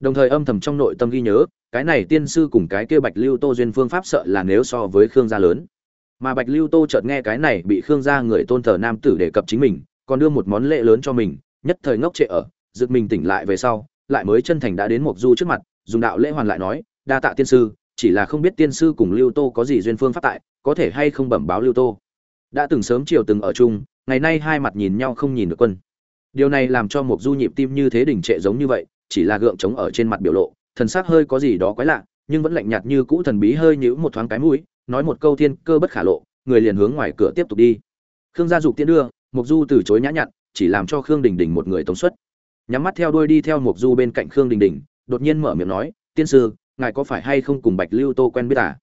Đồng thời âm thầm trong nội tâm ghi nhớ, cái này tiên sư cùng cái kia bạch lưu tô duyên phương pháp sợ là nếu so với khương gia lớn. Mà bạch lưu tô chợt nghe cái này bị khương gia người tôn thờ nam tử đề cập chính mình, còn đưa một món lễ lớn cho mình, nhất thời ngốc trệ ở, giựt mình tỉnh lại về sau, lại mới chân thành đã đến mục du trước mặt, dùng đạo lễ hoàn lại nói, đa tạ tiên sư chỉ là không biết tiên sư cùng lưu tô có gì duyên phương pháp tại, có thể hay không bẩm báo lưu tô. Đã từng sớm chiều từng ở chung, ngày nay hai mặt nhìn nhau không nhìn được quân. Điều này làm cho một du nhịp tim như thế đỉnh trệ giống như vậy, chỉ là gượng trống ở trên mặt biểu lộ, thần sắc hơi có gì đó quái lạ, nhưng vẫn lạnh nhạt như cũ thần bí hơi nhíu một thoáng cái mũi, nói một câu thiên cơ bất khả lộ, người liền hướng ngoài cửa tiếp tục đi. Khương gia dục tiến đưa mục du từ chối nhã nhặn, chỉ làm cho khương đình đình một người tống xuất. Nhắm mắt theo đuôi đi theo mục du bên cạnh khương đình đình, đột nhiên mở miệng nói, tiên sư ngài có phải hay không cùng bạch lưu tô quen biết à?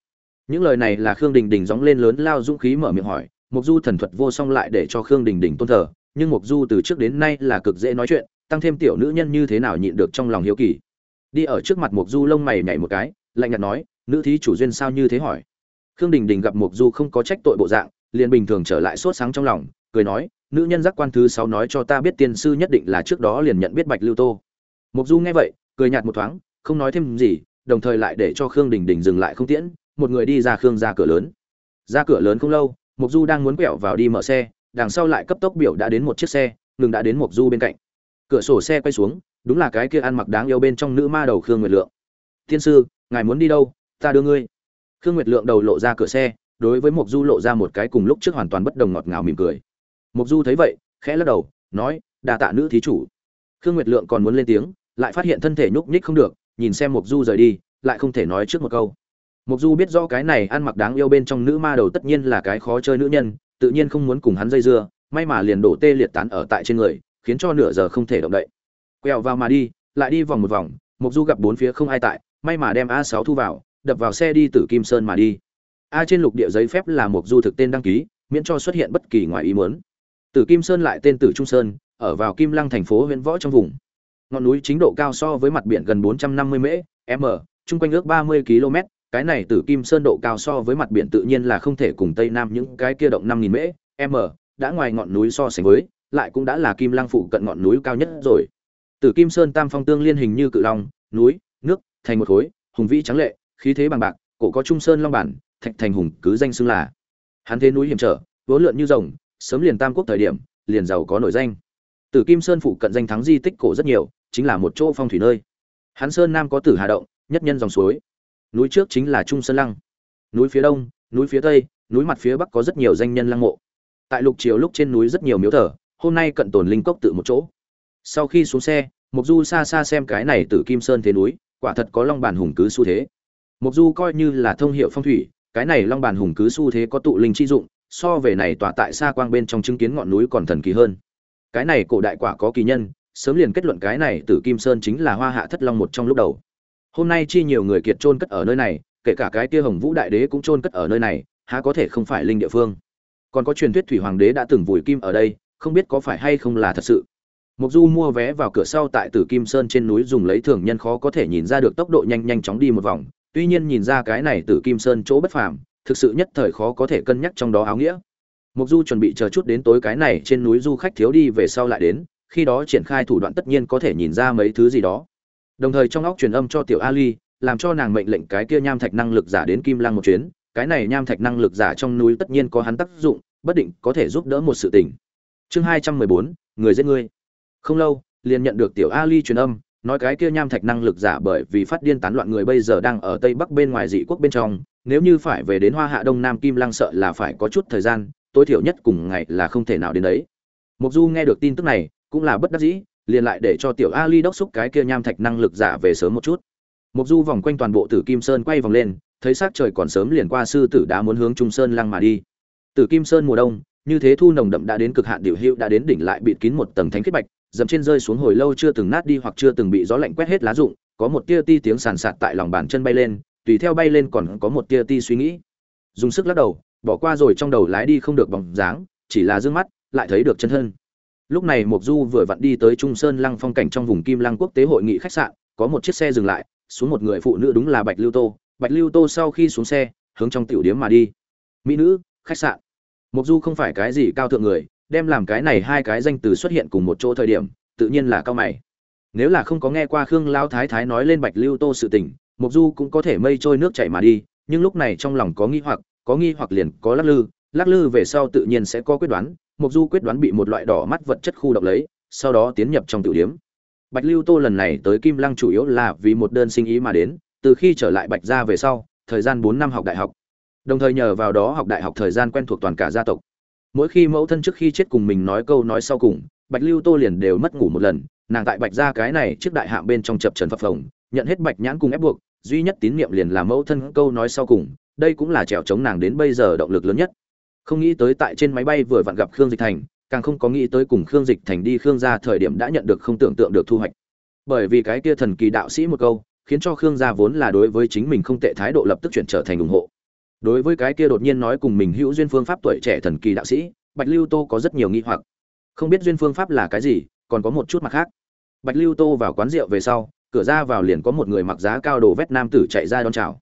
Những lời này là khương đình đình gióng lên lớn lao dũng khí mở miệng hỏi mục du thần thuật vô song lại để cho khương đình đình tôn thờ, nhưng mục du từ trước đến nay là cực dễ nói chuyện, tăng thêm tiểu nữ nhân như thế nào nhịn được trong lòng hiếu kỳ. Đi ở trước mặt mục du lông mày nhảy một cái, lạnh nhạt nói, nữ thí chủ duyên sao như thế hỏi? Khương đình đình gặp mục du không có trách tội bộ dạng, liền bình thường trở lại sốt sáng trong lòng, cười nói, nữ nhân giác quan thứ sáu nói cho ta biết tiên sư nhất định là trước đó liền nhận biết bạch lưu tô. Mục du nghe vậy, cười nhạt một thoáng, không nói thêm gì đồng thời lại để cho khương đình đình dừng lại không tiễn, một người đi ra khương ra cửa lớn. Ra cửa lớn không lâu mục du đang muốn quẹo vào đi mở xe, đằng sau lại cấp tốc biểu đã đến một chiếc xe, ngừng đã đến mục du bên cạnh. Cửa sổ xe quay xuống, đúng là cái kia ăn mặc đáng yêu bên trong nữ ma đầu khương nguyệt lượng. Tiên sư, ngài muốn đi đâu? Ta đưa ngươi. Khương nguyệt lượng đầu lộ ra cửa xe, đối với mục du lộ ra một cái cùng lúc trước hoàn toàn bất đồng ngọt ngào mỉm cười. Mục du thấy vậy, khẽ lắc đầu, nói đà tạ nữ thí chủ. Khương nguyệt lượng còn muốn lên tiếng, lại phát hiện thân thể nhúc nhích không được nhìn xem mục du rời đi, lại không thể nói trước một câu. Mục du biết rõ cái này ăn mặc đáng yêu bên trong nữ ma đầu tất nhiên là cái khó chơi nữ nhân, tự nhiên không muốn cùng hắn dây dưa, may mà liền đổ tê liệt tán ở tại trên người, khiến cho nửa giờ không thể động đậy. Quẹo vào mà đi, lại đi vòng một vòng mục du gặp bốn phía không ai tại, may mà đem a 6 thu vào, đập vào xe đi từ kim sơn mà đi. A trên lục địa giấy phép là Mộc du thực tên đăng ký, miễn cho xuất hiện bất kỳ ngoài ý muốn. Tử kim sơn lại tên tử trung sơn, ở vào kim lăng thành phố huyện võ trong vùng ngọn núi chính độ cao so với mặt biển gần 450 m m, chung quanh ước 30 km, cái này tử kim sơn độ cao so với mặt biển tự nhiên là không thể cùng tây nam những cái kia động 5000 m m, đã ngoài ngọn núi so sánh với, lại cũng đã là kim lăng phụ cận ngọn núi cao nhất rồi. Tử kim sơn tam phong tương liên hình như cự long, núi, nước, thành một khối, hùng vĩ trắng lệ, khí thế bằng bạc, cổ có trung sơn long bản, thạch thành hùng cứ danh xưng là. Hắn thế núi hiểm trở, vốn lượn như rồng, sớm liền tam quốc thời điểm, liền giàu có nổi danh tử kim sơn phụ cận danh thắng di tích cổ rất nhiều, chính là một chỗ phong thủy nơi. Hán sơn nam có tử hà động, nhất nhân dòng suối. Núi trước chính là trung sơn lăng. Núi phía đông, núi phía tây, núi mặt phía bắc có rất nhiều danh nhân lăng mộ. Tại lục triều lúc trên núi rất nhiều miếu thờ, hôm nay cận tồn linh cốc tự một chỗ. Sau khi xuống xe, Mộc du xa xa xem cái này Tử kim sơn thế núi, quả thật có long bản hùng cứ xu thế. Mộc du coi như là thông hiệu phong thủy, cái này long bản hùng cứ xu thế có tụ linh chi dụng, so về này tỏa tại xa quang bên trong chứng kiến ngọn núi còn thần kỳ hơn cái này cổ đại quả có kỳ nhân sớm liền kết luận cái này từ kim sơn chính là hoa hạ thất long một trong lúc đầu. Hôm nay chi nhiều người kiệt trôn cất ở nơi này kể cả cái kia hồng vũ đại đế cũng trôn cất ở nơi này há có thể không phải linh địa phương. Còn có truyền thuyết thủy hoàng đế đã từng vùi kim ở đây không biết có phải hay không là thật sự. Mục Du mua vé vào cửa sau tại Tử Kim Sơn trên núi dùng lấy thường nhân khó có thể nhìn ra được tốc độ nhanh nhanh chóng đi một vòng, tuy nhiên nhìn ra cái này Tử Kim Sơn chỗ bất phàm, thực sự nhất thời khó có thể cân nhắc trong đó áo nghĩa. Mục Du chuẩn bị chờ chút đến tối cái này trên núi du khách thiếu đi về sau lại đến, khi đó triển khai thủ đoạn tất nhiên có thể nhìn ra mấy thứ gì đó. Đồng thời trong óc truyền âm cho Tiểu Ali, làm cho nàng mệnh lệnh cái kia nham thạch năng lực giả đến Kim Lăng một chuyến, cái này nham thạch năng lực giả trong núi tất nhiên có hắn tác dụng, bất định có thể giúp đỡ một sự tình. Chương hai trăm mười bốn người giết ngươi. Không lâu, liền nhận được Tiểu Ali truyền âm, nói cái kia nham thạch năng lực giả bởi vì phát điên tán loạn người bây giờ đang ở tây bắc bên ngoài dị quốc bên trong, nếu như phải về đến Hoa Hạ Đông Nam Kim Lăng sợ là phải có chút thời gian, tối thiểu nhất cùng ngày là không thể nào đến đấy. Mục Du nghe được tin tức này, cũng là bất đắc dĩ, liền lại để cho Tiểu Ali đốc xúc cái kia nham thạch năng lực giả về sớm một chút. Mục Du vòng quanh toàn bộ Tử Kim Sơn quay vòng lên, thấy sắc trời còn sớm liền qua sư tử đã muốn hướng Trung Sơn lăng mà đi. Tử Kim Sơn mùa đông, như thế thu nồng đậm đã đến cực hạn điều hữu đã đến đỉnh lại bịt kín một tầng thánh khiết bạch, dầm trên rơi xuống hồi lâu chưa từng nát đi hoặc chưa từng bị gió lạnh quét hết lá rụng, có một tia ti tiếng sàn sạt tại lòng bàn chân bay lên, tùy theo bay lên còn có một tia ti suy nghĩ. Dùng sức lắc đầu, bỏ qua rồi trong đầu lái đi không được bóng dáng, chỉ là dương mắt, lại thấy được chân thân. Lúc này Mộc Du vừa vặn đi tới Trung Sơn Lăng phong cảnh trong vùng Kim Lăng quốc tế hội nghị khách sạn, có một chiếc xe dừng lại, xuống một người phụ nữ đúng là Bạch Lưu Tô, Bạch Lưu Tô sau khi xuống xe, hướng trong tiểu điếm mà đi. Mỹ nữ, khách sạn. Mộc Du không phải cái gì cao thượng người, đem làm cái này hai cái danh từ xuất hiện cùng một chỗ thời điểm, tự nhiên là cao mày. Nếu là không có nghe qua Khương lao Thái Thái nói lên Bạch Lưu Tô sự tình, Mộc Du cũng có thể mây trôi nước chảy mà đi, nhưng lúc này trong lòng có nghi hoặc, có nghi hoặc liền có lắc lư, lắc lư về sau tự nhiên sẽ có quyết đoán, mục Du quyết đoán bị một loại đỏ mắt vật chất khu độc lấy, sau đó tiến nhập trong tiểu điếm. Bạch Lưu Tô lần này tới Kim Lăng chủ yếu là vì một đơn sinh ý mà đến, từ khi trở lại Bạch gia về sau, thời gian bốn năm học đại học. Đồng thời nhờ vào đó học đại học thời gian quen thuộc toàn cả gia tộc. Mỗi khi mẫu thân trước khi chết cùng mình nói câu nói sau cùng, Bạch Lưu Tô liền đều mất ngủ một lần, nàng tại Bạch gia cái này trước đại hạng bên trong chập trần phập phồng, nhận hết Bạch Nhãn cùng ép buộc, duy nhất tín niệm liền là mẫu thân câu nói sau cùng, đây cũng là trèo chống nàng đến bây giờ động lực lớn nhất. Không nghĩ tới tại trên máy bay vừa vặn gặp Khương Dịch Thành, càng không có nghĩ tới cùng Khương Dịch Thành đi Khương gia thời điểm đã nhận được không tưởng tượng được thu hoạch. Bởi vì cái kia thần kỳ đạo sĩ một câu, khiến cho Khương gia vốn là đối với chính mình không tệ thái độ lập tức chuyển trở thành ủng hộ. Đối với cái kia đột nhiên nói cùng mình hữu duyên phương pháp tuổi trẻ thần kỳ đạo sĩ, Bạch Lưu Tô có rất nhiều nghi hoặc. Không biết duyên phương pháp là cái gì, còn có một chút mặt khác. Bạch Lưu Tô vào quán rượu về sau, cửa ra vào liền có một người mặc giá cao đồ vét nam tử chạy ra đón chào.